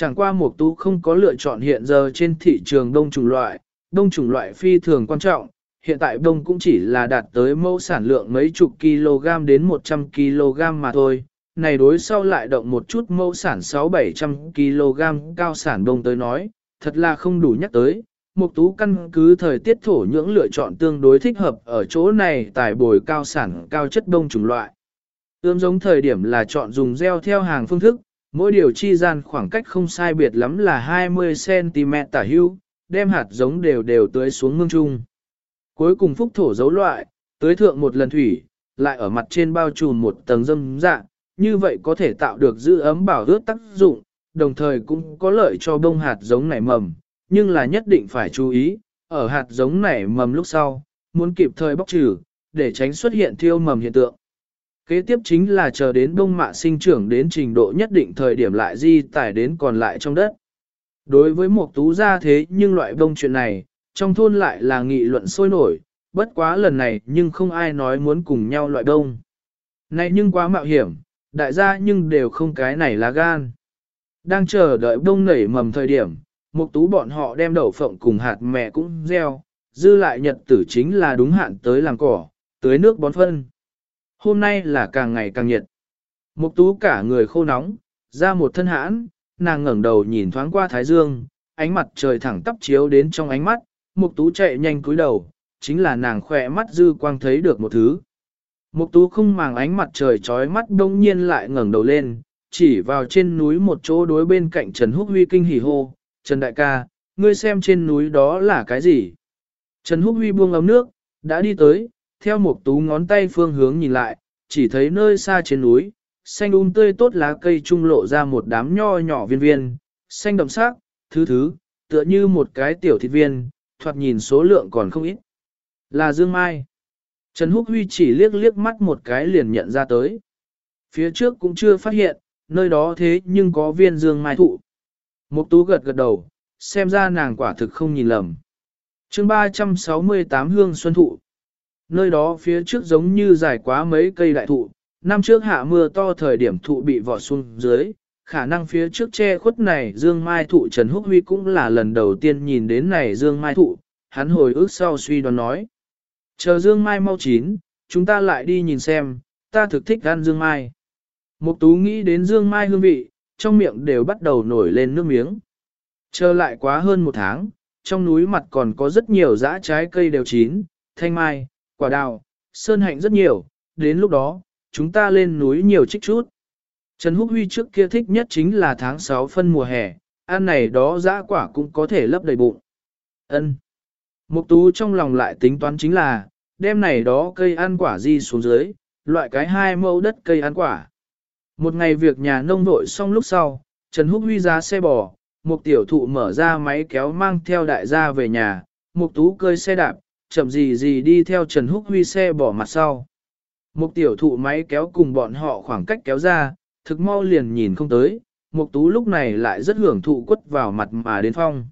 Chẳng qua Mục Tú không có lựa chọn hiện giờ trên thị trường đông trùng loại, đông trùng loại phi thường quan trọng, hiện tại đông cũng chỉ là đạt tới mẫu sản lượng mấy chục kg đến 100 kg mà thôi. Này đối sau lại động một chút mẫu sản 6-700 kg cao sản đông tới nói, thật là không đủ nhắc tới. Mục tú căn cứ thời tiết thổ nhưỡng lựa chọn tương đối thích hợp ở chỗ này tại bồi cao sản cao chất đông chủng loại. Ươm giống thời điểm là chọn dùng gieo theo hàng phương thức, mỗi điều chi gian khoảng cách không sai biệt lắm là 20cm tả hưu, đem hạt giống đều đều tưới xuống mương trung. Cuối cùng phúc thổ dấu loại, tưới thượng một lần thủy, lại ở mặt trên bao trùm một tầng dâm dạ, như vậy có thể tạo được giữ ấm bảo ướt tác dụng, đồng thời cũng có lợi cho bông hạt giống nảy mầm, nhưng là nhất định phải chú ý, ở hạt giống nảy mầm lúc sau, muốn kịp thời bóc trừ, để tránh xuất hiện thiêu mầm hiện tượng. Kế tiếp chính là chờ đến đông mạ sinh trưởng đến trình độ nhất định thời điểm lại di tải đến còn lại trong đất. Đối với một tú gia thế nhưng loại bông chuyện này, trong thôn lại là nghị luận sôi nổi, bất quá lần này nhưng không ai nói muốn cùng nhau loại đông. Này nhưng quá mạo hiểm, đại gia nhưng đều không cái này là gan. Đang chờ đợi đông nảy mầm thời điểm, một tú bọn họ đem đậu phộng cùng hạt mẹ cũng gieo, dư lại nhật tử chính là đúng hạn tới làm cỏ, tưới nước bón phân. Hôm nay là càng ngày càng nhiệt. Mục tú cả người khô nóng, ra một thân hãn, nàng ngẩng đầu nhìn thoáng qua thái dương, ánh mặt trời thẳng tắp chiếu đến trong ánh mắt, mục tú chạy nhanh cúi đầu, chính là nàng khỏe mắt dư quang thấy được một thứ. Mục tú không màng ánh mặt trời chói mắt đông nhiên lại ngẩng đầu lên, chỉ vào trên núi một chỗ đối bên cạnh Trần Húc Huy kinh hỉ hô, Trần Đại ca, ngươi xem trên núi đó là cái gì? Trần Húc Huy buông ấm nước, đã đi tới, theo một tú ngón tay phương hướng nhìn lại, chỉ thấy nơi xa trên núi, xanh um tươi tốt lá cây trung lộ ra một đám nho nhỏ viên viên, xanh đậm sắc, thứ thứ, tựa như một cái tiểu thịt viên, thoạt nhìn số lượng còn không ít. Là Dương Mai. Trần Húc Huy chỉ liếc liếc mắt một cái liền nhận ra tới. Phía trước cũng chưa phát hiện, nơi đó thế nhưng có viên Dương Mai thụ. Mục tú gật gật đầu, xem ra nàng quả thực không nhìn lầm. chương 368 hương xuân thụ. Nơi đó phía trước giống như dài quá mấy cây đại thụ, năm trước hạ mưa to thời điểm thụ bị vỏ xuống dưới, khả năng phía trước che khuất này Dương Mai thụ Trần Húc Huy cũng là lần đầu tiên nhìn đến này Dương Mai thụ, hắn hồi ức sau suy đoán nói. Chờ Dương Mai mau chín, chúng ta lại đi nhìn xem, ta thực thích ăn Dương Mai. Mục Tú nghĩ đến Dương Mai hương vị, trong miệng đều bắt đầu nổi lên nước miếng. Chờ lại quá hơn một tháng, trong núi mặt còn có rất nhiều dã trái cây đều chín, thanh mai, quả đào, sơn hạnh rất nhiều, đến lúc đó, chúng ta lên núi nhiều trích chút. Trần Húc Huy trước kia thích nhất chính là tháng 6 phân mùa hè, ăn này đó dã quả cũng có thể lấp đầy bụng. Ân. Mục tú trong lòng lại tính toán chính là, đem này đó cây ăn quả di xuống dưới, loại cái hai mẫu đất cây ăn quả. Một ngày việc nhà nông vội xong lúc sau, Trần Húc Huy ra xe bò, mục tiểu thụ mở ra máy kéo mang theo đại gia về nhà, mục tú cơi xe đạp, chậm gì gì đi theo Trần Húc Huy xe bỏ mặt sau. Một tiểu thụ máy kéo cùng bọn họ khoảng cách kéo ra, thực mau liền nhìn không tới, Mục Tú lúc này lại rất hưởng thụ quất vào mặt mà đến phong.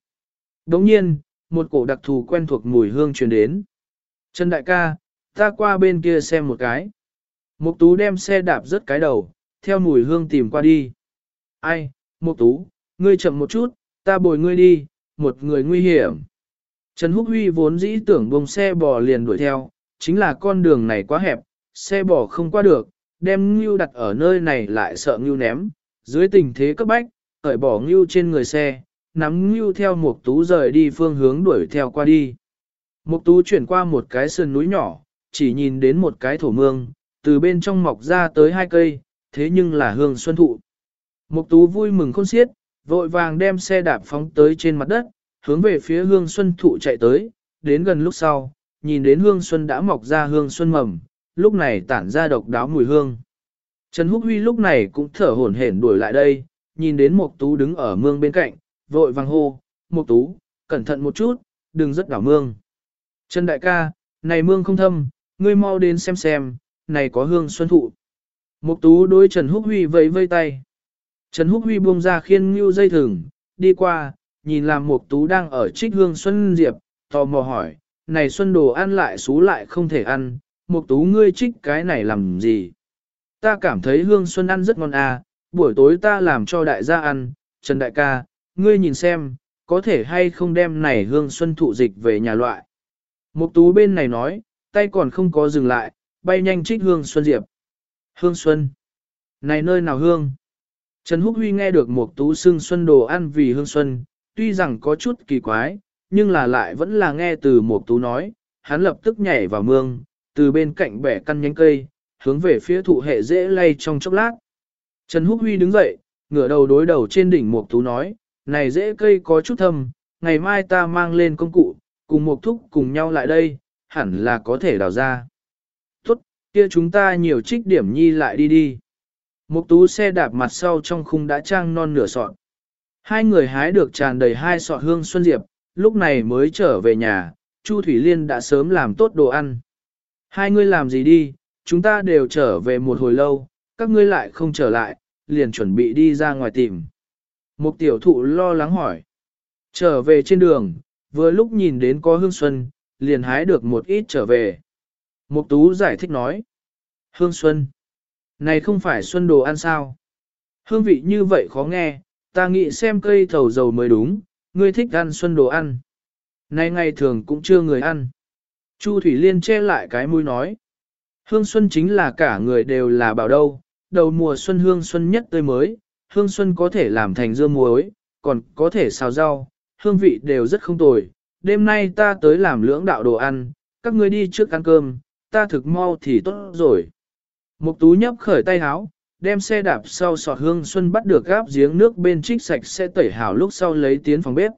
Đồng nhiên, một cổ đặc thù quen thuộc mùi hương truyền đến. Trần đại ca, ta qua bên kia xem một cái. Mục Tú đem xe đạp rớt cái đầu, theo mùi hương tìm qua đi. Ai, Mục Tú, ngươi chậm một chút, ta bồi ngươi đi, một người nguy hiểm. Trần Húc Huy vốn dĩ tưởng bông xe bò liền đuổi theo, chính là con đường này quá hẹp, xe bò không qua được, đem ngưu đặt ở nơi này lại sợ ngưu ném, dưới tình thế cấp bách, cởi bỏ ngưu trên người xe, nắm ngưu theo một tú rời đi phương hướng đuổi theo qua đi. Mục tú chuyển qua một cái sườn núi nhỏ, chỉ nhìn đến một cái thổ mương, từ bên trong mọc ra tới hai cây, thế nhưng là hương xuân thụ. Mục tú vui mừng khôn xiết, vội vàng đem xe đạp phóng tới trên mặt đất, hướng về phía hương xuân thụ chạy tới, đến gần lúc sau, nhìn đến hương xuân đã mọc ra hương xuân mầm, lúc này tản ra độc đáo mùi hương. Trần Húc Huy lúc này cũng thở hổn hển đuổi lại đây, nhìn đến Mộc Tú đứng ở mương bên cạnh, vội vàng hô, Mộc Tú, cẩn thận một chút, đừng rất đảo mương. Trần đại ca, này mương không thâm, ngươi mau đến xem xem, này có hương xuân thụ. Mộc Tú đối Trần Húc Huy vẫy vây tay. Trần Húc Huy buông ra khiên ngưu dây thừng, đi qua, nhìn làm một Tú đang ở trích hương xuân diệp, tò mò hỏi, này xuân đồ ăn lại xú lại không thể ăn, một Tú ngươi trích cái này làm gì? Ta cảm thấy hương xuân ăn rất ngon à, buổi tối ta làm cho đại gia ăn, Trần Đại ca, ngươi nhìn xem, có thể hay không đem này hương xuân thụ dịch về nhà loại. Mục tú bên này nói, tay còn không có dừng lại, bay nhanh trích hương xuân diệp. Hương xuân. Này nơi nào hương? Trần Húc Huy nghe được mục tú xưng xuân đồ ăn vì hương xuân, tuy rằng có chút kỳ quái, nhưng là lại vẫn là nghe từ một tú nói, hắn lập tức nhảy vào mương, từ bên cạnh bẻ căn nhánh cây, hướng về phía thụ hệ dễ lay trong chốc lát. Trần Húc Huy đứng dậy, ngửa đầu đối đầu trên đỉnh một tú nói, này dễ cây có chút thâm, ngày mai ta mang lên công cụ, cùng một thúc cùng nhau lại đây, hẳn là có thể đào ra. Tốt, kia chúng ta nhiều trích điểm nhi lại đi đi. Một tú xe đạp mặt sau trong khung đã trang non nửa sọt. Hai người hái được tràn đầy hai sọ hương xuân diệp, lúc này mới trở về nhà, Chu Thủy Liên đã sớm làm tốt đồ ăn. Hai ngươi làm gì đi, chúng ta đều trở về một hồi lâu, các ngươi lại không trở lại, liền chuẩn bị đi ra ngoài tìm. Một tiểu thụ lo lắng hỏi. Trở về trên đường, vừa lúc nhìn đến có hương xuân, liền hái được một ít trở về. Mục tú giải thích nói. Hương xuân. Này không phải xuân đồ ăn sao? Hương vị như vậy khó nghe, ta nghĩ xem cây thầu dầu mới đúng, ngươi thích ăn xuân đồ ăn. Nay ngày thường cũng chưa người ăn. Chu Thủy Liên che lại cái mũi nói. Hương xuân chính là cả người đều là bảo đâu, đầu mùa xuân hương xuân nhất tươi mới, hương xuân có thể làm thành dưa muối, còn có thể xào rau, hương vị đều rất không tồi. Đêm nay ta tới làm lưỡng đạo đồ ăn, các ngươi đi trước ăn cơm, ta thực mau thì tốt rồi. Mục tú nhấp khởi tay háo, đem xe đạp sau sọt hương xuân bắt được gáp giếng nước bên trích sạch sẽ tẩy hảo lúc sau lấy tiến phòng bếp.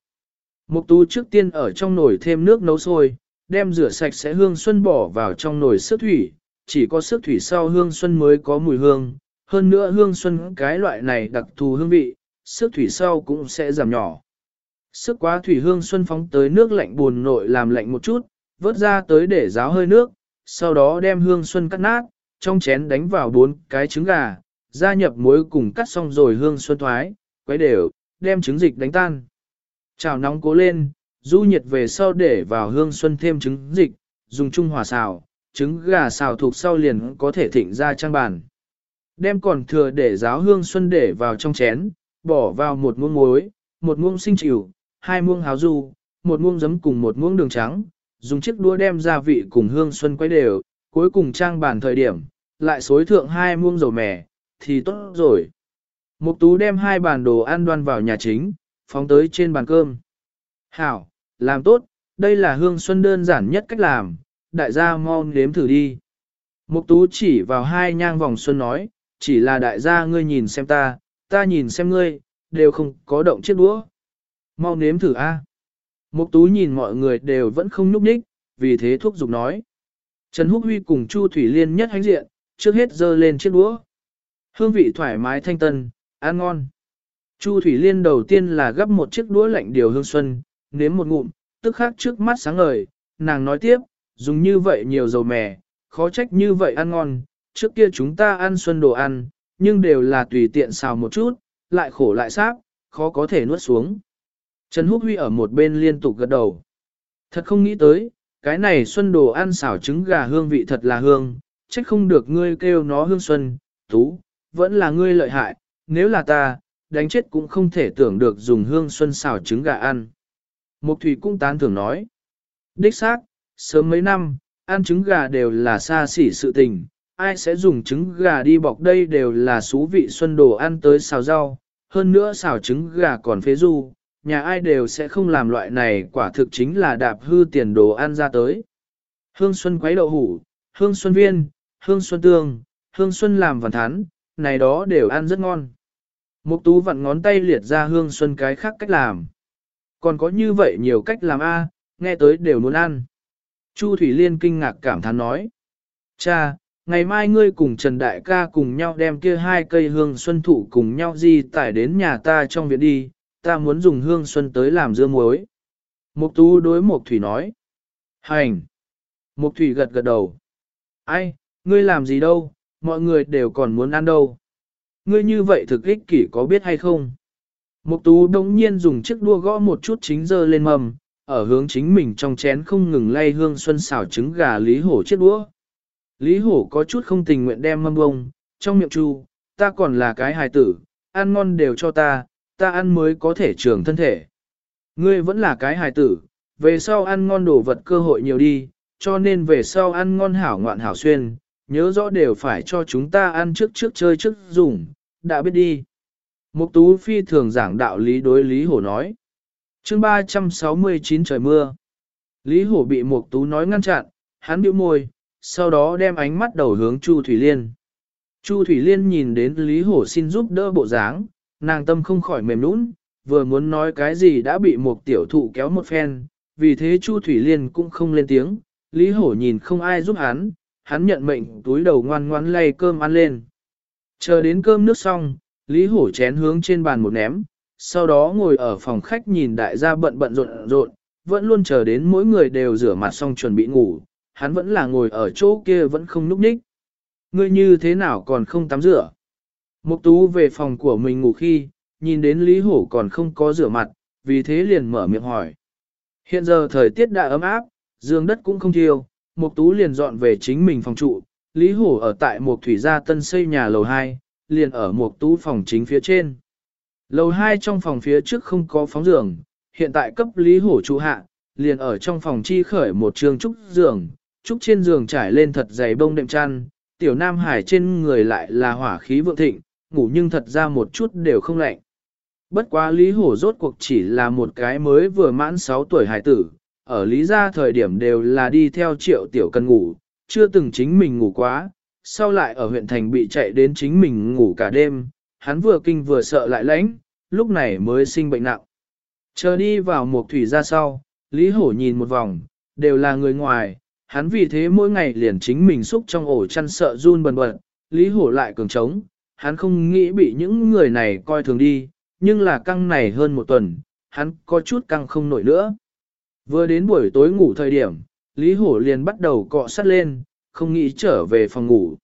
Mục tú trước tiên ở trong nồi thêm nước nấu sôi, đem rửa sạch sẽ hương xuân bỏ vào trong nồi sức thủy, chỉ có sức thủy sau hương xuân mới có mùi hương, hơn nữa hương xuân cái loại này đặc thù hương vị, sức thủy sau cũng sẽ giảm nhỏ. Sức quá thủy hương xuân phóng tới nước lạnh buồn nội làm lạnh một chút, vớt ra tới để ráo hơi nước, sau đó đem hương xuân cắt nát, trong chén đánh vào bốn cái trứng gà, gia nhập muối cùng cắt xong rồi hương xuân thoái, quấy đều, đem trứng dịch đánh tan. Chảo nóng cố lên, du nhiệt về sau để vào hương xuân thêm trứng dịch, dùng chung hòa xào, trứng gà xào thuộc sau liền có thể thịnh ra trang bàn. Đem còn thừa để ráo hương xuân để vào trong chén, bỏ vào một muỗng muối, một muỗng sinh chịu, hai muỗng háo du, một muỗng giấm cùng một muỗng đường trắng, dùng chiếc đũa đem gia vị cùng hương xuân quấy đều, cuối cùng trang bàn thời điểm, lại xối thượng hai muỗng dầu mè, thì tốt rồi. Mục tú đem hai bàn đồ ăn đoan vào nhà chính, phóng tới trên bàn cơm. Hảo, làm tốt, đây là hương xuân đơn giản nhất cách làm, đại gia mau nếm thử đi. Mục tú chỉ vào hai nhang vòng xuân nói, chỉ là đại gia ngươi nhìn xem ta, ta nhìn xem ngươi, đều không có động chiếc đũa. Mau nếm thử a. Mục tú nhìn mọi người đều vẫn không nhúc nhích, vì thế thúc giục nói. Trần Húc Huy cùng Chu Thủy Liên nhất hánh diện, trước hết dơ lên chiếc đũa. Hương vị thoải mái thanh tân, ăn ngon. Chu Thủy Liên đầu tiên là gấp một chiếc đũa lạnh điều hương xuân, nếm một ngụm, tức khắc trước mắt sáng ngời, nàng nói tiếp, dùng như vậy nhiều dầu mè, khó trách như vậy ăn ngon, trước kia chúng ta ăn xuân đồ ăn, nhưng đều là tùy tiện xào một chút, lại khổ lại sáp, khó có thể nuốt xuống. Trần Húc Huy ở một bên liên tục gật đầu. Thật không nghĩ tới, cái này xuân đồ ăn xào trứng gà hương vị thật là hương, trách không được ngươi kêu nó hương xuân, tú, vẫn là ngươi lợi hại, nếu là ta, đánh chết cũng không thể tưởng được dùng hương xuân xào trứng gà ăn. Mục Thủy cũng tán thưởng nói. Đích xác, sớm mấy năm, ăn trứng gà đều là xa xỉ sự tình, ai sẽ dùng trứng gà đi bọc đây đều là xú vị xuân đồ ăn tới xào rau, hơn nữa xào trứng gà còn phế du, nhà ai đều sẽ không làm loại này quả thực chính là đạp hư tiền đồ ăn ra tới. Hương xuân quấy đậu hủ, hương xuân viên, hương xuân tương, hương xuân làm vằn thán, này đó đều ăn rất ngon. Mục tú vặn ngón tay liệt ra hương xuân cái khác cách làm. Còn có như vậy nhiều cách làm a, à, nghe tới đều muốn ăn. Chu Thủy Liên kinh ngạc cảm thán nói. Cha, ngày mai ngươi cùng Trần Đại ca cùng nhau đem kia hai cây hương xuân thụ cùng nhau di tải đến nhà ta trong viện đi, ta muốn dùng hương xuân tới làm dưa muối. Mục tú đối Mục Thủy nói. Hành. Mục Thủy gật gật đầu. Ai, ngươi làm gì đâu, mọi người đều còn muốn ăn đâu. Ngươi như vậy thực ích kỷ có biết hay không? Mục tú đống nhiên dùng chiếc đua gõ một chút chính dơ lên mầm, ở hướng chính mình trong chén không ngừng lay hương xuân xào trứng gà Lý Hổ chiếc đũa. Lý Hổ có chút không tình nguyện đem mâm bông, trong miệng chu, ta còn là cái hài tử, ăn ngon đều cho ta, ta ăn mới có thể trưởng thân thể. Ngươi vẫn là cái hài tử, về sau ăn ngon đồ vật cơ hội nhiều đi, cho nên về sau ăn ngon hảo ngoạn hảo xuyên, nhớ rõ đều phải cho chúng ta ăn trước trước chơi trước dùng, đã biết đi. Mục tú phi thường giảng đạo lý đối Lý Hổ nói. chương 369 trời mưa. Lý Hổ bị mục tú nói ngăn chặn, hắn bĩu môi, sau đó đem ánh mắt đầu hướng Chu Thủy Liên. Chu Thủy Liên nhìn đến Lý Hổ xin giúp đỡ bộ dáng, nàng tâm không khỏi mềm nhũn, vừa muốn nói cái gì đã bị một tiểu thụ kéo một phen, vì thế Chu Thủy Liên cũng không lên tiếng, Lý Hổ nhìn không ai giúp hắn, hắn nhận mệnh túi đầu ngoan ngoãn lay cơm ăn lên. Chờ đến cơm nước xong, Lý Hổ chén hướng trên bàn một ném, sau đó ngồi ở phòng khách nhìn đại gia bận bận rộn rộn, vẫn luôn chờ đến mỗi người đều rửa mặt xong chuẩn bị ngủ, hắn vẫn là ngồi ở chỗ kia vẫn không núp ních. Ngươi như thế nào còn không tắm rửa? Mục tú về phòng của mình ngủ khi, nhìn đến Lý Hổ còn không có rửa mặt, vì thế liền mở miệng hỏi. Hiện giờ thời tiết đã ấm áp, giường đất cũng không thiêu, Mục tú liền dọn về chính mình phòng trụ, Lý Hổ ở tại Mục thủy gia tân xây nhà lầu 2, liền ở Mục tú phòng chính phía trên. Lầu 2 trong phòng phía trước không có phóng giường, hiện tại cấp Lý Hổ trụ hạ, liền ở trong phòng chi khởi một trường trúc giường, trúc trên giường trải lên thật dày bông đệm chăn, tiểu nam hải trên người lại là hỏa khí vượng thịnh, ngủ nhưng thật ra một chút đều không lạnh. Bất quá Lý Hổ rốt cuộc chỉ là một cái mới vừa mãn 6 tuổi hải tử, ở Lý gia thời điểm đều là đi theo triệu tiểu cần ngủ, chưa từng chính mình ngủ quá, sau lại ở huyện thành bị chạy đến chính mình ngủ cả đêm, hắn vừa kinh vừa sợ lại lãnh, lúc này mới sinh bệnh nặng. Chờ đi vào một thủy ra sau, Lý Hổ nhìn một vòng, đều là người ngoài, hắn vì thế mỗi ngày liền chính mình xúc trong ổ chăn sợ run bần bật, Lý Hổ lại cường trống, hắn không nghĩ bị những người này coi thường đi, nhưng là căng này hơn một tuần, hắn có chút căng không nổi nữa. Vừa đến buổi tối ngủ thời điểm, Lý Hổ liền bắt đầu cọ sắt lên, không nghĩ trở về phòng ngủ.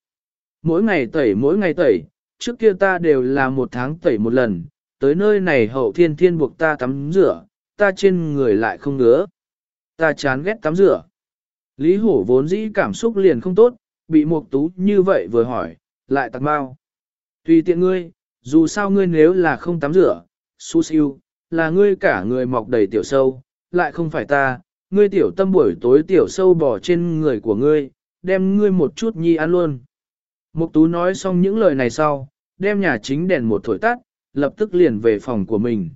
Mỗi ngày tẩy mỗi ngày tẩy, trước kia ta đều là một tháng tẩy một lần, tới nơi này hậu thiên thiên buộc ta tắm rửa, ta trên người lại không ngứa. Ta chán ghét tắm rửa. Lý hổ vốn dĩ cảm xúc liền không tốt, bị Mục tú như vậy vừa hỏi, lại tặc bao. Tùy tiện ngươi, dù sao ngươi nếu là không tắm rửa, su siêu, là ngươi cả người mọc đầy tiểu sâu, lại không phải ta, ngươi tiểu tâm buổi tối tiểu sâu bỏ trên người của ngươi, đem ngươi một chút nhi ăn luôn. Mục tú nói xong những lời này sau, đem nhà chính đèn một thổi tắt, lập tức liền về phòng của mình.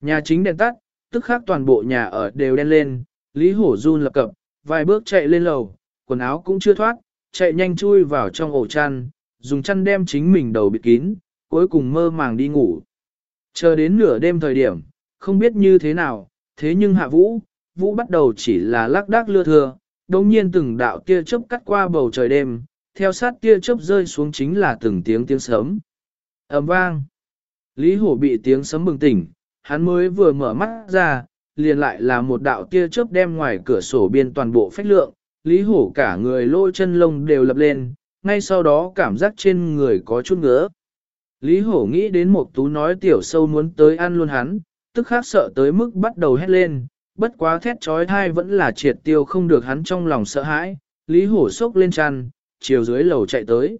Nhà chính đèn tắt, tức khắc toàn bộ nhà ở đều đen lên, Lý Hổ run lập cập, vài bước chạy lên lầu, quần áo cũng chưa thoát, chạy nhanh chui vào trong ổ chăn, dùng chăn đem chính mình đầu bịt kín, cuối cùng mơ màng đi ngủ. Chờ đến nửa đêm thời điểm, không biết như thế nào, thế nhưng hạ vũ, vũ bắt đầu chỉ là lác đác lưa thưa đồng nhiên từng đạo tia chớp cắt qua bầu trời đêm, theo sát tia chớp rơi xuống chính là từng tiếng tiếng sấm. ầm vang. Lý hổ bị tiếng sấm bừng tỉnh, hắn mới vừa mở mắt ra, liền lại là một đạo tia chớp đem ngoài cửa sổ biên toàn bộ phách lượng, Lý hổ cả người lôi chân lông đều lập lên, ngay sau đó cảm giác trên người có chút ngứa. Lý hổ nghĩ đến một tú nói tiểu sâu muốn tới ăn luôn hắn, tức khác sợ tới mức bắt đầu hét lên, bất quá thét trói thai vẫn là triệt tiêu không được hắn trong lòng sợ hãi, Lý hổ sốc lên chăn, chiều dưới lầu chạy tới.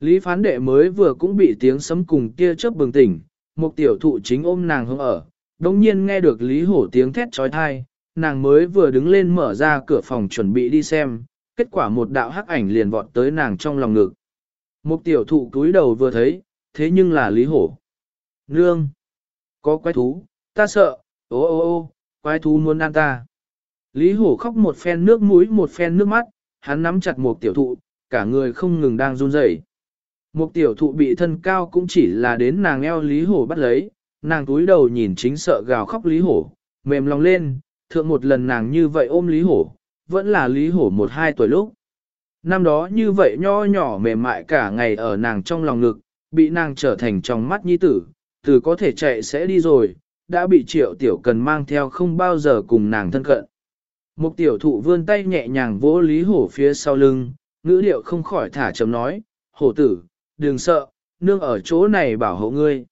Lý phán đệ mới vừa cũng bị tiếng sấm cùng tia chớp bừng tỉnh, một tiểu thụ chính ôm nàng hướng ở, đồng nhiên nghe được Lý hổ tiếng thét trói thai, nàng mới vừa đứng lên mở ra cửa phòng chuẩn bị đi xem, kết quả một đạo hắc ảnh liền vọt tới nàng trong lòng ngực. Một tiểu thụ cúi đầu vừa thấy, thế nhưng là Lý hổ. Nương! Có quái thú, ta sợ, ô ô ô, quái thú muốn ăn ta. Lý hổ khóc một phen nước mũi một phen nước mắt, hắn nắm chặt một tiểu thụ, cả người không ngừng đang run rẩy. Một tiểu thụ bị thân cao cũng chỉ là đến nàng eo Lý Hổ bắt lấy, nàng túi đầu nhìn chính sợ gào khóc Lý Hổ, mềm lòng lên, thượng một lần nàng như vậy ôm Lý Hổ, vẫn là Lý Hổ một hai tuổi lúc. Năm đó như vậy nho nhỏ mềm mại cả ngày ở nàng trong lòng ngực, bị nàng trở thành trong mắt nhi tử, từ có thể chạy sẽ đi rồi, đã bị triệu tiểu cần mang theo không bao giờ cùng nàng thân cận. Một tiểu thụ vươn tay nhẹ nhàng vỗ Lý Hổ phía sau lưng, ngữ điệu không khỏi thả chấm nói, hổ tử, đừng sợ, nương ở chỗ này bảo hộ ngươi.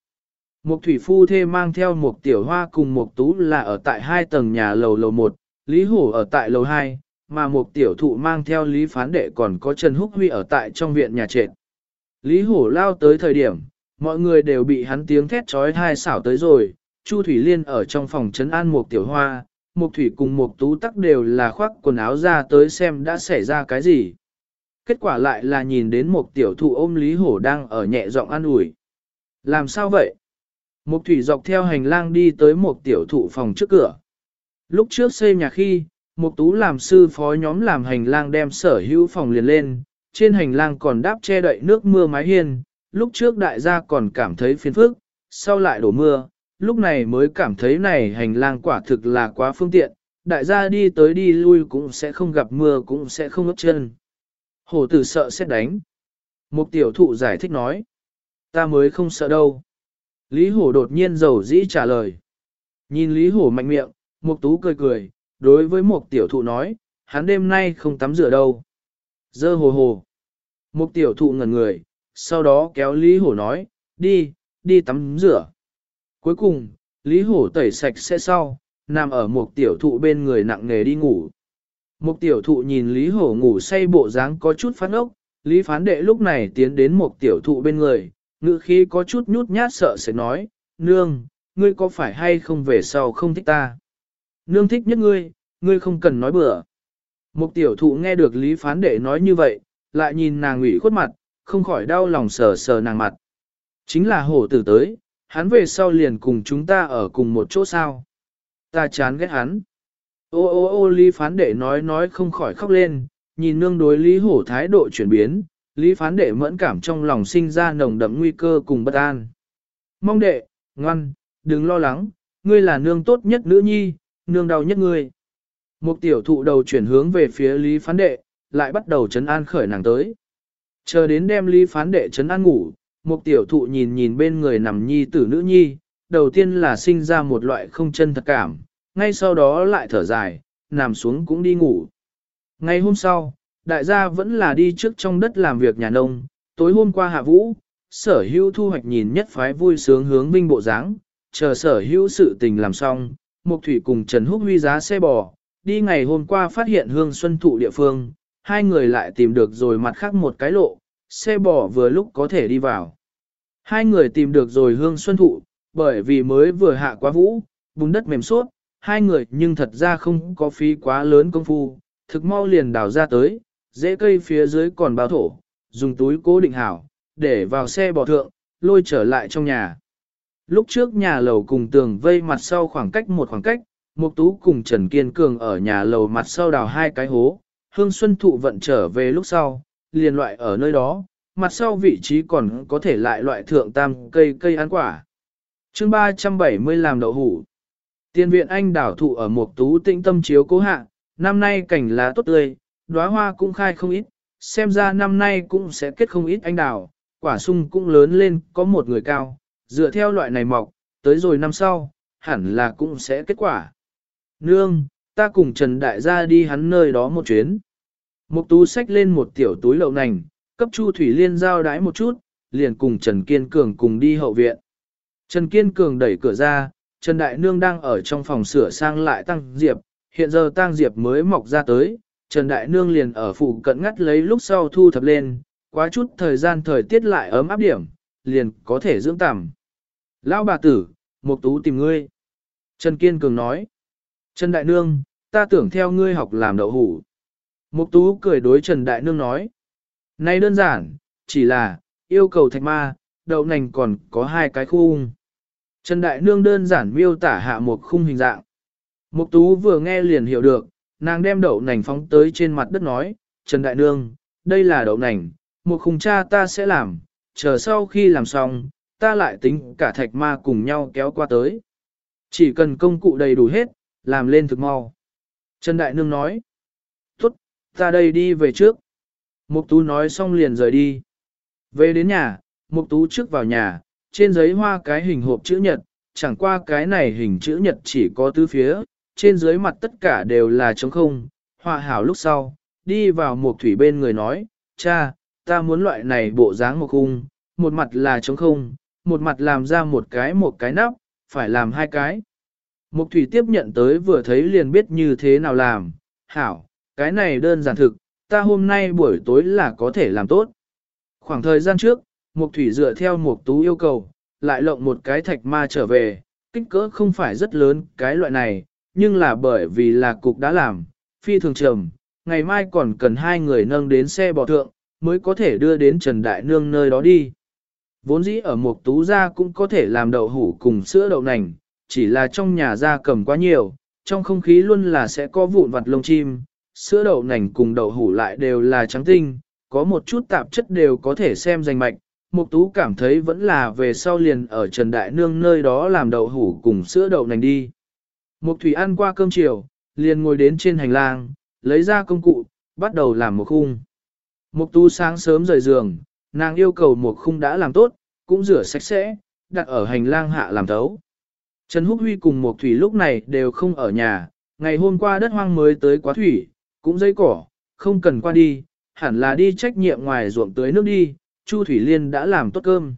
Một thủy phu thê mang theo một tiểu hoa cùng một tú là ở tại hai tầng nhà lầu lầu một, Lý Hổ ở tại lầu hai, mà một tiểu thụ mang theo Lý Phán Đệ còn có Trần Húc Huy ở tại trong viện nhà trệt. Lý Hổ lao tới thời điểm, Mọi người đều bị hắn tiếng thét trói thai xảo tới rồi, Chu Thủy Liên ở trong phòng trấn an một tiểu hoa, Mục thủy cùng Mục tú tắc đều là khoác quần áo ra tới xem đã xảy ra cái gì. Kết quả lại là nhìn đến một tiểu thụ ôm Lý Hổ đang ở nhẹ giọng an ủi. Làm sao vậy? Mục thủy dọc theo hành lang đi tới một tiểu thụ phòng trước cửa. Lúc trước xây nhà khi, Mục tú làm sư phó nhóm làm hành lang đem sở hữu phòng liền lên, trên hành lang còn đáp che đậy nước mưa mái hiên, lúc trước đại gia còn cảm thấy phiền phức, sau lại đổ mưa, lúc này mới cảm thấy này hành lang quả thực là quá phương tiện, đại gia đi tới đi lui cũng sẽ không gặp mưa cũng sẽ không ướt chân. Hổ tử sợ sẽ đánh. Một tiểu thụ giải thích nói, ta mới không sợ đâu. Lý hổ đột nhiên giàu dĩ trả lời. Nhìn Lý hổ mạnh miệng, Mục tú cười cười, đối với một tiểu thụ nói, hắn đêm nay không tắm rửa đâu. Dơ hồ hồ. Một tiểu thụ ngẩn người, sau đó kéo Lý hổ nói, đi, đi tắm rửa. Cuối cùng, Lý hổ tẩy sạch sẽ sau, nằm ở một tiểu thụ bên người nặng nề đi ngủ. Một tiểu thụ nhìn Lý hổ ngủ say bộ dáng có chút phát ốc, Lý phán đệ lúc này tiến đến một tiểu thụ bên người, ngữ khí có chút nhút nhát sợ sẽ nói, nương, ngươi có phải hay không về sau không thích ta? Nương thích nhất ngươi, ngươi không cần nói bừa. Một tiểu thụ nghe được Lý phán đệ nói như vậy, lại nhìn nàng ủy khuất mặt, không khỏi đau lòng sờ sờ nàng mặt. Chính là hổ tử tới, hắn về sau liền cùng chúng ta ở cùng một chỗ sao. Ta chán ghét hắn. Ô ô ô Lý phán đệ nói nói không khỏi khóc lên, nhìn nương đối Lý hổ thái độ chuyển biến, Lý phán đệ mẫn cảm trong lòng sinh ra nồng đậm nguy cơ cùng bất an. Mong đệ, ngoan, đừng lo lắng, ngươi là nương tốt nhất nữ nhi, nương đau nhất ngươi. Một tiểu thụ đầu chuyển hướng về phía Lý phán đệ, lại bắt đầu chấn an khởi nàng tới. Chờ đến đem Lý phán đệ chấn an ngủ, một tiểu thụ nhìn nhìn bên người nằm nhi tử nữ nhi, đầu tiên là sinh ra một loại không chân thật cảm, ngay sau đó lại thở dài, nằm xuống cũng đi ngủ. Ngày hôm sau, đại gia vẫn là đi trước trong đất làm việc nhà nông, tối hôm qua hạ vũ, sở hữu thu hoạch nhìn nhất phái vui sướng hướng vinh bộ dáng, chờ sở hữu sự tình làm xong, Mục Thủy cùng Trần Húc Huy giá xe bò, đi ngày hôm qua phát hiện hương xuân thụ địa phương, hai người lại tìm được rồi mặt khác một cái lộ, xe bò vừa lúc có thể đi vào. Hai người tìm được rồi hương xuân thụ, bởi vì mới vừa hạ quá vũ, bùn đất mềm suốt, hai người nhưng thật ra không có phí quá lớn công phu, thực mau liền đào ra tới, dễ cây phía dưới còn bao thổ, dùng túi cố định hảo, để vào xe bò thượng, lôi trở lại trong nhà. Lúc trước nhà lầu cùng tường vây mặt sau khoảng cách một khoảng cách, Mục Tú cùng Trần Kiên Cường ở nhà lầu mặt sau đào hai cái hố, Hương Xuân Thụ vận trở về lúc sau, liền loại ở nơi đó, mặt sau vị trí còn có thể lại loại thượng tam cây cây ăn quả. Chương 370 làm đậu hủ. Tiên viện anh đảo thụ ở một Tú tĩnh tâm chiếu cố hạ, năm nay cảnh lá tốt tươi, đóa hoa cũng khai không ít, xem ra năm nay cũng sẽ kết không ít anh đào, quả sung cũng lớn lên có một người cao, dựa theo loại này mọc, tới rồi năm sau, hẳn là cũng sẽ kết quả. Nương, ta cùng Trần Đại gia đi hắn nơi đó một chuyến. Mục tú xách lên một tiểu túi lậu nành, cấp Chu Thủy Liên giao đái một chút, liền cùng Trần Kiên Cường cùng đi hậu viện. Trần Kiên Cường đẩy cửa ra, Trần Đại Nương đang ở trong phòng sửa sang lại tăng diệp, hiện giờ tăng diệp mới mọc ra tới, Trần Đại Nương liền ở phụ cận ngắt lấy lúc sau thu thập lên, quá chút thời gian thời tiết lại ấm áp điểm, liền có thể dưỡng tằm. Lão bà tử, Mục Tú tìm ngươi. Trần Kiên Cường nói. Trần Đại Nương, ta tưởng theo ngươi học làm đậu hủ. Mục Tú cười đối Trần Đại Nương nói. Này đơn giản, chỉ là, yêu cầu thạch ma, đậu nành còn có hai cái khung. Trần Đại Nương đơn giản miêu tả hạ một khung hình dạng. Mục Tú vừa nghe liền hiểu được, nàng đem đậu nành phóng tới trên mặt đất nói, Trần Đại Nương, đây là đậu nành, một khung cha ta sẽ làm, chờ sau khi làm xong, ta lại tính cả thạch ma cùng nhau kéo qua tới. Chỉ cần công cụ đầy đủ hết, làm lên thực mau. Trần Đại Nương nói, tốt, ta đây đi về trước. Mục Tú nói xong liền rời đi. Về đến nhà, Mục Tú trước vào nhà, trên giấy hoa cái hình hộp chữ nhật, chẳng qua cái này hình chữ nhật chỉ có tứ phía, trên dưới mặt tất cả đều là trống không, Hoa hảo lúc sau, đi vào Mục Thủy bên người nói, cha, ta muốn loại này bộ dáng một khung, một mặt là trống không, một mặt làm ra một cái một cái nắp, phải làm hai cái. Mục thủy tiếp nhận tới vừa thấy liền biết như thế nào làm, hảo, cái này đơn giản thực, ta hôm nay buổi tối là có thể làm tốt. Khoảng thời gian trước, Mục thủy dựa theo mục tú yêu cầu, lại lộng một cái thạch ma trở về, kích cỡ không phải rất lớn cái loại này, nhưng là bởi vì là cục đã làm, phi thường trầm, ngày mai còn cần hai người nâng đến xe bò thượng, mới có thể đưa đến Trần Đại Nương nơi đó đi. Vốn dĩ ở Mục tú gia cũng có thể làm đậu hủ cùng sữa đậu nành, chỉ là trong nhà gia cầm quá nhiều, trong không khí luôn là sẽ có vụn vặt lông chim, sữa đậu nành cùng đậu hủ lại đều là trắng tinh, có một chút tạp chất đều có thể xem danh mạch. Mục tú cảm thấy vẫn là về sau liền ở Trần Đại Nương nơi đó làm đậu hủ cùng sữa đậu nành đi. Mục thủy ăn qua cơm chiều, liền ngồi đến trên hành lang, lấy ra công cụ, bắt đầu làm một khung. Mục tú sáng sớm rời giường, nàng yêu cầu một khung đã làm tốt, cũng rửa sạch sẽ, đặt ở hành lang hạ làm thấu. Trần Húc Huy cùng Mục Thủy lúc này đều không ở nhà, ngày hôm qua đất hoang mới tới quá thủy, cũng dây cỏ, không cần qua đi, hẳn là đi trách nhiệm ngoài ruộng tưới nước đi, Chu Thủy Liên đã làm tốt cơm.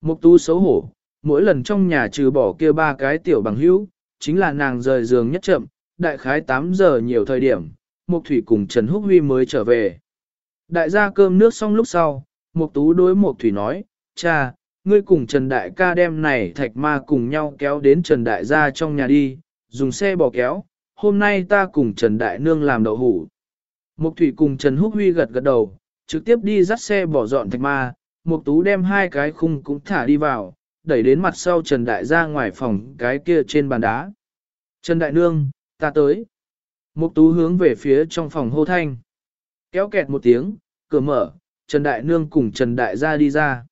Mục tú xấu hổ, mỗi lần trong nhà trừ bỏ kia ba cái tiểu bằng hữu, chính là nàng rời giường nhất chậm, đại khái 8 giờ nhiều thời điểm, Mục Thủy cùng Trần Húc Huy mới trở về. Đại gia cơm nước xong lúc sau, Mục Tú đối Mục Thủy nói, cha, ngươi cùng Trần Đại ca đem này thạch ma cùng nhau kéo đến Trần Đại gia trong nhà đi, dùng xe bò kéo, hôm nay ta cùng Trần Đại Nương làm đậu hủ. Mục Thủy cùng Trần Húc Huy gật gật đầu, trực tiếp đi dắt xe bỏ dọn thạch ma, Mục Tú đem hai cái khung cũng thả đi vào, đẩy đến mặt sau Trần Đại Ra ngoài phòng cái kia trên bàn đá. Trần Đại Nương, ta tới. Mục Tú hướng về phía trong phòng hô thanh. Kéo kẹt một tiếng, cửa mở, Trần Đại Nương cùng Trần Đại Ra đi ra.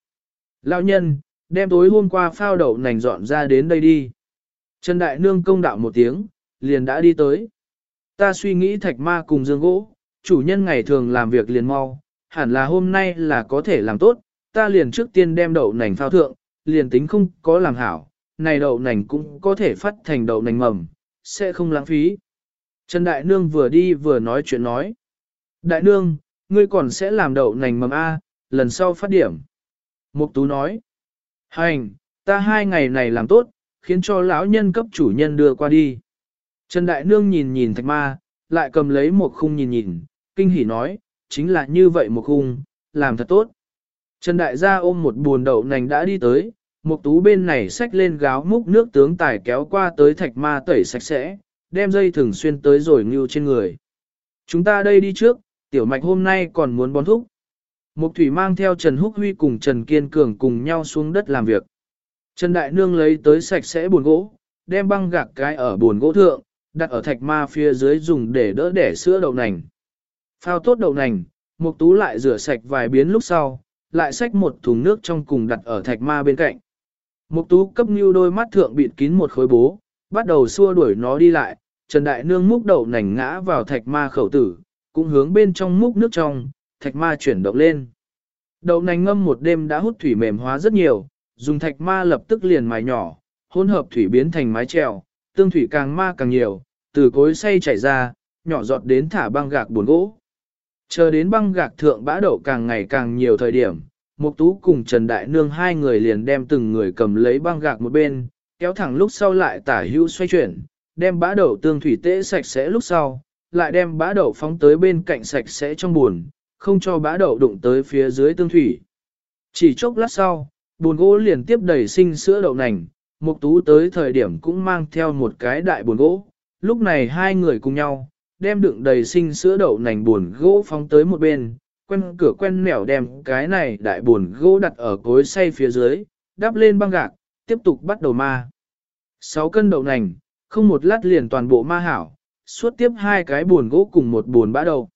Lão nhân, đem tối hôm qua phao đậu nành dọn ra đến đây đi. Trần Đại Nương công đạo một tiếng, liền đã đi tới. Ta suy nghĩ thạch ma cùng dương gỗ, chủ nhân ngày thường làm việc liền mau, hẳn là hôm nay là có thể làm tốt, ta liền trước tiên đem đậu nành phao thượng, liền tính không có làm hảo, này đậu nành cũng có thể phát thành đậu nành mầm, sẽ không lãng phí. Trần Đại Nương vừa đi vừa nói chuyện nói. Đại Nương, ngươi còn sẽ làm đậu nành mầm A, lần sau phát điểm. Mục Tú nói. Hành, ta hai ngày này làm tốt, khiến cho lão nhân cấp chủ nhân đưa qua đi. Trần Đại Nương nhìn nhìn thạch ma, lại cầm lấy một khung nhìn nhìn, kinh hỉ nói, chính là như vậy một khung, làm thật tốt. Trần Đại gia ôm một buồn đậu nành đã đi tới, một tú bên này xách lên gáo múc nước tướng tài kéo qua tới thạch ma tẩy sạch sẽ, đem dây thường xuyên tới rồi ngưu trên người. Chúng ta đây đi trước, tiểu mạch hôm nay còn muốn bón thúc. Mục thủy mang theo Trần Húc Huy cùng Trần Kiên Cường cùng nhau xuống đất làm việc. Trần Đại Nương lấy tới sạch sẽ buồn gỗ, đem băng gạc cái ở buồn gỗ thượng, đặt ở thạch ma phía dưới dùng để đỡ đẻ sữa đậu nành. Phao tốt đậu nành, Mục Tú lại rửa sạch vài biến lúc sau, lại xách một thùng nước trong cùng đặt ở thạch ma bên cạnh. Mục Tú cấp nưu đôi mắt thượng bịt kín một khối bố, bắt đầu xua đuổi nó đi lại, Trần Đại Nương múc đậu nành ngã vào thạch ma khẩu tử, cũng hướng bên trong múc nước trong, thạch ma chuyển động lên. Đậu nành ngâm một đêm đã hút thủy mềm hóa rất nhiều, dùng thạch ma lập tức liền mài nhỏ, hỗn hợp thủy biến thành mái trèo, tương thủy càng ma càng nhiều, từ cối xay chảy ra, nhỏ giọt đến thả băng gạc buồn gỗ. Chờ đến băng gạc thượng bã đậu càng ngày càng nhiều thời điểm, Mục Tú cùng Trần Đại Nương hai người liền đem từng người cầm lấy băng gạc một bên, kéo thẳng lúc sau lại tả hữu xoay chuyển, đem bã đậu tương thủy tế sạch sẽ lúc sau, lại đem bã đậu phóng tới bên cạnh sạch sẽ trong buồn, không cho bã đậu đụng tới phía dưới tương thủy. Chỉ chốc lát sau, buồn gỗ liền tiếp đầy sinh sữa đậu nành, Mục Tú tới thời điểm cũng mang theo một cái đại buồn gỗ, lúc này hai người cùng nhau, đem đựng đầy sinh sữa đậu nành buồn gỗ phóng tới một bên, quen cửa quen mẻo đem cái này đại buồn gỗ đặt ở cối xay phía dưới, đắp lên băng gạc, tiếp tục bắt đầu ma. 6 cân đậu nành, không một lát liền toàn bộ ma hảo, suốt tiếp hai cái buồn gỗ cùng một buồn bã đầu.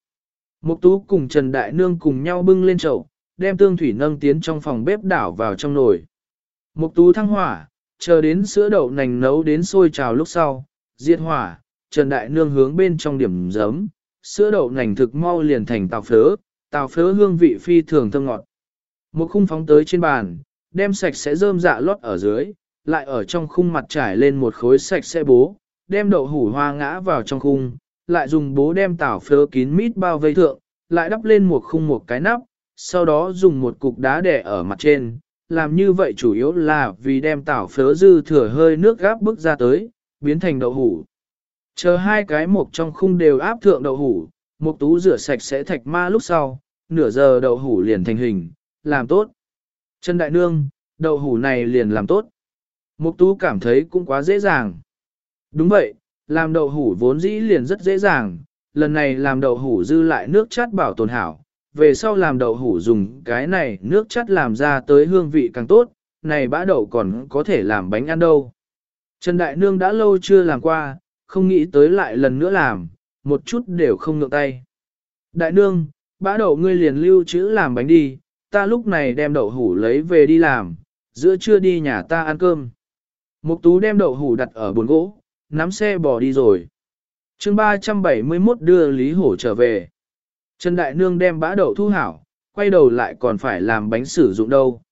Mục tú cùng Trần Đại Nương cùng nhau bưng lên chậu, đem tương thủy nâng tiến trong phòng bếp đảo vào trong nồi. Mục tú thăng hỏa, chờ đến sữa đậu nành nấu đến sôi trào lúc sau, diệt hỏa, Trần Đại Nương hướng bên trong điểm giấm, sữa đậu nành thực mau liền thành tàu phớ, tàu phớ hương vị phi thường thơm ngọt. Một khung phóng tới trên bàn, đem sạch sẽ rơm dạ lót ở dưới, lại ở trong khung mặt trải lên một khối sạch sẽ bố, đem đậu hủ hoa ngã vào trong khung, lại dùng bố đem tảo phớ kín mít bao vây thượng, lại đắp lên một khung một cái nắp, sau đó dùng một cục đá đẻ ở mặt trên. Làm như vậy chủ yếu là vì đem tảo phớ dư thừa hơi nước gáp bức ra tới, biến thành đậu hủ. Chờ hai cái mộc trong khung đều áp thượng đậu hủ, mộc tú rửa sạch sẽ thạch ma lúc sau, nửa giờ đậu hủ liền thành hình, làm tốt. Trần Đại Nương, đậu hủ này liền làm tốt. Mục tú cảm thấy cũng quá dễ dàng. Đúng vậy, làm đậu hủ vốn dĩ liền rất dễ dàng, lần này làm đậu hủ dư lại nước chát bảo tồn hảo, về sau làm đậu hủ dùng cái này nước chát làm ra tới hương vị càng tốt, này bã đậu còn có thể làm bánh ăn đâu. Trần Đại Nương đã lâu chưa làm qua, không nghĩ tới lại lần nữa làm, một chút đều không ngượng tay. Đại Nương, bã đậu ngươi liền lưu trữ làm bánh đi, ta lúc này đem đậu hủ lấy về đi làm, giữa trưa đi nhà ta ăn cơm. Mục tú đem đậu hủ đặt ở bồn gỗ, nắm xe bỏ đi rồi. chương 371 đưa Lý Hổ trở về. Trần Đại Nương đem bã đậu thu hảo, quay đầu lại còn phải làm bánh sử dụng đâu.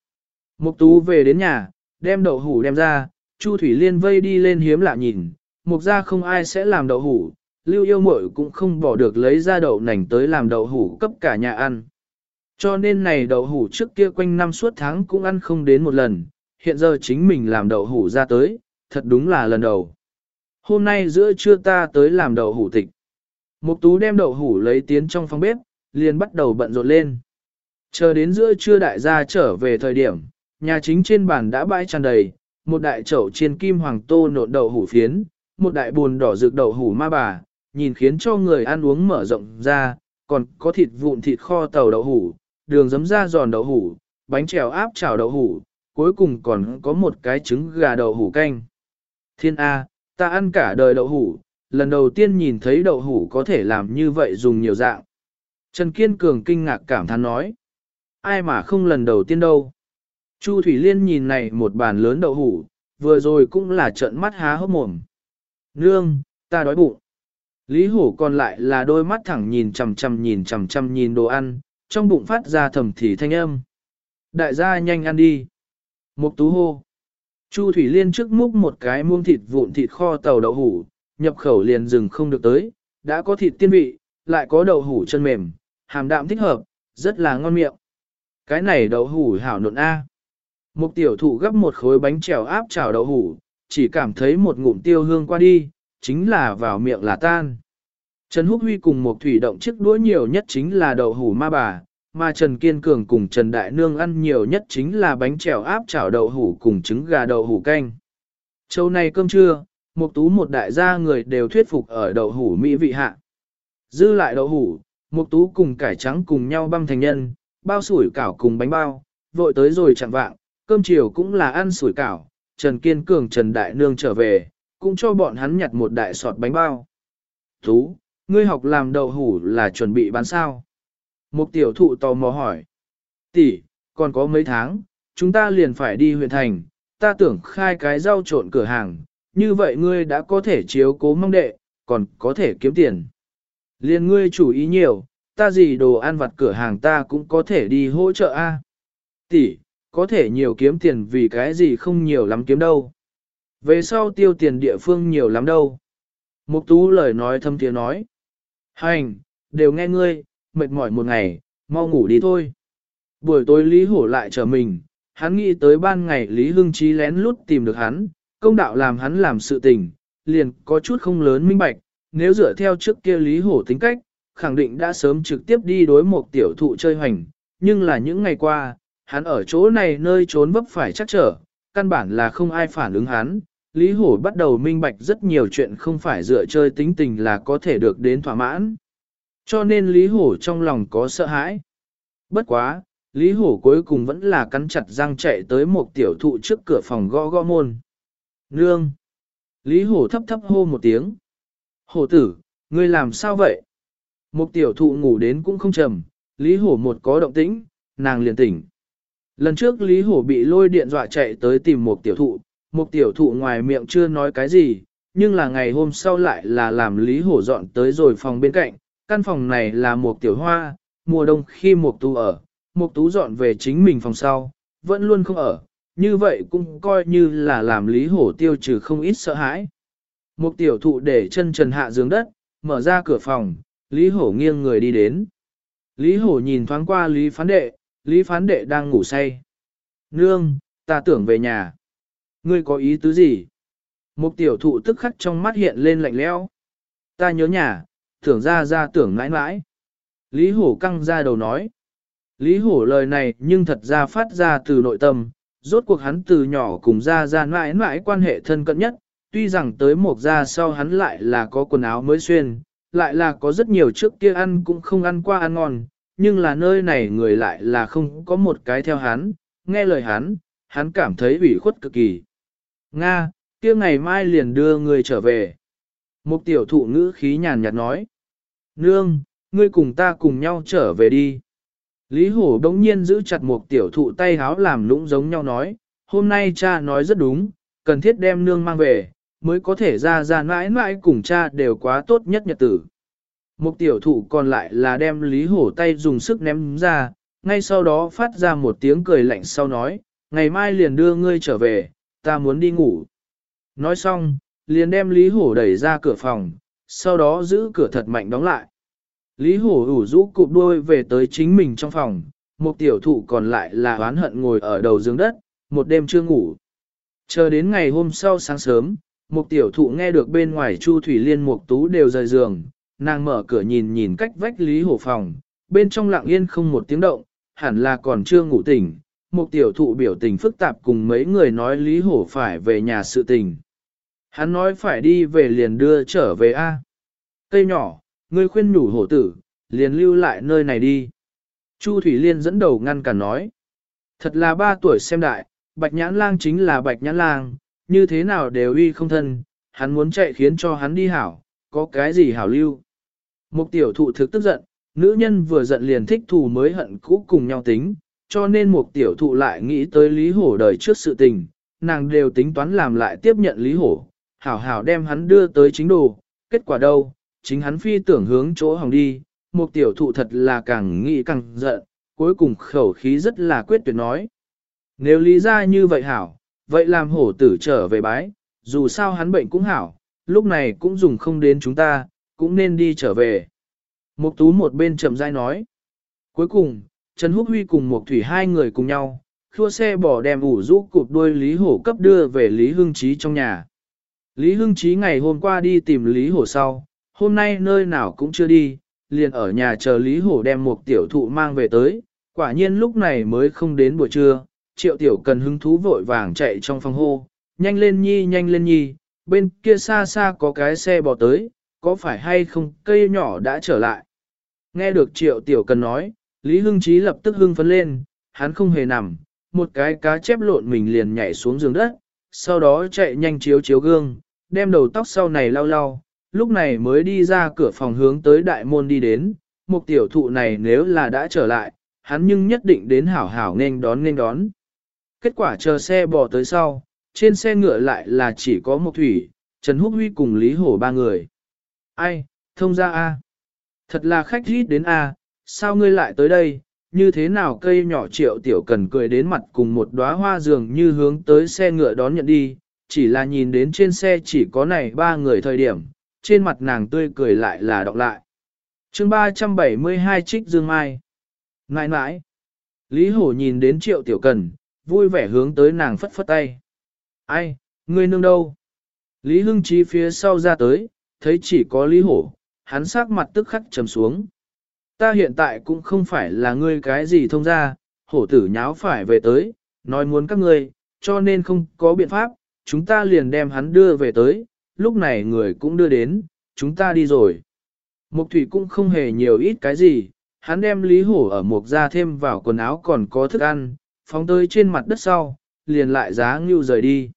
Mục tú về đến nhà, đem đậu hủ đem ra, Chu Thủy Liên vây đi lên hiếm lạ nhìn, mục ra không ai sẽ làm đậu hủ, lưu yêu muội cũng không bỏ được lấy ra đậu nành tới làm đậu hủ cấp cả nhà ăn. Cho nên này đậu hủ trước kia quanh năm suốt tháng cũng ăn không đến một lần, hiện giờ chính mình làm đậu hủ ra tới, thật đúng là lần đầu. Hôm nay giữa trưa ta tới làm đậu hủ tịch. Mục tú đem đậu hủ lấy tiến trong phòng bếp, liền bắt đầu bận rộn lên. Chờ đến giữa trưa đại gia trở về thời điểm, nhà chính trên bàn đã bãi tràn đầy, một đại chậu chiên kim hoàng tô nộn đậu hủ phiến, một đại buồn đỏ rực đậu hủ ma bà, nhìn khiến cho người ăn uống mở rộng ra, còn có thịt vụn thịt kho tàu đậu hủ, đường giấm da giòn đậu hủ, bánh trèo áp chảo đậu hủ, cuối cùng còn có một cái trứng gà đậu hủ canh. Thiên A, ta ăn cả đời đậu hủ, lần đầu tiên nhìn thấy đậu hủ có thể làm như vậy dùng nhiều dạng. Trần Kiên Cường kinh ngạc cảm thán nói. Ai mà không lần đầu tiên đâu. Chu Thủy Liên nhìn này một bàn lớn đậu hủ, vừa rồi cũng là trợn mắt há hốc mồm. Nương, ta đói bụng. Lý hổ còn lại là đôi mắt thẳng nhìn chằm chằm nhìn chằm chằm nhìn đồ ăn, trong bụng phát ra thầm thì thanh âm. Đại gia nhanh ăn đi. Mục tú hô. Chu Thủy Liên trước múc một cái muông thịt vụn thịt kho tàu đậu hủ, nhập khẩu liền dừng không được tới, đã có thịt tiên vị, lại có đậu hủ chân mềm, hàm đạm thích hợp, rất là ngon miệng. Cái này đậu hủ hảo nộn A. Mục tiểu thụ gấp một khối bánh trèo áp chảo đậu hủ, chỉ cảm thấy một ngụm tiêu hương qua đi, chính là vào miệng là tan. Trần Húc Huy cùng một thủy động chiếc đũa nhiều nhất chính là đậu hủ ma bà, mà Trần Kiên Cường cùng Trần Đại Nương ăn nhiều nhất chính là bánh trèo áp chảo đậu hủ cùng trứng gà đậu hủ canh. Châu này cơm trưa, một tú một đại gia người đều thuyết phục ở đậu hủ mỹ vị hạ. Dư lại đậu hủ, một tú cùng cải trắng cùng nhau băm thành nhân, bao sủi cảo cùng bánh bao, vội tới rồi chẳng vạng, cơm chiều cũng là ăn sủi cảo, Trần Kiên Cường Trần Đại Nương trở về, cũng cho bọn hắn nhặt một đại sọt bánh bao. Tú, ngươi học làm đậu hủ là chuẩn bị bán sao? Một tiểu thụ tò mò hỏi. Tỷ, còn có mấy tháng, chúng ta liền phải đi huyện thành, ta tưởng khai cái rau trộn cửa hàng, như vậy ngươi đã có thể chiếu cố mong đệ, còn có thể kiếm tiền. Liên ngươi chủ ý nhiều, ta gì đồ ăn vặt cửa hàng ta cũng có thể đi hỗ trợ a. Tỷ, có thể nhiều kiếm tiền vì cái gì không nhiều lắm kiếm đâu. Về sau tiêu tiền địa phương nhiều lắm đâu. Mục tú lời nói thâm tiếng nói. Hành, đều nghe ngươi, mệt mỏi một ngày, mau ngủ đi thôi. Buổi tối Lý Hổ lại trở mình, hắn nghĩ tới ban ngày Lý Hưng Chí lén lút tìm được hắn, công đạo làm hắn làm sự tình, liền có chút không lớn minh bạch, nếu dựa theo trước kia Lý Hổ tính cách, khẳng định đã sớm trực tiếp đi đối một tiểu thụ chơi hoành, nhưng là những ngày qua, hắn ở chỗ này nơi trốn vấp phải chắc trở, căn bản là không ai phản ứng hắn. Lý Hổ bắt đầu minh bạch rất nhiều chuyện không phải dựa chơi tính tình là có thể được đến thỏa mãn. Cho nên Lý Hổ trong lòng có sợ hãi. Bất quá, Lý Hổ cuối cùng vẫn là cắn chặt răng chạy tới một tiểu thụ trước cửa phòng gõ gõ môn. Nương! Lý Hổ thấp thấp hô một tiếng. Hổ tử, ngươi làm sao vậy? Một tiểu thụ ngủ đến cũng không trầm, Lý Hổ một có động tĩnh, nàng liền tỉnh. Lần trước Lý Hổ bị lôi điện dọa chạy tới tìm một tiểu thụ, một tiểu thụ ngoài miệng chưa nói cái gì, nhưng là ngày hôm sau lại là làm Lý Hổ dọn tới rồi phòng bên cạnh, căn phòng này là một tiểu hoa, mùa đông khi một tú ở, một tú dọn về chính mình phòng sau, vẫn luôn không ở, như vậy cũng coi như là làm Lý Hổ tiêu trừ không ít sợ hãi. Một tiểu thụ để chân trần hạ giường đất, mở ra cửa phòng, Lý Hổ nghiêng người đi đến. Lý Hổ nhìn thoáng qua Lý Phán Đệ, Lý Phán Đệ đang ngủ say. Nương, ta tưởng về nhà. Ngươi có ý tứ gì? Một tiểu thụ tức khắc trong mắt hiện lên lạnh lẽo. Ta nhớ nhà, tưởng ra ra tưởng mãi mãi. Lý Hổ căng ra đầu nói. Lý hổ lời này nhưng thật ra phát ra từ nội tâm, rốt cuộc hắn từ nhỏ cùng ra ra mãi mãi quan hệ thân cận nhất, tuy rằng tới một ra sau hắn lại là có quần áo mới xuyên, lại là có rất nhiều trước kia ăn cũng không ăn qua ăn ngon, nhưng là nơi này người lại là không có một cái theo hắn, nghe lời hắn, hắn cảm thấy ủy khuất cực kỳ. Nga, kia ngày mai liền đưa người trở về. Một tiểu thụ ngữ khí nhàn nhạt nói. Nương, ngươi cùng ta cùng nhau trở về đi. Lý Hổ đống nhiên giữ chặt một tiểu thụ tay háo làm lũng giống nhau nói, hôm nay cha nói rất đúng, cần thiết đem nương mang về, mới có thể ra ra mãi mãi cùng cha đều quá tốt nhất nhật tử. Một tiểu thụ còn lại là đem Lý Hổ tay dùng sức ném ra, ngay sau đó phát ra một tiếng cười lạnh sau nói, ngày mai liền đưa ngươi trở về, ta muốn đi ngủ. Nói xong, liền đem Lý Hổ đẩy ra cửa phòng, sau đó giữ cửa thật mạnh đóng lại. Lý Hổ ủ rũ cụp đôi về tới chính mình trong phòng, một tiểu thụ còn lại là oán hận ngồi ở đầu giường đất, một đêm chưa ngủ. Chờ đến ngày hôm sau sáng sớm, một tiểu thụ nghe được bên ngoài Chu Thủy Liên Mục tú đều rời giường, nàng mở cửa nhìn nhìn cách vách Lý Hổ phòng, bên trong lặng yên không một tiếng động, hẳn là còn chưa ngủ tỉnh. Một tiểu thụ biểu tình phức tạp cùng mấy người nói Lý Hổ phải về nhà sự tình. Hắn nói phải đi về liền đưa trở về A. Cây nhỏ, ngươi khuyên nhủ hổ tử, liền lưu lại nơi này đi. Chu Thủy Liên dẫn đầu ngăn cản nói. Thật là ba tuổi xem đại, bạch nhãn lang chính là bạch nhãn lang, như thế nào đều uy không thân, hắn muốn chạy khiến cho hắn đi hảo, có cái gì hảo lưu. Mục tiểu thụ thực tức giận, nữ nhân vừa giận liền thích thù mới hận cũ cùng nhau tính, cho nên Mục tiểu thụ lại nghĩ tới Lý Hổ đời trước sự tình, nàng đều tính toán làm lại tiếp nhận Lý Hổ, hảo hảo đem hắn đưa tới chính đồ, kết quả đâu, chính hắn phi tưởng hướng chỗ hỏng đi, một tiểu thụ thật là càng nghĩ càng giận, cuối cùng khẩu khí rất là quyết tuyệt nói. Nếu lý ra như vậy hảo, vậy làm hổ tử trở về bái, dù sao hắn bệnh cũng hảo, lúc này cũng dùng không đến chúng ta, cũng nên đi trở về. Mục tú một bên chậm rãi nói. Cuối cùng, Trần Húc Huy cùng Mục Thủy hai người cùng nhau, khua xe bỏ đem ủ rũ cụp đuôi Lý Hổ cấp đưa về Lý Hưng Chí trong nhà. Lý Hưng Chí ngày hôm qua đi tìm Lý Hổ sau, hôm nay nơi nào cũng chưa đi, liền ở nhà chờ Lý Hổ đem một tiểu thụ mang về tới, quả nhiên lúc này mới không đến buổi trưa, triệu tiểu cần hứng thú vội vàng chạy trong phòng hô, nhanh lên nhi nhanh lên nhi, bên kia xa xa có cái xe bò tới, có phải hay không cây nhỏ đã trở lại. Nghe được triệu tiểu cần nói, Lý Hưng Chí lập tức hưng phấn lên, hắn không hề nằm, một cái cá chép lộn mình liền nhảy xuống giường đất, sau đó chạy nhanh chiếu chiếu gương, đem đầu tóc sau này lau lau, lúc này mới đi ra cửa phòng hướng tới đại môn đi đến, một tiểu thụ này nếu là đã trở lại, hắn nhưng nhất định đến hảo hảo nên đón nên đón. Kết quả chờ xe bò tới sau, trên xe ngựa lại là chỉ có một thủy, Trần Húc Huy cùng Lý Hổ ba người. Ai, thông ra A. Thật là khách rít đến A, sao ngươi lại tới đây, như thế nào cây nhỏ triệu tiểu cần cười đến mặt cùng một đóa hoa dường như hướng tới xe ngựa đón nhận đi, chỉ là nhìn đến trên xe chỉ có này ba người thời điểm, trên mặt nàng tươi cười lại là đọc lại. chương 372 trích dương mai. Nãi nãi. Lý Hổ nhìn đến triệu tiểu cần, vui vẻ hướng tới nàng phất phất tay. Ai, ngươi nương đâu? Lý Hưng Chí phía sau ra tới, thấy chỉ có Lý Hổ, hắn sắc mặt tức khắc trầm xuống. Ta hiện tại cũng không phải là ngươi cái gì thông ra, hổ tử nháo phải về tới, nói muốn các ngươi, cho nên không có biện pháp, chúng ta liền đem hắn đưa về tới, lúc này người cũng đưa đến, chúng ta đi rồi. Mục thủy cũng không hề nhiều ít cái gì, hắn đem lý hổ ở mục ra thêm vào quần áo còn có thức ăn, phóng tới trên mặt đất sau, liền lại giá ngưu rời đi.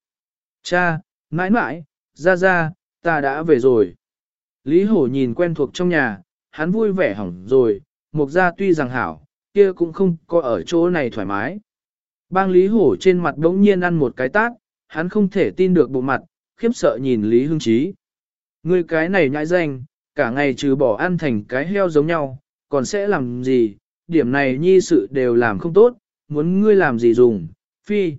Cha, mãi mãi, ra ra, ta đã về rồi. Lý hổ nhìn quen thuộc trong nhà, hắn vui vẻ hỏng rồi, mục ra tuy rằng hảo, kia cũng không có ở chỗ này thoải mái. Bang Lý Hổ trên mặt đống nhiên ăn một cái tát, hắn không thể tin được bộ mặt, khiếp sợ nhìn Lý Hưng Chí. Ngươi cái này nhãi danh, cả ngày trừ bỏ ăn thành cái heo giống nhau, còn sẽ làm gì, điểm này nhi sự đều làm không tốt, muốn ngươi làm gì dùng, phi.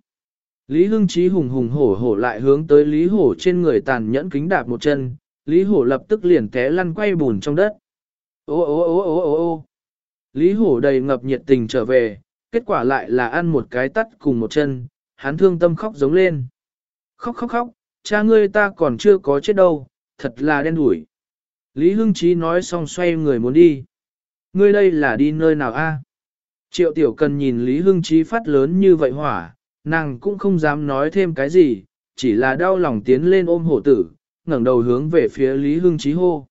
Lý Hưng Chí hùng hùng hổ hổ lại hướng tới Lý Hổ trên người tàn nhẫn kính đạp một chân, Lý Hổ lập tức liền té lăn quay bùn trong đất. Ô ô ô ô ô ô Lý Hổ đầy ngập nhiệt tình trở về, kết quả lại là ăn một cái tắt cùng một chân, hắn thương tâm khóc giống lên. Khóc khóc khóc, cha ngươi ta còn chưa có chết đâu, thật là đen đủi. Lý Hưng Chí nói xong xoay người muốn đi. Ngươi đây là đi nơi nào a? Triệu tiểu cần nhìn Lý Hưng Chí phát lớn như vậy hỏa, nàng cũng không dám nói thêm cái gì, chỉ là đau lòng tiến lên ôm hổ tử, ngẩng đầu hướng về phía Lý Hưng Chí hô.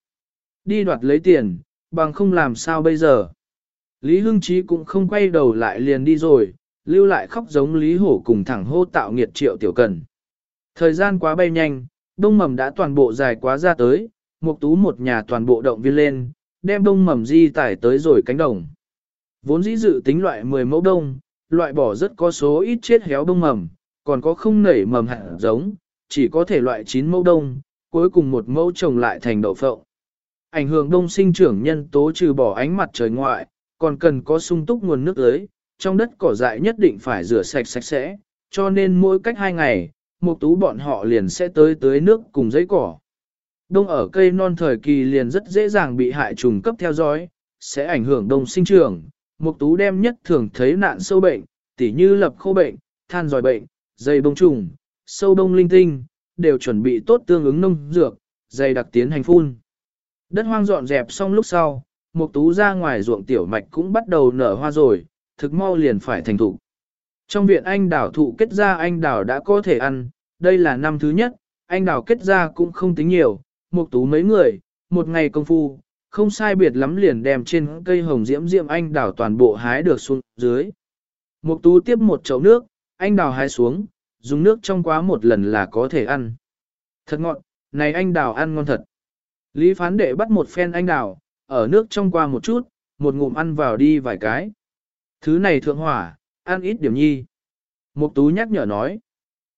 Đi đoạt lấy tiền, bằng không làm sao bây giờ. Lý Hưng Chí cũng không quay đầu lại liền đi rồi, lưu lại khóc giống Lý Hổ cùng thẳng hô tạo nghiệt triệu tiểu cần. Thời gian quá bay nhanh, đông mầm đã toàn bộ dài quá ra tới, một tú một nhà toàn bộ động viên lên, đem đông mầm di tải tới rồi cánh đồng. Vốn dĩ dự tính loại 10 mẫu đông, loại bỏ rất có số ít chết héo đông mầm, còn có không nảy mầm hạt giống, chỉ có thể loại 9 mẫu đông, cuối cùng một mẫu trồng lại thành đậu phộng. Ảnh hưởng đông sinh trưởng nhân tố trừ bỏ ánh mặt trời ngoại, còn cần có sung túc nguồn nước tưới, trong đất cỏ dại nhất định phải rửa sạch sạch sẽ, cho nên mỗi cách hai ngày, một tú bọn họ liền sẽ tới tưới nước cùng giấy cỏ. Đông ở cây non thời kỳ liền rất dễ dàng bị hại trùng cấp theo dõi, sẽ ảnh hưởng đông sinh trưởng. Mục tú đem nhất thường thấy nạn sâu bệnh, tỉ như lập khô bệnh, than giỏi bệnh, dây bông trùng, sâu đông linh tinh, đều chuẩn bị tốt tương ứng nông dược, dây đặc tiến hành phun. Đất hoang dọn dẹp xong lúc sau, mục tú ra ngoài ruộng tiểu mạch cũng bắt đầu nở hoa rồi, thực mau liền phải thành thủ. Trong viện anh đào thụ kết ra anh đào đã có thể ăn, đây là năm thứ nhất, anh đào kết ra cũng không tính nhiều, một tú mấy người, một ngày công phu, không sai biệt lắm liền đem trên cây hồng diễm diễm anh đào toàn bộ hái được xuống dưới. Một tú tiếp một chậu nước, anh đào hái xuống, dùng nước trong quá một lần là có thể ăn. Thật ngọn, này anh đào ăn ngon thật. Lý phán đệ bắt một phen anh đào, ở nước trong qua một chút, một ngụm ăn vào đi vài cái. Thứ này thượng hỏa, ăn ít điểm nhi. Mục tú nhắc nhở nói.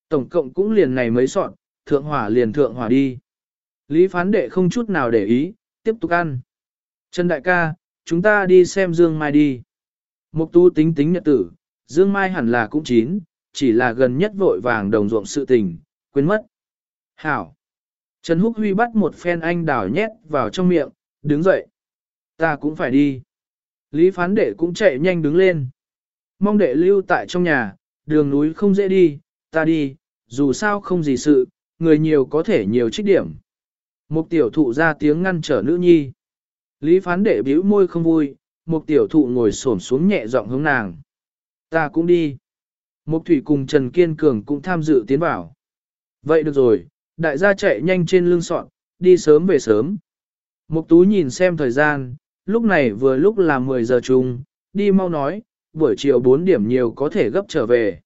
Tổng cộng cũng liền này mấy sọt, thượng hỏa liền thượng hỏa đi. Lý phán đệ không chút nào để ý, tiếp tục ăn. Trần đại ca, chúng ta đi xem Dương Mai đi. Mục tú tính tính nhật tử, Dương Mai hẳn là cũng chín, chỉ là gần nhất vội vàng đồng ruộng sự tình, quên mất. Hảo. Trần Húc Huy bắt một phen anh đào nhét vào trong miệng, đứng dậy. Ta cũng phải đi. Lý phán đệ cũng chạy nhanh đứng lên. Mong đệ lưu tại trong nhà, đường núi không dễ đi, ta đi, dù sao không gì sự, người nhiều có thể nhiều trích điểm. Một tiểu thụ ra tiếng ngăn trở nữ nhi. Lý phán đệ bĩu môi không vui, một tiểu thụ ngồi xổm xuống nhẹ giọng hướng nàng. Ta cũng đi. Một thủy cùng Trần Kiên Cường cũng tham dự tiến vào. Vậy được rồi, đại gia chạy nhanh trên lưng sọn, đi sớm về sớm. Mục tú nhìn xem thời gian, lúc này vừa lúc là 10 giờ chung, đi mau nói, buổi chiều 4 điểm nhiều có thể gấp trở về.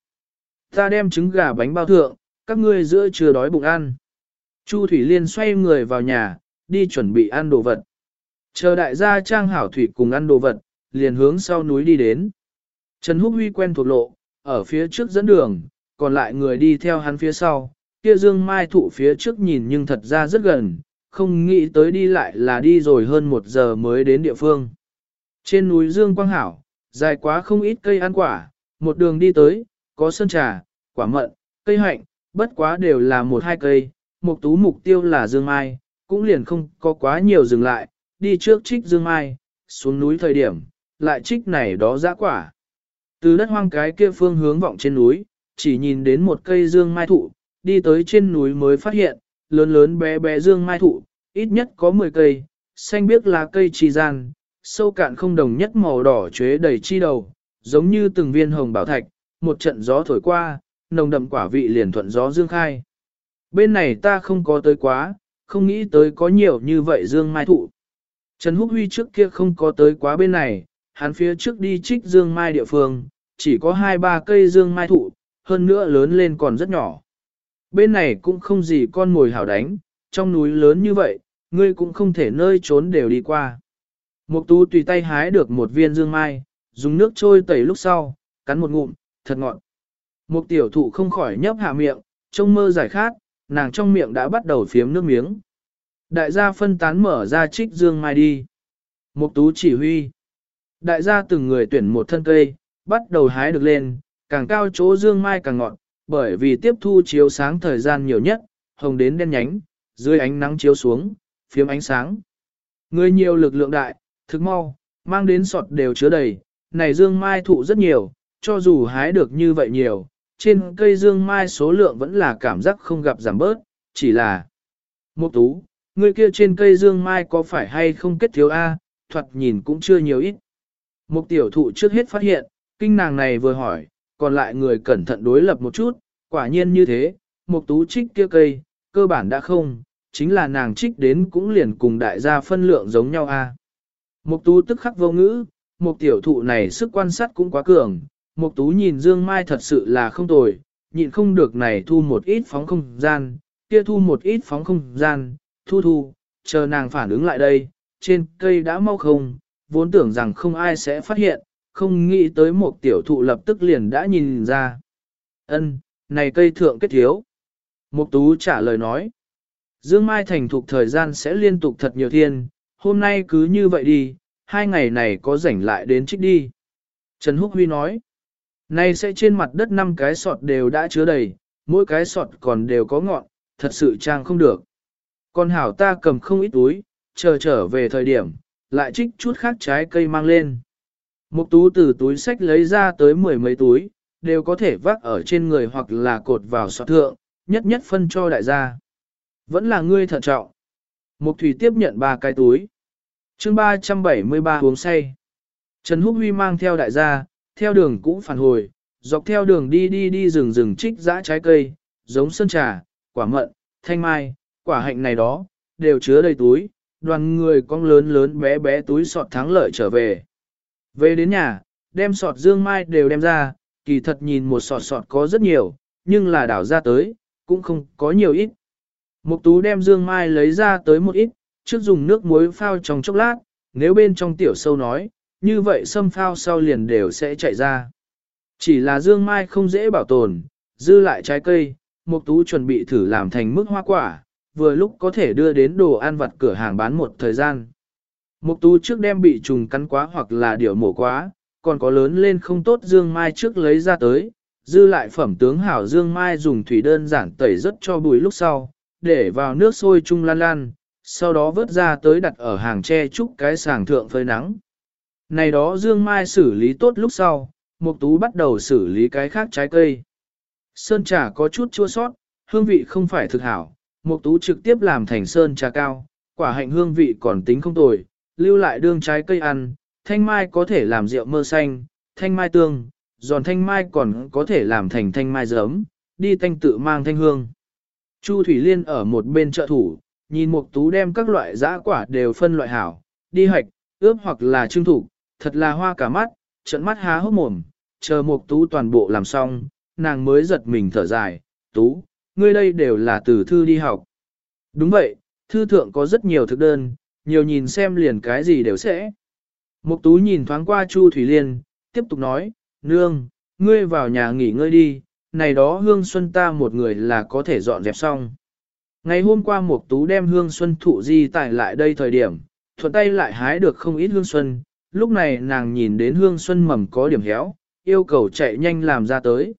Ta đem trứng gà bánh bao thượng, các ngươi giữa chưa đói bụng ăn. Chu Thủy Liên xoay người vào nhà, đi chuẩn bị ăn đồ vật. Chờ đại gia Trang Hảo Thủy cùng ăn đồ vật, liền hướng sau núi đi đến. Trần Húc Huy quen thuộc lộ, ở phía trước dẫn đường, còn lại người đi theo hắn phía sau. Kia Dương Mai thụ phía trước nhìn nhưng thật ra rất gần, không nghĩ tới đi lại là đi rồi hơn một giờ mới đến địa phương. Trên núi Dương Quang Hảo, dài quá không ít cây ăn quả, một đường đi tới, có sơn trà, quả mận, cây hạnh, bất quá đều là một hai cây, mục tú mục tiêu là Dương Mai, cũng liền không có quá nhiều dừng lại, đi trước trích Dương Mai, xuống núi thời điểm, lại trích này đó dã quả. Từ đất hoang cái kia phương hướng vọng trên núi, chỉ nhìn đến một cây Dương Mai thụ, đi tới trên núi mới phát hiện, lớn lớn bé bé Dương Mai thụ, ít nhất có 10 cây, xanh biếc là cây trì gian, sâu cạn không đồng nhất màu đỏ chuế đầy chi đầu, giống như từng viên hồng bảo thạch, một trận gió thổi qua, nồng đậm quả vị liền thuận gió dương khai. Bên này ta không có tới quá, không nghĩ tới có nhiều như vậy dương mai thụ. Trần Húc Huy trước kia không có tới quá bên này, hắn phía trước đi trích dương mai địa phương, chỉ có hai ba cây dương mai thụ, hơn nữa lớn lên còn rất nhỏ. Bên này cũng không gì con mồi hảo đánh, trong núi lớn như vậy, ngươi cũng không thể nơi trốn đều đi qua. Mục tú tùy tay hái được một viên dương mai, dùng nước trôi tẩy lúc sau, cắn một ngụm, thật ngọt. Mục tiểu thụ không khỏi nhấp hạ miệng, trông mơ giải khát, nàng trong miệng đã bắt đầu phiếm nước miếng. Đại gia phân tán mở ra trích dương mai đi. Mục tú chỉ huy. Đại gia từng người tuyển một thân cây, bắt đầu hái được lên, càng cao chỗ dương mai càng ngọt, bởi vì tiếp thu chiếu sáng thời gian nhiều nhất, hồng đến đen nhánh, dưới ánh nắng chiếu xuống, phiếm ánh sáng. Người nhiều lực lượng đại, thức mau, mang đến sọt đều chứa đầy, này dương mai thụ rất nhiều, cho dù hái được như vậy nhiều, trên cây dương mai số lượng vẫn là cảm giác không gặp giảm bớt, chỉ là một tú, người kia trên cây dương mai có phải hay không kết thiếu A, thoạt nhìn cũng chưa nhiều ít. Một tiểu thụ trước hết phát hiện, kinh nàng này vừa hỏi, còn lại người cẩn thận đối lập một chút, quả nhiên như thế, một tú trích kia cây, cơ bản đã không, chính là nàng trích đến cũng liền cùng đại gia phân lượng giống nhau a. Mục tú tức khắc vô ngữ, mục tiểu thụ này sức quan sát cũng quá cường, mục tú nhìn Dương Mai thật sự là không tồi, nhịn không được này thu một ít phóng không gian, kia thu một ít phóng không gian, thu thu, chờ nàng phản ứng lại đây, trên cây đã mau không, vốn tưởng rằng không ai sẽ phát hiện, không nghĩ tới một tiểu thụ lập tức liền đã nhìn ra. Ân, này cây thượng kết thiếu. Mục tú trả lời nói. Dương Mai thành thục thời gian sẽ liên tục thật nhiều thiên, hôm nay cứ như vậy đi, hai ngày này có rảnh lại đến trích đi. Trần Húc Huy nói. Nay sẽ trên mặt đất năm cái sọt đều đã chứa đầy, mỗi cái sọt còn đều có ngọn, thật sự trang không được. Còn hảo ta cầm không ít túi, chờ trở về thời điểm, lại trích chút khác trái cây mang lên. Mục tú từ túi sách lấy ra tới mười mấy túi, đều có thể vác ở trên người hoặc là cột vào sọt thượng, nhất nhất phân cho đại gia. Vẫn là ngươi thận trọng. Mục thủy tiếp nhận ba cái túi chương 373 uống say. Trần Húc Huy mang theo đại gia, theo đường cũ phản hồi, dọc theo đường đi đi đi rừng rừng trích dã trái cây, giống sơn trà, quả mận, thanh mai, quả hạnh này đó, đều chứa đầy túi, đoàn người con lớn lớn bé bé túi sọt thắng lợi trở về. Về đến nhà, đem sọt dương mai đều đem ra, kỳ thật nhìn một sọt sọt có rất nhiều, nhưng là đảo ra tới, cũng không có nhiều ít. Mục tú đem dương mai lấy ra tới một ít, trước dùng nước muối phao trong chốc lát, nếu bên trong tiểu sâu nói, như vậy sâm phao sau liền đều sẽ chạy ra. Chỉ là dương mai không dễ bảo tồn, dư lại trái cây, mục tú chuẩn bị thử làm thành mức hoa quả, vừa lúc có thể đưa đến đồ ăn vặt cửa hàng bán một thời gian. Mục tú trước đem bị trùng cắn quá hoặc là điểu mổ quá, còn có lớn lên không tốt dương mai trước lấy ra tới, dư lại phẩm tướng hảo dương mai dùng thủy đơn giản tẩy rất cho bùi lúc sau, để vào nước sôi chung lan lan, sau đó vớt ra tới đặt ở hàng tre trúc cái sàng thượng phơi nắng. Này đó dương mai xử lý tốt lúc sau, mục tú bắt đầu xử lý cái khác trái cây. Sơn trà có chút chua sót, hương vị không phải thực hảo, mục tú trực tiếp làm thành sơn trà cao, quả hạnh hương vị còn tính không tồi, lưu lại đương trái cây ăn, thanh mai có thể làm rượu mơ xanh, thanh mai tương, giòn thanh mai còn có thể làm thành thanh mai giấm, đi thanh tự mang thanh hương. Chu Thủy Liên ở một bên trợ thủ, nhìn Mục Tú đem các loại dã quả đều phân loại hảo, đi hạch, ướp hoặc là trưng thủ, thật là hoa cả mắt, trợn mắt há hốc mồm, chờ Mục Tú toàn bộ làm xong, nàng mới giật mình thở dài, "Tú, ngươi đây đều là từ thư đi học." Đúng vậy, thư thượng có rất nhiều thực đơn, nhiều nhìn xem liền cái gì đều sẽ. Mục tú nhìn thoáng qua Chu Thủy Liên, tiếp tục nói, nương, ngươi vào nhà nghỉ ngơi đi, này đó hương xuân ta một người là có thể dọn dẹp xong. Ngày hôm qua Mục tú đem hương xuân thụ di tải lại đây thời điểm, thuận tay lại hái được không ít hương xuân, lúc này nàng nhìn đến hương xuân mầm có điểm héo, yêu cầu chạy nhanh làm ra tới.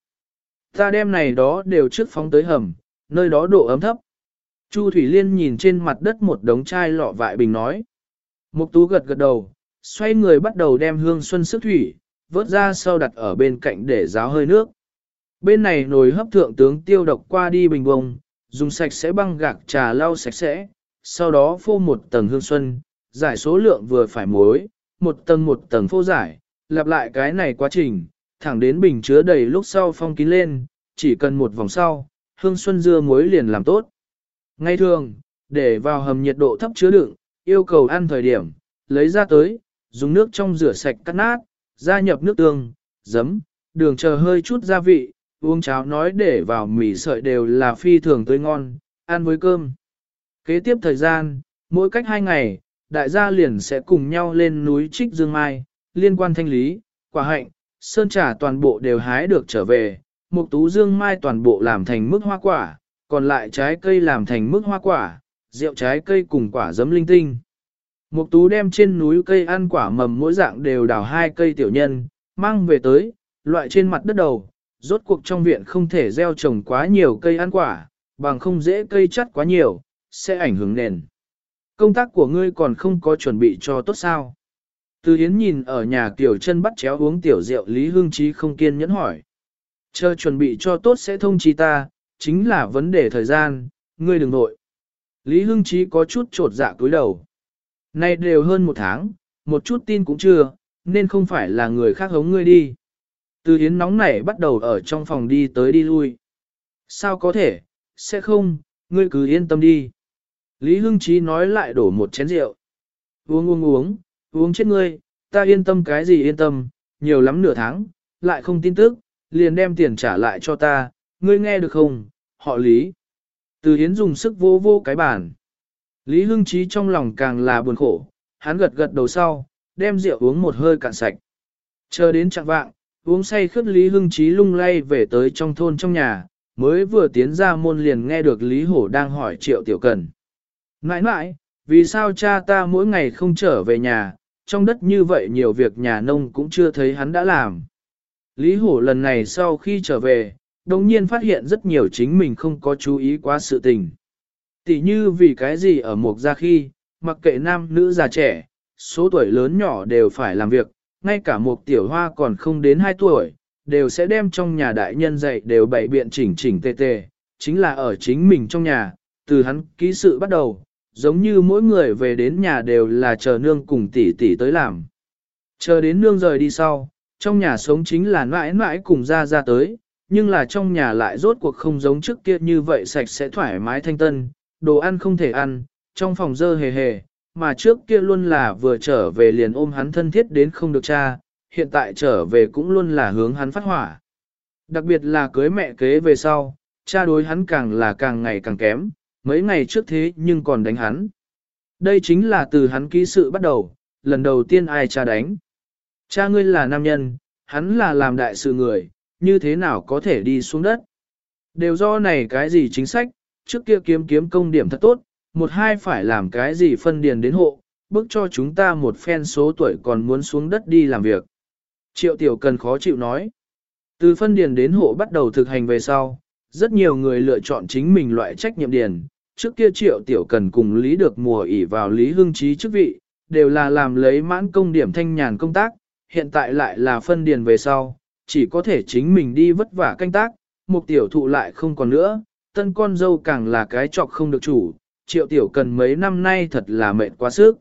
Ta đem này đó đều trước phóng tới hầm, nơi đó độ ấm thấp. Chu Thủy Liên nhìn trên mặt đất một đống chai lọ vại bình nói. Mục tú gật gật đầu, xoay người bắt đầu đem hương xuân sức thủy, vớt ra sau đặt ở bên cạnh để ráo hơi nước. Bên này nồi hấp thượng tướng tiêu độc qua đi bình bông, dùng sạch sẽ băng gạc trà lau sạch sẽ, sau đó phô một tầng hương xuân, giải số lượng vừa phải muối, một tầng một tầng phô giải, lặp lại cái này quá trình, thẳng đến bình chứa đầy lúc sau phong kín lên, chỉ cần một vòng sau, hương xuân dưa muối liền làm tốt. Ngay thường, để vào hầm nhiệt độ thấp chứa đựng, yêu cầu ăn thời điểm, lấy ra tới, dùng nước trong rửa sạch cắt nát, gia nhập nước tương, giấm, đường chờ hơi chút gia vị, uống cháo nói để vào mì sợi đều là phi thường tươi ngon, ăn với cơm. Kế tiếp thời gian, mỗi cách hai ngày, đại gia liền sẽ cùng nhau lên núi Trích Dương Mai, liên quan thanh lý, quả hạnh, sơn trà toàn bộ đều hái được trở về, mục tú Dương Mai toàn bộ làm thành mức hoa quả, còn lại trái cây làm thành mức hoa quả, rượu trái cây cùng quả giấm linh tinh. Mục tú đem trên núi cây ăn quả mầm mỗi dạng đều đào hai cây tiểu nhân, mang về tới, loại trên mặt đất đầu, rốt cuộc trong viện không thể gieo trồng quá nhiều cây ăn quả, bằng không dễ cây chắt quá nhiều, sẽ ảnh hưởng nền. Công tác của ngươi còn không có chuẩn bị cho tốt sao? Từ Hiến nhìn ở nhà tiểu chân bắt chéo uống tiểu rượu Lý Hương Trí không kiên nhẫn hỏi. Chờ chuẩn bị cho tốt sẽ thông chi ta, chính là vấn đề thời gian, ngươi đừng nội. Lý Hương Trí có chút trột dạ cúi đầu. Nay đều hơn một tháng, một chút tin cũng chưa, nên không phải là người khác hống ngươi đi. Từ Yến nóng nảy bắt đầu ở trong phòng đi tới đi lui. Sao có thể, sẽ không, ngươi cứ yên tâm đi. Lý Hưng Chí nói lại đổ một chén rượu. Uống uống uống, uống chết ngươi, ta yên tâm cái gì yên tâm, nhiều lắm nửa tháng, lại không tin tức, liền đem tiền trả lại cho ta, ngươi nghe được không, họ Lý. Từ Hiến dùng sức vô vô cái bàn. Lý Hưng Chí trong lòng càng là buồn khổ, hắn gật gật đầu sau, đem rượu uống một hơi cạn sạch. Chờ đến chặng vạng, uống say khướt Lý Hưng Chí lung lay về tới trong thôn trong nhà, mới vừa tiến ra môn liền nghe được Lý Hổ đang hỏi Triệu Tiểu Cần. Nãi nãi, vì sao cha ta mỗi ngày không trở về nhà, trong đất như vậy nhiều việc nhà nông cũng chưa thấy hắn đã làm. Lý Hổ lần này sau khi trở về, đồng nhiên phát hiện rất nhiều chính mình không có chú ý quá sự tình. Tỷ như vì cái gì ở một gia khi, mặc kệ nam nữ già trẻ, số tuổi lớn nhỏ đều phải làm việc, ngay cả một tiểu hoa còn không đến 2 tuổi, đều sẽ đem trong nhà đại nhân dạy đều bày biện chỉnh chỉnh tề tề, chính là ở chính mình trong nhà, từ hắn ký sự bắt đầu, giống như mỗi người về đến nhà đều là chờ nương cùng tỷ tỷ tới làm. Chờ đến nương rời đi sau, trong nhà sống chính là mãi mãi cùng ra ra tới, nhưng là trong nhà lại rốt cuộc không giống trước kia như vậy sạch sẽ thoải mái thanh tân, đồ ăn không thể ăn, trong phòng dơ hề hề, mà trước kia luôn là vừa trở về liền ôm hắn thân thiết đến không được cha, hiện tại trở về cũng luôn là hướng hắn phát hỏa. Đặc biệt là cưới mẹ kế về sau, cha đối hắn càng là càng ngày càng kém, mấy ngày trước thế nhưng còn đánh hắn. Đây chính là từ hắn ký sự bắt đầu, lần đầu tiên ai cha đánh. Cha ngươi là nam nhân, hắn là làm đại sự người, như thế nào có thể đi xuống đất. Đều do này cái gì chính sách, trước kia kiếm kiếm công điểm thật tốt, một hai phải làm cái gì phân điền đến hộ, bức cho chúng ta một phen số tuổi còn muốn xuống đất đi làm việc. Triệu tiểu cần khó chịu nói. Từ phân điền đến hộ bắt đầu thực hành về sau, rất nhiều người lựa chọn chính mình loại trách nhiệm điền. Trước kia triệu tiểu cần cùng lý được mùa ỉ vào lý hương trí chức vị, đều là làm lấy mãn công điểm thanh nhàn công tác, hiện tại lại là phân điền về sau, chỉ có thể chính mình đi vất vả canh tác, một tiểu thụ lại không còn nữa, tân con dâu càng là cái trọc không được chủ, triệu tiểu cần mấy năm nay thật là mệt quá sức.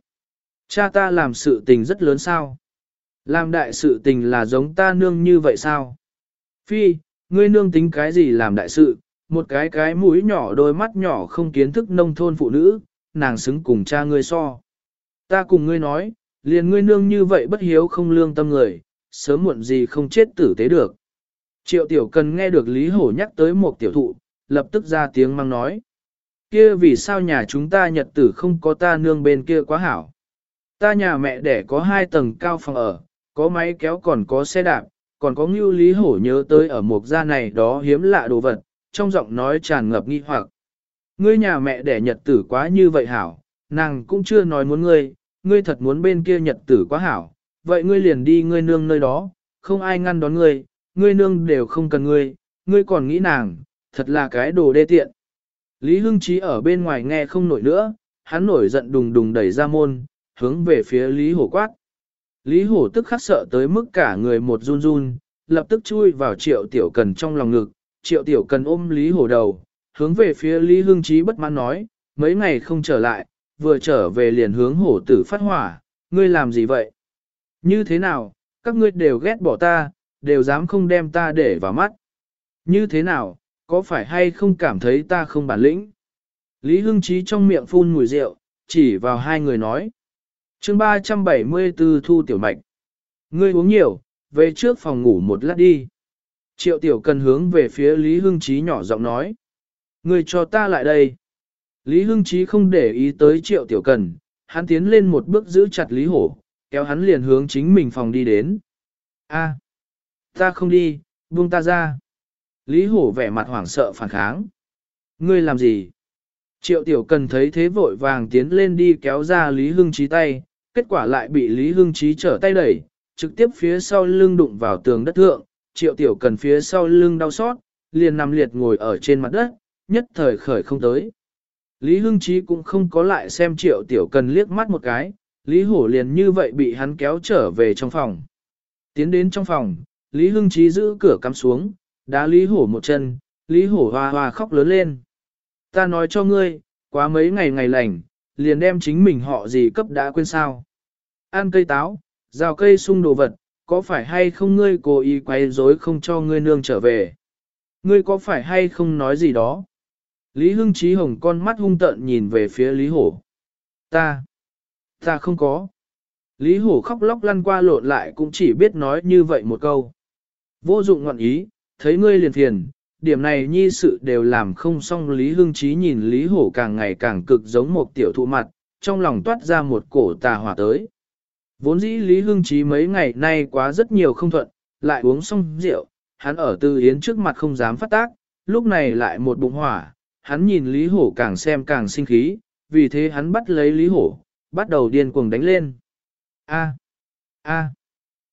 Cha ta làm sự tình rất lớn sao? Làm đại sự tình là giống ta nương như vậy sao? Phi, ngươi nương tính cái gì làm đại sự, một cái cái mũi nhỏ đôi mắt nhỏ không kiến thức nông thôn phụ nữ, nàng xứng cùng cha ngươi so. Ta cùng ngươi nói, liền ngươi nương như vậy bất hiếu không lương tâm người, sớm muộn gì không chết tử tế được. Triệu tiểu cần nghe được Lý Hổ nhắc tới một tiểu thụ, lập tức ra tiếng mang nói. Kia vì sao nhà chúng ta nhật tử không có ta nương bên kia quá hảo. Ta nhà mẹ đẻ có hai tầng cao phòng ở, có máy kéo còn có xe đạp, còn có ngưu Lý Hổ nhớ tới ở một gia này đó hiếm lạ đồ vật, trong giọng nói tràn ngập nghi hoặc. Ngươi nhà mẹ đẻ nhật tử quá như vậy hảo, nàng cũng chưa nói muốn ngươi, ngươi thật muốn bên kia nhật tử quá hảo, vậy ngươi liền đi ngươi nương nơi đó, không ai ngăn đón ngươi, ngươi nương đều không cần ngươi, ngươi còn nghĩ nàng, thật là cái đồ đê tiện. Lý Hưng Chí ở bên ngoài nghe không nổi nữa, hắn nổi giận đùng đùng đẩy ra môn, hướng về phía Lý Hổ quát. Lý Hổ tức khắc sợ tới mức cả người một run run, lập tức chui vào triệu tiểu cần trong lòng ngực, triệu tiểu cần ôm Lý Hổ đầu, hướng về phía Lý Hưng Chí bất mãn nói, mấy ngày không trở lại, vừa trở về liền hướng hổ tử phát hỏa, ngươi làm gì vậy? Như thế nào, các ngươi đều ghét bỏ ta, đều dám không đem ta để vào mắt. Như thế nào, có phải hay không cảm thấy ta không bản lĩnh? Lý Hưng Chí trong miệng phun mùi rượu, chỉ vào hai người nói. chương 374 Thu Tiểu Mạch. Ngươi uống nhiều, về trước phòng ngủ một lát đi. Triệu Tiểu cần hướng về phía Lý Hưng Chí nhỏ giọng nói. Ngươi cho ta lại đây. Lý Hưng Chí không để ý tới Triệu Tiểu cần, hắn tiến lên một bước giữ chặt Lý Hổ, kéo hắn liền hướng chính mình phòng đi đến. A, ta không đi, buông ta ra. Lý Hổ vẻ mặt hoảng sợ phản kháng. Ngươi làm gì? Triệu Tiểu Cần thấy thế vội vàng tiến lên đi kéo ra Lý Hưng Chí tay, kết quả lại bị Lý Hưng Chí trở tay đẩy, trực tiếp phía sau lưng đụng vào tường đất thượng, Triệu Tiểu Cần phía sau lưng đau xót, liền nằm liệt ngồi ở trên mặt đất, nhất thời khởi không tới. Lý Hưng Chí cũng không có lại xem Triệu Tiểu Cần liếc mắt một cái, Lý Hổ liền như vậy bị hắn kéo trở về trong phòng. Tiến đến trong phòng, Lý Hưng Chí giữ cửa cắm xuống, đá Lý Hổ một chân, Lý Hổ hoa hoa khóc lớn lên. Ta nói cho ngươi, quá mấy ngày ngày lành, liền đem chính mình họ gì cấp đã quên sao. Ăn cây táo, Rào cây sung đồ vật, có phải hay không ngươi cố ý quay rối không cho ngươi nương trở về? Ngươi có phải hay không nói gì đó? Lý Hưng Chí Hồng con mắt hung tợn nhìn về phía Lý Hổ. Ta, ta không có. Lý Hổ khóc lóc lăn qua lộn lại cũng chỉ biết nói như vậy một câu. Vô dụng ngọn ý, thấy ngươi liền phiền, điểm này nhi sự đều làm không xong Lý Hưng Chí nhìn Lý Hổ càng ngày càng cực giống một tiểu thụ mặt, trong lòng toát ra một cổ tà hỏa tới. Vốn dĩ Lý Hưng Chí mấy ngày nay quá rất nhiều không thuận, lại uống xong rượu, hắn ở Tư Yến trước mặt không dám phát tác, lúc này lại một bụng hỏa, hắn nhìn Lý Hổ càng xem càng sinh khí, vì thế hắn bắt lấy Lý Hổ, bắt đầu điên cuồng đánh lên. A, a,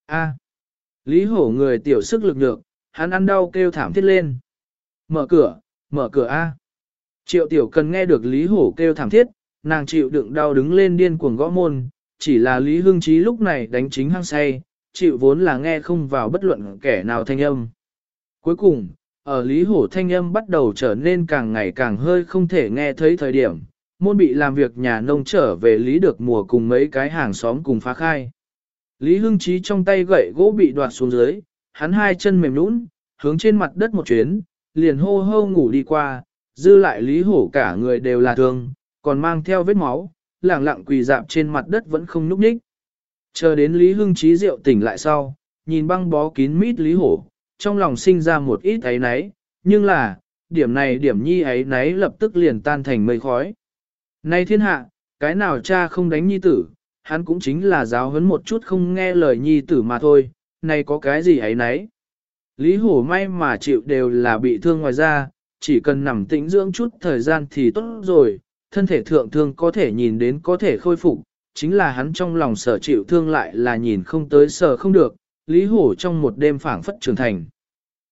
a. Lý Hổ người tiểu sức lực nhược, hắn ăn đau kêu thảm thiết lên. Mở cửa, mở cửa A. Triệu tiểu cần nghe được Lý Hổ kêu thảm thiết, nàng chịu đựng đau đứng lên điên cuồng gõ môn, chỉ là Lý Hương Chí lúc này đánh chính hăng say, chịu vốn là nghe không vào bất luận kẻ nào thanh âm. Cuối cùng, ở Lý Hổ thanh âm bắt đầu trở nên càng ngày càng hơi không thể nghe thấy thời điểm, môn bị làm việc nhà nông trở về Lý được mùa cùng mấy cái hàng xóm cùng phá khai. Lý Hưng Chí trong tay gậy gỗ bị đoạt xuống dưới, hắn hai chân mềm nũng, hướng trên mặt đất một chuyến, liền hô hô ngủ đi qua, dư lại Lý Hổ cả người đều là thương, còn mang theo vết máu, lẳng lặng quỳ dạp trên mặt đất vẫn không núp ních. Chờ đến Lý Hưng Chí rượu tỉnh lại sau, nhìn băng bó kín mít Lý Hổ, trong lòng sinh ra một ít ấy náy, nhưng là, điểm này điểm nhi ấy náy lập tức liền tan thành mây khói. Này thiên hạ, cái nào cha không đánh nhi tử, hắn cũng chính là giáo huấn một chút không nghe lời nhi tử mà thôi, này có cái gì ấy nấy. Lý Hổ may mà chịu đều là bị thương ngoài ra, chỉ cần nằm tĩnh dưỡng chút thời gian thì tốt rồi, thân thể thượng thương có thể nhìn đến có thể khôi phục, chính là hắn trong lòng sở chịu thương lại là nhìn không tới sở không được, Lý Hổ trong một đêm phảng phất trưởng thành.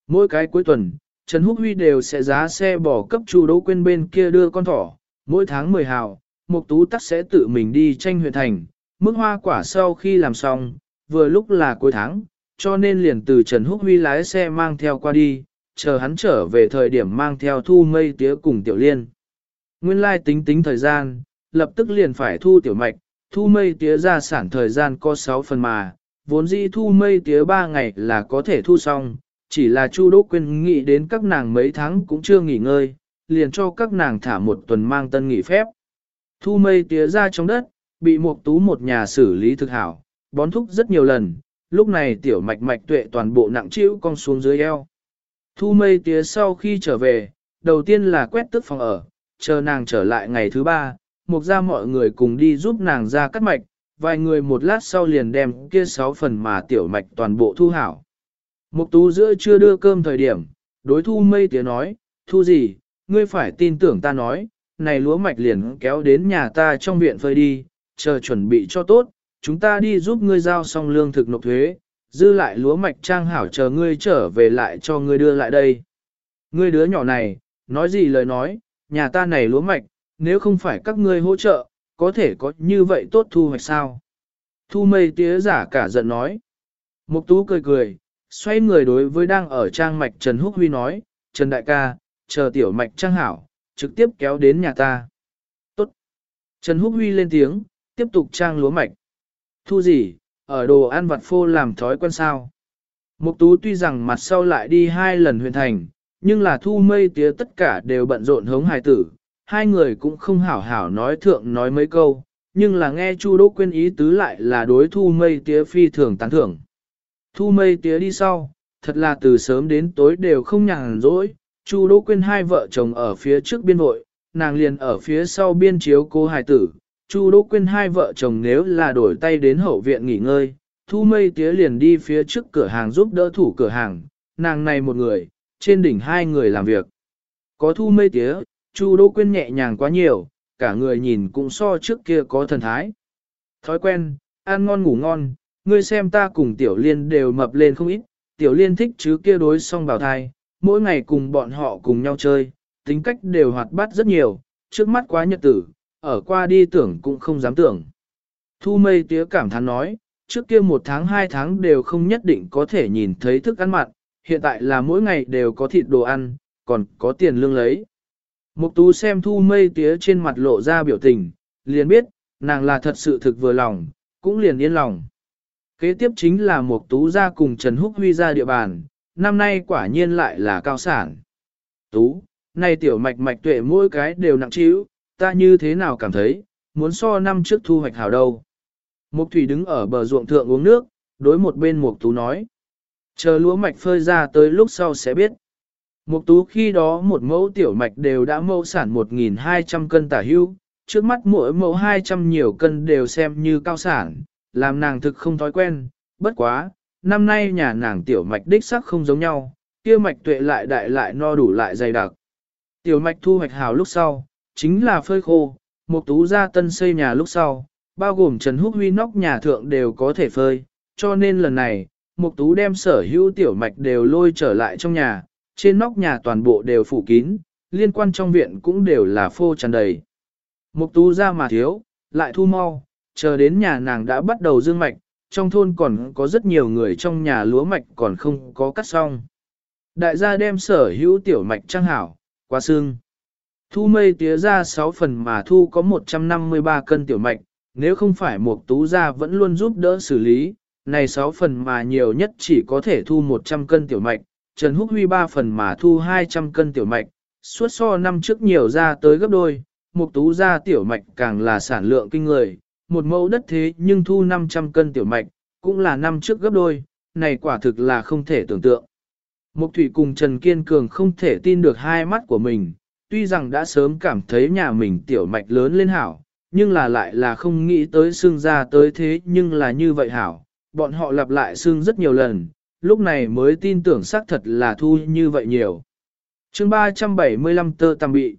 Mỗi cái cuối tuần, Trần Húc Huy đều sẽ giá xe bỏ cấp chu đấu quên bên kia đưa con thỏ, mỗi tháng 10 hào, Mục Tú tắc sẽ tự mình đi tranh huyện thành, mức hoa quả sau khi làm xong, vừa lúc là cuối tháng, cho nên liền từ Trần Húc Huy lái xe mang theo qua đi, chờ hắn trở về thời điểm mang theo thu mây tía cùng tiểu liên. Nguyên lai tính tính thời gian, lập tức liền phải thu tiểu mạch, thu mây tía ra sản thời gian có 6 phần mà, vốn dĩ thu mây tía 3 ngày là có thể thu xong, chỉ là Chu Đỗ Quyên nghĩ đến các nàng mấy tháng cũng chưa nghỉ ngơi, liền cho các nàng thả một tuần mang tân nghỉ phép. Thu mây tía ra trong đất, bị một tú một nhà xử lý thực hảo, bón thúc rất nhiều lần, lúc này tiểu mạch mạch tuệ toàn bộ nặng chịu con xuống dưới eo. Thu mây tía sau khi trở về, đầu tiên là quét tức phòng ở, chờ nàng trở lại ngày thứ ba, mục ra mọi người cùng đi giúp nàng ra cắt mạch, vài người một lát sau liền đem kia sáu phần mà tiểu mạch toàn bộ thu hảo. Mục tú giữa chưa đưa cơm thời điểm, đối thu mây tía nói, thu gì, ngươi phải tin tưởng ta nói, này lúa mạch liền kéo đến nhà ta trong viện phơi đi, chờ chuẩn bị cho tốt, chúng ta đi giúp ngươi giao xong lương thực nộp thuế, dư lại lúa mạch trang hảo chờ ngươi trở về lại cho ngươi đưa lại đây. Ngươi đứa nhỏ này, nói gì lời nói, nhà ta này lúa mạch, nếu không phải các ngươi hỗ trợ, có thể có như vậy tốt thu hoạch sao? Thu mây tía giả cả giận nói. Mục tú cười cười, xoay người đối với đang ở trang mạch Trần Húc Huy nói, Trần Đại ca, chờ tiểu mạch trang hảo, trực tiếp kéo đến nhà ta. Tốt. Trần Húc Huy lên tiếng, tiếp tục trang lúa mạch. Thu gì, ở đồ ăn vặt phô làm thói quen sao. Mục tú tuy rằng mặt sau lại đi hai lần huyện thành, nhưng là thu mây tía tất cả đều bận rộn hống hài tử, hai người cũng không hảo hảo nói thượng nói mấy câu, nhưng là nghe Chu Đỗ Quyên ý tứ lại là đối thu mây tía phi thường tán thưởng. Thu mây tía đi sau, thật là từ sớm đến tối đều không nhàn rỗi, Chu Đỗ Quyên hai vợ chồng ở phía trước biên hội, nàng liền ở phía sau biên chiếu cô hài tử, Chu Đỗ Quyên hai vợ chồng nếu là đổi tay đến hậu viện nghỉ ngơi, Thu Mây Tía liền đi phía trước cửa hàng giúp đỡ thủ cửa hàng, nàng này một người, trên đỉnh hai người làm việc. Có Thu Mây Tía, Chu Đỗ Quyên nhẹ nhàng quá nhiều, cả người nhìn cũng so trước kia có thần thái. Thói quen, ăn ngon ngủ ngon, ngươi xem ta cùng Tiểu Liên đều mập lên không ít, Tiểu Liên thích chứ kia đối song bào thai, mỗi ngày cùng bọn họ cùng nhau chơi, tính cách đều hoạt bát rất nhiều, trước mắt quá nhật tử, ở qua đi tưởng cũng không dám tưởng. Thu mây tía cảm thán nói, trước kia một tháng hai tháng đều không nhất định có thể nhìn thấy thức ăn mặn, hiện tại là mỗi ngày đều có thịt đồ ăn, còn có tiền lương lấy. Mục tú xem thu mây tía trên mặt lộ ra biểu tình, liền biết, nàng là thật sự thực vừa lòng, cũng liền yên lòng. Kế tiếp chính là Mục tú ra cùng Trần Húc Huy ra địa bàn, năm nay quả nhiên lại là cao sản. Tú, nay tiểu mạch mạch tuệ mỗi cái đều nặng trĩu, ta như thế nào cảm thấy, muốn so năm trước thu hoạch hảo đâu. Mục thủy đứng ở bờ ruộng thượng uống nước, đối một bên mục tú nói. Chờ lúa mạch phơi ra tới lúc sau sẽ biết. Mục tú khi đó một mẫu tiểu mạch đều đã mẫu sản 1.200 cân tả hưu, trước mắt mỗi mẫu 200 nhiều cân đều xem như cao sản, làm nàng thực không thói quen, bất quá, năm nay nhà nàng tiểu mạch đích sắc không giống nhau, kia mạch tuệ lại đại lại no đủ lại dày đặc. Tiểu mạch thu hoạch hào lúc sau, chính là phơi khô, một tú gia tân xây nhà lúc sau, bao gồm Trần Húc Huy nóc nhà thượng đều có thể phơi, cho nên lần này, một Tú đem sở hữu tiểu mạch đều lôi trở lại trong nhà, trên nóc nhà toàn bộ đều phủ kín, liên quan trong viện cũng đều là phô tràn đầy. Một Tú ra mà thiếu, lại thu mau, chờ đến nhà nàng đã bắt đầu dương mạch, trong thôn còn có rất nhiều người trong nhà lúa mạch còn không có cắt xong. Đại gia đem sở hữu tiểu mạch trang hảo, qua xương. Thu mây tía ra 6 phần mà thu có 153 cân tiểu mạch, nếu không phải một tú gia vẫn luôn giúp đỡ xử lý, này 6 phần mà nhiều nhất chỉ có thể thu 100 cân tiểu mạch, Trần Húc Huy 3 phần mà thu 200 cân tiểu mạch, suốt so năm trước nhiều ra tới gấp đôi, một tú gia tiểu mạch càng là sản lượng kinh người, một mẫu đất thế nhưng thu 500 cân tiểu mạch, cũng là năm trước gấp đôi, này quả thực là không thể tưởng tượng. Mục Thủy cùng Trần Kiên Cường không thể tin được hai mắt của mình, tuy rằng đã sớm cảm thấy nhà mình tiểu mạch lớn lên hảo, nhưng là lại là không nghĩ tới xương ra tới thế nhưng là như vậy hảo. Bọn họ lặp lại xương rất nhiều lần, lúc này mới tin tưởng xác thật là thu như vậy nhiều. chương 375 tơ tam bị.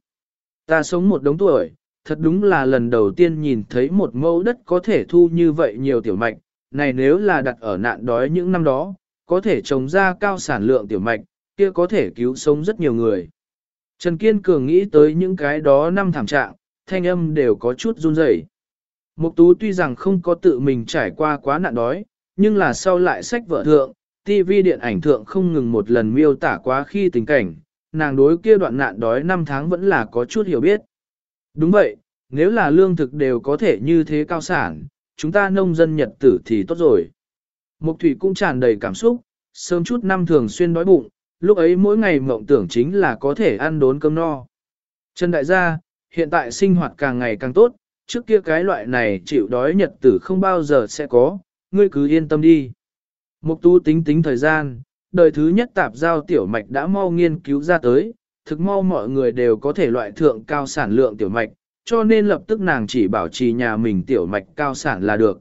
Ta sống một đống tuổi, thật đúng là lần đầu tiên nhìn thấy một mẫu đất có thể thu như vậy nhiều tiểu mạch, này nếu là đặt ở nạn đói những năm đó, có thể trồng ra cao sản lượng tiểu mạch, kia có thể cứu sống rất nhiều người. Trần Kiên Cường nghĩ tới những cái đó năm thảm trạng, thanh âm đều có chút run rẩy. Mục tú tuy rằng không có tự mình trải qua quá nạn đói, nhưng là sau lại sách vợ thượng, TV điện ảnh thượng không ngừng một lần miêu tả quá khi tình cảnh, nàng đối kia đoạn nạn đói năm tháng vẫn là có chút hiểu biết. Đúng vậy, nếu là lương thực đều có thể như thế cao sản, chúng ta nông dân nhật tử thì tốt rồi. Mục thủy cũng tràn đầy cảm xúc, sớm chút năm thường xuyên đói bụng, lúc ấy mỗi ngày mộng tưởng chính là có thể ăn đốn cơm no. Trần đại gia, hiện tại sinh hoạt càng ngày càng tốt, trước kia cái loại này chịu đói nhật tử không bao giờ sẽ có, ngươi cứ yên tâm đi. Mục tu tính tính thời gian, đời thứ nhất tạp giao tiểu mạch đã mau nghiên cứu ra tới, thực mau mọi người đều có thể loại thượng cao sản lượng tiểu mạch, cho nên lập tức nàng chỉ bảo trì nhà mình tiểu mạch cao sản là được.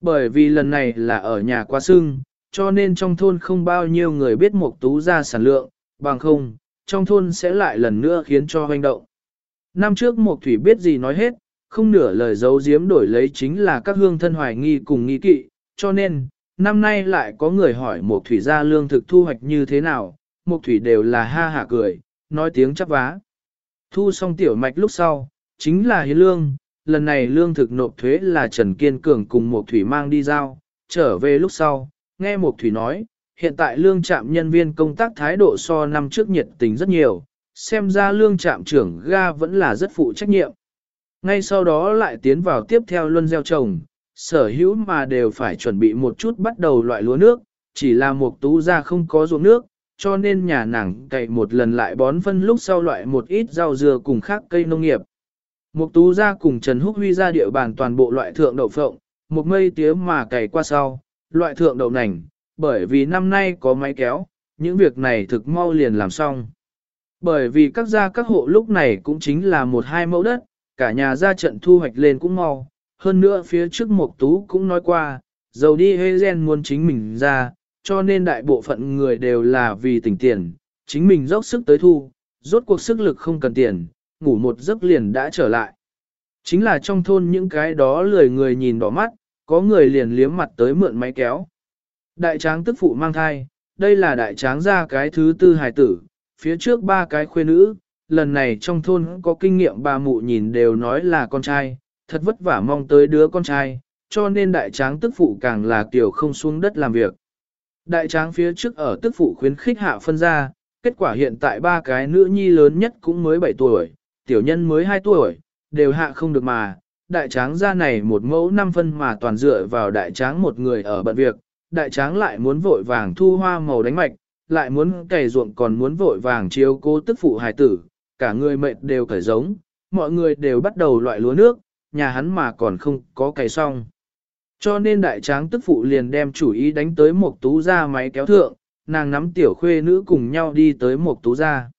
Bởi vì lần này là ở nhà quá sưng, cho nên trong thôn không bao nhiêu người biết Mộc Tú ra sản lượng, bằng không, trong thôn sẽ lại lần nữa khiến cho hoành động. Năm trước Mộc Thủy biết gì nói hết, không nửa lời giấu giếm đổi lấy chính là các hương thân hoài nghi cùng nghi kỵ, cho nên, năm nay lại có người hỏi Mộc Thủy ra lương thực thu hoạch như thế nào, Mộc Thủy đều là ha hả cười, nói tiếng chắp vá. Thu xong tiểu mạch lúc sau, chính là hiến lương, lần này lương thực nộp thuế là Trần Kiên Cường cùng Mộc Thủy mang đi giao, trở về lúc sau, nghe Mục Thủy nói, hiện tại lương trạm nhân viên công tác thái độ so năm trước nhiệt tình rất nhiều, xem ra lương trạm trưởng ga vẫn là rất phụ trách nhiệm. Ngay sau đó lại tiến vào tiếp theo luân gieo trồng, sở hữu mà đều phải chuẩn bị một chút bắt đầu loại lúa nước, chỉ là một tú ra không có ruộng nước, cho nên nhà nàng cày một lần lại bón phân lúc sau loại một ít rau dừa cùng khác cây nông nghiệp. Một tú ra cùng Trần Húc Huy ra địa bàn toàn bộ loại thượng đậu phộng, một mây tía mà cày qua sau, loại thượng đậu nành, bởi vì năm nay có máy kéo, những việc này thực mau liền làm xong. Bởi vì các gia các hộ lúc này cũng chính là một hai mẫu đất, cả nhà ra trận thu hoạch lên cũng mau, hơn nữa phía trước Mộc Tú cũng nói qua, dầu đi hê gen muốn chính mình ra, cho nên đại bộ phận người đều là vì tỉnh tiền, chính mình dốc sức tới thu, rốt cuộc sức lực không cần tiền, ngủ một giấc liền đã trở lại. Chính là trong thôn những cái đó lười người nhìn đỏ mắt, có người liền liếm mặt tới mượn máy kéo. Đại tráng tức phụ mang thai, đây là đại tráng ra cái thứ tư hài tử, phía trước ba cái khuê nữ, lần này trong thôn có kinh nghiệm bà mụ nhìn đều nói là con trai, thật vất vả mong tới đứa con trai, cho nên đại tráng tức phụ càng là kiểu không xuống đất làm việc. Đại tráng phía trước ở tức phụ khuyến khích hạ phân ra, kết quả hiện tại ba cái nữ nhi lớn nhất cũng mới 7 tuổi, tiểu nhân mới 2 tuổi, đều hạ không được mà, đại tráng ra này một mẫu năm phân mà toàn dựa vào đại tráng một người ở bận việc, đại tráng lại muốn vội vàng thu hoa màu đánh mạch, lại muốn cày ruộng còn muốn vội vàng chiếu cố tức phụ hài tử, cả người mệt đều cởi giống, mọi người đều bắt đầu loại lúa nước, nhà hắn mà còn không có cày xong. Cho nên đại tráng tức phụ liền đem chủ ý đánh tới một tú ra máy kéo thượng, nàng nắm tiểu khuê nữ cùng nhau đi tới một tú ra.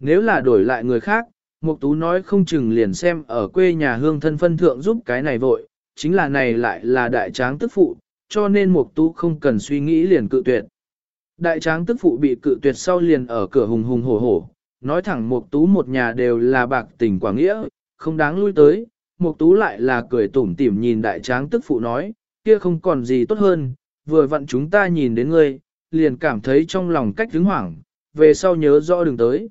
Nếu là đổi lại người khác, Mục tú nói không chừng liền xem ở quê nhà hương thân phân thượng giúp cái này vội, chính là này lại là đại tráng tức phụ, cho nên mục tú không cần suy nghĩ liền cự tuyệt. Đại tráng tức phụ bị cự tuyệt sau liền ở cửa hùng hùng hổ hổ, nói thẳng mục tú một nhà đều là bạc tình quả nghĩa, không đáng lui tới, Mục tú lại là cười tủm tỉm nhìn đại tráng tức phụ nói, kia không còn gì tốt hơn, vừa vặn chúng ta nhìn đến ngươi, liền cảm thấy trong lòng cách hứng hoảng, về sau nhớ rõ đừng tới.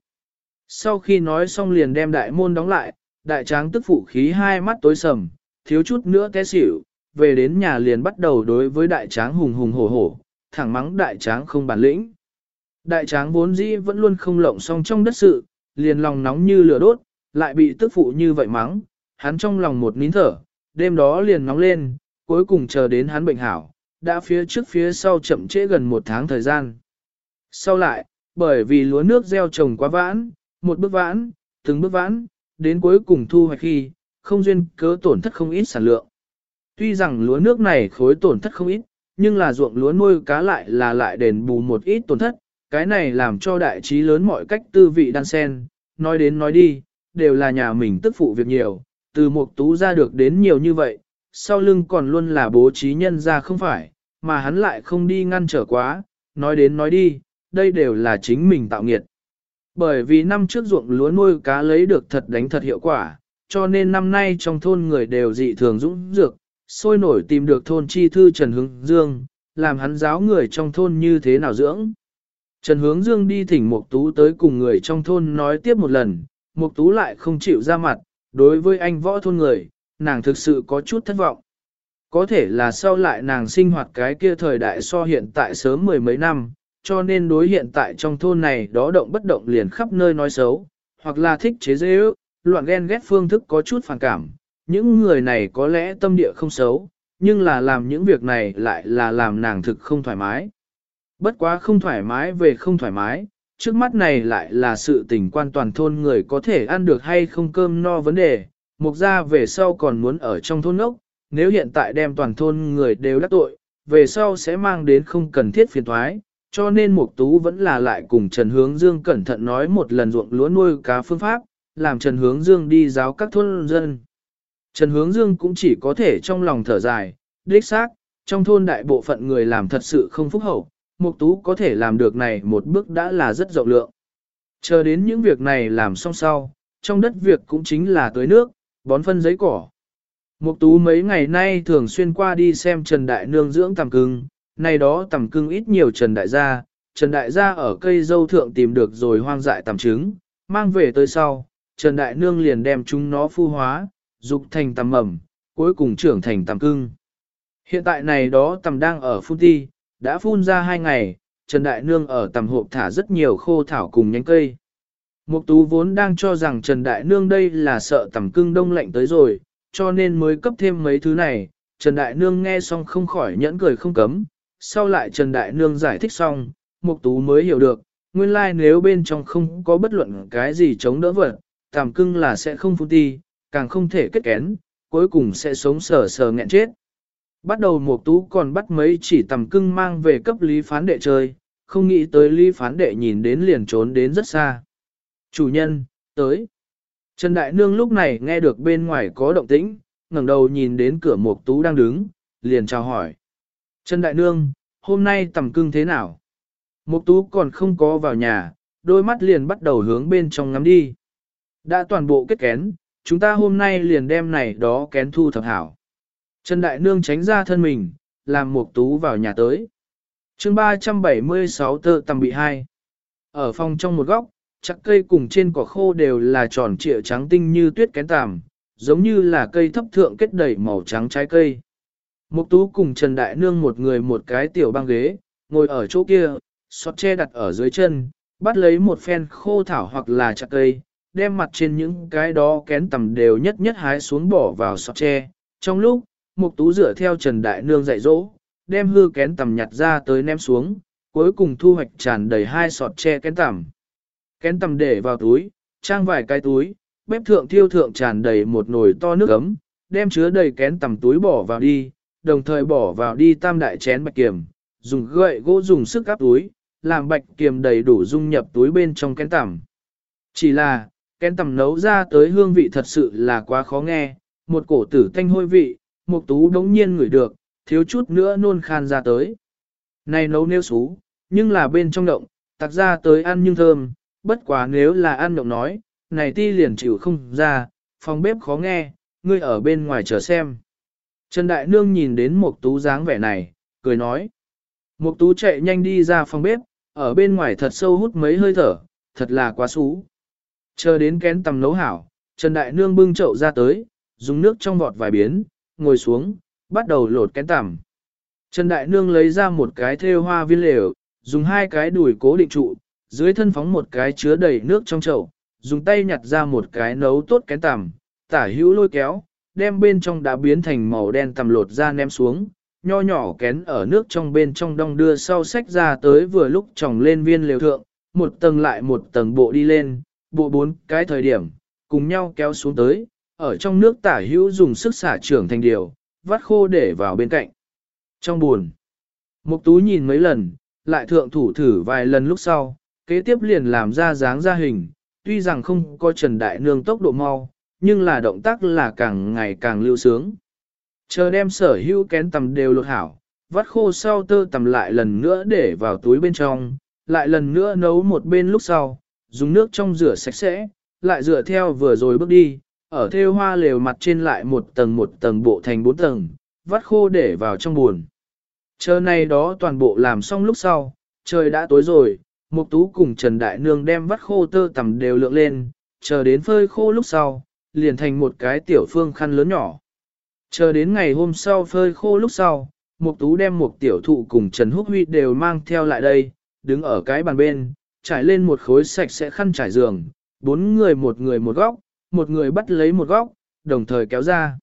Sau khi nói xong liền đem đại môn đóng lại, đại tráng tức phụ khí hai mắt tối sầm, thiếu chút nữa té xỉu, về đến nhà liền bắt đầu đối với đại tráng hùng hùng hổ hổ, thẳng mắng đại tráng không bản lĩnh. Đại tráng vốn dĩ vẫn luôn không lộng xong trong đất sự, liền lòng nóng như lửa đốt, lại bị tức phụ như vậy mắng, hắn trong lòng một nín thở, đêm đó liền nóng lên, cuối cùng chờ đến hắn bệnh hảo, đã phía trước phía sau chậm trễ gần một tháng thời gian. Sau lại, bởi vì lúa nước gieo trồng quá vãn, một bước vãn, từng bước vãn, đến cuối cùng thu hoạch khi, không duyên cớ tổn thất không ít sản lượng. Tuy rằng lúa nước này khối tổn thất không ít, nhưng là ruộng lúa nuôi cá lại là lại đền bù một ít tổn thất, cái này làm cho đại trí lớn mọi cách tư vị đan sen, nói đến nói đi, đều là nhà mình tức phụ việc nhiều, từ một tú ra được đến nhiều như vậy, sau lưng còn luôn là bố trí nhân ra không phải, mà hắn lại không đi ngăn trở quá, nói đến nói đi, đây đều là chính mình tạo nghiệt. Bởi vì năm trước ruộng lúa nuôi cá lấy được thật đánh thật hiệu quả, cho nên năm nay trong thôn người đều dị thường dũng dược, sôi nổi tìm được thôn chi thư Trần Hướng Dương, làm hắn giáo người trong thôn như thế nào dưỡng. Trần Hướng Dương đi thỉnh Mục Tú tới cùng người trong thôn nói tiếp một lần, Mục Tú lại không chịu ra mặt, đối với anh võ thôn người, nàng thực sự có chút thất vọng. Có thể là sau lại nàng sinh hoạt cái kia thời đại so hiện tại sớm mười mấy năm, cho nên đối hiện tại trong thôn này đó động bất động liền khắp nơi nói xấu, hoặc là thích chế dễ ước, loạn ghen ghét phương thức có chút phản cảm. Những người này có lẽ tâm địa không xấu, nhưng là làm những việc này lại là làm nàng thực không thoải mái. Bất quá không thoải mái về không thoải mái, trước mắt này lại là sự tình quan toàn thôn người có thể ăn được hay không cơm no vấn đề, mục ra về sau còn muốn ở trong thôn ốc, nếu hiện tại đem toàn thôn người đều đắc tội, về sau sẽ mang đến không cần thiết phiền thoái, cho nên Mục Tú vẫn là lại cùng Trần Hướng Dương cẩn thận nói một lần ruộng lúa nuôi cá phương pháp, làm Trần Hướng Dương đi giáo các thôn dân. Trần Hướng Dương cũng chỉ có thể trong lòng thở dài, đích xác, trong thôn đại bộ phận người làm thật sự không phúc hậu, Mục Tú có thể làm được này một bước đã là rất rộng lượng. Chờ đến những việc này làm xong sau, trong đất việc cũng chính là tưới nước, bón phân giấy cỏ. Mục Tú mấy ngày nay thường xuyên qua đi xem Trần Đại Nương dưỡng tằm cưng, này đó tầm cưng ít nhiều Trần Đại gia, Trần Đại gia ở cây dâu thượng tìm được rồi hoang dại tầm trứng, mang về tới sau, Trần Đại Nương liền đem chúng nó phu hóa, dục thành tầm mầm, cuối cùng trưởng thành tầm cưng. Hiện tại này đó tầm đang ở phun ti, đã phun ra hai ngày, Trần Đại Nương ở tầm hộp thả rất nhiều khô thảo cùng nhánh cây. Mục tú vốn đang cho rằng Trần Đại Nương đây là sợ tầm cưng đông lạnh tới rồi, cho nên mới cấp thêm mấy thứ này. Trần Đại Nương nghe xong không khỏi nhẫn cười không cấm, sau lại Trần Đại Nương giải thích xong, Mục Tú mới hiểu được, nguyên lai like nếu bên trong không có bất luận cái gì chống đỡ vật, tàm cưng là sẽ không phun ti, càng không thể kết kén, cuối cùng sẽ sống sờ sờ nghẹn chết. Bắt đầu Mục Tú còn bắt mấy chỉ tầm cưng mang về cấp lý phán đệ chơi, không nghĩ tới lý phán đệ nhìn đến liền trốn đến rất xa. Chủ nhân, tới. Trần Đại Nương lúc này nghe được bên ngoài có động tĩnh, ngẩng đầu nhìn đến cửa Mục Tú đang đứng, liền chào hỏi. Trần Đại Nương, hôm nay tầm cưng thế nào? Mục Tú còn không có vào nhà, đôi mắt liền bắt đầu hướng bên trong ngắm đi. Đã toàn bộ kết kén, chúng ta hôm nay liền đem này đó kén thu thập hảo. Trần Đại Nương tránh ra thân mình, làm Mục Tú vào nhà tới. Chương 376 tơ tầm bị hai. Ở phòng trong một góc, chắc cây cùng trên cỏ khô đều là tròn trịa trắng tinh như tuyết kén tằm, giống như là cây thấp thượng kết đầy màu trắng trái cây. Mục tú cùng Trần Đại Nương một người một cái tiểu băng ghế, ngồi ở chỗ kia, sọt che đặt ở dưới chân, bắt lấy một phen khô thảo hoặc là chặt cây, đem mặt trên những cái đó kén tầm đều nhất nhất hái xuống bỏ vào sọt tre. Trong lúc, Mục Tú dựa theo Trần Đại Nương dạy dỗ, đem hư kén tầm nhặt ra tới ném xuống, cuối cùng thu hoạch tràn đầy hai sọt tre kén tầm. Kén tầm để vào túi, trang vài cái túi, bếp thượng thiêu thượng tràn đầy một nồi to nước ấm, đem chứa đầy kén tầm túi bỏ vào đi, đồng thời bỏ vào đi tam đại chén bạch kiềm, dùng gậy gỗ dùng sức áp túi, làm bạch kiềm đầy đủ dung nhập túi bên trong kén tẩm. Chỉ là, kén tẩm nấu ra tới hương vị thật sự là quá khó nghe, một cổ tử thanh hôi vị, một tú đống nhiên ngửi được, thiếu chút nữa nôn khan ra tới. Này nấu nêu xú, nhưng là bên trong động, tạc ra tới ăn nhưng thơm, bất quá nếu là ăn động nói, này ti liền chịu không ra, phòng bếp khó nghe, ngươi ở bên ngoài chờ xem. Trần Đại Nương nhìn đến một tú dáng vẻ này, cười nói. Một tú chạy nhanh đi ra phòng bếp, ở bên ngoài thật sâu hút mấy hơi thở, thật là quá xú. Chờ đến kén tầm nấu hảo, Trần Đại Nương bưng chậu ra tới, dùng nước trong vọt vài biến, ngồi xuống, bắt đầu lột kén tầm. Trần Đại Nương lấy ra một cái thêu hoa viên lều, dùng hai cái đùi cố định trụ, dưới thân phóng một cái chứa đầy nước trong chậu, dùng tay nhặt ra một cái nấu tốt kén tằm, tả hữu lôi kéo, đem bên trong đã biến thành màu đen tầm lột ra ném xuống, nho nhỏ kén ở nước trong bên trong đong đưa sau sách ra tới vừa lúc tròng lên viên lều thượng, một tầng lại một tầng bộ đi lên, bộ bốn cái thời điểm, cùng nhau kéo xuống tới, ở trong nước tả hữu dùng sức xả trưởng thành điều, vắt khô để vào bên cạnh. Trong buồn, Mục Tú nhìn mấy lần, lại thượng thủ thử vài lần lúc sau, kế tiếp liền làm ra dáng ra hình, tuy rằng không có Trần Đại Nương tốc độ mau, nhưng là động tác là càng ngày càng lưu sướng. Chờ đem sở hữu kén tầm đều lột hảo, vắt khô sau tơ tầm lại lần nữa để vào túi bên trong, lại lần nữa nấu một bên lúc sau, dùng nước trong rửa sạch sẽ, lại rửa theo vừa rồi bước đi, ở theo hoa lều mặt trên lại một tầng một tầng bộ thành bốn tầng, vắt khô để vào trong buồn. Chờ này đó toàn bộ làm xong lúc sau, trời đã tối rồi, Mục Tú cùng Trần Đại Nương đem vắt khô tơ tầm đều lượng lên, chờ đến phơi khô lúc sau, liền thành một cái tiểu phương khăn lớn nhỏ. Chờ đến ngày hôm sau phơi khô lúc sau, Mục Tú đem một tiểu thụ cùng Trần Húc Huy đều mang theo lại đây, đứng ở cái bàn bên, trải lên một khối sạch sẽ khăn trải giường, bốn người một người một góc, một người bắt lấy một góc, đồng thời kéo ra.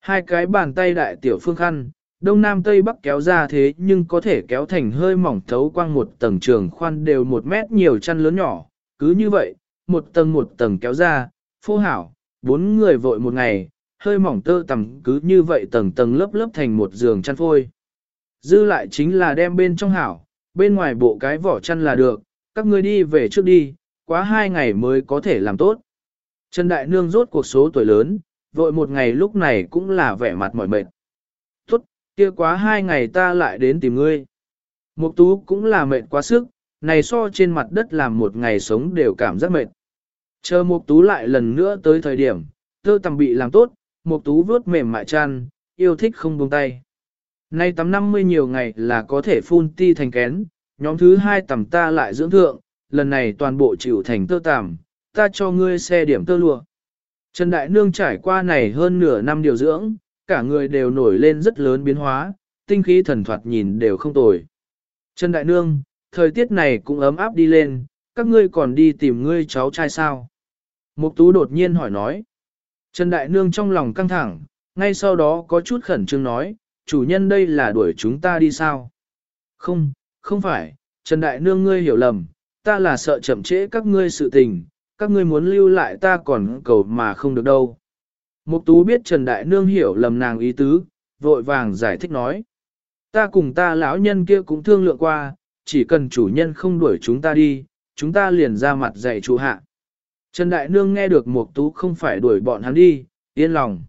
Hai cái bàn tay đại tiểu phương khăn, đông nam tây bắc kéo ra thế nhưng có thể kéo thành hơi mỏng thấu quang một tầng trường khoan đều một mét nhiều chăn lớn nhỏ, cứ như vậy, một tầng một tầng kéo ra, phô hảo, bốn người vội một ngày, hơi mỏng tơ tầm cứ như vậy tầng tầng lớp lớp thành một giường chăn phôi. Dư lại chính là đem bên trong hảo, bên ngoài bộ cái vỏ chăn là được, các ngươi đi về trước đi, quá hai ngày mới có thể làm tốt. Trần Đại Nương rốt cuộc số tuổi lớn, vội một ngày lúc này cũng là vẻ mặt mỏi mệt. Tốt, kia quá hai ngày ta lại đến tìm ngươi. Mục tú cũng là mệt quá sức, này so trên mặt đất làm một ngày sống đều cảm giác mệt. Chờ mục tú lại lần nữa tới thời điểm, tơ tằm bị làm tốt, mục tú vướt mềm mại chăn, yêu thích không buông tay. Nay tắm 50 nhiều ngày là có thể phun ti thành kén, nhóm thứ hai tầm ta lại dưỡng thượng, lần này toàn bộ chịu thành tơ tằm, ta cho ngươi xe điểm tơ lụa. Trần Đại Nương trải qua này hơn nửa năm điều dưỡng, cả người đều nổi lên rất lớn biến hóa, tinh khí thần thoạt nhìn đều không tồi. Trần Đại Nương, thời tiết này cũng ấm áp đi lên, các ngươi còn đi tìm ngươi cháu trai sao? Mục Tú đột nhiên hỏi nói. Trần Đại Nương trong lòng căng thẳng, ngay sau đó có chút khẩn trương nói, chủ nhân đây là đuổi chúng ta đi sao? Không, không phải, Trần Đại Nương ngươi hiểu lầm, ta là sợ chậm trễ các ngươi sự tình, các ngươi muốn lưu lại ta còn cầu mà không được đâu. Mục tú biết Trần Đại Nương hiểu lầm nàng ý tứ, vội vàng giải thích nói. Ta cùng ta lão nhân kia cũng thương lượng qua, chỉ cần chủ nhân không đuổi chúng ta đi, chúng ta liền ra mặt dạy chủ hạ. Trần Đại Nương nghe được Mục tú không phải đuổi bọn hắn đi, yên lòng.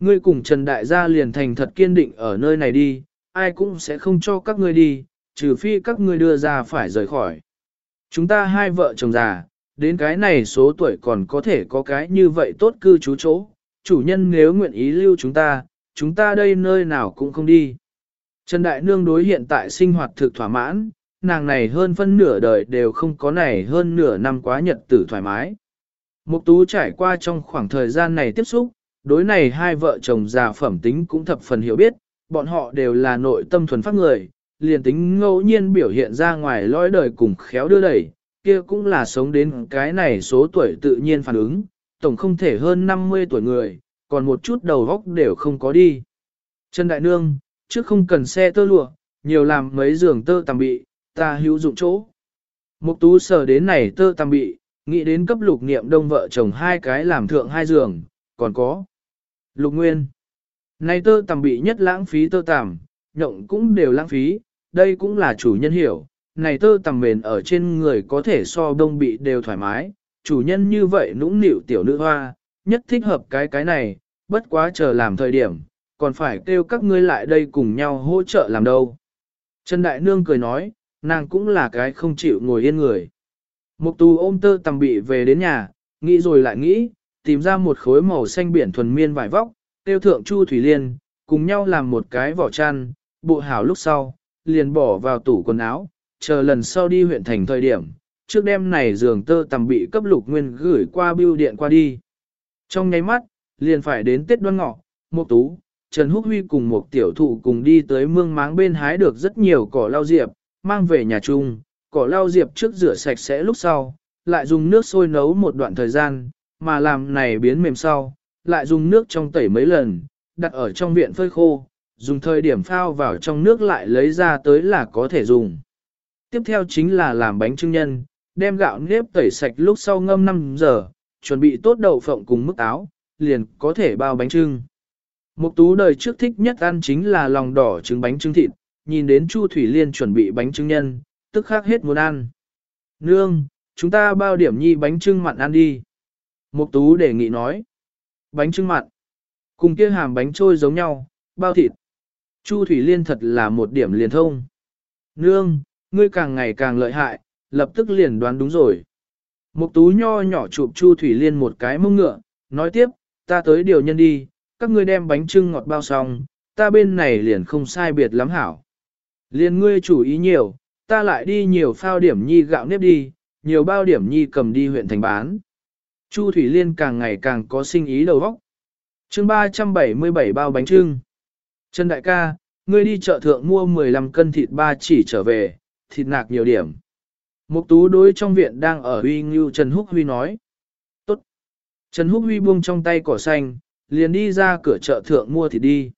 Ngươi cùng Trần Đại gia liền thành thật kiên định ở nơi này đi, ai cũng sẽ không cho các ngươi đi, trừ phi các ngươi đưa ra phải rời khỏi. Chúng ta hai vợ chồng già, đến cái này số tuổi còn có thể có cái như vậy tốt cư trú chỗ, chủ nhân nếu nguyện ý lưu chúng ta, chúng ta đây nơi nào cũng không đi. Trần Đại Nương đối hiện tại sinh hoạt thực thỏa mãn, nàng này hơn phân nửa đời đều không có này hơn nửa năm quá nhật tử thoải mái. Mục Tú trải qua trong khoảng thời gian này tiếp xúc, đối này hai vợ chồng già phẩm tính cũng thập phần hiểu biết, bọn họ đều là nội tâm thuần phát người, liền tính ngẫu nhiên biểu hiện ra ngoài lõi đời cùng khéo đưa đẩy, kia cũng là sống đến cái này số tuổi tự nhiên phản ứng, tổng không thể hơn 50 tuổi người, còn một chút đầu góc đều không có đi. Trần Đại Nương, trước không cần xe tơ lụa, nhiều làm mấy giường tơ tằm bị, ta hữu dụng chỗ. Mục tú sở đến này tơ tằm bị, nghĩ đến cấp lục niệm đông vợ chồng hai cái làm thượng hai giường, còn có. Lục Nguyên. Này tơ tằm bị nhất lãng phí tơ tằm, nhộng cũng đều lãng phí, đây cũng là chủ nhân hiểu. Này tơ tằm mền ở trên người có thể so đông bị đều thoải mái, chủ nhân như vậy nũng nịu tiểu nữ hoa, nhất thích hợp cái cái này, bất quá chờ làm thời điểm, còn phải kêu các ngươi lại đây cùng nhau hỗ trợ làm đâu. Trần Đại Nương cười nói, nàng cũng là cái không chịu ngồi yên người. Mục Tu ôm tơ tầm bị về đến nhà, nghĩ rồi lại nghĩ, tìm ra một khối màu xanh biển thuần miên vải vóc, tiêu thượng Chu Thủy Liên, cùng nhau làm một cái vỏ chăn, bộ hảo lúc sau, liền bỏ vào tủ quần áo, chờ lần sau đi huyện thành thời điểm, trước đêm này giường tơ tầm bị cấp lục nguyên gửi qua bưu điện qua đi. Trong nháy mắt, liền phải đến Tết đoan ngọ, Mục tú, Trần Húc Huy cùng một tiểu thụ cùng đi tới mương máng bên hái được rất nhiều cỏ lau diệp, mang về nhà chung, cỏ lau diệp trước rửa sạch sẽ lúc sau, lại dùng nước sôi nấu một đoạn thời gian, mà làm này biến mềm sau, lại dùng nước trong tẩy mấy lần, đặt ở trong viện phơi khô, dùng thời điểm phao vào trong nước lại lấy ra tới là có thể dùng. Tiếp theo chính là làm bánh trưng nhân, đem gạo nếp tẩy sạch lúc sau ngâm 5 giờ, chuẩn bị tốt đậu phộng cùng mức áo, liền có thể bao bánh trưng. Mục tú đời trước thích nhất ăn chính là lòng đỏ trứng bánh trưng thịt, nhìn đến Chu Thủy Liên chuẩn bị bánh trưng nhân, tức khắc hết muốn ăn. Nương, chúng ta bao điểm nhi bánh trưng mặn ăn đi. Mục tú đề nghị nói. Bánh trưng mặn. Cùng kia hàm bánh trôi giống nhau, bao thịt. Chu Thủy Liên thật là một điểm liền thông. Nương, ngươi càng ngày càng lợi hại, lập tức liền đoán đúng rồi. Mục tú nho nhỏ chụp Chu Thủy Liên một cái mông ngựa, nói tiếp, ta tới điều nhân đi, các ngươi đem bánh trưng ngọt bao xong, ta bên này liền không sai biệt lắm hảo. Liền ngươi chủ ý nhiều, ta lại đi nhiều phao điểm nhi gạo nếp đi, nhiều bao điểm nhi cầm đi huyện thành bán. Chu Thủy Liên càng ngày càng có sinh ý đầu óc. Chương 377 bao bánh trưng. Trần đại ca, ngươi đi chợ thượng mua 15 cân thịt ba chỉ trở về, thịt nạc nhiều điểm. Mục tú đối trong viện đang ở Huy Ngưu Trần Húc Huy nói. Tốt. Trần Húc Huy buông trong tay cỏ xanh, liền đi ra cửa chợ thượng mua thịt đi.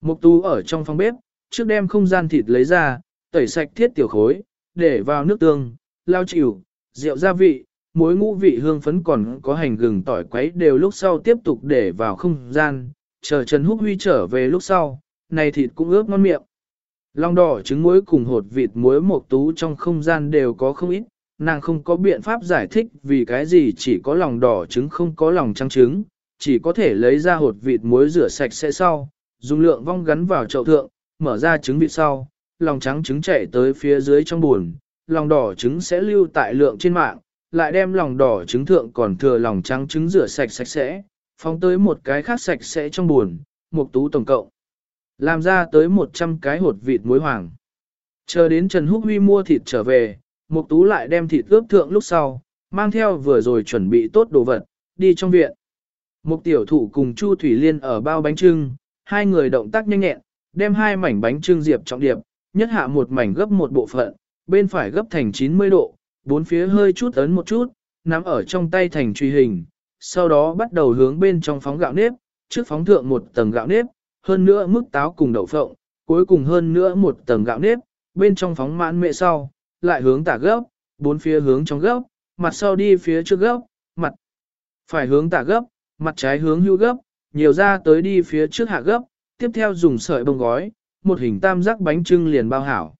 Mục tú ở trong phòng bếp, trước đem không gian thịt lấy ra, tẩy sạch thiết tiểu khối, để vào nước tương, lao chịu, rượu gia vị, muối ngũ vị hương phấn còn có hành gừng tỏi quấy đều lúc sau tiếp tục để vào không gian, chờ Trần Húc Huy trở về lúc sau, này thịt cũng ướp ngon miệng. Long đỏ trứng muối cùng hột vịt muối một tú trong không gian đều có không ít, nàng không có biện pháp giải thích vì cái gì chỉ có lòng đỏ trứng không có lòng trắng trứng, chỉ có thể lấy ra hột vịt muối rửa sạch sẽ sau, dùng lượng vong gắn vào chậu thượng, mở ra trứng vịt sau, lòng trắng trứng chạy tới phía dưới trong buồn, lòng đỏ trứng sẽ lưu tại lượng trên mạng, lại đem lòng đỏ trứng thượng còn thừa lòng trắng trứng rửa sạch sạch sẽ, phóng tới một cái khác sạch sẽ trong buồn, một tú tổng cộng. Làm ra tới 100 cái hột vịt muối hoàng. Chờ đến Trần Húc Huy mua thịt trở về, Mục Tú lại đem thịt ướp thượng lúc sau, mang theo vừa rồi chuẩn bị tốt đồ vật, đi trong viện. Mục tiểu thủ cùng Chu Thủy Liên ở bao bánh trưng, hai người động tác nhanh nhẹn, đem hai mảnh bánh trưng diệp trọng điệp, nhất hạ một mảnh gấp một bộ phận, bên phải gấp thành 90 độ, bốn phía hơi chút ấn một chút, nắm ở trong tay thành truy hình, sau đó bắt đầu hướng bên trong phóng gạo nếp, trước phóng thượng một tầng gạo nếp, hơn nữa mức táo cùng đậu phộng, cuối cùng hơn nữa một tầng gạo nếp, bên trong phóng mãn mẹ sau, lại hướng tả gấp, bốn phía hướng trong gấp, mặt sau đi phía trước gấp, mặt phải hướng tả gấp, mặt trái hướng hưu gấp, nhiều ra tới đi phía trước hạ gấp, tiếp theo dùng sợi bông gói, một hình tam giác bánh trưng liền bao hảo.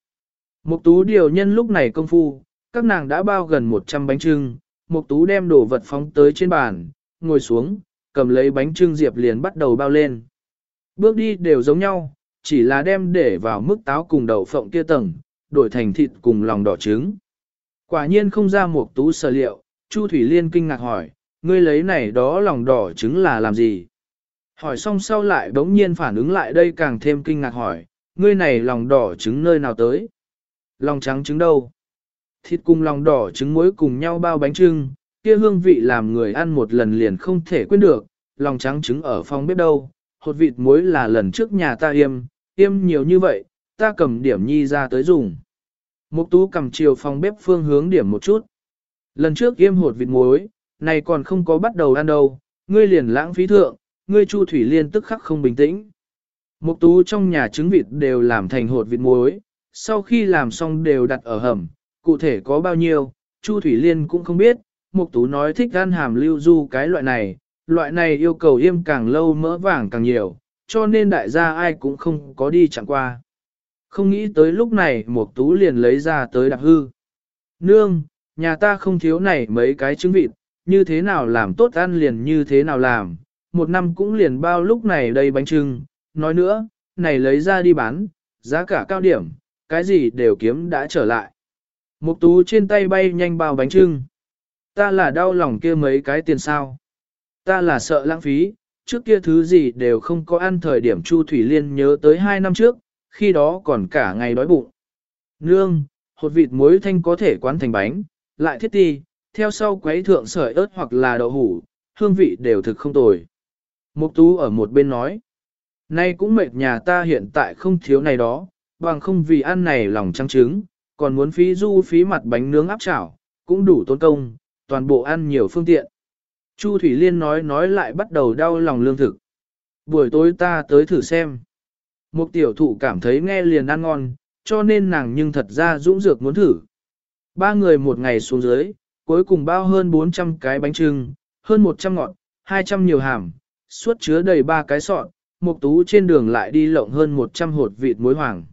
Mục tú điều nhân lúc này công phu, các nàng đã bao gần 100 bánh trưng, mục tú đem đồ vật phóng tới trên bàn, ngồi xuống, cầm lấy bánh trưng diệp liền bắt đầu bao lên. Bước đi đều giống nhau, chỉ là đem để vào mức táo cùng đậu phộng kia tầng, đổi thành thịt cùng lòng đỏ trứng. Quả nhiên không ra một tú sở liệu, Chu Thủy Liên kinh ngạc hỏi, ngươi lấy này đó lòng đỏ trứng là làm gì? Hỏi xong sau lại bỗng nhiên phản ứng lại đây càng thêm kinh ngạc hỏi, ngươi này lòng đỏ trứng nơi nào tới? Lòng trắng trứng đâu? Thịt cùng lòng đỏ trứng muối cùng nhau bao bánh trưng, kia hương vị làm người ăn một lần liền không thể quên được, lòng trắng trứng ở phòng bếp đâu, hột vịt muối là lần trước nhà ta yêm, yêm nhiều như vậy, ta cầm điểm nhi ra tới dùng. Mục tú cầm chiều phòng bếp phương hướng điểm một chút. Lần trước yêm hột vịt muối, này còn không có bắt đầu ăn đâu, ngươi liền lãng phí thượng, ngươi Chu Thủy Liên tức khắc không bình tĩnh. Mục tú trong nhà trứng vịt đều làm thành hột vịt muối, sau khi làm xong đều đặt ở hầm, cụ thể có bao nhiêu, Chu Thủy Liên cũng không biết, Mục tú nói thích ăn hàm lưu du cái loại này, loại này yêu cầu yêm càng lâu mỡ vàng càng nhiều, cho nên đại gia ai cũng không có đi chẳng qua. Không nghĩ tới lúc này Mục tú liền lấy ra tới đạp hư. Nương, nhà ta không thiếu này mấy cái trứng vịt, như thế nào làm tốt ăn liền như thế nào làm, một năm cũng liền bao lúc này đây bánh trưng, nói nữa, này lấy ra đi bán, giá cả cao điểm, cái gì đều kiếm đã trở lại. Mục tú trên tay bay nhanh bao bánh trưng. Ta là đau lòng kia mấy cái tiền sao. Ta là sợ lãng phí, trước kia thứ gì đều không có ăn thời điểm Chu Thủy Liên nhớ tới hai năm trước, khi đó còn cả ngày đói bụng. Nương, hột vịt muối thanh có thể quán thành bánh, lại thiết ti, theo sau quấy thượng sợi ớt hoặc là đậu hủ, hương vị đều thực không tồi. Mục tú ở một bên nói, nay cũng mệt nhà ta hiện tại không thiếu này đó, bằng không vì ăn này lòng trắng trứng, còn muốn phí du phí mặt bánh nướng áp chảo, cũng đủ tốn công, toàn bộ ăn nhiều phương tiện. Chu Thủy Liên nói nói lại bắt đầu đau lòng lương thực. Buổi tối ta tới thử xem. Một tiểu thụ cảm thấy nghe liền ăn ngon, cho nên nàng nhưng thật ra dũng dược muốn thử. Ba người một ngày xuống dưới, cuối cùng bao hơn 400 cái bánh trưng, hơn 100 ngọt, 200 nhiều hàm, suốt chứa đầy ba cái sọt, Mục tú trên đường lại đi lộng hơn 100 hột vịt muối hoàng.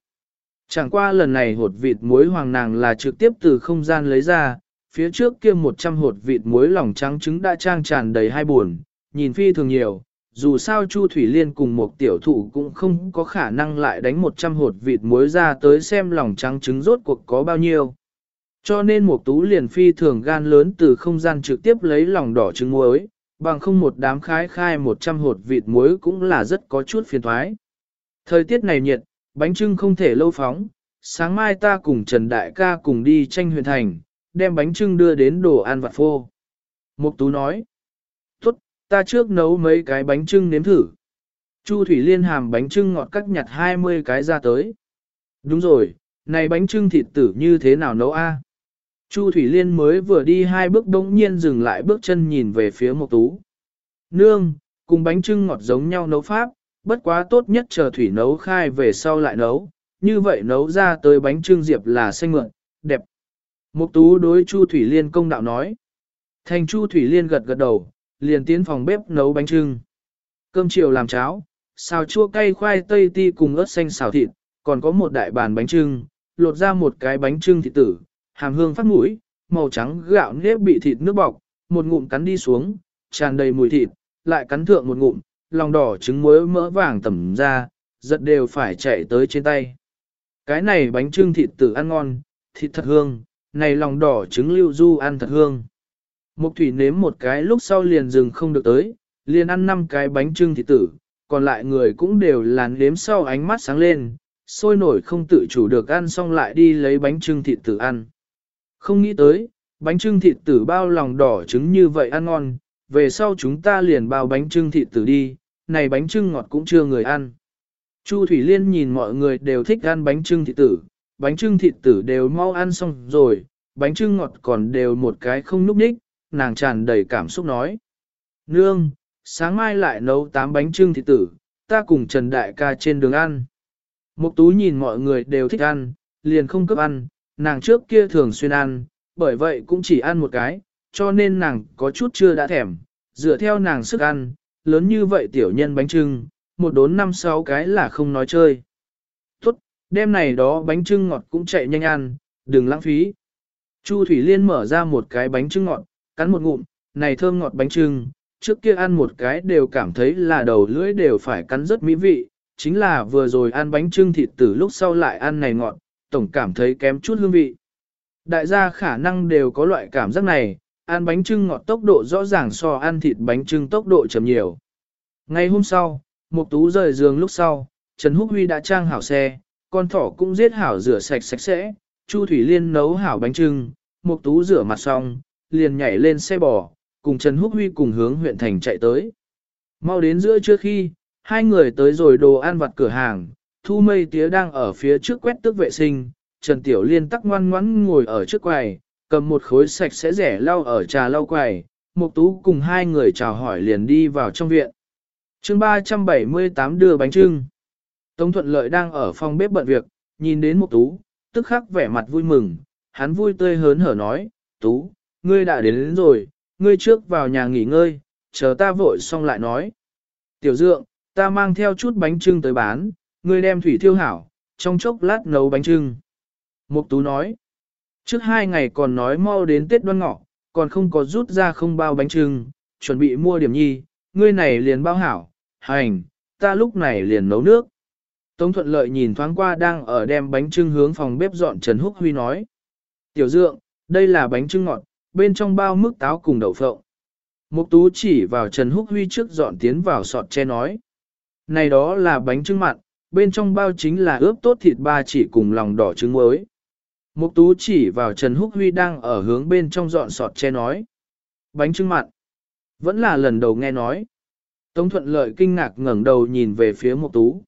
Chẳng qua lần này hột vịt muối hoàng nàng là trực tiếp từ không gian lấy ra, phía trước kia 100 hột vịt muối lòng trắng trứng đã trang tràn đầy hai buồn, nhìn phi thường nhiều, dù sao Chu Thủy Liên cùng một tiểu thụ cũng không có khả năng lại đánh 100 hột vịt muối ra tới xem lòng trắng trứng rốt cuộc có bao nhiêu. Cho nên một tú liền phi thường gan lớn từ không gian trực tiếp lấy lòng đỏ trứng muối, bằng không một đám khái khai 100 hột vịt muối cũng là rất có chút phiền thoái. Thời tiết này nhiệt, bánh trưng không thể lâu phóng, sáng mai ta cùng Trần Đại ca cùng đi tranh huyện thành, đem bánh trưng đưa đến đồ ăn vặt phô. Mục Tú nói, tốt, ta trước nấu mấy cái bánh trưng nếm thử. Chu Thủy Liên hàm bánh trưng ngọt cắt nhặt 20 cái ra tới. Đúng rồi, này bánh trưng thịt tử như thế nào nấu a? Chu Thủy Liên mới vừa đi hai bước đống nhiên dừng lại bước chân nhìn về phía Mộc Tú. Nương, cùng bánh trưng ngọt giống nhau nấu pháp, bất quá tốt nhất chờ Thủy nấu khai về sau lại nấu, như vậy nấu ra tới bánh trưng diệp là xanh mượn, đẹp. Mộc Tú đối Chu Thủy Liên công đạo nói. Thành Chu Thủy Liên gật gật đầu, liền tiến phòng bếp nấu bánh trưng. Cơm chiều làm cháo, xào chua cay khoai tây ti cùng ớt xanh xào thịt, còn có một đại bàn bánh trưng, lột ra một cái bánh trưng thịt tử, hàm hương phát mũi, màu trắng gạo nếp bị thịt nước bọc, một ngụm cắn đi xuống, tràn đầy mùi thịt, lại cắn thượng một ngụm, lòng đỏ trứng muối mỡ vàng tẩm ra, giật đều phải chạy tới trên tay. Cái này bánh trưng thịt tử ăn ngon, thịt thật hương, này lòng đỏ trứng lưu du ăn thật hương. Mục thủy nếm một cái lúc sau liền dừng không được tới, liền ăn năm cái bánh trưng thịt tử, còn lại người cũng đều làn nếm sau ánh mắt sáng lên, sôi nổi không tự chủ được ăn xong lại đi lấy bánh trưng thịt tử ăn. Không nghĩ tới, bánh trưng thịt tử bao lòng đỏ trứng như vậy ăn ngon, về sau chúng ta liền bao bánh trưng thịt tử đi, này bánh trưng ngọt cũng chưa người ăn. Chu Thủy Liên nhìn mọi người đều thích ăn bánh trưng thịt tử, bánh trưng thịt tử đều mau ăn xong rồi, bánh trưng ngọt còn đều một cái không núp ních, nàng tràn đầy cảm xúc nói. Nương, sáng mai lại nấu 8 bánh trưng thịt tử, ta cùng Trần Đại ca trên đường ăn. Mục tú nhìn mọi người đều thích ăn, liền không cấp ăn, nàng trước kia thường xuyên ăn, bởi vậy cũng chỉ ăn một cái, cho nên nàng có chút chưa đã thèm, dựa theo nàng sức ăn, lớn như vậy tiểu nhân bánh trưng, một đốn năm sáu cái là không nói chơi. Tốt, đêm này đó bánh trưng ngọt cũng chạy nhanh ăn, đừng lãng phí. Chu Thủy Liên mở ra một cái bánh trưng ngọt, cắn một ngụm, này thơm ngọt bánh trưng, trước kia ăn một cái đều cảm thấy là đầu lưỡi đều phải cắn rất mỹ vị, chính là vừa rồi ăn bánh trưng thịt từ lúc sau lại ăn này ngọt, tổng cảm thấy kém chút hương vị. Đại gia khả năng đều có loại cảm giác này, ăn bánh trưng ngọt tốc độ rõ ràng so ăn thịt bánh trưng tốc độ chậm nhiều. Ngày hôm sau, Mục Tú rời giường lúc sau, Trần Húc Huy đã trang hảo xe, con thỏ cũng giết hảo rửa sạch sạch sẽ, Chu Thủy Liên nấu hảo bánh trưng, Mục Tú rửa mặt xong, liền nhảy lên xe bò, cùng Trần Húc Huy cùng hướng huyện thành chạy tới. Mau đến giữa trưa khi, hai người tới rồi đồ ăn vặt cửa hàng, Thu Mây Tía đang ở phía trước quét tước vệ sinh, Trần Tiểu Liên tắc ngoan ngoãn ngồi ở trước quầy, cầm một khối sạch sẽ rẻ lau ở trà lau quầy, Mục Tú cùng hai người chào hỏi liền đi vào trong viện. Chương 378 đưa bánh trưng. Tống Thuận Lợi đang ở phòng bếp bận việc, nhìn đến Mục Tú, tức khắc vẻ mặt vui mừng, hắn vui tươi hớn hở nói, "Tú, ngươi đã đến, đến rồi, ngươi trước vào nhà nghỉ ngơi, chờ ta vội xong lại nói." "Tiểu Dượng, ta mang theo chút bánh trưng tới bán, ngươi đem thủy thiêu hảo, trong chốc lát nấu bánh trưng." Mục Tú nói. Trước hai ngày còn nói mau đến Tết đoan ngọ, còn không có rút ra không bao bánh trưng, chuẩn bị mua điểm nhi, ngươi này liền bao hảo, hành, ta lúc này liền nấu nước. Tống thuận lợi nhìn thoáng qua đang ở đem bánh trưng hướng phòng bếp dọn Trần Húc Huy nói. Tiểu dượng, đây là bánh trưng ngọt, bên trong bao mức táo cùng đậu phộng. Mục tú chỉ vào Trần Húc Huy trước dọn tiến vào sọt che nói. Này đó là bánh trưng mặn, bên trong bao chính là ướp tốt thịt ba chỉ cùng lòng đỏ trứng muối. Mục tú chỉ vào Trần Húc Huy đang ở hướng bên trong dọn sọt che nói. Bánh trưng mặn. Vẫn là lần đầu nghe nói. Tống thuận lợi kinh ngạc ngẩng đầu nhìn về phía mục tú.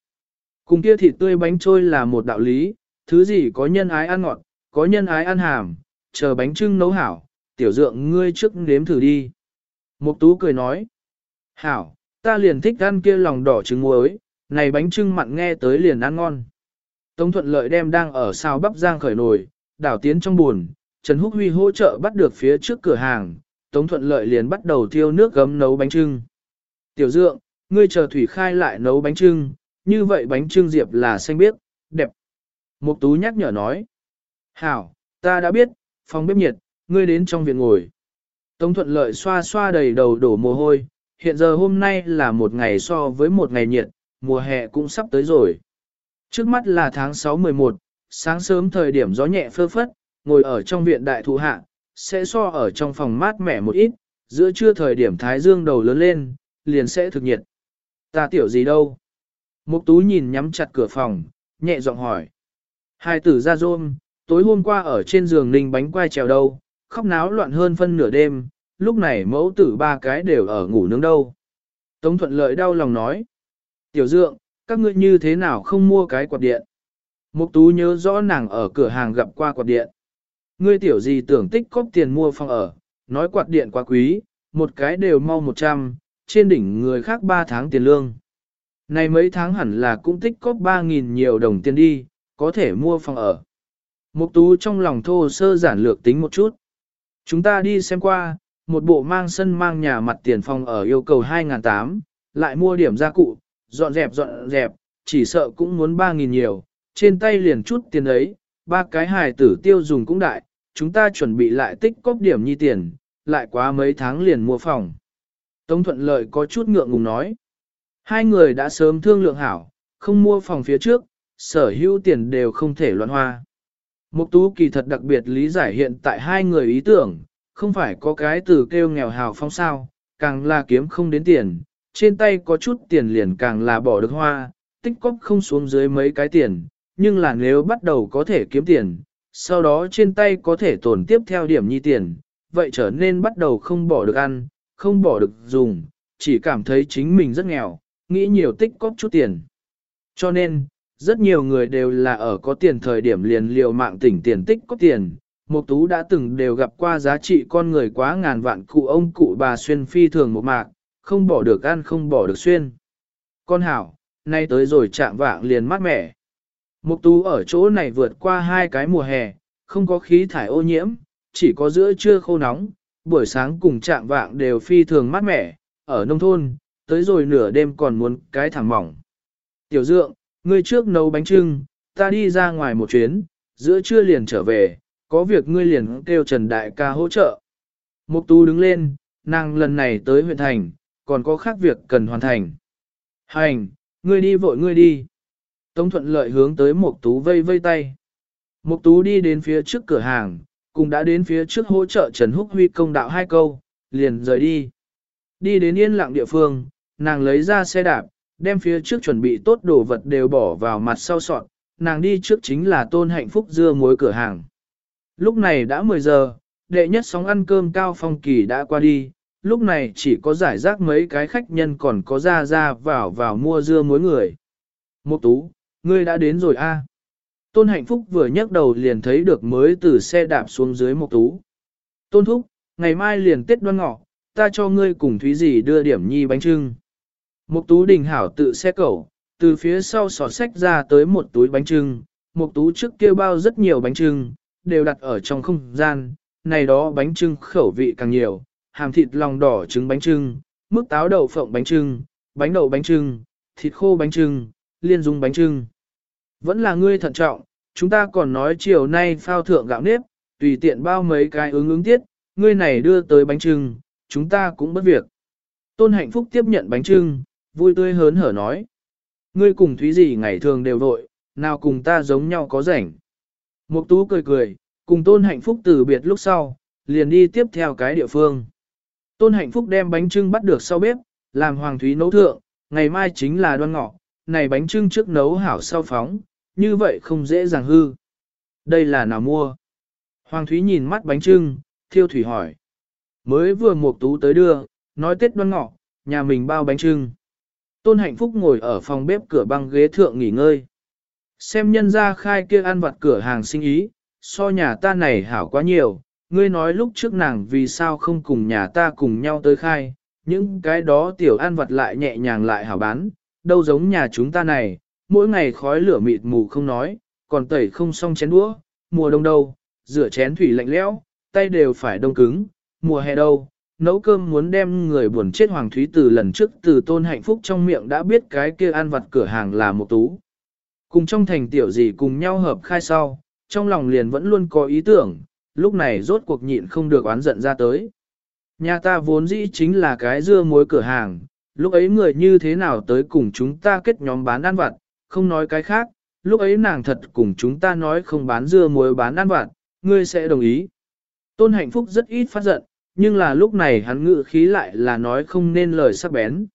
Cùng kia thịt tươi bánh trôi là một đạo lý, thứ gì có nhân ái ăn ngọt, có nhân ái ăn hàm, chờ bánh trưng nấu hảo, tiểu dượng ngươi trước nếm thử đi. Mục tú cười nói. Hảo, ta liền thích ăn kia lòng đỏ trứng muối, này bánh trưng mặn nghe tới liền ăn ngon. Tống thuận lợi đem đang ở sao bắp giang khởi nồi, đảo tiến trong buồn, Trần Húc Huy hỗ trợ bắt được phía trước cửa hàng, Tống Thuận Lợi liền bắt đầu thiêu nước gấm nấu bánh trưng. Tiểu Dượng, ngươi chờ Thủy Khai lại nấu bánh trưng, như vậy bánh trưng diệp là xanh biếc, đẹp. Mục Tú nhắc nhở nói. Hảo, ta đã biết, phòng bếp nhiệt, ngươi đến trong viện ngồi. Tống Thuận Lợi xoa xoa đầy đầu đổ mồ hôi, hiện giờ hôm nay là một ngày so với một ngày nhiệt, mùa hè cũng sắp tới rồi. Trước mắt là tháng 6-11, sáng sớm thời điểm gió nhẹ phơ phất, ngồi ở trong viện đại thụ hạ, sẽ so ở trong phòng mát mẻ một ít, giữa trưa thời điểm thái dương đầu lớn lên, liền sẽ thực nhiệt. Ta tiểu gì đâu? Mục tú nhìn nhắm chặt cửa phòng, nhẹ giọng hỏi. Hai tử ra rôm, tối hôm qua ở trên giường ninh bánh quai trèo đâu, khóc náo loạn hơn phân nửa đêm, lúc này mẫu tử ba cái đều ở ngủ nướng đâu. Tống thuận lợi đau lòng nói. Tiểu dượng, các ngươi như thế nào không mua cái quạt điện? Mục tú nhớ rõ nàng ở cửa hàng gặp qua quạt điện. Ngươi tiểu gì tưởng tích cóp tiền mua phòng ở, nói quạt điện quá quý, một cái đều mau 100, trên đỉnh người khác 3 tháng tiền lương. Này mấy tháng hẳn là cũng tích cóp 3.000 nhiều đồng tiền đi, có thể mua phòng ở. Mục tú trong lòng thô sơ giản lược tính một chút. Chúng ta đi xem qua, một bộ mang sân mang nhà mặt tiền phòng ở yêu cầu 2.800, lại mua điểm gia cụ, dọn dẹp dọn dẹp, chỉ sợ cũng muốn 3.000 nhiều, trên tay liền chút tiền ấy, ba cái hài tử tiêu dùng cũng đại, chúng ta chuẩn bị lại tích cóp điểm nhi tiền, lại quá mấy tháng liền mua phòng. Tống thuận lợi có chút ngượng ngùng nói. Hai người đã sớm thương lượng hảo, không mua phòng phía trước, sở hữu tiền đều không thể loạn hoa. Mục tú kỳ thật đặc biệt lý giải hiện tại hai người ý tưởng, không phải có cái từ kêu nghèo hào phong sao, càng là kiếm không đến tiền, trên tay có chút tiền liền càng là bỏ được hoa, tích cóp không xuống dưới mấy cái tiền, nhưng là nếu bắt đầu có thể kiếm tiền, sau đó trên tay có thể tồn tiếp theo điểm nhi tiền, vậy trở nên bắt đầu không bỏ được ăn, không bỏ được dùng, chỉ cảm thấy chính mình rất nghèo, nghĩ nhiều tích cóp chút tiền. Cho nên, rất nhiều người đều là ở có tiền thời điểm liền liều mạng tỉnh tiền tích có tiền. Mục tú đã từng đều gặp qua giá trị con người quá ngàn vạn cụ ông cụ bà xuyên phi thường một mạc, không bỏ được ăn không bỏ được xuyên. Con hảo, nay tới rồi chạm vạng liền mát mẻ. Mục tú ở chỗ này vượt qua hai cái mùa hè, không có khí thải ô nhiễm, chỉ có giữa trưa khô nóng, buổi sáng cùng trạng vạng đều phi thường mát mẻ, ở nông thôn, tới rồi nửa đêm còn muốn cái thẳng mỏng. Tiểu dượng, ngươi trước nấu bánh trưng, ta đi ra ngoài một chuyến, giữa trưa liền trở về, có việc ngươi liền kêu Trần Đại ca hỗ trợ. Mục tú đứng lên, nàng lần này tới huyện thành, còn có khác việc cần hoàn thành. Hành, ngươi đi vội ngươi đi. Tống thuận lợi hướng tới Mục Tú vây vây tay. Mục Tú đi đến phía trước cửa hàng, cùng đã đến phía trước hỗ trợ Trần Húc Huy công đạo hai câu, liền rời đi. Đi đến yên lặng địa phương, nàng lấy ra xe đạp, đem phía trước chuẩn bị tốt đồ vật đều bỏ vào mặt sau sọt, nàng đi trước chính là tôn hạnh phúc dưa muối cửa hàng. Lúc này đã 10 giờ, đệ nhất sóng ăn cơm cao phong kỳ đã qua đi, lúc này chỉ có giải rác mấy cái khách nhân còn có ra ra vào vào mua dưa muối người. Mục tú, ngươi đã đến rồi a. Tôn hạnh phúc vừa nhấc đầu liền thấy được mới từ xe đạp xuống dưới một tú. Tôn thúc, ngày mai liền Tết đoan ngọ, ta cho ngươi cùng Thúy gì đưa điểm nhi bánh trưng. Mục tú đình hảo tự xe cẩu, từ phía sau sọt sách ra tới một túi bánh trưng, mục tú trước kia bao rất nhiều bánh trưng, đều đặt ở trong không gian, này đó bánh trưng khẩu vị càng nhiều, hàm thịt lòng đỏ trứng bánh trưng, mức táo đậu phộng bánh trưng, bánh đậu bánh trưng, thịt khô bánh trưng, liên dung bánh trưng. Vẫn là ngươi thận trọng, chúng ta còn nói chiều nay phao thượng gạo nếp, tùy tiện bao mấy cái ứng ứng tiết, ngươi này đưa tới bánh trưng, chúng ta cũng bất việc. Tôn hạnh phúc tiếp nhận bánh trưng, vui tươi hớn hở nói. Ngươi cùng Thúy gì ngày thường đều vội, nào cùng ta giống nhau có rảnh. Mục tú cười cười, cùng tôn hạnh phúc từ biệt lúc sau, liền đi tiếp theo cái địa phương. Tôn hạnh phúc đem bánh trưng bắt được sau bếp, làm Hoàng Thúy nấu thượng, ngày mai chính là đoan ngọ, này bánh trưng trước nấu hảo sau phóng, như vậy không dễ dàng hư. Đây là nào mua? Hoàng Thúy nhìn mắt bánh trưng, thiêu thủy hỏi. Mới vừa một tú tới đưa, nói Tết đoan ngọ, nhà mình bao bánh trưng. Tôn hạnh phúc ngồi ở phòng bếp cửa băng ghế thượng nghỉ ngơi. Xem nhân ra khai kia ăn vặt cửa hàng sinh ý, so nhà ta này hảo quá nhiều, ngươi nói lúc trước nàng vì sao không cùng nhà ta cùng nhau tới khai, những cái đó tiểu ăn vật lại nhẹ nhàng lại hảo bán, đâu giống nhà chúng ta này, mỗi ngày khói lửa mịt mù không nói, còn tẩy không xong chén đũa, mùa đông đâu, rửa chén thủy lạnh lẽo, tay đều phải đông cứng, mùa hè đâu, nấu cơm muốn đem người buồn chết Hoàng Thúy từ lần trước từ tôn hạnh phúc trong miệng đã biết cái kia ăn vặt cửa hàng là một tú. Cùng trong thành tiểu gì cùng nhau hợp khai sau, trong lòng liền vẫn luôn có ý tưởng, lúc này rốt cuộc nhịn không được oán giận ra tới. Nhà ta vốn dĩ chính là cái dưa muối cửa hàng, lúc ấy người như thế nào tới cùng chúng ta kết nhóm bán ăn vặt, không nói cái khác, lúc ấy nàng thật cùng chúng ta nói không bán dưa muối bán ăn vặt, ngươi sẽ đồng ý. Tôn hạnh phúc rất ít phát giận, nhưng là lúc này hắn ngự khí lại là nói không nên lời sắc bén.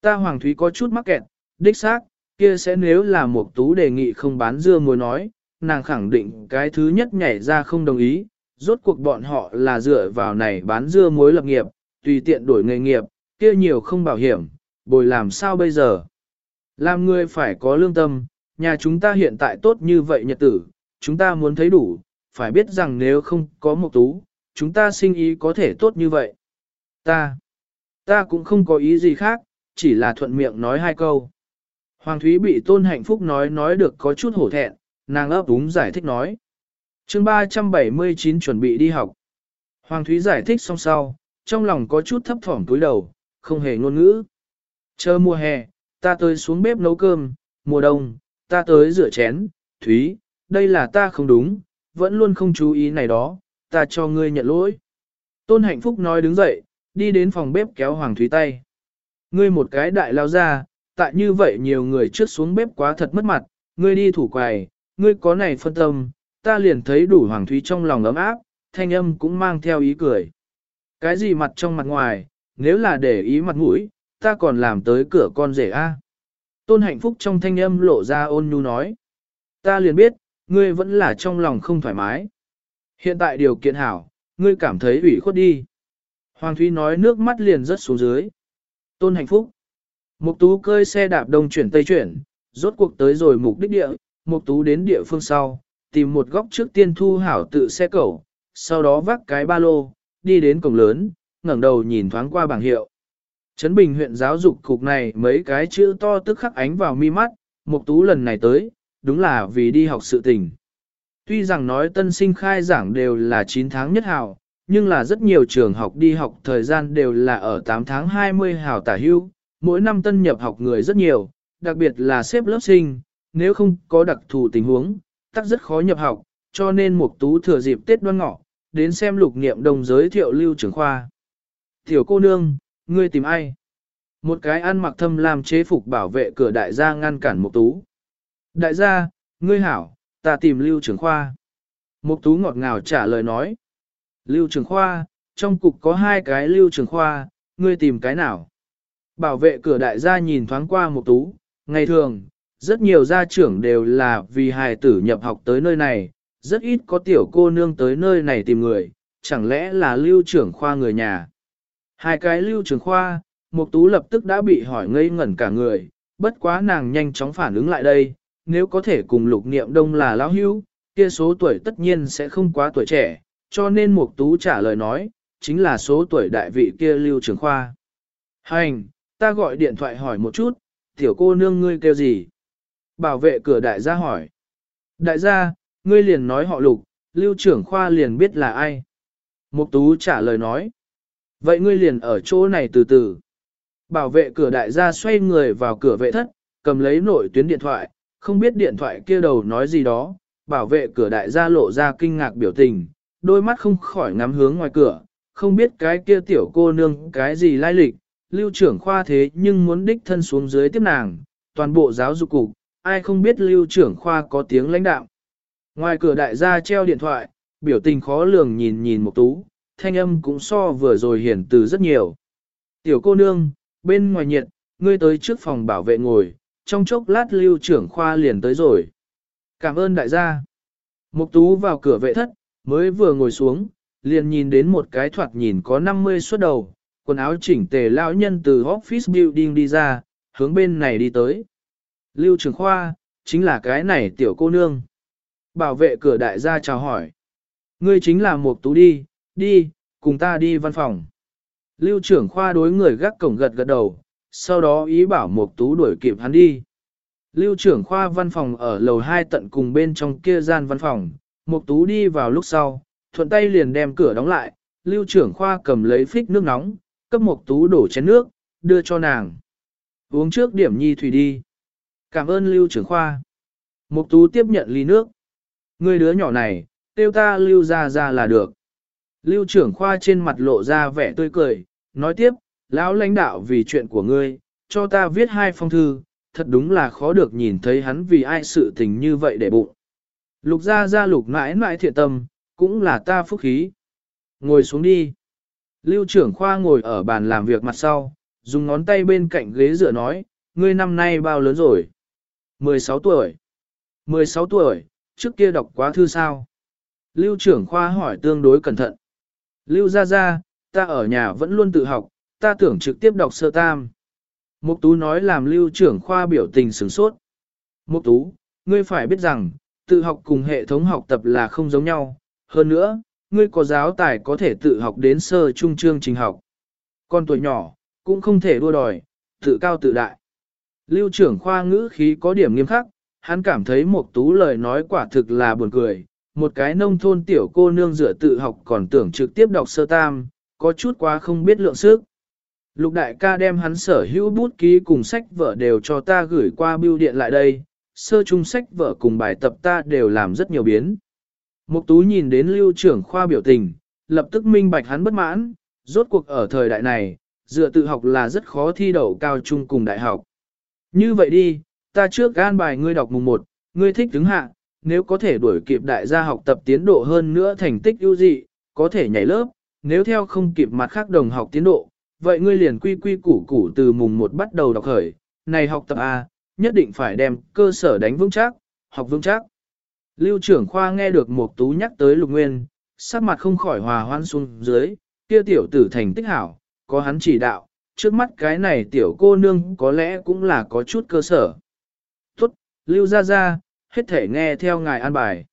Ta Hoàng Thúy có chút mắc kẹt, đích xác, kia sẽ nếu là một tú đề nghị không bán dưa muối nói, nàng khẳng định cái thứ nhất nhảy ra không đồng ý, rốt cuộc bọn họ là dựa vào này bán dưa muối lập nghiệp, tùy tiện đổi nghề nghiệp, kia nhiều không bảo hiểm, bồi làm sao bây giờ. Làm người phải có lương tâm, nhà chúng ta hiện tại tốt như vậy nhật tử, chúng ta muốn thấy đủ, phải biết rằng nếu không có một tú, chúng ta sinh ý có thể tốt như vậy. Ta, ta cũng không có ý gì khác, chỉ là thuận miệng nói hai câu. Hoàng Thúy bị tôn hạnh phúc nói nói được có chút hổ thẹn, nàng ấp úng giải thích nói chương 379 chuẩn bị đi học. Hoàng Thúy giải thích xong sau, trong lòng có chút thấp thỏm túi đầu, không hề ngôn ngữ. Chờ mùa hè, ta tới xuống bếp nấu cơm, mùa đông, ta tới rửa chén, Thúy, đây là ta không đúng, vẫn luôn không chú ý này đó, ta cho ngươi nhận lỗi. Tôn hạnh phúc nói đứng dậy, đi đến phòng bếp kéo Hoàng Thúy tay. Ngươi một cái đại lao ra, tại như vậy nhiều người trước xuống bếp quá thật mất mặt, ngươi đi thủ quầy, ngươi có này phân tâm, ta liền thấy đủ Hoàng Thúy trong lòng ấm áp, thanh âm cũng mang theo ý cười. Cái gì mặt trong mặt ngoài, nếu là để ý mặt mũi, ta còn làm tới cửa con rể a. Tôn hạnh phúc trong thanh âm lộ ra ôn nhu nói. Ta liền biết, ngươi vẫn là trong lòng không thoải mái. Hiện tại điều kiện hảo, ngươi cảm thấy ủy khuất đi. Hoàng Thúy nói nước mắt liền rớt xuống dưới. Tôn hạnh phúc. Mục tú cơi xe đạp đông chuyển tây chuyển, rốt cuộc tới rồi mục đích địa, mục tú đến địa phương sau, tìm một góc trước tiên thu hảo tự xe cẩu, sau đó vác cái ba lô, đi đến cổng lớn, ngẩng đầu nhìn thoáng qua bảng hiệu. Trấn Bình huyện giáo dục cục này mấy cái chữ to tức khắc ánh vào mi mắt, mục tú lần này tới, đúng là vì đi học sự tình. Tuy rằng nói tân sinh khai giảng đều là 9 tháng nhất hào, nhưng là rất nhiều trường học đi học thời gian đều là ở 8 tháng 20 hào tả hưu, mỗi năm tân nhập học người rất nhiều, đặc biệt là xếp lớp sinh, nếu không có đặc thù tình huống, tắc rất khó nhập học, cho nên Mục Tú thừa dịp Tết Đoan Ngọ, đến xem lục niệm đồng giới thiệu lưu trưởng khoa. Tiểu cô nương, ngươi tìm ai? Một cái ăn mặc thâm làm chế phục bảo vệ cửa đại gia ngăn cản Mục Tú. Đại gia, ngươi hảo, ta tìm lưu trưởng khoa. Mục Tú ngọt ngào trả lời nói. Lưu trưởng khoa, trong cục có hai cái lưu trưởng khoa, ngươi tìm cái nào? Bảo vệ cửa đại gia nhìn thoáng qua Mục Tú, ngày thường, rất nhiều gia trưởng đều là vì hài tử nhập học tới nơi này, rất ít có tiểu cô nương tới nơi này tìm người, chẳng lẽ là lưu trưởng khoa người nhà. Hai cái lưu trưởng khoa, Mục Tú lập tức đã bị hỏi ngây ngẩn cả người, bất quá nàng nhanh chóng phản ứng lại đây, nếu có thể cùng lục niệm đông là lão hữu, kia số tuổi tất nhiên sẽ không quá tuổi trẻ, cho nên Mục Tú trả lời nói, chính là số tuổi đại vị kia lưu trưởng khoa. Hành, ta gọi điện thoại hỏi một chút, tiểu cô nương ngươi kêu gì? Bảo vệ cửa đại gia hỏi. Đại gia, ngươi liền nói họ lục, lưu trưởng khoa liền biết là ai. Mục tú trả lời nói. Vậy ngươi liền ở chỗ này từ từ. Bảo vệ cửa đại gia xoay người vào cửa vệ thất, cầm lấy nội tuyến điện thoại, không biết điện thoại kia đầu nói gì đó. Bảo vệ cửa đại gia lộ ra kinh ngạc biểu tình, đôi mắt không khỏi ngắm hướng ngoài cửa, không biết cái kia tiểu cô nương cái gì lai lịch, lưu trưởng khoa thế nhưng muốn đích thân xuống dưới tiếp nàng, toàn bộ giáo dục cục, ai không biết lưu trưởng khoa có tiếng lãnh đạo. Ngoài cửa đại gia treo điện thoại, biểu tình khó lường nhìn nhìn một tú, thanh âm cũng so vừa rồi hiển từ rất nhiều. Tiểu cô nương, bên ngoài nhiệt, ngươi tới trước phòng bảo vệ ngồi, trong chốc lát lưu trưởng khoa liền tới rồi. Cảm ơn đại gia. Mục tú vào cửa vệ thất, mới vừa ngồi xuống, liền nhìn đến một cái thoạt nhìn có 50 suốt đầu, quần áo chỉnh tề lão nhân từ office building đi ra, hướng bên này đi tới. Lưu trưởng khoa, chính là cái này tiểu cô nương. Bảo vệ cửa đại gia chào hỏi. Ngươi chính là Mục tú đi, đi, cùng ta đi văn phòng. Lưu trưởng khoa đối người gác cổng gật gật đầu, sau đó ý bảo Mục tú đuổi kịp hắn đi. Lưu trưởng khoa văn phòng ở lầu 2 tận cùng bên trong kia gian văn phòng, Mục tú đi vào lúc sau, thuận tay liền đem cửa đóng lại, lưu trưởng khoa cầm lấy phích nước nóng, cấp Mục tú đổ chén nước, đưa cho nàng. Uống trước điểm nhi thủy đi. Cảm ơn lưu trưởng khoa. Mục tú tiếp nhận ly nước. Người đứa nhỏ này, tiêu ta lưu ra ra là được. Lưu trưởng khoa trên mặt lộ ra vẻ tươi cười, nói tiếp, lão lãnh đạo vì chuyện của ngươi, cho ta viết hai phong thư, thật đúng là khó được nhìn thấy hắn vì ai sự tình như vậy để bụng. Lục ra ra lục mãi mãi thiện tâm, cũng là ta phúc khí. Ngồi xuống đi. Lưu trưởng khoa ngồi ở bàn làm việc mặt sau, dùng ngón tay bên cạnh ghế dựa nói, ngươi năm nay bao lớn rồi? 16 tuổi. 16 tuổi, trước kia đọc quá thư sao? Lưu trưởng khoa hỏi tương đối cẩn thận. Lưu ra ra, ta ở nhà vẫn luôn tự học, ta tưởng trực tiếp đọc sơ tam. Mục tú nói làm lưu trưởng khoa biểu tình sửng sốt. Mục tú, ngươi phải biết rằng, tự học cùng hệ thống học tập là không giống nhau. Hơn nữa, ngươi có giáo tài có thể tự học đến sơ trung chương trình học. Con tuổi nhỏ, cũng không thể đua đòi, tự cao tự đại. Lưu trưởng khoa ngữ khí có điểm nghiêm khắc, hắn cảm thấy một tú lời nói quả thực là buồn cười. Một cái nông thôn tiểu cô nương dựa tự học còn tưởng trực tiếp đọc sơ tam, có chút quá không biết lượng sức. Lục đại ca đem hắn sở hữu bút ký cùng sách vở đều cho ta gửi qua bưu điện lại đây, sơ chung sách vở cùng bài tập ta đều làm rất nhiều biến. Mục tú nhìn đến lưu trưởng khoa biểu tình, lập tức minh bạch hắn bất mãn, rốt cuộc ở thời đại này, dựa tự học là rất khó thi đậu cao trung cùng đại học. Như vậy đi, ta trước gan bài ngươi đọc mùng 1, ngươi thích đứng hạ, nếu có thể đuổi kịp đại gia học tập tiến độ hơn nữa thành tích ưu dị, có thể nhảy lớp, nếu theo không kịp mặt khác đồng học tiến độ, vậy ngươi liền quy quy củ củ từ mùng 1 bắt đầu đọc khởi, này học tập A, nhất định phải đem cơ sở đánh vững chắc, học vững chắc. Lưu trưởng khoa nghe được một tú nhắc tới lục nguyên, sắc mặt không khỏi hòa hoan xuống dưới, kia tiểu tử thành tích hảo, có hắn chỉ đạo, trước mắt cái này tiểu cô nương có lẽ cũng là có chút cơ sở. Tốt, lưu ra ra, hết thể nghe theo ngài an bài.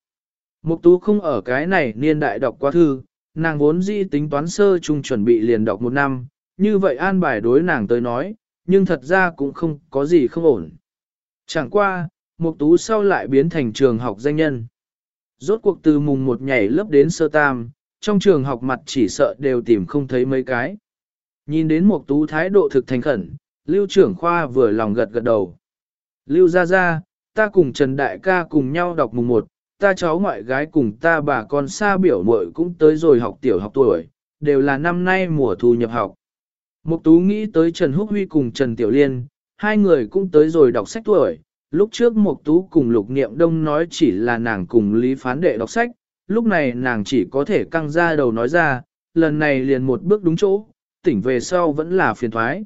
Mục tú không ở cái này niên đại đọc qua thư, nàng vốn dĩ tính toán sơ chung chuẩn bị liền đọc một năm, như vậy an bài đối nàng tới nói, nhưng thật ra cũng không có gì không ổn. Chẳng qua, Mục Tú sau lại biến thành trường học danh nhân. Rốt cuộc từ mùng một nhảy lớp đến sơ tam, trong trường học mặt chỉ sợ đều tìm không thấy mấy cái. Nhìn đến Mục Tú thái độ thực thành khẩn, Lưu trưởng khoa vừa lòng gật gật đầu. Lưu gia gia, ta cùng Trần Đại ca cùng nhau đọc mùng một, ta cháu ngoại gái cùng ta bà con xa biểu muội cũng tới rồi học tiểu học tuổi, đều là năm nay mùa thu nhập học. Mục Tú nghĩ tới Trần Húc Huy cùng Trần Tiểu Liên, hai người cũng tới rồi đọc sách tuổi, Lúc trước mục Tú cùng Lục Niệm Đông nói chỉ là nàng cùng Lý Phán Đệ đọc sách, lúc này nàng chỉ có thể căng ra đầu nói ra, lần này liền một bước đúng chỗ, tỉnh về sau vẫn là phiền thoái.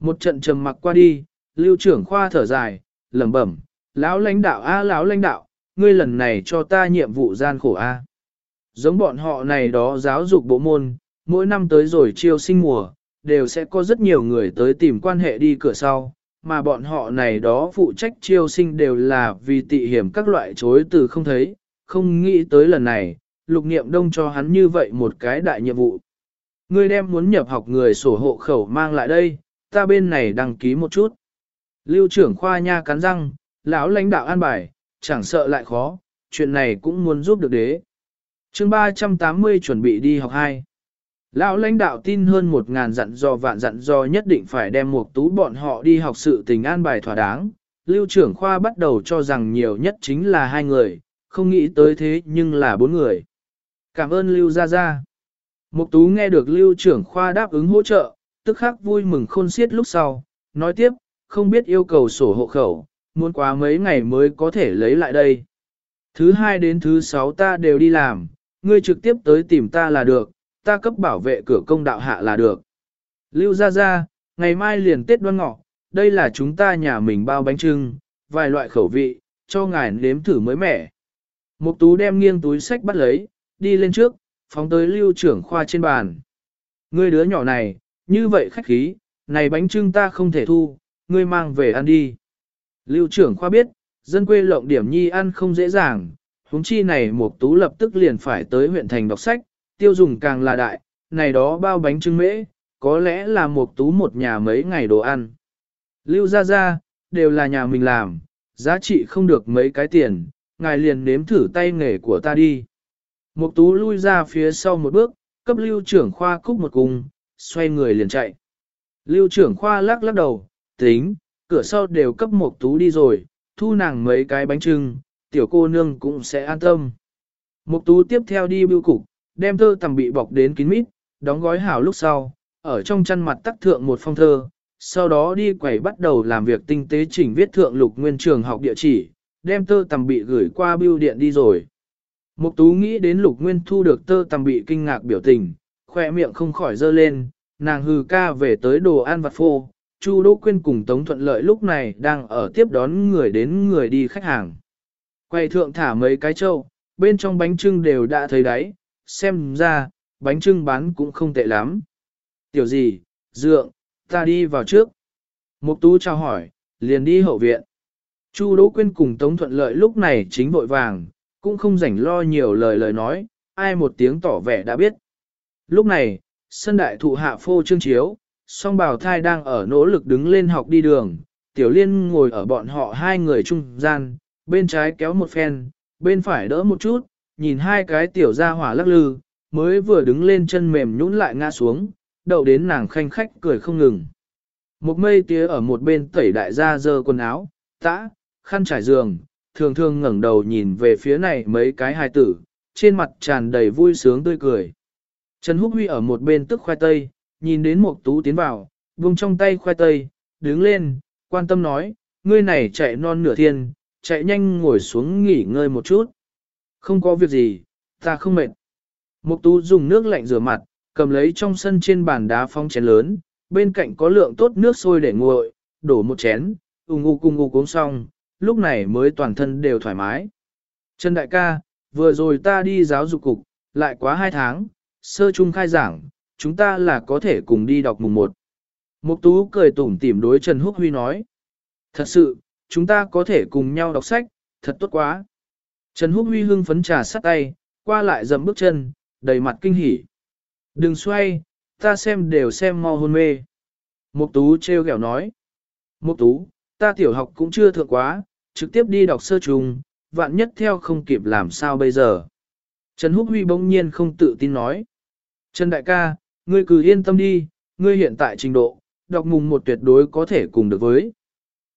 Một trận trầm mặc qua đi, lưu trưởng khoa thở dài, lẩm bẩm, lão lãnh đạo a lão lãnh đạo, ngươi lần này cho ta nhiệm vụ gian khổ a. Giống bọn họ này đó giáo dục bộ môn, mỗi năm tới rồi chiêu sinh mùa, đều sẽ có rất nhiều người tới tìm quan hệ đi cửa sau, mà bọn họ này đó phụ trách chiêu sinh đều là vì tị hiểm các loại chối từ không thấy, không nghĩ tới lần này, lục niệm đông cho hắn như vậy một cái đại nhiệm vụ. Ngươi đem muốn nhập học người sổ hộ khẩu mang lại đây, ta bên này đăng ký một chút. Lưu trưởng khoa nha cắn răng, lão lãnh đạo an bài, chẳng sợ lại khó, chuyện này cũng muốn giúp được đế. chương 380 chuẩn bị đi học 2. Lão lãnh đạo tin hơn một ngàn dặn dò vạn dặn dò nhất định phải đem một tú bọn họ đi học sự tình an bài thỏa đáng. Lưu trưởng khoa bắt đầu cho rằng nhiều nhất chính là hai người, không nghĩ tới thế nhưng là bốn người. Cảm ơn Lưu Gia Gia. Mục tú nghe được Lưu trưởng khoa đáp ứng hỗ trợ, tức khắc vui mừng khôn xiết lúc sau, nói tiếp, không biết yêu cầu sổ hộ khẩu, muốn quá mấy ngày mới có thể lấy lại đây. Thứ hai đến thứ sáu ta đều đi làm, ngươi trực tiếp tới tìm ta là được, ta cấp bảo vệ cửa công đạo hạ là được. Lưu Gia Gia, ngày mai liền Tết đoan ngọ, đây là chúng ta nhà mình bao bánh trưng, vài loại khẩu vị, cho ngài nếm thử mới mẻ. Mục tú đem nghiêng túi sách bắt lấy, đi lên trước, phóng tới lưu trưởng khoa trên bàn. Ngươi đứa nhỏ này, như vậy khách khí, này bánh trưng ta không thể thu, ngươi mang về ăn đi. Lưu trưởng khoa biết, dân quê lộng điểm nhi ăn không dễ dàng, huống chi này Mục tú lập tức liền phải tới huyện thành đọc sách, tiêu dùng càng là đại, này đó bao bánh trưng mễ, có lẽ là Mục tú một nhà mấy ngày đồ ăn. Lưu ra ra, đều là nhà mình làm, giá trị không được mấy cái tiền, ngài liền nếm thử tay nghề của ta đi. Mục tú lui ra phía sau một bước, cấp lưu trưởng khoa cúc một cung, xoay người liền chạy. Lưu trưởng khoa lắc lắc đầu, tính, cửa sau đều cấp mục tú đi rồi, thu nàng mấy cái bánh trưng, tiểu cô nương cũng sẽ an tâm. Mục tú tiếp theo đi bưu cục, đem thơ tầm bị bọc đến kín mít, đóng gói hảo lúc sau, ở trong chăn mặt tắc thượng một phong thơ, sau đó đi quầy bắt đầu làm việc tinh tế chỉnh viết thượng lục nguyên trường học địa chỉ, đem thơ tầm bị gửi qua bưu điện đi rồi. Mục tú nghĩ đến lục nguyên thu được tơ tầm bị kinh ngạc biểu tình, khoe miệng không khỏi dơ lên, nàng hừ ca về tới đồ ăn vặt phô. Chu Đỗ Quyên cùng Tống Thuận Lợi lúc này đang ở tiếp đón người đến người đi khách hàng. Quay thượng thả mấy cái trâu, bên trong bánh trưng đều đã thấy đáy, xem ra, bánh trưng bán cũng không tệ lắm. Tiểu gì, dượng, ta đi vào trước. Mục tú chào hỏi, liền đi hậu viện. Chu Đỗ Quyên cùng Tống Thuận Lợi lúc này chính vội vàng, cũng không rảnh lo nhiều lời lời nói, ai một tiếng tỏ vẻ đã biết. Lúc này, sân đại thụ hạ phô trương chiếu, song bào thai đang ở nỗ lực đứng lên học đi đường, tiểu liên ngồi ở bọn họ hai người trung gian, bên trái kéo một phen, bên phải đỡ một chút, nhìn hai cái tiểu ra hỏa lắc lư, mới vừa đứng lên chân mềm nhũn lại ngã xuống, đậu đến nàng khanh khách cười không ngừng. Một mây tía ở một bên tẩy đại gia dơ quần áo, tã, khăn trải giường, thường thường ngẩng đầu nhìn về phía này mấy cái hài tử, trên mặt tràn đầy vui sướng tươi cười. Trần Húc Huy ở một bên tức khoai tây, nhìn đến một tú tiến vào, vùng trong tay khoai tây, đứng lên, quan tâm nói, ngươi này chạy non nửa thiên, chạy nhanh ngồi xuống nghỉ ngơi một chút. Không có việc gì, ta không mệt. Mục tú dùng nước lạnh rửa mặt, cầm lấy trong sân trên bàn đá phong chén lớn, bên cạnh có lượng tốt nước sôi để nguội, đổ một chén, ung ngu cung ngu uống xong, lúc này mới toàn thân đều thoải mái. Trần đại ca, vừa rồi ta đi giáo dục cục, lại quá hai tháng, sơ trung khai giảng, chúng ta là có thể cùng đi đọc mùng một. Mục tú cười tủm tỉm đối Trần Húc Huy nói. Thật sự, chúng ta có thể cùng nhau đọc sách, thật tốt quá. Trần Húc Huy hưng phấn trà sát tay, qua lại dậm bước chân, đầy mặt kinh hỉ. Đừng xoay, ta xem đều xem mau hôn mê. Mục tú treo ghẹo nói. Mục tú, ta tiểu học cũng chưa thượng quá, trực tiếp đi đọc sơ trùng, vạn nhất theo không kịp làm sao bây giờ. Trần Húc Huy bỗng nhiên không tự tin nói. Trần Đại ca, ngươi cứ yên tâm đi, ngươi hiện tại trình độ, đọc mùng một tuyệt đối có thể cùng được với.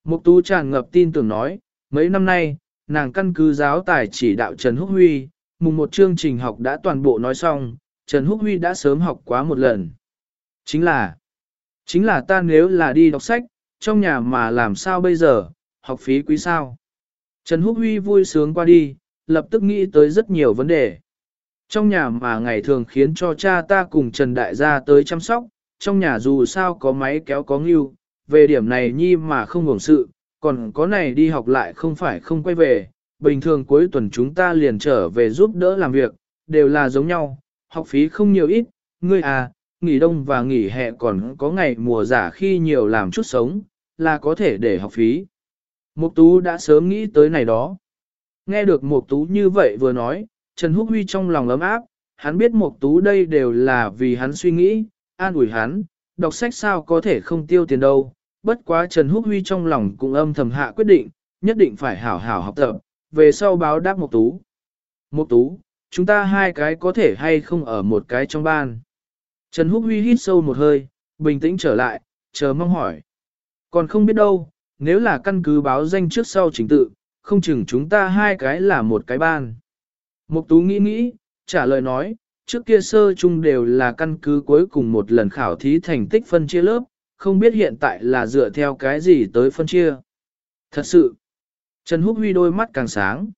Mục tú tràn ngập tin tưởng nói, mấy năm nay, nàng căn cứ giáo tài chỉ đạo Trần Húc Huy, mùng một chương trình học đã toàn bộ nói xong, Trần Húc Huy đã sớm học quá một lần. Chính là, chính là ta nếu là đi đọc sách, trong nhà mà làm sao bây giờ, học phí quý sao. Trần Húc Huy vui sướng qua đi, lập tức nghĩ tới rất nhiều vấn đề. Trong nhà mà ngày thường khiến cho cha ta cùng Trần Đại gia tới chăm sóc, trong nhà dù sao có máy kéo có ngưu, về điểm này nhi mà không hưởng sự, còn có này đi học lại không phải không quay về, bình thường cuối tuần chúng ta liền trở về giúp đỡ làm việc, đều là giống nhau, học phí không nhiều ít, ngươi à, nghỉ đông và nghỉ hè còn có ngày mùa giả khi nhiều làm chút sống, là có thể để học phí. Mục tú đã sớm nghĩ tới này đó. Nghe được mục tú như vậy vừa nói, Trần Húc Huy trong lòng ấm áp, hắn biết Mộc Tú đây đều là vì hắn suy nghĩ, an ủi hắn, đọc sách sao có thể không tiêu tiền đâu. Bất quá Trần Húc Huy trong lòng cũng âm thầm hạ quyết định, nhất định phải hảo hảo học tập, về sau báo đáp Mộc Tú. Mộc Tú, chúng ta hai cái có thể hay không ở một cái trong ban. Trần Húc Huy hít sâu một hơi, bình tĩnh trở lại, chờ mong hỏi. Còn không biết đâu, nếu là căn cứ báo danh trước sau chính tự, không chừng chúng ta hai cái là một cái ban. Mục Tú nghĩ nghĩ, trả lời nói, trước kia sơ chung đều là căn cứ cuối cùng một lần khảo thí thành tích phân chia lớp, không biết hiện tại là dựa theo cái gì tới phân chia. Thật sự, Trần Húc Huy đôi mắt càng sáng.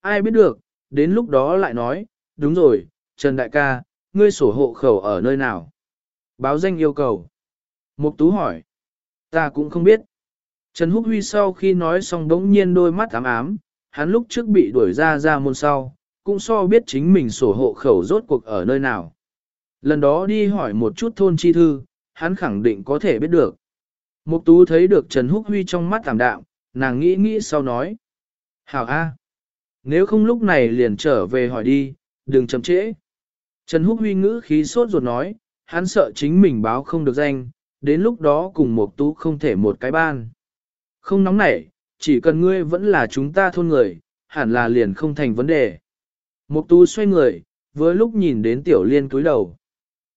Ai biết được, đến lúc đó lại nói, đúng rồi, Trần Đại ca, ngươi sổ hộ khẩu ở nơi nào? Báo danh yêu cầu. Mục Tú hỏi. Ta cũng không biết. Trần Húc Huy sau khi nói xong đống nhiên đôi mắt ám ám, hắn lúc trước bị đuổi ra ra môn sau, cũng so biết chính mình sổ hộ khẩu rốt cuộc ở nơi nào. Lần đó đi hỏi một chút thôn chi thư, hắn khẳng định có thể biết được. Mục Tú thấy được Trần Húc Huy trong mắt tạm đạm, nàng nghĩ nghĩ sau nói. Hảo A. Nếu không lúc này liền trở về hỏi đi, đừng chậm trễ. Trần Húc Huy ngữ khí sốt ruột nói, hắn sợ chính mình báo không được danh, đến lúc đó cùng Mục tú không thể một cái ban. Không nóng nảy, chỉ cần ngươi vẫn là chúng ta thôn người, hẳn là liền không thành vấn đề. Mục tú xoay người, với lúc nhìn đến tiểu liên túi đầu.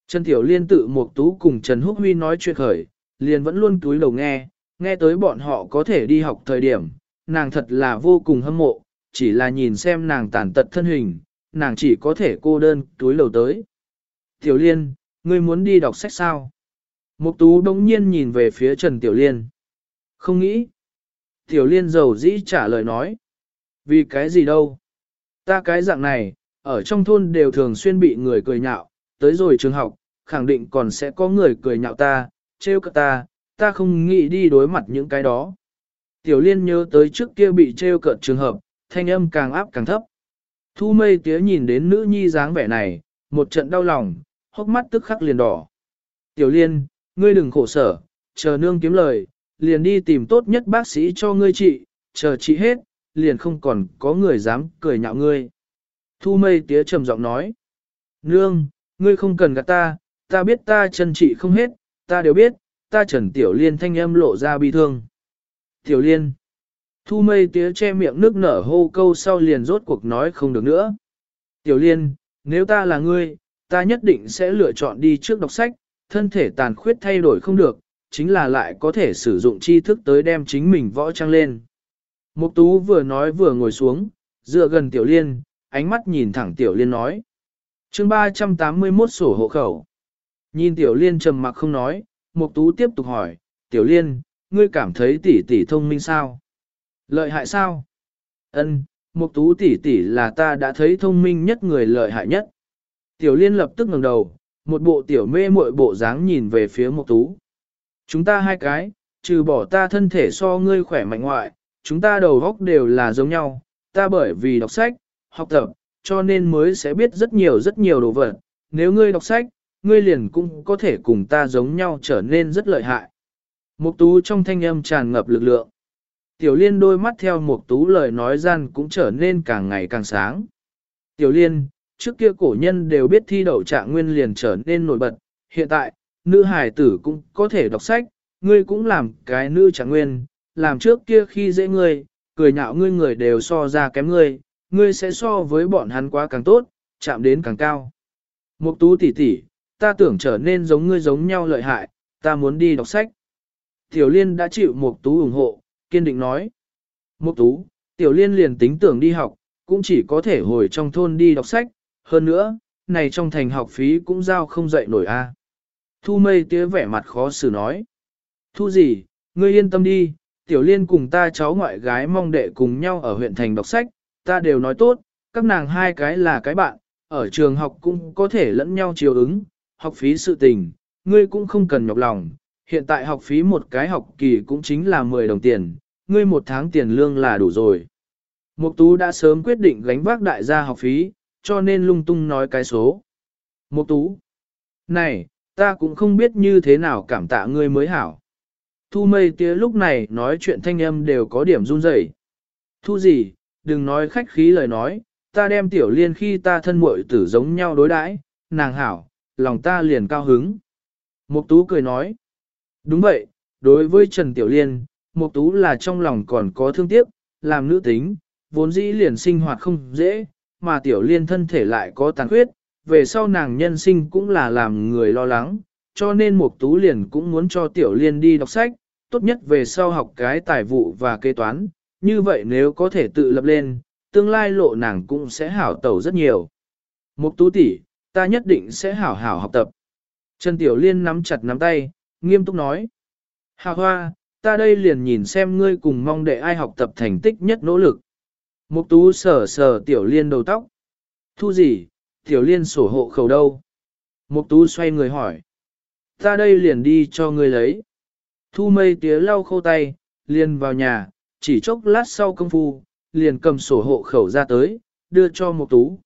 Trần tiểu liên tự mục tú cùng Trần Húc Huy nói chuyện khởi, liền vẫn luôn túi đầu nghe, nghe tới bọn họ có thể đi học thời điểm, nàng thật là vô cùng hâm mộ, chỉ là nhìn xem nàng tàn tật thân hình, nàng chỉ có thể cô đơn túi lầu tới. Tiểu Liên, ngươi muốn đi đọc sách sao? Mục Tú đống nhiên nhìn về phía Trần Tiểu Liên. Không nghĩ. Tiểu Liên dầu dĩ trả lời nói. Vì cái gì đâu? Ta cái dạng này, ở trong thôn đều thường xuyên bị người cười nhạo, tới rồi trường học, khẳng định còn sẽ có người cười nhạo ta, trêu cả ta, ta không nghĩ đi đối mặt những cái đó. Tiểu Liên nhớ tới trước kia bị trêu cợt trường hợp, thanh âm càng áp càng thấp. Thu mây tía nhìn đến nữ nhi dáng vẻ này, một trận đau lòng, hốc mắt tức khắc liền đỏ. Tiểu liên, ngươi đừng khổ sở, chờ nương kiếm lời, liền đi tìm tốt nhất bác sĩ cho ngươi trị, chờ trị hết, liền không còn có người dám cười nhạo ngươi. Thu mây tía trầm giọng nói. Nương, ngươi không cần gạt ta, ta biết ta chân trị không hết, ta đều biết, ta trần tiểu liên thanh âm lộ ra bi thương. Tiểu liên. Thu mây tía che miệng nước nở hô câu sau liền rốt cuộc nói không được nữa. Tiểu liên, nếu ta là ngươi, ta nhất định sẽ lựa chọn đi trước đọc sách, thân thể tàn khuyết thay đổi không được, chính là lại có thể sử dụng tri thức tới đem chính mình võ trang lên. Mục tú vừa nói vừa ngồi xuống, dựa gần tiểu liên, ánh mắt nhìn thẳng tiểu liên nói. chương 381 sổ hộ khẩu. Nhìn tiểu liên trầm mặc không nói, mục tú tiếp tục hỏi, tiểu liên, ngươi cảm thấy tỷ tỷ thông minh sao? Lợi hại sao? Ân, Mục Tú tỷ tỷ là ta đã thấy thông minh nhất người lợi hại nhất. Tiểu Liên lập tức ngẩng đầu, một bộ tiểu mê muội bộ dáng nhìn về phía Mục Tú. Chúng ta hai cái, trừ bỏ ta thân thể so ngươi khỏe mạnh ngoại, chúng ta đầu óc đều là giống nhau, ta bởi vì đọc sách, học tập, cho nên mới sẽ biết rất nhiều rất nhiều đồ vật. Nếu ngươi đọc sách, ngươi liền cũng có thể cùng ta giống nhau trở nên rất lợi hại. Mục tú trong thanh âm tràn ngập lực lượng. Tiểu liên đôi mắt theo mục tú lời nói gian cũng trở nên càng ngày càng sáng. Tiểu liên, trước kia cổ nhân đều biết thi đậu trạng nguyên liền trở nên nổi bật, hiện tại, nữ hài tử cũng có thể đọc sách, ngươi cũng làm cái nữ chẳng nguyên, làm trước kia khi dễ ngươi, cười nhạo ngươi người đều so ra kém ngươi, ngươi sẽ so với bọn hắn quá càng tốt, chạm đến càng cao. Mục tú tỷ tỷ, ta tưởng trở nên giống ngươi giống nhau lợi hại, ta muốn đi đọc sách. Tiểu Liên đã chịu Mục tú ủng hộ, kiên định nói. Mục tú, tiểu liên liền tính tưởng đi học, cũng chỉ có thể hồi trong thôn đi đọc sách, hơn nữa, này trong thành học phí cũng giao không dậy nổi a. Thu mây tía vẻ mặt khó xử nói. Thu gì, ngươi yên tâm đi, tiểu liên cùng ta cháu ngoại gái mong đệ cùng nhau ở huyện thành đọc sách, ta đều nói tốt, các nàng hai cái là cái bạn, ở trường học cũng có thể lẫn nhau chiều ứng, học phí sự tình, ngươi cũng không cần nhọc lòng, hiện tại học phí một cái học kỳ cũng chính là 10 đồng tiền, ngươi một tháng tiền lương là đủ rồi. Mục Tú đã sớm quyết định gánh vác đại gia học phí, cho nên lung tung nói cái số. Mục Tú, này, ta cũng không biết như thế nào cảm tạ ngươi mới hảo. Thu mây tía lúc này nói chuyện thanh âm đều có điểm run rẩy. Thu gì, đừng nói khách khí lời nói, ta đem tiểu liên khi ta thân muội tử giống nhau đối đãi, nàng hảo, lòng ta liền cao hứng. Mục tú cười nói, đúng vậy, đối với Trần Tiểu Liên, Mục tú là trong lòng còn có thương tiếc, làm nữ tính, vốn dĩ liền sinh hoạt không dễ, mà Tiểu Liên thân thể lại có tàn khuyết, về sau nàng nhân sinh cũng là làm người lo lắng, cho nên Mục tú liền cũng muốn cho Tiểu Liên đi đọc sách, tốt nhất về sau học cái tài vụ và kế toán, như vậy nếu có thể tự lập lên, tương lai lộ nàng cũng sẽ hảo tẩu rất nhiều. Mục tú tỷ, ta nhất định sẽ hảo hảo học tập. Trần Tiểu Liên nắm chặt nắm tay, nghiêm túc nói. Hà hoa, ta đây liền nhìn xem ngươi cùng mong đệ ai học tập thành tích nhất nỗ lực. Mục tú sờ sờ Tiểu Liên đầu tóc. Thu gì, Tiểu Liên sổ hộ khẩu đâu? Mục tú xoay người hỏi. Ta đây liền đi cho ngươi lấy. Thu mây tía lau khô tay, liền vào nhà, chỉ chốc lát sau công phu, liền cầm sổ hộ khẩu ra tới, đưa cho Mục Tú.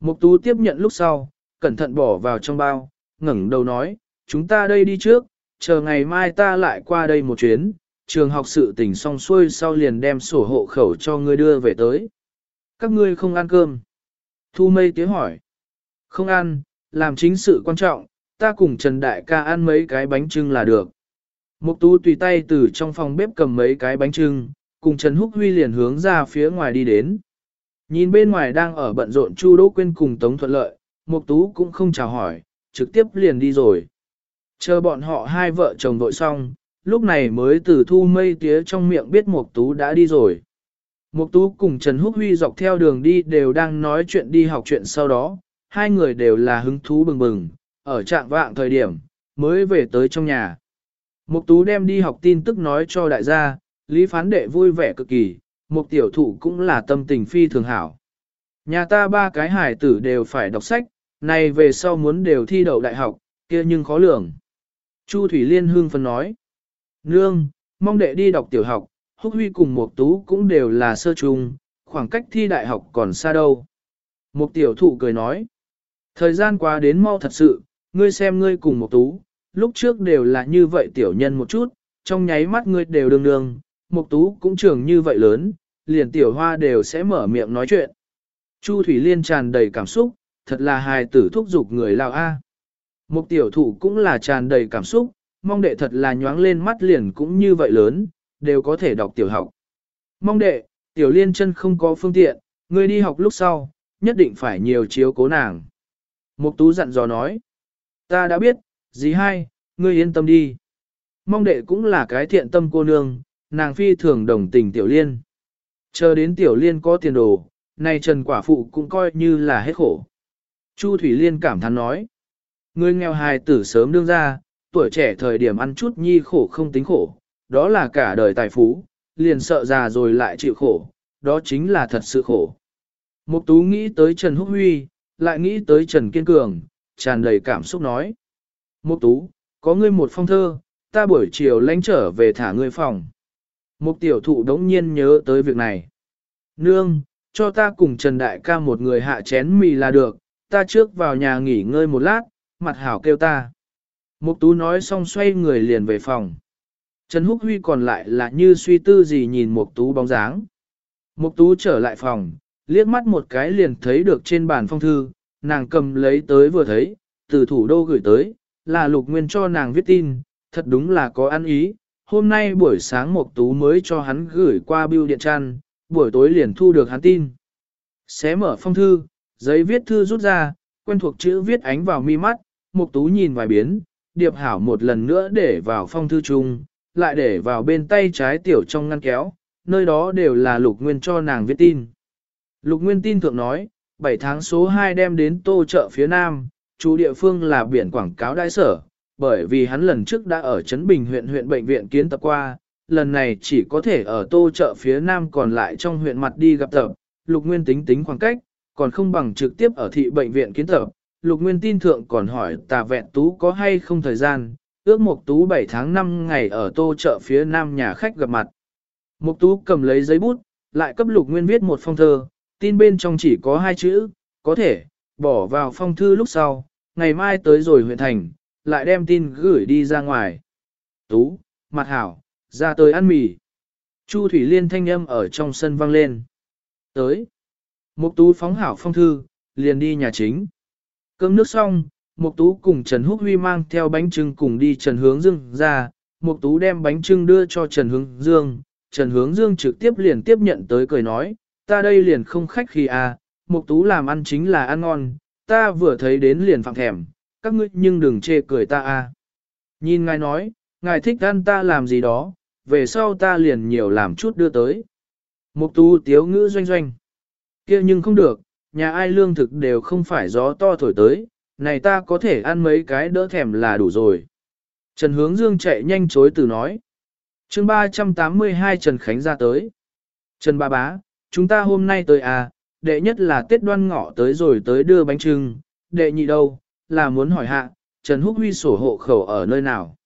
Mục Tú tiếp nhận lúc sau, cẩn thận bỏ vào trong bao, ngẩng đầu nói, chúng ta đây đi trước, chờ ngày mai ta lại qua đây một chuyến, trường học sự tình xong xuôi sau liền đem sổ hộ khẩu cho ngươi đưa về tới. Các ngươi không ăn cơm. Thu mây tiếng hỏi. Không ăn, làm chính sự quan trọng, ta cùng Trần Đại ca ăn mấy cái bánh trưng là được. Mục tú tùy tay từ trong phòng bếp cầm mấy cái bánh trưng, cùng Trần Húc Huy liền hướng ra phía ngoài đi đến. Nhìn bên ngoài đang ở bận rộn Chu Đỗ Quyên cùng Tống Thuận Lợi, Mục Tú cũng không chào hỏi, trực tiếp liền đi rồi. Chờ bọn họ hai vợ chồng vội xong, lúc này mới từ thu mây tía trong miệng biết Mục Tú đã đi rồi. Mục Tú cùng Trần Húc Huy dọc theo đường đi đều đang nói chuyện đi học chuyện sau đó, hai người đều là hứng thú bừng bừng, ở trạng vạng thời điểm, mới về tới trong nhà. Mục Tú đem đi học tin tức nói cho đại gia, Lý Phán Đệ vui vẻ cực kỳ, Mục tiểu thụ cũng là tâm tình phi thường hảo. Nhà ta ba cái hải tử đều phải đọc sách, này về sau muốn đều thi đậu đại học, kia nhưng khó lường. Chu Thủy Liên hương phân nói. Nương, mong đệ đi đọc tiểu học, Húc Huy cùng Mục Tú cũng đều là sơ trung, khoảng cách thi đại học còn xa đâu. Mục tiểu thụ cười nói. Thời gian qua đến mau thật sự, ngươi xem ngươi cùng một Tú, lúc trước đều là như vậy tiểu nhân một chút, trong nháy mắt ngươi đều đường đường, một Tú cũng trưởng như vậy lớn, liền tiểu hoa đều sẽ mở miệng nói chuyện. Chu Thủy Liên tràn đầy cảm xúc, thật là hài tử thúc giục người lao a. Một tiểu thủ cũng là tràn đầy cảm xúc, mong đệ thật là nhoáng lên mắt liền cũng như vậy lớn, đều có thể đọc tiểu học. Mong đệ, tiểu liên chân không có phương tiện, ngươi đi học lúc sau, nhất định phải nhiều chiếu cố nàng. Mục tú dặn dò nói, ta đã biết, dì hai, ngươi yên tâm đi. Mong đệ cũng là cái thiện tâm cô nương, nàng phi thường đồng tình tiểu liên. Chờ đến tiểu liên có tiền đồ, này trần quả phụ cũng coi như là hết khổ. Chu Thủy Liên cảm thán nói, người nghèo hài tử sớm đương ra, tuổi trẻ thời điểm ăn chút nhi khổ không tính khổ, đó là cả đời tài phú, liền sợ già rồi lại chịu khổ, đó chính là thật sự khổ. Mục Tú nghĩ tới Trần Húc Huy, lại nghĩ tới Trần Kiên Cường, tràn đầy cảm xúc nói. Mục Tú, có ngươi một phong thơ, ta buổi chiều lánh trở về thả ngươi phòng. Mục tiểu thụ đống nhiên nhớ tới việc này. Nương, cho ta cùng Trần Đại ca một người hạ chén mì là được, ta trước vào nhà nghỉ ngơi một lát, mặt hảo kêu ta. Mục tú nói xong xoay người liền về phòng. Trần Húc Huy còn lại là như suy tư gì nhìn mục tú bóng dáng. Mục tú trở lại phòng, liếc mắt một cái liền thấy được trên bàn phong thư, nàng cầm lấy tới vừa thấy, từ thủ đô gửi tới, là lục nguyên cho nàng viết tin, thật đúng là có ăn ý. Hôm nay buổi sáng Mục Tú mới cho hắn gửi qua bưu điện trăn, buổi tối liền thu được hắn tin. Xé mở phong thư, giấy viết thư rút ra, quen thuộc chữ viết ánh vào mi mắt, Mục Tú nhìn vài biến, điệp hảo một lần nữa để vào phong thư chung, lại để vào bên tay trái tiểu trong ngăn kéo, nơi đó đều là Lục Nguyên cho nàng viết tin. Lục Nguyên tin thượng nói, 7 tháng số 2 đem đến tô chợ phía nam, chủ địa phương là biển quảng cáo đại sở, bởi vì hắn lần trước đã ở Trấn Bình huyện huyện bệnh viện kiến tập qua, lần này chỉ có thể ở tô chợ phía nam còn lại trong huyện mặt đi gặp tập, Lục Nguyên tính tính khoảng cách, còn không bằng trực tiếp ở thị bệnh viện kiến tập. Lục Nguyên tin thượng còn hỏi tà vẹn tú có hay không thời gian, ước một Tú 7 tháng 5 ngày ở tô chợ phía nam nhà khách gặp mặt. Mục Tú cầm lấy giấy bút, lại cấp Lục Nguyên viết một phong thơ, tin bên trong chỉ có hai chữ, có thể, bỏ vào phong thư lúc sau, ngày mai tới rồi huyện thành, lại đem tin gửi đi ra ngoài. Tú, mặt hảo, ra tới ăn mì. Chu Thủy Liên thanh âm ở trong sân vang lên. Tới. Mục Tú phóng hảo phong thư, liền đi nhà chính. Cơm nước xong, Mục Tú cùng Trần Húc Huy mang theo bánh trưng cùng đi Trần Hướng Dương ra, Mục Tú đem bánh trưng đưa cho Trần Hướng Dương, Trần Hướng Dương trực tiếp liền tiếp nhận tới cười nói, ta đây liền không khách khi à, Mục Tú làm ăn chính là ăn ngon, ta vừa thấy đến liền phạm thèm, các ngươi nhưng đừng chê cười ta à. Nhìn ngài nói, ngài thích ăn ta làm gì đó, về sau ta liền nhiều làm chút đưa tới. Mục Tú tiếu ngữ doanh doanh. kia nhưng không được, nhà ai lương thực đều không phải gió to thổi tới, này ta có thể ăn mấy cái đỡ thèm là đủ rồi. Trần Hướng Dương chạy nhanh chối từ nói. chương 382 Trần Khánh ra tới. Trần Ba Bá, chúng ta hôm nay tới à, đệ nhất là Tết đoan ngọ tới rồi tới đưa bánh trưng, đệ nhị đâu, là muốn hỏi hạ, Trần Húc Huy sổ hộ khẩu ở nơi nào.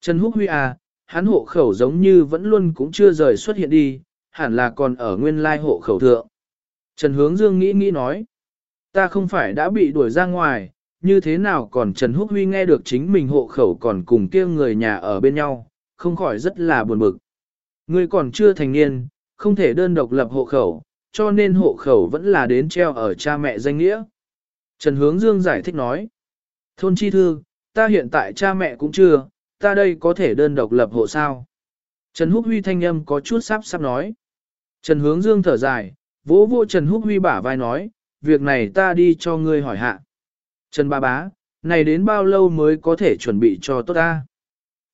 Trần Húc Huy à, hắn hộ khẩu giống như vẫn luôn cũng chưa rời xuất hiện đi, hẳn là còn ở nguyên lai hộ khẩu thượng. Trần Hướng Dương nghĩ nghĩ nói, ta không phải đã bị đuổi ra ngoài, như thế nào còn Trần Húc Huy nghe được chính mình hộ khẩu còn cùng kia người nhà ở bên nhau, không khỏi rất là buồn bực. Ngươi còn chưa thành niên, không thể đơn độc lập hộ khẩu, cho nên hộ khẩu vẫn là đến treo ở cha mẹ danh nghĩa. Trần Hướng Dương giải thích nói, thôn chi thư, ta hiện tại cha mẹ cũng chưa, ta đây có thể đơn độc lập hộ sao. Trần Húc Huy thanh âm có chút sắp sắp nói. Trần Hướng Dương thở dài, vỗ vô Trần Húc Huy bả vai nói, việc này ta đi cho ngươi hỏi hạ. Trần Ba Bá, này đến bao lâu mới có thể chuẩn bị cho tốt ta?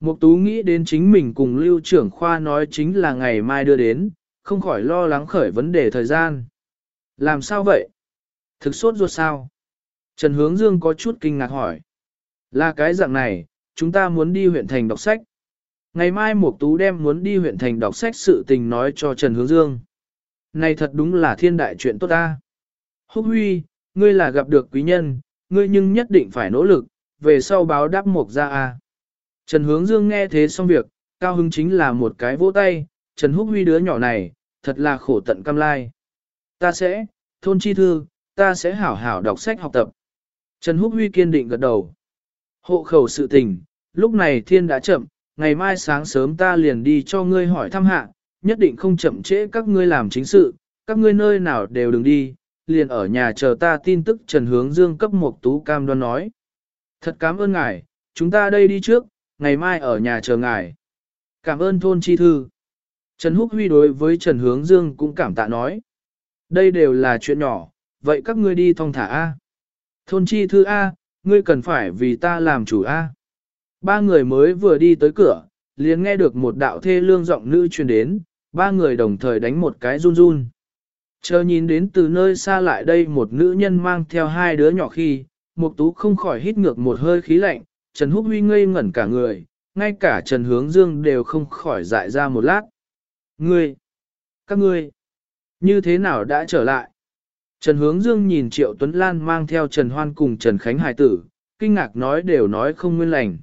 Mục Tú nghĩ đến chính mình cùng lưu trưởng khoa nói chính là ngày mai đưa đến, không khỏi lo lắng khởi vấn đề thời gian. Làm sao vậy? Thực sốt ruột sao? Trần Hướng Dương có chút kinh ngạc hỏi. Là cái dạng này, chúng ta muốn đi huyện thành đọc sách. Ngày mai Mục Tú đem muốn đi huyện thành đọc sách sự tình nói cho Trần Hướng Dương. Này thật đúng là thiên đại chuyện tốt ta. Húc Huy, ngươi là gặp được quý nhân, ngươi nhưng nhất định phải nỗ lực, về sau báo đáp Mục gia a. À. Trần Hướng Dương nghe thế xong việc, cao hứng chính là một cái vỗ tay, Trần Húc Huy đứa nhỏ này, thật là khổ tận cam lai. Ta sẽ, thôn chi thư, ta sẽ hảo hảo đọc sách học tập. Trần Húc Huy kiên định gật đầu. Hộ khẩu sự tình, lúc này thiên đã chậm, ngày mai sáng sớm ta liền đi cho ngươi hỏi thăm hạ, nhất định không chậm trễ các ngươi làm chính sự, các ngươi nơi nào đều đừng đi, liền ở nhà chờ ta tin tức Trần Hướng Dương cấp một tú cam đoan nói. Thật cảm ơn ngài, chúng ta đây đi trước, ngày mai ở nhà chờ ngài. Cảm ơn thôn chi thư. Trần Húc Huy đối với Trần Hướng Dương cũng cảm tạ nói. Đây đều là chuyện nhỏ, vậy các ngươi đi thong thả A. Thôn chi thư A, ngươi cần phải vì ta làm chủ A. Ba người mới vừa đi tới cửa, liền nghe được một đạo thê lương giọng nữ truyền đến, ba người đồng thời đánh một cái run run. Chờ nhìn đến từ nơi xa lại đây một nữ nhân mang theo hai đứa nhỏ khi, Mục Tú không khỏi hít ngược một hơi khí lạnh, Trần Húc Huy ngây ngẩn cả người, ngay cả Trần Hướng Dương đều không khỏi dại ra một lát. Ngươi! Các ngươi! Như thế nào đã trở lại? Trần Hướng Dương nhìn Triệu Tuấn Lan mang theo Trần Hoan cùng Trần Khánh Hải tử, kinh ngạc nói đều nói không nguyên lành.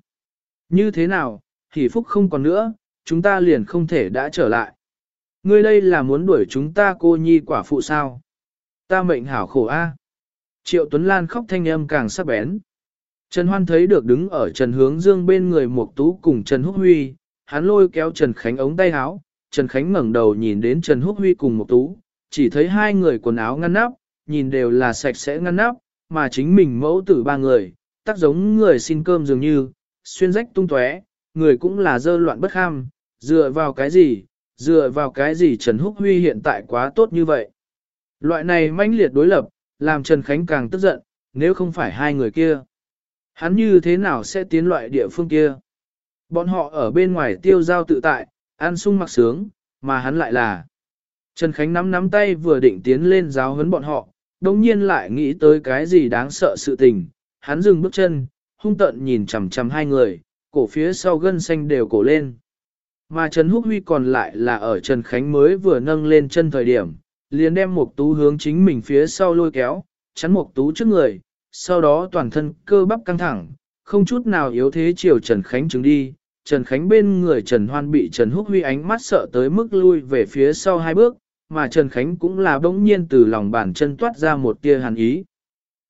Như thế nào, thì phúc không còn nữa, chúng ta liền không thể đã trở lại. Ngươi đây là muốn đuổi chúng ta cô nhi quả phụ sao? Ta mệnh hảo khổ a. Triệu Tuấn Lan khóc thanh âm càng sắc bén. Trần Hoan thấy được đứng ở Trần Hướng Dương bên người Mục Tú cùng Trần Húc Huy, hắn lôi kéo Trần Khánh ống tay áo, Trần Khánh ngẩng đầu nhìn đến Trần Húc Huy cùng một Tú, chỉ thấy hai người quần áo ngăn nắp, nhìn đều là sạch sẽ ngăn nắp, mà chính mình mẫu tử ba người, tác giống người xin cơm dường như, xuyên rách tung tóe, người cũng là dơ loạn bất kham, dựa vào cái gì, dựa vào cái gì Trần Húc Huy hiện tại quá tốt như vậy. Loại này manh liệt đối lập, làm Trần Khánh càng tức giận, nếu không phải hai người kia. Hắn như thế nào sẽ tiến loại địa phương kia? Bọn họ ở bên ngoài tiêu giao tự tại, ăn sung mặc sướng, mà hắn lại là. Trần Khánh nắm nắm tay vừa định tiến lên giáo huấn bọn họ, đồng nhiên lại nghĩ tới cái gì đáng sợ sự tình. Hắn dừng bước chân, hung tận nhìn chằm chằm hai người, cổ phía sau gân xanh đều cổ lên. Mà Trần Húc Huy còn lại là ở Trần Khánh mới vừa nâng lên chân thời điểm, liền đem một tú hướng chính mình phía sau lôi kéo, chắn một tú trước người, sau đó toàn thân cơ bắp căng thẳng, không chút nào yếu thế chiều Trần Khánh chứng đi. Trần Khánh bên người Trần Hoan bị Trần Húc Huy ánh mắt sợ tới mức lui về phía sau hai bước, mà Trần Khánh cũng là bỗng nhiên từ lòng bàn chân toát ra một tia hàn ý.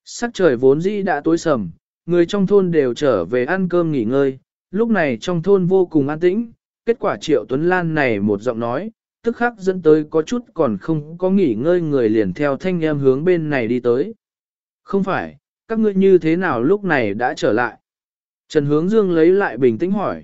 Sắc trời vốn dĩ đã tối sầm, người trong thôn đều trở về ăn cơm nghỉ ngơi, lúc này trong thôn vô cùng an tĩnh, kết quả Triệu Tuấn Lan này một giọng nói, tức khắc dẫn tới có chút còn không có nghỉ ngơi người liền theo thanh em hướng bên này đi tới. Không phải, các ngươi như thế nào lúc này đã trở lại? Trần Hướng Dương lấy lại bình tĩnh hỏi.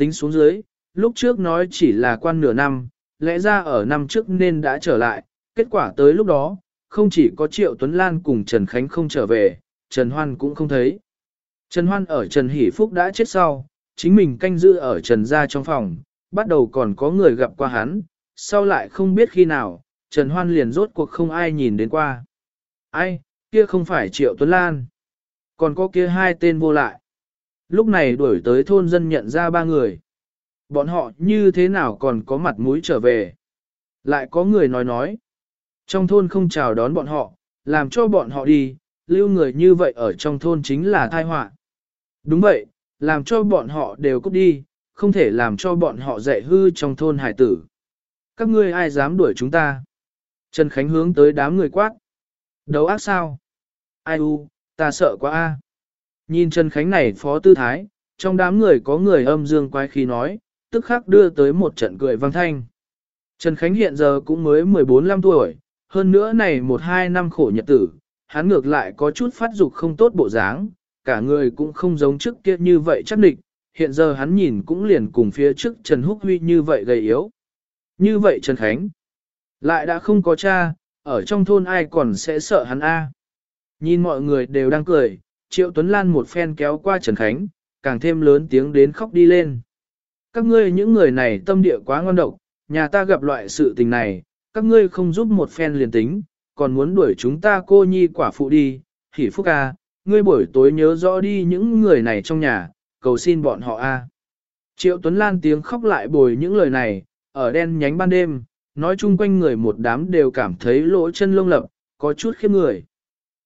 Tính xuống dưới, lúc trước nói chỉ là quan nửa năm, lẽ ra ở năm trước nên đã trở lại, kết quả tới lúc đó, không chỉ có Triệu Tuấn Lan cùng Trần Khánh không trở về, Trần Hoan cũng không thấy. Trần Hoan ở Trần Hỷ Phúc đã chết sau, chính mình canh giữ ở Trần gia trong phòng, bắt đầu còn có người gặp qua hắn, sau lại không biết khi nào, Trần Hoan liền rốt cuộc không ai nhìn đến qua. Ai, kia không phải Triệu Tuấn Lan, còn có kia hai tên vô lại. Lúc này đuổi tới thôn dân nhận ra ba người. Bọn họ như thế nào còn có mặt mũi trở về. Lại có người nói nói. Trong thôn không chào đón bọn họ, làm cho bọn họ đi, lưu người như vậy ở trong thôn chính là tai họa. Đúng vậy, làm cho bọn họ đều cút đi, không thể làm cho bọn họ dạy hư trong thôn hải tử. Các ngươi ai dám đuổi chúng ta? Trần Khánh hướng tới đám người quát. Đấu ác sao? Ai u, ta sợ quá a. Nhìn Trần Khánh này phó tư thái, trong đám người có người âm dương quái khí nói, tức khắc đưa tới một trận cười vang thanh. Trần Khánh hiện giờ cũng mới 14-15 tuổi, hơn nữa này một hai năm khổ nhật tử, hắn ngược lại có chút phát dục không tốt bộ dáng, cả người cũng không giống trước kia như vậy chắc định, hiện giờ hắn nhìn cũng liền cùng phía trước Trần Húc Huy như vậy gầy yếu. Như vậy Trần Khánh, lại đã không có cha, ở trong thôn ai còn sẽ sợ hắn a? Nhìn mọi người đều đang cười, Triệu Tuấn Lan một phen kéo qua Trần Khánh, càng thêm lớn tiếng đến khóc đi lên. Các ngươi những người này tâm địa quá ngon độc, nhà ta gặp loại sự tình này, các ngươi không giúp một phen liền tính, còn muốn đuổi chúng ta cô nhi quả phụ đi, hỉ phúc a, ngươi buổi tối nhớ rõ đi những người này trong nhà, cầu xin bọn họ a. Triệu Tuấn Lan tiếng khóc lại bồi những lời này, ở đen nhánh ban đêm, nói chung quanh người một đám đều cảm thấy lỗ chân lông lập, có chút khiếp người.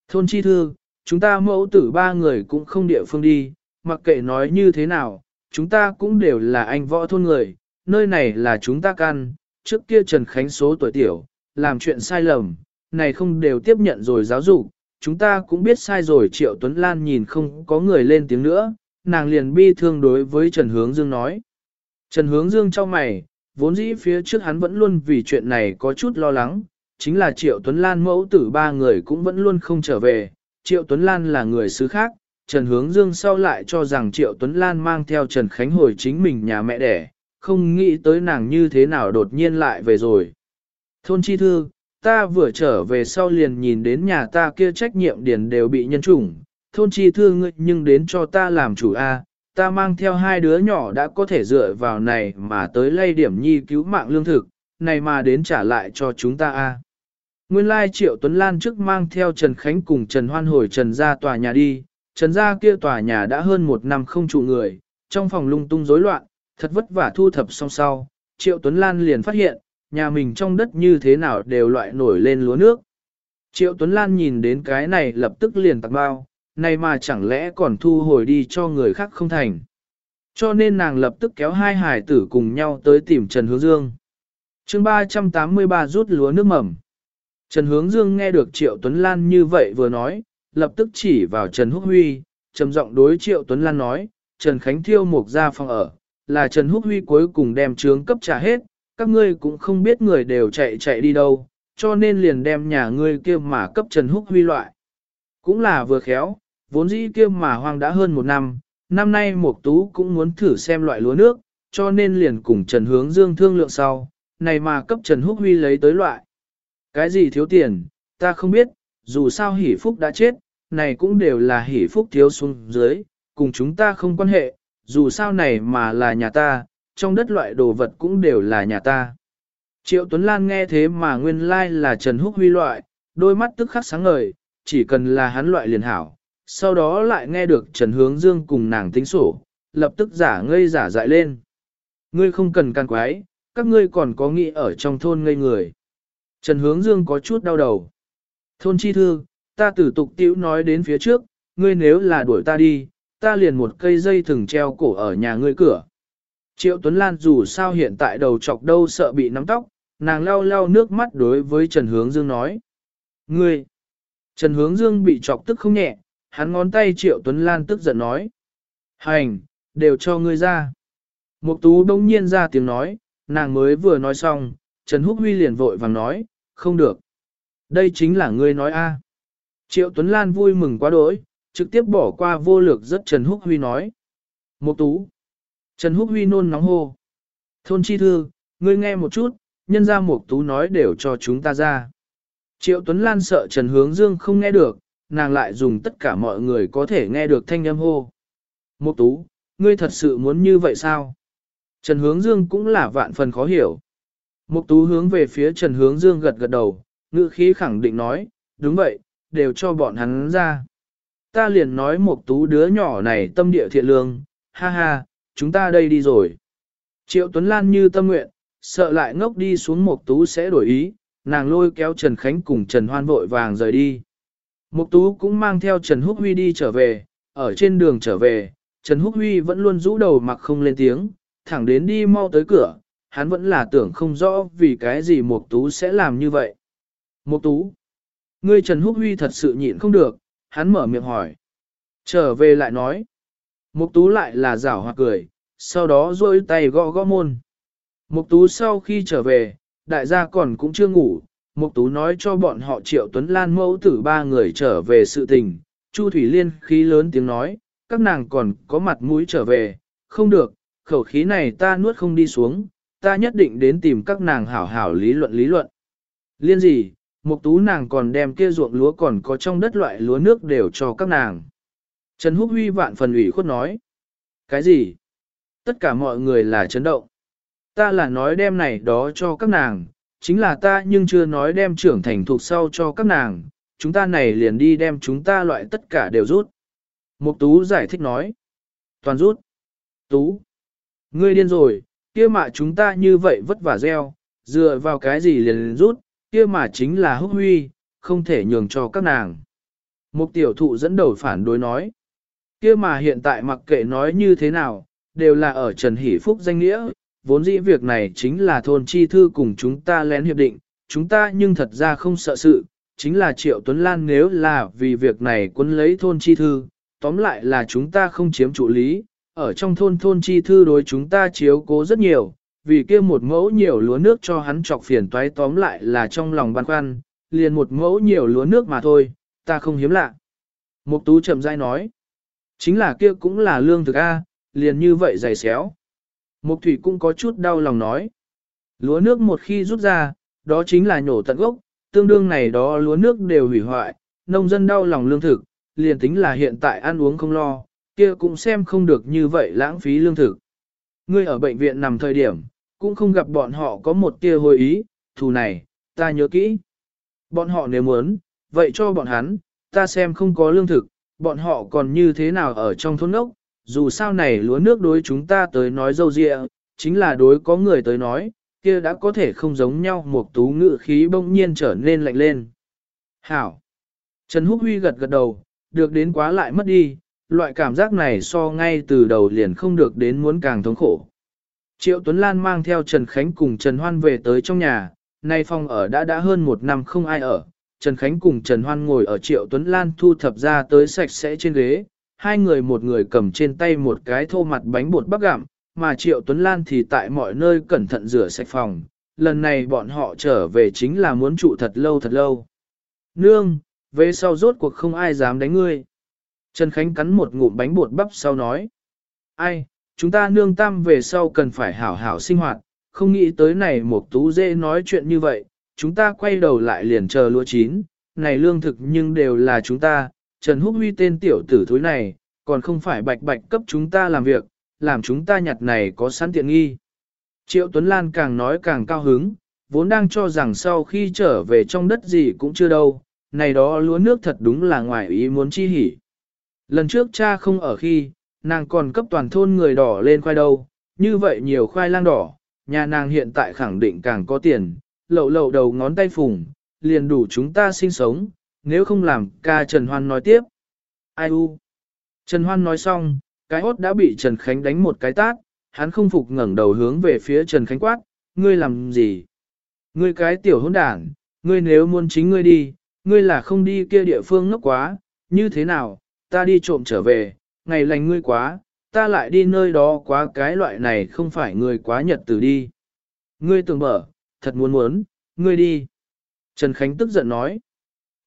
Thôn chi thư, chúng ta mẫu tử ba người cũng không địa phương đi, mặc kệ nói như thế nào, chúng ta cũng đều là anh võ thôn người, nơi này là chúng ta căn, trước kia Trần Khánh số tuổi tiểu, làm chuyện sai lầm, này không đều tiếp nhận rồi giáo dục, chúng ta cũng biết sai rồi Triệu Tuấn Lan nhìn không có người lên tiếng nữa, nàng liền bi thương đối với Trần Hướng Dương nói. Trần Hướng Dương cho mày, vốn dĩ phía trước hắn vẫn luôn vì chuyện này có chút lo lắng, chính là Triệu Tuấn Lan mẫu tử ba người cũng vẫn luôn không trở về, Triệu Tuấn Lan là người xứ khác, Trần Hướng Dương sau lại cho rằng Triệu Tuấn Lan mang theo Trần Khánh hồi chính mình nhà mẹ đẻ, không nghĩ tới nàng như thế nào đột nhiên lại về rồi. Thôn chi thư, ta vừa trở về sau liền nhìn đến nhà ta kia trách nhiệm điền đều bị nhân chủng, thôn chi thư ngươi nhưng đến cho ta làm chủ A, ta mang theo hai đứa nhỏ đã có thể dựa vào này mà tới lây điểm nhi cứu mạng lương thực, này mà đến trả lại cho chúng ta A. Nguyên lai Triệu Tuấn Lan trước mang theo Trần Khánh cùng Trần Hoan hồi Trần ra tòa nhà đi, Trần ra kia tòa nhà đã hơn một năm không trụ người, trong phòng lung tung rối loạn, thật vất vả thu thập xong sau, Triệu Tuấn Lan liền phát hiện, nhà mình trong đất như thế nào đều loại nổi lên lúa nước. Triệu Tuấn Lan nhìn đến cái này lập tức liền tặng bao, này mà chẳng lẽ còn thu hồi đi cho người khác không thành. Cho nên nàng lập tức kéo hai hải tử cùng nhau tới tìm Trần Hướng Dương. chương 383 rút lúa nước mầm. Trần Hướng Dương nghe được Triệu Tuấn Lan như vậy vừa nói, lập tức chỉ vào Trần Húc Huy, trầm giọng đối Triệu Tuấn Lan nói, Trần Khánh thiêu mục ra phòng ở, là Trần Húc Huy cuối cùng đem trướng cấp trả hết, các ngươi cũng không biết người đều chạy chạy đi đâu, cho nên liền đem nhà ngươi kia mà cấp Trần Húc Huy loại. Cũng là vừa khéo, vốn dĩ kia mà hoang đã hơn một năm, năm nay Mục Tú cũng muốn thử xem loại lúa nước, cho nên liền cùng Trần Hướng Dương thương lượng sau, này mà cấp Trần Húc Huy lấy tới loại. Cái gì thiếu tiền, ta không biết, dù sao hỷ phúc đã chết, này cũng đều là hỷ phúc thiếu xuống dưới, cùng chúng ta không quan hệ, dù sao này mà là nhà ta, trong đất loại đồ vật cũng đều là nhà ta. Triệu Tuấn Lan nghe thế mà nguyên lai là Trần Húc Huy loại, đôi mắt tức khắc sáng ngời, chỉ cần là hắn loại liền hảo. Sau đó lại nghe được Trần Hướng Dương cùng nàng tính sổ, lập tức giả ngây giả dại lên. Ngươi không cần can quái, các ngươi còn có nghĩ ở trong thôn ngây người. Trần Hướng Dương có chút đau đầu. Thôn chi thư, ta tử tục tiểu nói đến phía trước, ngươi nếu là đuổi ta đi, ta liền một cây dây thừng treo cổ ở nhà ngươi cửa. Triệu Tuấn Lan dù sao hiện tại đầu chọc đâu sợ bị nắm tóc, nàng lau lau nước mắt đối với Trần Hướng Dương nói. Ngươi! Trần Hướng Dương bị chọc tức không nhẹ, hắn ngón tay Triệu Tuấn Lan tức giận nói. Hành, đều cho ngươi ra. Mục tú đông nhiên ra tiếng nói, nàng mới vừa nói xong, Trần Húc Huy liền vội vàng nói, không được. Đây chính là ngươi nói a. Triệu Tuấn Lan vui mừng quá đỗi, trực tiếp bỏ qua vô lực rất Trần Húc Huy nói. Một tú. Trần Húc Huy nôn nóng hô. Thôn chi thư, ngươi nghe một chút, nhân ra một tú nói đều cho chúng ta ra. Triệu Tuấn Lan sợ Trần Hướng Dương không nghe được, nàng lại dùng tất cả mọi người có thể nghe được thanh âm hô. Một tú, ngươi thật sự muốn như vậy sao? Trần Hướng Dương cũng là vạn phần khó hiểu. Mục tú hướng về phía Trần Hướng Dương gật gật đầu, ngữ khí khẳng định nói, đúng vậy, đều cho bọn hắn ra. Ta liền nói Mục tú đứa nhỏ này tâm địa thiện lương, ha ha, chúng ta đây đi rồi. Triệu Tuấn Lan như tâm nguyện, sợ lại ngốc đi xuống Mục tú sẽ đổi ý, nàng lôi kéo Trần Khánh cùng Trần Hoan vội vàng rời đi. Mục tú cũng mang theo Trần Húc Huy đi trở về, ở trên đường trở về, Trần Húc Huy vẫn luôn rũ đầu mặc không lên tiếng, thẳng đến đi mau tới cửa, hắn vẫn là tưởng không rõ vì cái gì Mục Tú sẽ làm như vậy. Mục Tú, ngươi Trần Húc Huy thật sự nhịn không được, hắn mở miệng hỏi. Trở về lại nói. Mục Tú lại là giảo hoạt cười, sau đó duỗi tay gõ gõ môn. Mục Tú sau khi trở về, đại gia còn cũng chưa ngủ, Mục Tú nói cho bọn họ Triệu Tuấn Lan mẫu tử ba người trở về sự tình. Chu Thủy Liên khí lớn tiếng nói, các nàng còn có mặt mũi trở về, không được, khẩu khí này ta nuốt không đi xuống, ta nhất định đến tìm các nàng hảo hảo lý luận lý luận. Liên gì, Mục Tú nàng còn đem kia ruộng lúa còn có trong đất loại lúa nước đều cho các nàng. Trần Húc Huy vạn phần ủy khuất nói. Cái gì? Tất cả mọi người là chấn động. Ta là nói đem này đó cho các nàng, chính là ta nhưng chưa nói đem trưởng thành thuộc sau cho các nàng, chúng ta này liền đi đem chúng ta loại tất cả đều rút. Mục Tú giải thích nói. Toàn rút. Tú. Ngươi điên rồi, kia mà chúng ta như vậy vất vả gieo, dựa vào cái gì liền rút, kia mà chính là húc huy, không thể nhường cho các nàng. Mục tiểu thụ dẫn đầu phản đối nói. Kia mà hiện tại mặc kệ nói như thế nào, đều là ở Trần Hỷ Phúc danh nghĩa, vốn dĩ việc này chính là thôn chi thư cùng chúng ta lén hiệp định, chúng ta nhưng thật ra không sợ sự, chính là Triệu Tuấn Lan nếu là vì việc này quân lấy thôn chi thư, tóm lại là chúng ta không chiếm chủ lý, ở trong thôn thôn chi thư đối chúng ta chiếu cố rất nhiều, vì kia một mẫu nhiều lúa nước cho hắn chọc phiền toái tóm lại là trong lòng băn khoăn, liền một mẫu nhiều lúa nước mà thôi, ta không hiếm lạ. Mục tú chậm rãi nói, chính là kia cũng là lương thực A, liền như vậy dày xéo. Mục thủy cũng có chút đau lòng nói, lúa nước một khi rút ra, đó chính là nhổ tận gốc, tương đương này đó lúa nước đều hủy hoại, nông dân đau lòng lương thực, liền tính là hiện tại ăn uống không lo, kia cũng xem không được như vậy lãng phí lương thực. Ngươi ở bệnh viện nằm thời điểm, cũng không gặp bọn họ có một tia hồi ý, thù này, ta nhớ kỹ. Bọn họ nếu muốn, vậy cho bọn hắn, ta xem không có lương thực, bọn họ còn như thế nào ở trong thôn ốc, dù sao này lúa nước đối chúng ta tới nói dâu dịa, chính là đối có người tới nói, kia đã có thể không giống nhau một tú ngự khí bỗng nhiên trở nên lạnh lên. Hảo! Trần Húc Huy gật gật đầu, được đến quá lại mất đi, loại cảm giác này so ngay từ đầu liền không được đến muốn càng thống khổ. Triệu Tuấn Lan mang theo Trần Khánh cùng Trần Hoan về tới trong nhà, nay phòng ở đã đã hơn một năm không ai ở. Trần Khánh cùng Trần Hoan ngồi ở Triệu Tuấn Lan thu thập ra tới sạch sẽ trên ghế, hai người một người cầm trên tay một cái thô mặt bánh bột bắp gặm, mà Triệu Tuấn Lan thì tại mọi nơi cẩn thận rửa sạch phòng. Lần này bọn họ trở về chính là muốn trụ thật lâu thật lâu. Nương, về sau rốt cuộc không ai dám đánh ngươi. Trần Khánh cắn một ngụm bánh bột bắp sau nói. Ai, chúng ta nương tam về sau cần phải hảo hảo sinh hoạt, không nghĩ tới này một tú dễ nói chuyện như vậy, chúng ta quay đầu lại liền chờ lúa chín, này lương thực nhưng đều là chúng ta, Trần Húc Huy tên tiểu tử thối này, còn không phải bạch bạch cấp chúng ta làm việc, làm chúng ta nhặt này có sẵn tiện nghi. Triệu Tuấn Lan càng nói càng cao hứng, vốn đang cho rằng sau khi trở về trong đất gì cũng chưa đâu, này đó lúa nước thật đúng là ngoài ý muốn chi hỉ. Lần trước cha không ở khi, nàng còn cấp toàn thôn người đỏ lên khoai đâu, như vậy nhiều khoai lang đỏ, nhà nàng hiện tại khẳng định càng có tiền, lậu lậu đầu ngón tay phùng, liền đủ chúng ta sinh sống, nếu không làm ca Trần Hoan nói tiếp. Ai u? Trần Hoan nói xong, cái hốt đã bị Trần Khánh đánh một cái tát, hắn không phục ngẩng đầu hướng về phía Trần Khánh quát, ngươi làm gì? Ngươi cái tiểu hỗn đảng, ngươi nếu muốn chính ngươi đi, ngươi là không đi kia địa phương ngốc quá, như thế nào, ta đi trộm trở về, ngày lành ngươi quá, ta lại đi nơi đó quá cái loại này không phải người quá nhật từ đi. Ngươi tưởng mở, thật muốn muốn, ngươi đi. Trần Khánh tức giận nói,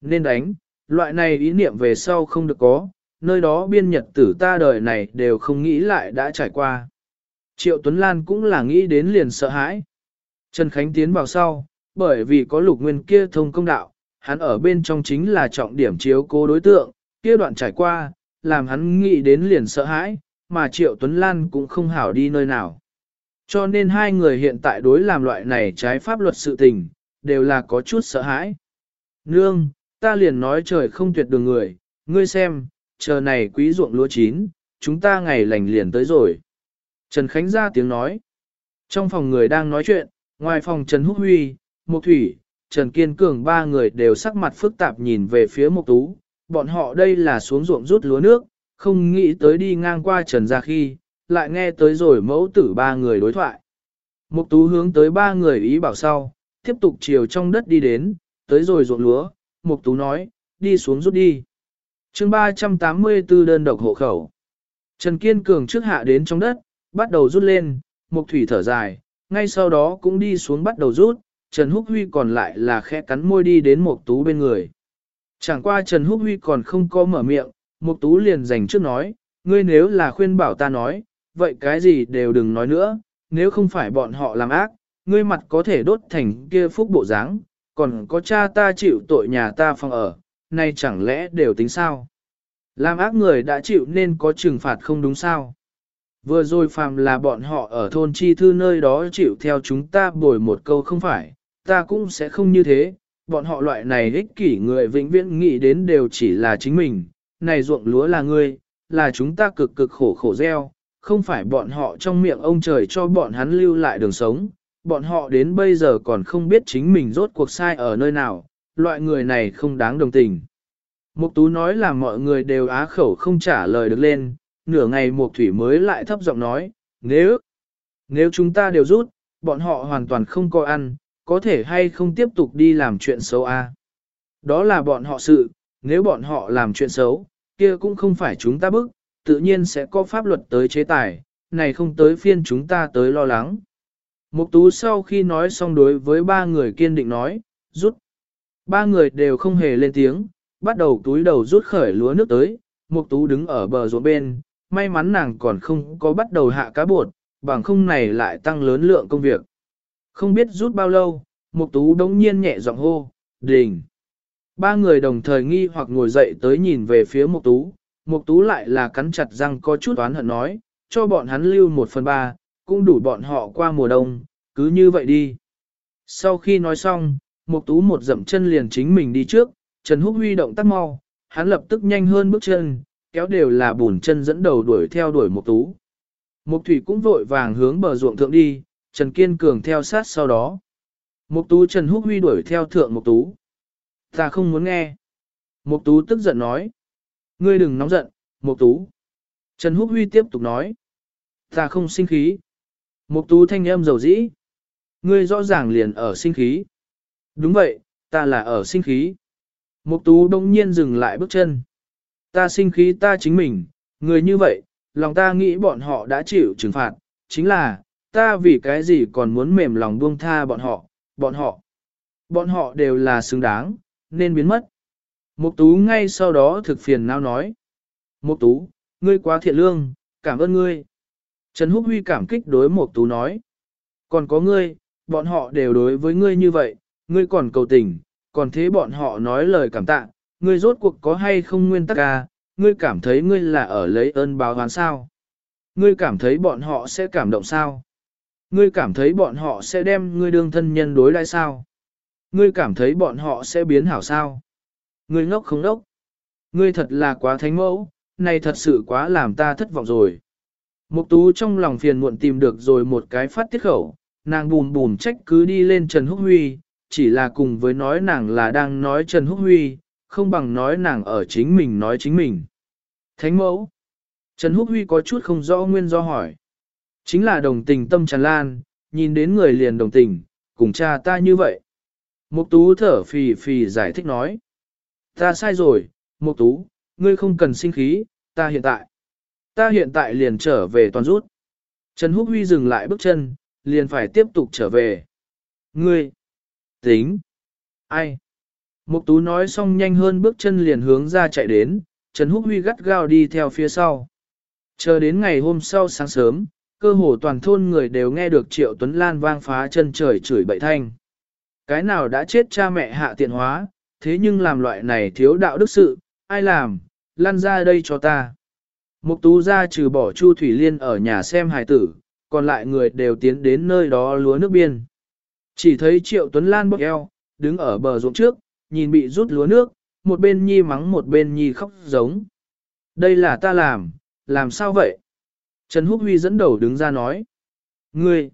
nên đánh, loại này ý niệm về sau không được có, nơi đó biên nhật tử ta đời này đều không nghĩ lại đã trải qua. Triệu Tuấn Lan cũng là nghĩ đến liền sợ hãi. Trần Khánh tiến vào sau, bởi vì có lục nguyên kia thông công đạo, hắn ở bên trong chính là trọng điểm chiếu cố đối tượng, kia đoạn trải qua, làm hắn nghĩ đến liền sợ hãi, mà Triệu Tuấn Lan cũng không hảo đi nơi nào. Cho nên hai người hiện tại đối làm loại này trái pháp luật sự tình, đều là có chút sợ hãi. Nương, ta liền nói trời không tuyệt đường người, ngươi xem, chờ này quý ruộng lúa chín, chúng ta ngày lành liền tới rồi. Trần Khánh ra tiếng nói. Trong phòng người đang nói chuyện, ngoài phòng Trần Húc Huy, Mục Thủy, Trần Kiên Cường ba người đều sắc mặt phức tạp nhìn về phía Mục Tú. Bọn họ đây là xuống ruộng rút lúa nước, không nghĩ tới đi ngang qua Trần gia khi, lại nghe tới rồi mẫu tử ba người đối thoại. Mục Tú hướng tới ba người ý bảo sau, tiếp tục chiều trong đất đi đến, tới rồi ruộng lúa, Mục Tú nói, đi xuống rút đi. Chương 384 đơn độc hộ khẩu. Trần Kiên Cường trước hạ đến trong đất, bắt đầu rút lên, Mục Thủy thở dài, ngay sau đó cũng đi xuống bắt đầu rút, Trần Húc Huy còn lại là khẽ cắn môi đi đến Mục Tú bên người. Chẳng qua Trần Húc Huy còn không có mở miệng, Mục Tú liền giành trước nói, ngươi nếu là khuyên bảo ta nói, vậy cái gì đều đừng nói nữa, nếu không phải bọn họ làm ác, ngươi mặt có thể đốt thành kia phúc bộ dáng, còn có cha ta chịu tội nhà ta phòng ở, nay chẳng lẽ đều tính sao? Làm ác người đã chịu nên có trừng phạt không đúng sao? Vừa rồi phàm là bọn họ ở thôn chi thư nơi đó chịu theo chúng ta bồi một câu không phải, ta cũng sẽ không như thế, bọn họ loại này ích kỷ người vĩnh viễn nghĩ đến đều chỉ là chính mình, này ruộng lúa là ngươi, là chúng ta cực cực khổ khổ gieo, không phải bọn họ trong miệng ông trời cho bọn hắn lưu lại đường sống, bọn họ đến bây giờ còn không biết chính mình rốt cuộc sai ở nơi nào, loại người này không đáng đồng tình. Mục Tú nói là mọi người đều á khẩu không trả lời được lên, nửa ngày Mục Thủy mới lại thấp giọng nói, nếu, nếu chúng ta đều rút, bọn họ hoàn toàn không có ăn, có thể hay không tiếp tục đi làm chuyện xấu a? À? Đó là bọn họ sự, nếu bọn họ làm chuyện xấu, kia cũng không phải chúng ta bức, tự nhiên sẽ có pháp luật tới chế tài, này không tới phiên chúng ta tới lo lắng. Mục tú sau khi nói xong đối với ba người kiên định nói, rút. Ba người đều không hề lên tiếng, bắt đầu túi đầu rút khởi lúa nước tới, mục tú đứng ở bờ ruộng bên, may mắn nàng còn không có bắt đầu hạ cá bột, bằng không này lại tăng lớn lượng công việc. Không biết rút bao lâu, mục tú đống nhiên nhẹ giọng hô, đình. Ba người đồng thời nghi hoặc ngồi dậy tới nhìn về phía mục tú, mục tú lại là cắn chặt răng có chút oán hận nói, cho bọn hắn lưu một phần ba, cũng đủ bọn họ qua mùa đông, cứ như vậy đi. Sau khi nói xong, Mục Tú một dậm chân liền chính mình đi trước, Trần Húc huy động tắt mau, hắn lập tức nhanh hơn bước chân, kéo đều là bùn chân dẫn đầu đuổi theo đuổi Mục Tú. Mục Thủy cũng vội vàng hướng bờ ruộng thượng đi, Trần Kiên Cường theo sát sau đó. Mục Tú Trần Húc huy đuổi theo thượng Mục Tú. Ta không muốn nghe. Mục Tú tức giận nói. Ngươi đừng nóng giận, Mục Tú. Trần Húc Huy tiếp tục nói. Ta không sinh khí. Mục Tú thanh âm dầu dĩ. Ngươi rõ ràng liền ở sinh khí. Đúng vậy, ta là ở sinh khí. Mục Tú đông nhiên dừng lại bước chân. Ta sinh khí ta chính mình, người như vậy, lòng ta nghĩ bọn họ đã chịu trừng phạt, chính là, ta vì cái gì còn muốn mềm lòng buông tha bọn họ, bọn họ. Bọn họ đều là xứng đáng, nên biến mất. Mục Tú ngay sau đó thực phiền nao nói. Mục Tú, ngươi quá thiện lương, cảm ơn ngươi. Trần Húc Huy cảm kích đối Mục Tú nói. Còn có ngươi, bọn họ đều đối với ngươi như vậy, ngươi còn cầu tình, còn thế bọn họ nói lời cảm tạ, ngươi rốt cuộc có hay không nguyên tắc à, ngươi cảm thấy ngươi là ở lấy ơn báo oán sao? Ngươi cảm thấy bọn họ sẽ cảm động sao? Ngươi cảm thấy bọn họ sẽ đem ngươi đương thân nhân đối đãi sao? Ngươi cảm thấy bọn họ sẽ biến hảo sao? Ngươi ngốc không ngốc? Ngươi thật là quá thánh mẫu, này thật sự quá làm ta thất vọng rồi. Mục tú trong lòng phiền muộn tìm được rồi một cái phát tiết khẩu, nàng bùn bùn trách cứ đi lên Trần Húc Huy, chỉ là cùng với nói nàng là đang nói Trần Húc Huy, không bằng nói nàng ở chính mình nói chính mình. Thánh mẫu. Trần Húc Huy có chút không rõ nguyên do hỏi. Chính là đồng tình tâm tràn lan, nhìn đến người liền đồng tình, cùng cha ta như vậy. Mục tú thở phì phì giải thích nói. Ta sai rồi, Mục tú, ngươi không cần sinh khí, ta hiện tại. Ta hiện tại liền trở về toàn rút. Trần Húc Huy dừng lại bước chân, liền phải tiếp tục trở về. Ngươi! Tính! Ai? Mục tú nói xong nhanh hơn bước chân liền hướng ra chạy đến, Trần Húc Huy gắt gao đi theo phía sau. Chờ đến ngày hôm sau sáng sớm, cơ hồ toàn thôn người đều nghe được Triệu Tuấn Lan vang phá chân trời chửi bậy thanh. Cái nào đã chết cha mẹ hạ tiện hóa, thế nhưng làm loại này thiếu đạo đức sự, ai làm, lăn ra đây cho ta. Mục tú ra trừ bỏ Chu Thủy Liên ở nhà xem hài tử, còn lại người đều tiến đến nơi đó lúa nước biên. Chỉ thấy Triệu Tuấn Lan bốc eo, đứng ở bờ ruộng trước, nhìn bị rút lúa nước, một bên nhi mắng một bên nhi khóc giống. Đây là ta làm, làm sao vậy? Trần Húc Huy dẫn đầu đứng ra nói. Ngươi,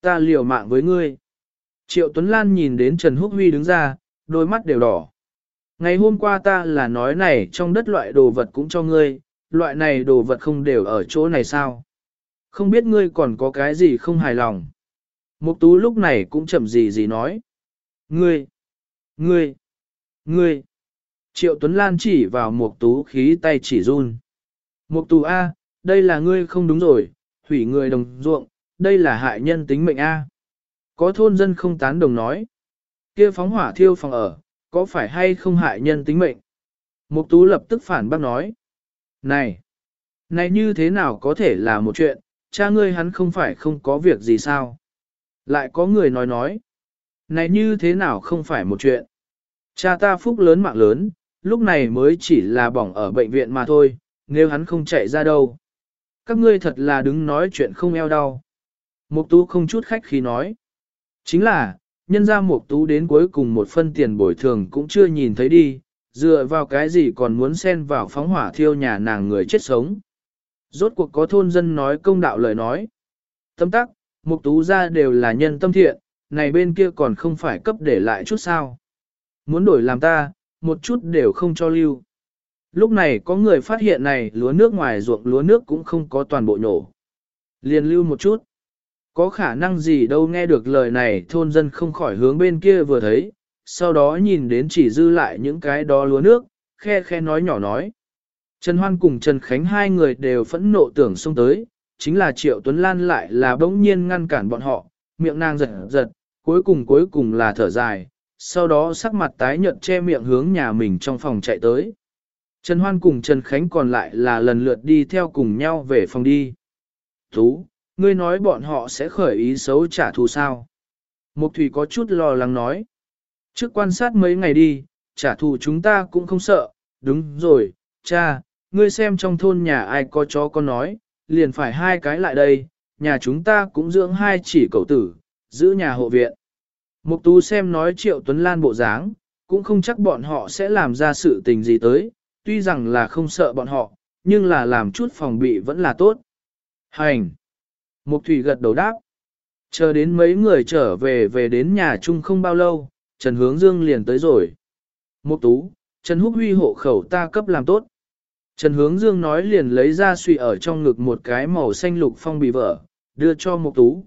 ta liều mạng với ngươi. Triệu Tuấn Lan nhìn đến Trần Húc Huy đứng ra, đôi mắt đều đỏ. Ngày hôm qua ta là nói này trong đất loại đồ vật cũng cho ngươi, loại này đồ vật không đều ở chỗ này sao? Không biết ngươi còn có cái gì không hài lòng. Mục tú lúc này cũng chậm gì gì nói. Ngươi, ngươi, ngươi. Triệu Tuấn Lan chỉ vào mục tú khí tay chỉ run. Mục tú A, đây là ngươi không đúng rồi, hủy người đồng ruộng, đây là hại nhân tính mệnh A. Có thôn dân không tán đồng nói. kia phóng hỏa thiêu phòng ở, có phải hay không hại nhân tính mệnh? Mục tú lập tức phản bác nói. Này, này như thế nào có thể là một chuyện, cha ngươi hắn không phải không có việc gì sao? Lại có người nói nói. Này như thế nào không phải một chuyện? Cha ta phúc lớn mạng lớn, lúc này mới chỉ là bỏng ở bệnh viện mà thôi, nếu hắn không chạy ra đâu. Các ngươi thật là đứng nói chuyện không eo đau. Mục tú không chút khách khí nói. Chính là, nhân ra mục tú đến cuối cùng một phân tiền bồi thường cũng chưa nhìn thấy đi, dựa vào cái gì còn muốn xen vào phóng hỏa thiêu nhà nàng người chết sống. Rốt cuộc có thôn dân nói công đạo lời nói. Tâm tắc, mục tú ra đều là nhân tâm thiện, này bên kia còn không phải cấp để lại chút sao. Muốn đổi làm ta, một chút đều không cho lưu. Lúc này có người phát hiện này lúa nước ngoài ruộng lúa nước cũng không có toàn bộ nhổ. Liền lưu một chút. Có khả năng gì đâu nghe được lời này thôn dân không khỏi hướng bên kia vừa thấy, sau đó nhìn đến chỉ dư lại những cái đó lúa nước, khe khe nói nhỏ nói. Trần Hoan cùng Trần Khánh hai người đều phẫn nộ tưởng xông tới, chính là Triệu Tuấn Lan lại là bỗng nhiên ngăn cản bọn họ, miệng nàng giật giật, cuối cùng cuối cùng là thở dài, sau đó sắc mặt tái nhợt che miệng hướng nhà mình trong phòng chạy tới. Trần Hoan cùng Trần Khánh còn lại là lần lượt đi theo cùng nhau về phòng đi. Tú, ngươi nói bọn họ sẽ khởi ý xấu trả thù sao? Mục Thủy có chút lo lắng nói. Trước quan sát mấy ngày đi, trả thù chúng ta cũng không sợ, đúng rồi, cha, ngươi xem trong thôn nhà ai có chó con nói, liền phải hai cái lại đây, nhà chúng ta cũng dưỡng hai chỉ cậu tử, giữ nhà hộ viện. Mục tú xem nói triệu Tuấn Lan bộ dáng, cũng không chắc bọn họ sẽ làm ra sự tình gì tới, tuy rằng là không sợ bọn họ, nhưng là làm chút phòng bị vẫn là tốt. Hành! Mục thủy gật đầu đáp. Chờ đến mấy người trở về về đến nhà chung không bao lâu, Trần Hướng Dương liền tới rồi. Mục tú, Trần Húc Huy hộ khẩu ta cấp làm tốt. Trần Hướng Dương nói liền lấy ra suy ở trong ngực một cái màu xanh lục phong bì vở, đưa cho Mục Tú.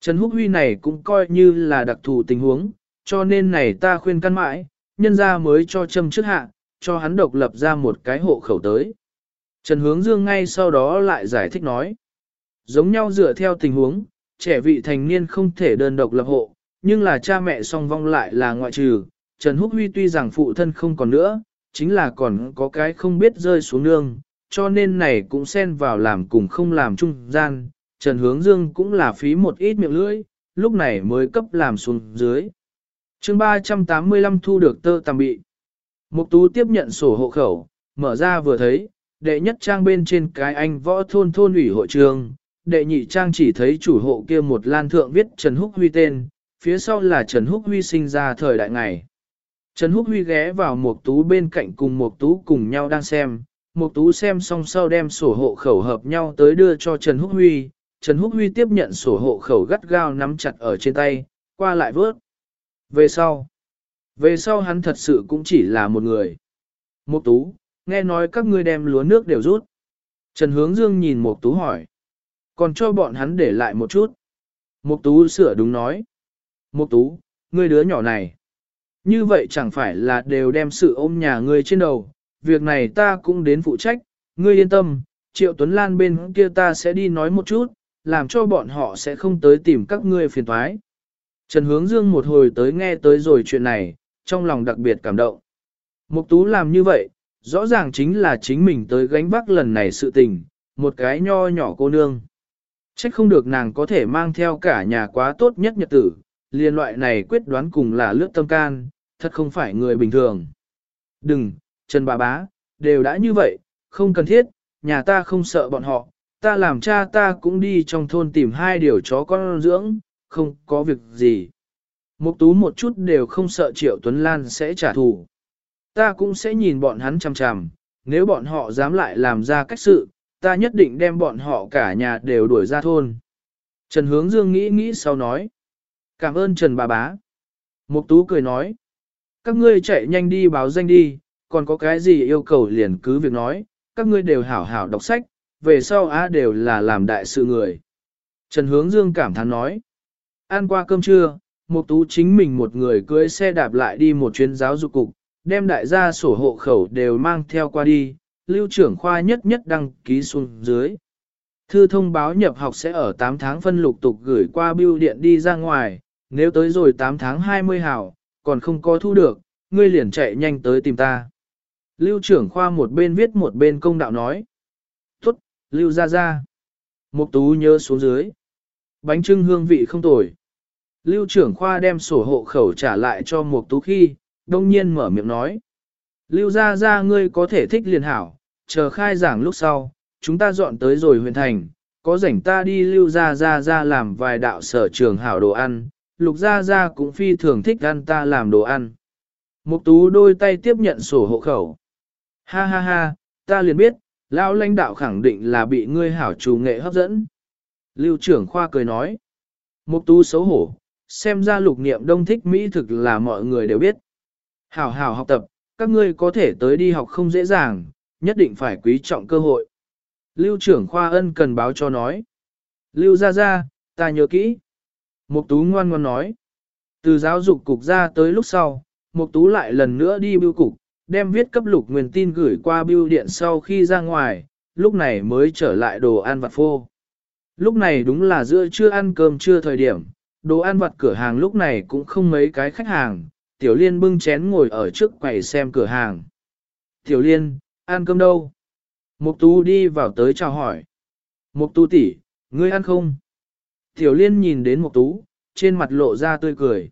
Trần Húc Huy này cũng coi như là đặc thù tình huống, cho nên này ta khuyên căn mãi, nhân ra mới cho châm trước hạ, cho hắn độc lập ra một cái hộ khẩu tới. Trần Hướng Dương ngay sau đó lại giải thích nói. Giống nhau dựa theo tình huống, trẻ vị thành niên không thể đơn độc lập hộ, nhưng là cha mẹ song vong lại là ngoại trừ. Trần Húc Huy tuy rằng phụ thân không còn nữa, chính là còn có cái không biết rơi xuống nương, cho nên này cũng xen vào làm cùng không làm trung gian, Trần Hướng Dương cũng là phí một ít miệng lưỡi, lúc này mới cấp làm xuống dưới. chương 385 thu được tơ tạm bị. Mục tú tiếp nhận sổ hộ khẩu, mở ra vừa thấy, đệ nhất trang bên trên cái anh võ thôn thôn ủy hội trường, đệ nhị trang chỉ thấy chủ hộ kia một lan thượng viết Trần Húc Huy tên, phía sau là Trần Húc Huy sinh ra thời đại ngày. Trần Húc Huy ghé vào mục tú bên cạnh cùng mục tú cùng nhau đang xem, mục tú xem xong sau đem sổ hộ khẩu hợp nhau tới đưa cho Trần Húc Huy, Trần Húc Huy tiếp nhận sổ hộ khẩu gắt gao nắm chặt ở trên tay, qua lại vớt. Về sau, về sau hắn thật sự cũng chỉ là một người. Mục tú, nghe nói các ngươi đem lúa nước đều rút. Trần Hướng Dương nhìn Mục tú hỏi. Còn cho bọn hắn để lại một chút. Mục tú sửa đúng nói. Mục tú, ngươi đứa nhỏ này. Như vậy chẳng phải là đều đem sự ôm nhà ngươi trên đầu, việc này ta cũng đến phụ trách, ngươi yên tâm, Triệu Tuấn Lan bên kia ta sẽ đi nói một chút, làm cho bọn họ sẽ không tới tìm các ngươi phiền toái. Trần Hướng Dương một hồi tới nghe tới rồi chuyện này, trong lòng đặc biệt cảm động. Mục Tú làm như vậy, rõ ràng chính là chính mình tới gánh vác lần này sự tình, một cái nho nhỏ cô nương. Trách không được nàng có thể mang theo cả nhà quá tốt nhất nhật tử, liên loại này quyết đoán cùng là lướt tâm can, thật không phải người bình thường. Đừng, Trần bà bá, đều đã như vậy, không cần thiết, nhà ta không sợ bọn họ, ta làm cha ta cũng đi trong thôn tìm hai điều chó con dưỡng, không có việc gì. Mục tú một chút đều không sợ Triệu Tuấn Lan sẽ trả thù. Ta cũng sẽ nhìn bọn hắn chằm chằm, nếu bọn họ dám lại làm ra cách sự, ta nhất định đem bọn họ cả nhà đều đuổi ra thôn. Trần Hướng Dương nghĩ nghĩ sau nói. Cảm ơn Trần bà bá. Mục tú cười nói. Các ngươi chạy nhanh đi báo danh đi, còn có cái gì yêu cầu liền cứ việc nói, các ngươi đều hảo hảo đọc sách, về sau á đều là làm đại sự người. Trần Hướng Dương cảm thán nói. Ăn qua cơm trưa, Mục Tú chính mình một người cưỡi xe đạp lại đi một chuyến giáo dục cục, đem đại gia sổ hộ khẩu đều mang theo qua đi, lưu trưởng khoa nhất nhất đăng ký xuống dưới. Thư thông báo nhập học sẽ ở 8 tháng phân lục tục gửi qua bưu điện đi ra ngoài, nếu tới rồi 8 tháng 20 hảo, còn không có thu được, ngươi liền chạy nhanh tới tìm ta. Lưu trưởng khoa một bên viết một bên công đạo nói. Tốt, lưu ra ra. Mục tú nhớ xuống dưới. Bánh trưng hương vị không tồi. Lưu trưởng khoa đem sổ hộ khẩu trả lại cho mục tú khi, đông nhiên mở miệng nói. Lưu ra ra ngươi có thể thích liền hảo, chờ khai giảng lúc sau, chúng ta dọn tới rồi huyện thành, có rảnh ta đi lưu ra ra ra làm vài đạo sở trường hảo đồ ăn, lục ra ra cũng phi thường thích ăn ta làm đồ ăn. Mục tú đôi tay tiếp nhận sổ hộ khẩu. Ha ha ha, ta liền biết, lão lãnh đạo khẳng định là bị ngươi hảo chủ nghệ hấp dẫn. Lưu trưởng khoa cười nói. Mục tú xấu hổ, xem ra lục niệm đông thích Mỹ thực là mọi người đều biết. Hảo hảo học tập, các ngươi có thể tới đi học không dễ dàng, nhất định phải quý trọng cơ hội. Lưu trưởng khoa ân cần báo cho nói. Lưu ra ra, ta nhớ kỹ. Mục tú ngoan ngoan nói. Từ giáo dục cục ra tới lúc sau, Mục tú lại lần nữa đi bưu cục, đem viết cấp lục nguyên tin gửi qua bưu điện sau khi ra ngoài, lúc này mới trở lại đồ ăn vặt phô. Lúc này đúng là giữa trưa ăn cơm trưa thời điểm, đồ ăn vặt cửa hàng lúc này cũng không mấy cái khách hàng, Tiểu Liên bưng chén ngồi ở trước quầy xem cửa hàng. Tiểu Liên, ăn cơm đâu? Mục Tú đi vào tới chào hỏi. Mục Tú tỷ, ngươi ăn không? Tiểu Liên nhìn đến Mục Tú, trên mặt lộ ra tươi cười.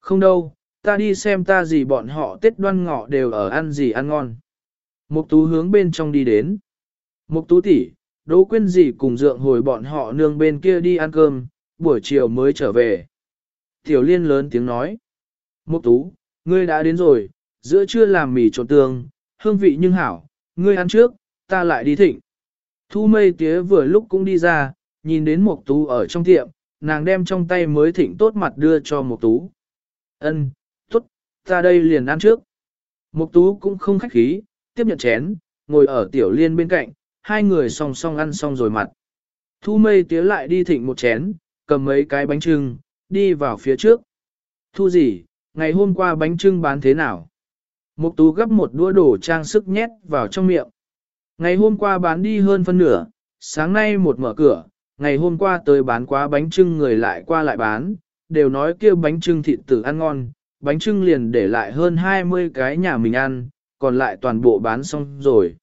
Không đâu, ta đi xem ta gì bọn họ Tết đoan ngọ đều ở ăn gì ăn ngon. Mục Tú hướng bên trong đi đến. Mục Tú tỷ, Đỗ Quyên gì cùng dượng hồi bọn họ nương bên kia đi ăn cơm, buổi chiều mới trở về. Tiểu Liên lớn tiếng nói. Mục Tú, ngươi đã đến rồi, giữa trưa làm mì trộn tương, hương vị nhưng hảo, ngươi ăn trước, ta lại đi thịnh. Thu mây tía vừa lúc cũng đi ra, nhìn đến Mục Tú ở trong tiệm, nàng đem trong tay mới thịnh tốt mặt đưa cho Mục Tú. Ân, tốt, ta đây liền ăn trước. Mục Tú cũng không khách khí, tiếp nhận chén, ngồi ở tiểu liên bên cạnh, hai người song song ăn xong rồi mặt. Thu mây tía lại đi thịnh một chén, cầm mấy cái bánh trưng, đi vào phía trước. Thu gì, ngày hôm qua bánh trưng bán thế nào? Mục tú gấp một đũa đồ trang sức nhét vào trong miệng. Ngày hôm qua bán đi hơn phân nửa, sáng nay một mở cửa, ngày hôm qua tới bán quá bánh trưng người lại qua lại bán, đều nói kia bánh trưng thịt tử ăn ngon, bánh trưng liền để lại hơn 20 cái nhà mình ăn, còn lại toàn bộ bán xong rồi.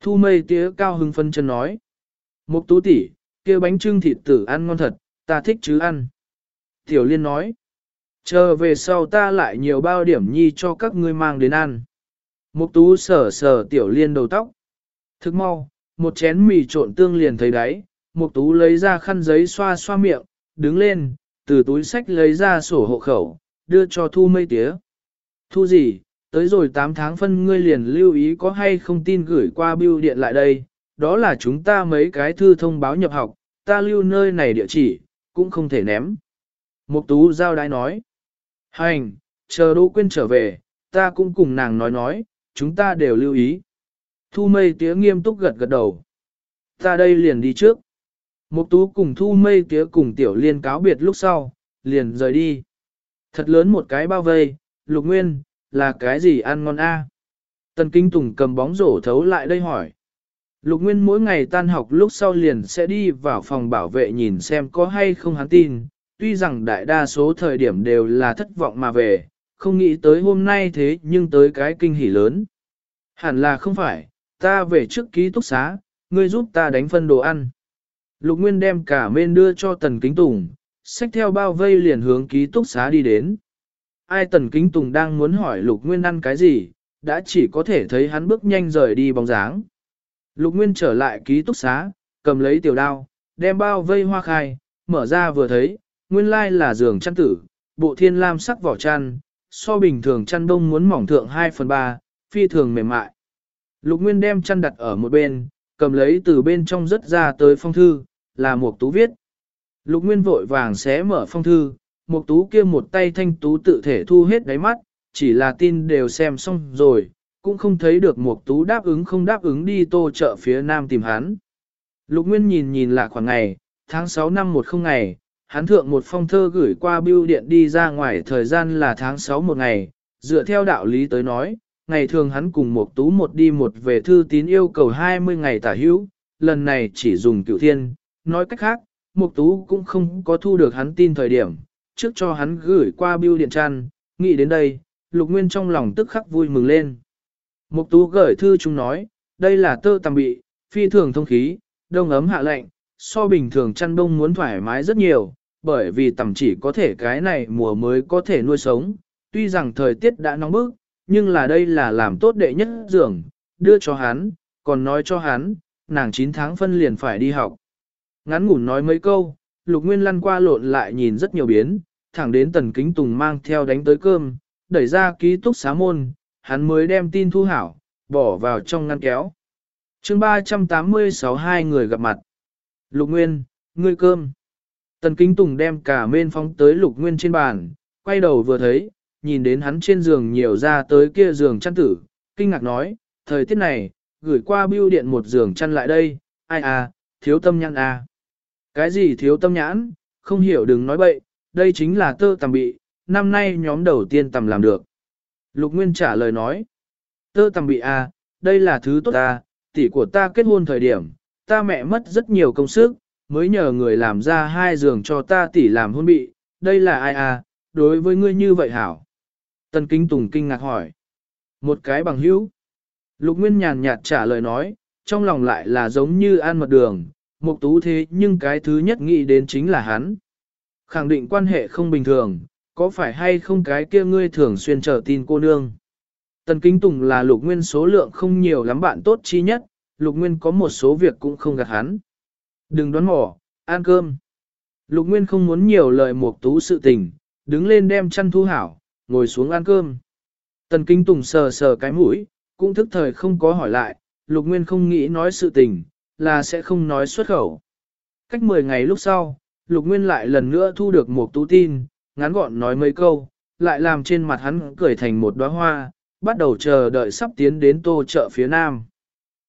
Thu mây tía cao hưng phân chân nói. Mục tú tỷ, kia bánh trưng thịt tử ăn ngon thật, ta thích chứ ăn. Tiểu liên nói. Chờ về sau ta lại nhiều bao điểm nhi cho các ngươi mang đến ăn. Mục tú sờ sờ tiểu liên đầu tóc. Thức mau, một chén mì trộn tương liền thấy đáy, mục tú lấy ra khăn giấy xoa xoa miệng, đứng lên, từ túi sách lấy ra sổ hộ khẩu, đưa cho thu mây tía. Thu gì, tới rồi 8 tháng phân ngươi liền lưu ý có hay không tin gửi qua bưu điện lại đây, đó là chúng ta mấy cái thư thông báo nhập học, ta lưu nơi này địa chỉ, cũng không thể ném. Mục tú giao đái nói. Hành, chờ Đỗ Quyên trở về, ta cũng cùng nàng nói nói, chúng ta đều lưu ý. Thu mây tía nghiêm túc gật gật đầu. Ta đây liền đi trước. Mục tú cùng thu mây tía cùng tiểu liên cáo biệt lúc sau, liền rời đi. Thật lớn một cái bao vây, lục nguyên, là cái gì ăn ngon a? Tần Kinh Tùng cầm bóng rổ thấu lại đây hỏi. Lục Nguyên mỗi ngày tan học lúc sau liền sẽ đi vào phòng bảo vệ nhìn xem có hay không hắn tin, tuy rằng đại đa số thời điểm đều là thất vọng mà về, không nghĩ tới hôm nay thế nhưng tới cái kinh hỉ lớn. Hẳn là không phải, ta về trước ký túc xá, ngươi giúp ta đánh phân đồ ăn. Lục Nguyên đem cả men đưa cho Tần Kính Tùng, xách theo bao vây liền hướng ký túc xá đi đến. Ai Tần Kính Tùng đang muốn hỏi Lục Nguyên ăn cái gì, đã chỉ có thể thấy hắn bước nhanh rời đi bóng dáng. Lục Nguyên trở lại ký túc xá, cầm lấy tiểu đao, đem bao vây hoa khai, mở ra vừa thấy, nguyên lai là giường chăn tử, bộ thiên lam sắc vỏ chăn, so bình thường chăn đông muốn mỏng thượng 2 phần 3, phi thường mềm mại. Lục Nguyên đem chăn đặt ở một bên, cầm lấy từ bên trong rất ra tới phong thư, là một tú viết. Lục Nguyên vội vàng xé mở phong thư, một tú kia một tay thanh tú tự thể thu hết đáy mắt, chỉ là tin đều xem xong rồi, cũng không thấy được Mục tú đáp ứng không đáp ứng đi tô chợ phía nam tìm hắn. Lục Nguyên nhìn nhìn là khoảng ngày, tháng 6 năm một không ngày, hắn thượng một phong thơ gửi qua bưu điện đi ra ngoài thời gian là tháng 6 một ngày, dựa theo đạo lý tới nói, ngày thường hắn cùng Mục tú một đi một về thư tín yêu cầu 20 ngày tả hữu, lần này chỉ dùng cựu thiên, nói cách khác, Mục tú cũng không có thu được hắn tin thời điểm, trước cho hắn gửi qua bưu điện tràn, nghĩ đến đây, lục nguyên trong lòng tức khắc vui mừng lên. Mục tú gửi thư chúng nói, đây là tơ tằm bị, phi thường thông khí, đông ấm hạ lạnh, so bình thường chăn đông muốn thoải mái rất nhiều, bởi vì tằm chỉ có thể cái này mùa mới có thể nuôi sống, tuy rằng thời tiết đã nóng bức, nhưng là đây là làm tốt đệ nhất giường, đưa cho hắn, còn nói cho hắn, nàng 9 tháng phân liền phải đi học. Ngắn ngủn nói mấy câu, lục nguyên lăn qua lộn lại nhìn rất nhiều biến, thẳng đến tần kính tùng mang theo đánh tới cơm, đẩy ra ký túc xá môn, hắn mới đem tin thu hảo, bỏ vào trong ngăn kéo. chương 386 hai người gặp mặt. Lục Nguyên, ngươi cơm. Tần Kính Tùng đem cả mên phóng tới Lục Nguyên trên bàn, quay đầu vừa thấy, nhìn đến hắn trên giường nhiều ra tới kia giường chăn tử, kinh ngạc nói, thời tiết này, gửi qua bưu điện một giường chăn lại đây, ai à, thiếu tâm nhãn à. Cái gì thiếu tâm nhãn, không hiểu đừng nói bậy, đây chính là tơ tầm bị, năm nay nhóm đầu tiên tầm làm được. Lục Nguyên trả lời nói, tơ tầm bị à, đây là thứ tốt ta, tỷ của ta kết hôn thời điểm, ta mẹ mất rất nhiều công sức, mới nhờ người làm ra hai giường cho ta tỷ làm hôn bị, đây là ai à, đối với ngươi như vậy hảo. Tần Kinh Tùng kinh ngạc hỏi, một cái bằng hữu. Lục Nguyên nhàn nhạt trả lời nói, trong lòng lại là giống như ăn mật đường, một tú thế nhưng cái thứ nhất nghĩ đến chính là hắn. Khẳng định quan hệ không bình thường, có phải hay không cái kia ngươi thường xuyên chờ tin cô nương. Tần Kính Tùng là lục nguyên số lượng không nhiều lắm bạn tốt chi nhất, lục nguyên có một số việc cũng không gạt hắn. Đừng đoán mò, ăn cơm. Lục nguyên không muốn nhiều lời một tú sự tình, đứng lên đem chăn thu hảo, ngồi xuống ăn cơm. Tần Kính Tùng sờ sờ cái mũi, cũng thức thời không có hỏi lại, lục nguyên không nghĩ nói sự tình, là sẽ không nói xuất khẩu. Cách 10 ngày lúc sau, lục nguyên lại lần nữa thu được một tú tin, ngắn gọn nói mấy câu, lại làm trên mặt hắn cười thành một đóa hoa, bắt đầu chờ đợi sắp tiến đến tô chợ phía nam.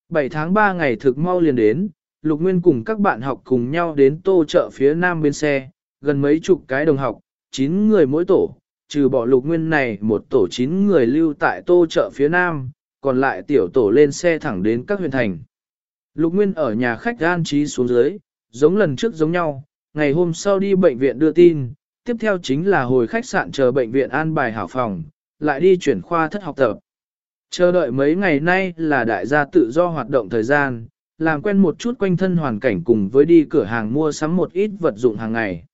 7 tháng 3 ngày thực mau liền đến, Lục Nguyên cùng các bạn học cùng nhau đến tô chợ phía nam bên xe, gần mấy chục cái đồng học, 9 người mỗi tổ, trừ bỏ Lục Nguyên này một tổ 9 người lưu tại tô chợ phía nam, còn lại tiểu tổ lên xe thẳng đến các huyện thành. Lục Nguyên ở nhà khách an trí xuống dưới, giống lần trước giống nhau, ngày hôm sau đi bệnh viện đưa tin, tiếp theo chính là hồi khách sạn chờ bệnh viện an bài hảo phòng, lại đi chuyển khoa thất học tập. Chờ đợi mấy ngày nay là đại gia tự do hoạt động thời gian, làm quen một chút quanh thân hoàn cảnh cùng với đi cửa hàng mua sắm một ít vật dụng hàng ngày.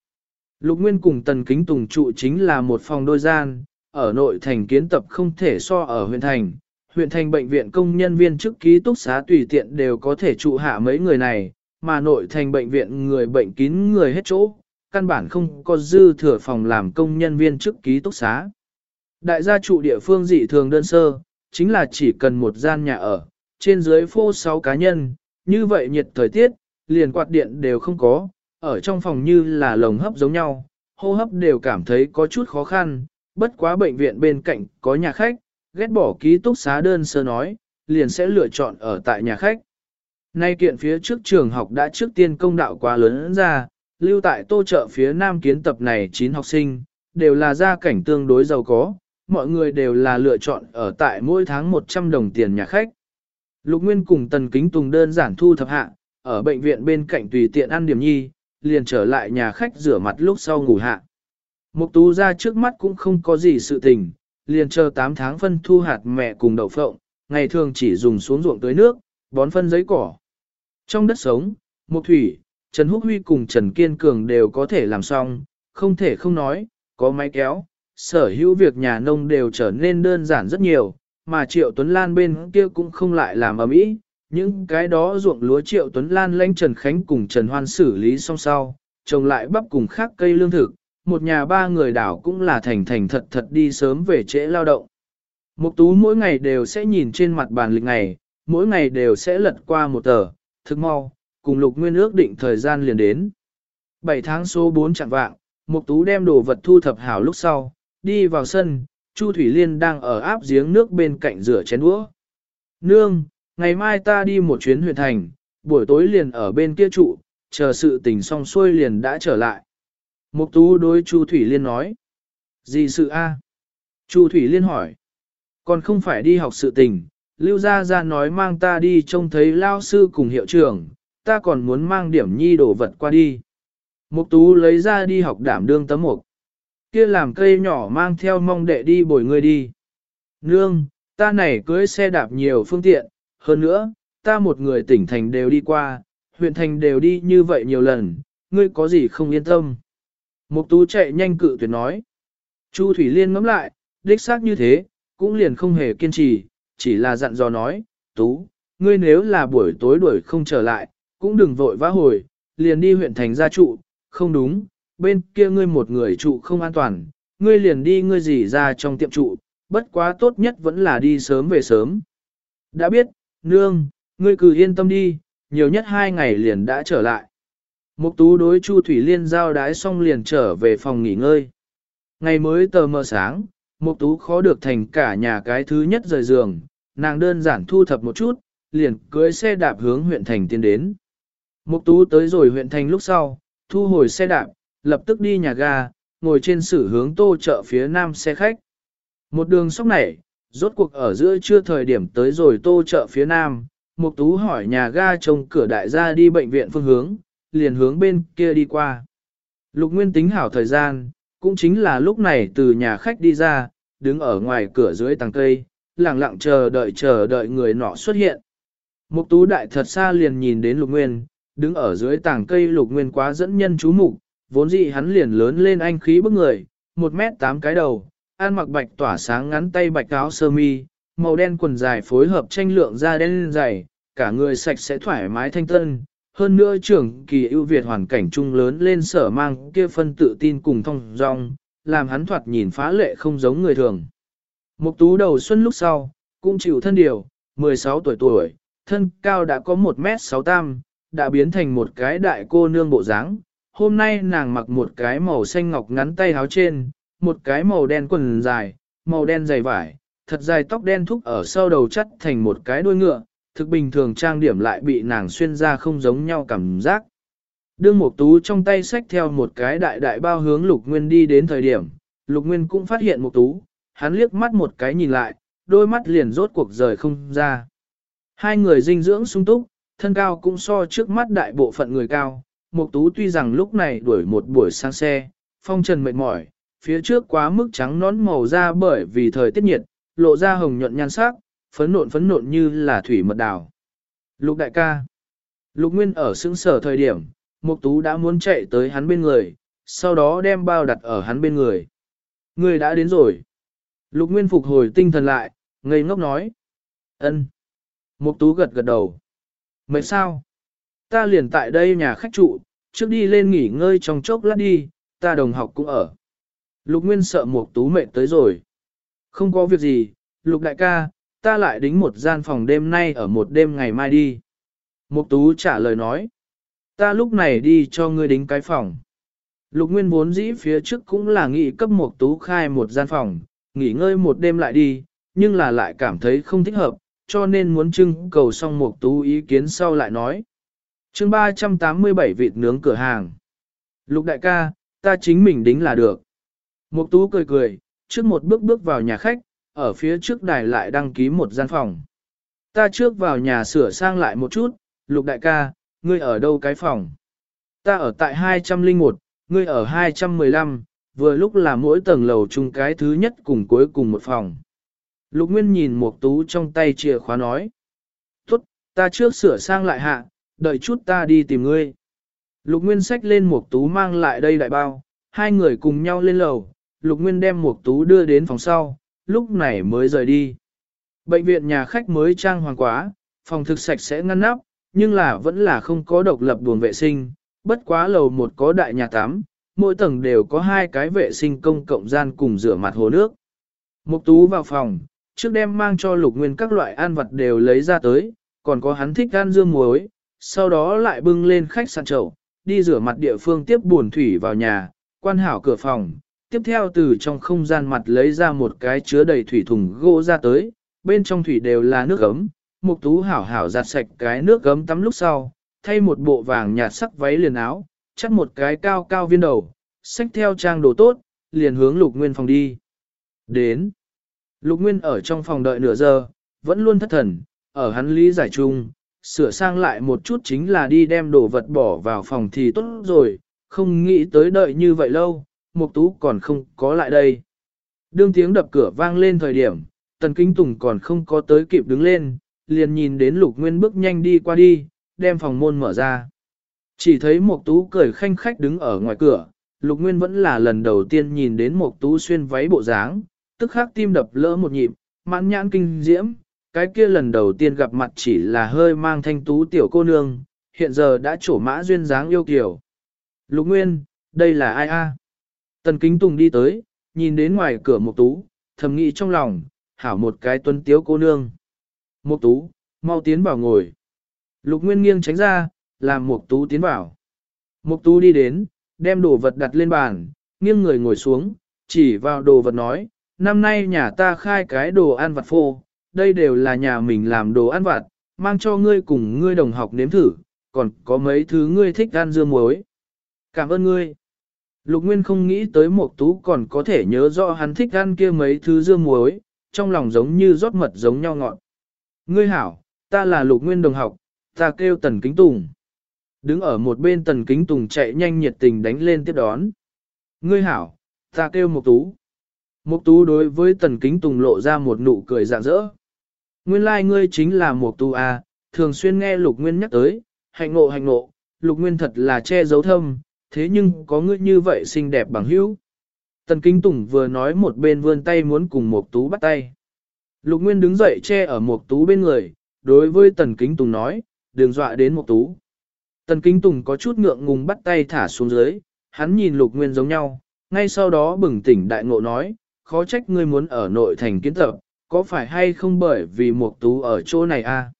Lục Nguyên cùng Tần Kính Tùng trụ chính là một phòng đôi gian, ở nội thành kiến tập không thể so ở huyện thành. Huyện thành bệnh viện công nhân viên chức ký túc xá tùy tiện đều có thể trụ hạ mấy người này, mà nội thành bệnh viện người bệnh kín người hết chỗ, căn bản không có dư thừa phòng làm công nhân viên chức ký túc xá. Đại gia trụ địa phương dị thường đơn sơ, chính là chỉ cần một gian nhà ở, trên dưới phô 6 cá nhân, như vậy nhiệt thời tiết, liền quạt điện đều không có, ở trong phòng như là lồng hấp giống nhau, hô hấp đều cảm thấy có chút khó khăn, bất quá bệnh viện bên cạnh có nhà khách, ghét bỏ ký túc xá đơn sơ nói, liền sẽ lựa chọn ở tại nhà khách. Nay kiện phía trước trường học đã trước tiên công đạo quá lớn ra, lưu tại tô chợ phía nam kiến tập này 9 học sinh, đều là gia cảnh tương đối giàu có, mọi người đều là lựa chọn ở tại mỗi tháng 100 đồng tiền nhà khách. Lục Nguyên cùng Tần Kính Tùng đơn giản thu thập hạ, ở bệnh viện bên cạnh tùy tiện ăn điểm nhi, liền trở lại nhà khách rửa mặt lúc sau ngủ hạ. Mục tú ra trước mắt cũng không có gì sự tình, liền chờ 8 tháng phân thu hạt mẹ cùng đậu phộng, ngày thường chỉ dùng xuống ruộng tưới nước, bón phân giấy cỏ. Trong đất sống, Mục Thủy, Trần Húc Huy cùng Trần Kiên Cường đều có thể làm xong, không thể không nói, có máy kéo, sở hữu việc nhà nông đều trở nên đơn giản rất nhiều, mà Triệu Tuấn Lan bên kia cũng không lại làm ầm ĩ. Những cái đó ruộng lúa Triệu Tuấn Lan lãnh Trần Khánh cùng Trần Hoan xử lý xong sau, trồng lại bắp cùng khác cây lương thực, một nhà ba người đảo cũng là thành thành thật thật đi sớm về trễ lao động. Mục tú mỗi ngày đều sẽ nhìn trên mặt bàn lịch ngày, mỗi ngày đều sẽ lật qua một tờ, thức mau, cùng lục nguyên ước định thời gian liền đến. 7 tháng số 4 chặn vạng, Mục tú đem đồ vật thu thập hảo lúc sau, đi vào sân, Chu Thủy Liên đang ở áp giếng nước bên cạnh rửa chén đũa. Nương, ngày mai ta đi một chuyến huyện thành, buổi tối liền ở bên kia trụ, chờ sự tình xong xuôi liền đã trở lại. Mục tú đối Chu Thủy Liên nói. Gì sự a? Chu Thủy Liên hỏi. Còn không phải đi học sự tình, Lưu Gia Gia nói mang ta đi trông thấy lao sư cùng hiệu trưởng, ta còn muốn mang điểm nhi đồ vật qua đi. Mục tú lấy ra đi học đảm đương tấm mục. Kia làm cây nhỏ mang theo mong đệ đi bồi người đi. Nương, ta này cưới xe đạp nhiều phương tiện, hơn nữa, ta một người tỉnh thành đều đi qua, huyện thành đều đi như vậy nhiều lần, ngươi có gì không yên tâm. Mục tú chạy nhanh cự tuyệt nói. Chu Thủy Liên ngẫm lại, đích xác như thế, cũng liền không hề kiên trì, chỉ là dặn dò nói, tú, ngươi nếu là buổi tối đuổi không trở lại, cũng đừng vội vã hồi, liền đi huyện thành gia trụ, không đúng, bên kia ngươi một người trụ không an toàn, ngươi liền đi ngươi gì ra trong tiệm trụ, bất quá tốt nhất vẫn là đi sớm về sớm. Đã biết, nương, ngươi cứ yên tâm đi, nhiều nhất hai ngày liền đã trở lại. Mục tú đối Chu Thủy Liên giao đái xong liền trở về phòng nghỉ ngơi. Ngày mới tờ mờ sáng, Mục tú khó được thành cả nhà cái thứ nhất rời giường, nàng đơn giản thu thập một chút, liền cưỡi xe đạp hướng huyện thành tiến đến. Mục tú tới rồi huyện thành lúc sau, thu hồi xe đạp, lập tức đi nhà ga, ngồi trên sử hướng tô chợ phía nam xe khách. Một đường sóc này, rốt cuộc ở giữa trưa thời điểm tới rồi tô chợ phía nam, Mục Tú hỏi nhà ga trông cửa đại gia đi bệnh viện phương hướng, liền hướng bên kia đi qua. Lục Nguyên tính hảo thời gian, cũng chính là lúc này từ nhà khách đi ra, đứng ở ngoài cửa dưới tầng cây, lặng lặng chờ đợi chờ đợi người nọ xuất hiện. Mục Tú đại thật xa liền nhìn đến Lục Nguyên, đứng ở dưới tảng cây Lục Nguyên quá dẫn nhân chú mục, vốn dĩ hắn liền lớn lên anh khí bức người, một mét tám cái đầu, ăn mặc bạch tỏa sáng ngắn tay bạch áo sơ mi, màu đen quần dài phối hợp tranh lượng da đen dày, cả người sạch sẽ thoải mái thanh tân. Hơn nữa trưởng kỳ ưu việt hoàn cảnh trung lớn lên sở mang kia phân tự tin cùng thông dong, làm hắn thoạt nhìn phá lệ không giống người thường. Mục tú đầu xuân lúc sau, cũng chịu thân điều, 16 tuổi tuổi, thân cao đã có 1 mét 6 tam, đã biến thành một cái đại cô nương bộ dáng. Hôm nay nàng mặc một cái màu xanh ngọc ngắn tay áo trên, một cái màu đen quần dài, màu đen dày vải, thật dài tóc đen thúc ở sau đầu chắt thành một cái đuôi ngựa, thực bình thường trang điểm lại bị nàng xuyên ra không giống nhau cảm giác. Đương một Tú trong tay xách theo một cái đại đại bao hướng Lục Nguyên đi đến thời điểm, Lục Nguyên cũng phát hiện một Tú, hắn liếc mắt một cái nhìn lại, đôi mắt liền rốt cuộc rời không ra. Hai người dinh dưỡng sung túc, thân cao cũng so trước mắt đại bộ phận người cao. Mục Tú tuy rằng lúc này đuổi một buổi sáng xe, phong trần mệt mỏi, phía trước quá mức trắng nón màu da bởi vì thời tiết nhiệt, lộ ra hồng nhuận nhan sắc, phấn nộn phấn nộn như là thủy mật đào. Lục đại ca. Lục Nguyên ở xứng sở thời điểm, Mục Tú đã muốn chạy tới hắn bên người, sau đó đem bao đặt ở hắn bên người. Người đã đến rồi. Lục Nguyên phục hồi tinh thần lại, ngây ngốc nói. ân. Mục Tú gật gật đầu. Mệt sao? Ta liền tại đây nhà khách trụ, trước đi lên nghỉ ngơi trong chốc lát đi, ta đồng học cũng ở. Lục Nguyên sợ Mục Tú mệt tới rồi. Không có việc gì, Lục đại ca, ta lại đính một gian phòng đêm nay ở một đêm ngày mai đi. Mục Tú trả lời nói. Ta lúc này đi cho ngươi đính cái phòng. Lục Nguyên vốn dĩ phía trước cũng là nghĩ cấp Mục Tú khai một gian phòng, nghỉ ngơi một đêm lại đi, nhưng là lại cảm thấy không thích hợp, cho nên muốn trưng cầu xong Mục Tú ý kiến sau lại nói. Chương 387 vịt nướng cửa hàng. Lục đại ca, ta chính mình đính là được. Mục Tú cười cười, trước một bước bước vào nhà khách, ở phía trước đài lại đăng ký một gian phòng. Ta trước vào nhà sửa sang lại một chút, lục đại ca, ngươi ở đâu cái phòng? ta ở tại 201, ngươi ở 215, vừa lúc là mỗi tầng lầu chung cái thứ nhất cùng cuối cùng một phòng. Lục Nguyên nhìn Mục tú trong tay chìa khóa nói. Tốt, ta trước sửa sang lại hạ, đợi chút ta đi tìm ngươi. Lục Nguyên xách lên Mục tú mang lại đây đại bao, hai người cùng nhau lên lầu, Lục Nguyên đem Mục tú đưa đến phòng sau, lúc này mới rời đi. Bệnh viện nhà khách mới trang hoàng quá, phòng thực sạch sẽ ngăn nắp, nhưng là vẫn là không có độc lập buồng vệ sinh, bất quá lầu một có đại nhà tắm, mỗi tầng đều có hai cái vệ sinh công cộng gian cùng rửa mặt hồ nước. Mục tú vào phòng, trước đem mang cho lục nguyên các loại ăn vật đều lấy ra tới, còn có hắn thích ăn dương muối, sau đó lại bưng lên khách sạn chậu, đi rửa mặt địa phương tiếp buồn thủy vào nhà, quan hảo cửa phòng, tiếp theo từ trong không gian mặt lấy ra một cái chứa đầy thủy thùng gỗ ra tới, bên trong thủy đều là nước ấm, mục tú hảo hảo giặt sạch cái nước ấm tắm lúc sau, thay một bộ vàng nhạt sắc váy liền áo, chắt một cái cao cao viên đầu, xách theo trang đồ tốt, liền hướng lục nguyên phòng đi. Đến, lục nguyên ở trong phòng đợi nửa giờ, vẫn luôn thất thần, ở hắn lý giải chung, sửa sang lại một chút chính là đi đem đồ vật bỏ vào phòng thì tốt rồi, không nghĩ tới đợi như vậy lâu, mục tú còn không có lại đây. Đương tiếng đập cửa vang lên thời điểm, tần Kính tùng còn không có tới kịp đứng lên, liền nhìn đến lục nguyên bước nhanh đi qua đi, đem phòng môn mở ra. Chỉ thấy Mục tú cười khanh khách đứng ở ngoài cửa, lục nguyên vẫn là lần đầu tiên nhìn đến Mục tú xuyên váy bộ dáng, tức khắc tim đập lỡ một nhịp, mãn nhãn kinh diễm, cái kia lần đầu tiên gặp mặt chỉ là hơi mang thanh tú tiểu cô nương, hiện giờ đã trổ mã duyên dáng yêu kiều. Lục Nguyên, đây là ai a? Tần Kính Tùng đi tới, nhìn đến ngoài cửa một tú, thầm nghĩ trong lòng, hảo một cái tuấn tiếu cô nương. Một tú, mau tiến vào ngồi. Lục Nguyên nghiêng tránh ra, làm một tú tiến vào. Một tú đi đến, đem đồ vật đặt lên bàn, nghiêng người ngồi xuống, chỉ vào đồ vật nói, năm nay nhà ta khai cái đồ ăn vặt phô, đây đều là nhà mình làm đồ ăn vặt, mang cho ngươi cùng ngươi đồng học nếm thử, còn có mấy thứ ngươi thích ăn dưa muối. Cảm ơn ngươi. Lục Nguyên không nghĩ tới một tú còn có thể nhớ rõ hắn thích ăn kia mấy thứ dưa muối, trong lòng giống như rót mật giống nhau ngọt. Ngươi hảo, ta là Lục Nguyên đồng học, ta kêu Tần Kính Tùng. Đứng ở một bên Tần Kính Tùng chạy nhanh nhiệt tình đánh lên tiếp đón. Ngươi hảo, ta kêu Mộc Tú. Mục Tú đối với Tần Kính Tùng lộ ra một nụ cười rạng rỡ. Nguyên lai like ngươi chính là Mục Tú à, thường xuyên nghe Lục Nguyên nhắc tới, hạnh ngộ hạnh ngộ, Lục Nguyên thật là che giấu thâm, thế nhưng có ngươi như vậy xinh đẹp bằng hữu. Tần Kính Tùng vừa nói một bên vươn tay muốn cùng Mục Tú bắt tay. Lục Nguyên đứng dậy che ở Mục Tú bên người, đối với Tần Kính Tùng nói, đừng dọa đến Mục Tú. Tần Kính Tùng có chút ngượng ngùng bắt tay thả xuống dưới, hắn nhìn Lục Nguyên giống nhau, ngay sau đó bừng tỉnh đại ngộ nói, khó trách ngươi muốn ở nội thành kiến tập, có phải hay không bởi vì Mục Tú ở chỗ này a? À?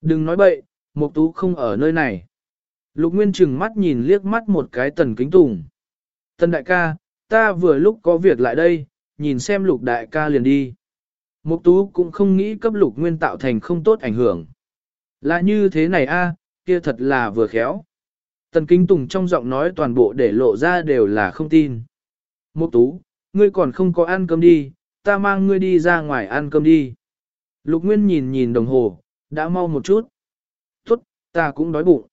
Đừng nói bậy, Mục Tú không ở nơi này. Lục Nguyên chừng mắt nhìn liếc mắt một cái Tần Kính Tùng. Tần đại ca, ta vừa lúc có việc lại đây, nhìn xem Lục đại ca liền đi. Mục Tú cũng không nghĩ cấp Lục Nguyên tạo thành không tốt ảnh hưởng. Là như thế này a, kia thật là vừa khéo. Tần Kính Tùng trong giọng nói toàn bộ để lộ ra đều là không tin. Mục Tú, ngươi còn không có ăn cơm đi, ta mang ngươi đi ra ngoài ăn cơm đi. Lục Nguyên nhìn nhìn đồng hồ, đã mau một chút. Tốt, ta cũng đói bụng.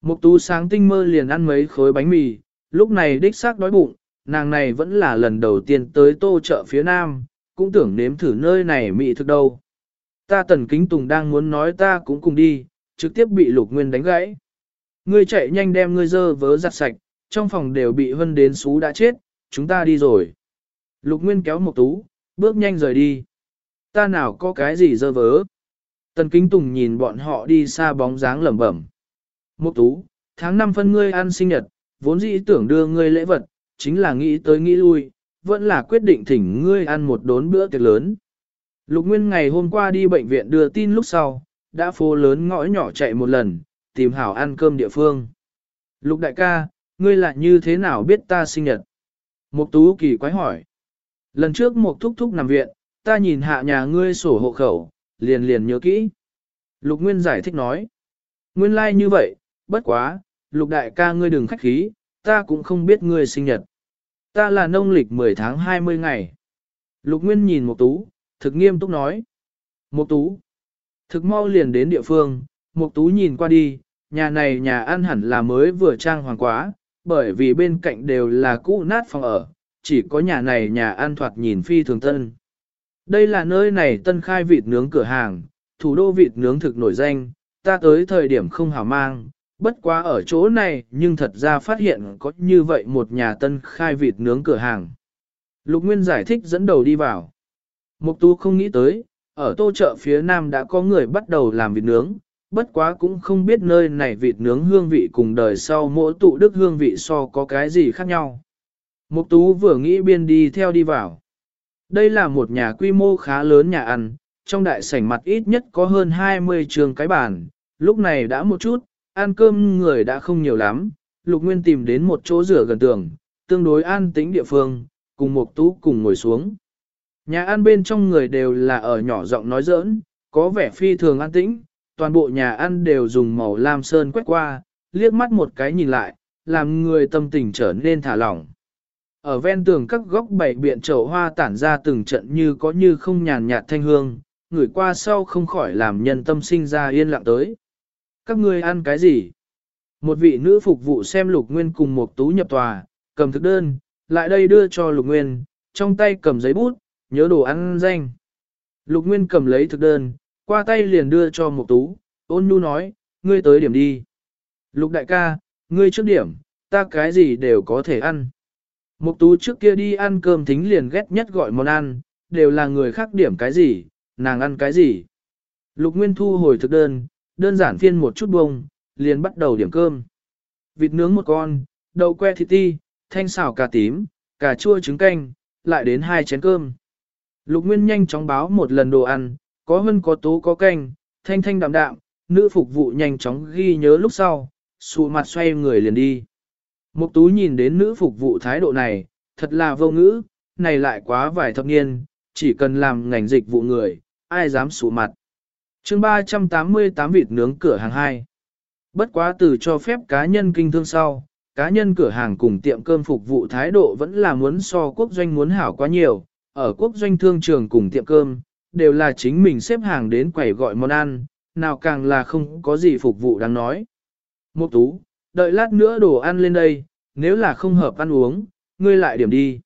Mục tú sáng tinh mơ liền ăn mấy khối bánh mì, lúc này đích xác đói bụng, nàng này vẫn là lần đầu tiên tới tô chợ phía nam, cũng tưởng nếm thử nơi này mị thực đâu. Ta tần kính tùng đang muốn nói ta cũng cùng đi, trực tiếp bị lục nguyên đánh gãy. Ngươi chạy nhanh đem ngươi dơ vớ giặt sạch, trong phòng đều bị hân đến xú đã chết, chúng ta đi rồi. Lục nguyên kéo một tú, bước nhanh rời đi. Ta nào có cái gì dơ vớ. Tần kính tùng nhìn bọn họ đi xa bóng dáng lẩm bẩm. Một tú, tháng năm phân ngươi ăn sinh nhật, vốn dĩ tưởng đưa ngươi lễ vật, chính là nghĩ tới nghĩ lui, vẫn là quyết định thỉnh ngươi ăn một đốn bữa tiệc lớn. Lục Nguyên ngày hôm qua đi bệnh viện đưa tin lúc sau, đã phố lớn ngõ nhỏ chạy một lần, tìm hảo ăn cơm địa phương. Lục đại ca, ngươi lại như thế nào biết ta sinh nhật? Mục tú kỳ quái hỏi. Lần trước một thúc thúc nằm viện, ta nhìn hạ nhà ngươi sổ hộ khẩu, liền liền nhớ kỹ. Lục Nguyên giải thích nói. Nguyên lai like như vậy, bất quá, lục đại ca ngươi đừng khách khí, ta cũng không biết ngươi sinh nhật. Ta là nông lịch 10 tháng 20 ngày. Lục Nguyên nhìn Mục Tú, thực nghiêm túc nói. Mục Tú. Thực mau liền đến địa phương, Mục Tú nhìn qua đi, nhà này nhà ăn hẳn là mới vừa trang hoàng quá, bởi vì bên cạnh đều là cũ nát phòng ở, chỉ có nhà này nhà ăn thoạt nhìn phi thường tân. Đây là nơi này tân khai vịt nướng cửa hàng, thủ đô vịt nướng thực nổi danh, ta tới thời điểm không hào mang, bất quá ở chỗ này nhưng thật ra phát hiện có như vậy một nhà tân khai vịt nướng cửa hàng. Lục Nguyên giải thích dẫn đầu đi vào. Mục tú không nghĩ tới, ở tô chợ phía nam đã có người bắt đầu làm vịt nướng, bất quá cũng không biết nơi này vịt nướng hương vị cùng đời sau mỗi tụ đức hương vị so có cái gì khác nhau. Mục tú vừa nghĩ biên đi theo đi vào. Đây là một nhà quy mô khá lớn nhà ăn, trong đại sảnh mặt ít nhất có hơn 20 trường cái bàn, lúc này đã một chút, ăn cơm người đã không nhiều lắm, Lục Nguyên tìm đến một chỗ rửa gần tường, tương đối an tĩnh địa phương, cùng Mục tú cùng ngồi xuống. Nhà ăn bên trong người đều là ở nhỏ giọng nói giỡn, có vẻ phi thường an tĩnh, toàn bộ nhà ăn đều dùng màu lam sơn quét qua, liếc mắt một cái nhìn lại, làm người tâm tình trở nên thả lỏng. Ở ven tường các góc bảy biện chậu hoa tản ra từng trận như có như không nhàn nhạt thanh hương, người qua sau không khỏi làm nhân tâm sinh ra yên lặng tới. Các ngươi ăn cái gì? Một vị nữ phục vụ xem lục nguyên cùng một tú nhập tòa, cầm thực đơn, lại đây đưa cho lục nguyên, trong tay cầm giấy bút, nhớ đồ ăn danh. Lục nguyên cầm lấy thực đơn, qua tay liền đưa cho một tú, ôn nhu nói, ngươi tới điểm đi. Lục đại ca, ngươi trước điểm, ta cái gì đều có thể ăn. Mục tú trước kia đi ăn cơm thính liền ghét nhất gọi món ăn, đều là người khác điểm cái gì, nàng ăn cái gì. Lục Nguyên thu hồi thực đơn, đơn giản phiên một chút bông, liền bắt đầu điểm cơm. Vịt nướng một con, đậu que thịt ti, thanh xào cà tím, cà chua trứng canh, lại đến hai chén cơm. Lục Nguyên nhanh chóng báo một lần đồ ăn, có hơn có tố có canh, thanh thanh đạm đạm, nữ phục vụ nhanh chóng ghi nhớ lúc sau, sụ mặt xoay người liền đi. Mục tú nhìn đến nữ phục vụ thái độ này, thật là vô ngữ, này lại quá vài thập niên, chỉ cần làm ngành dịch vụ người, ai dám sủ mặt. chương 388 vịt nướng cửa hàng 2. Bất quá từ cho phép cá nhân kinh thương sau, cá nhân cửa hàng cùng tiệm cơm phục vụ thái độ vẫn là muốn so quốc doanh muốn hảo quá nhiều, ở quốc doanh thương trường cùng tiệm cơm, đều là chính mình xếp hàng đến quầy gọi món ăn, nào càng là không có gì phục vụ đáng nói. Mục tú, đợi lát nữa đồ ăn lên đây, nếu là không hợp ăn uống, ngươi lại điểm đi.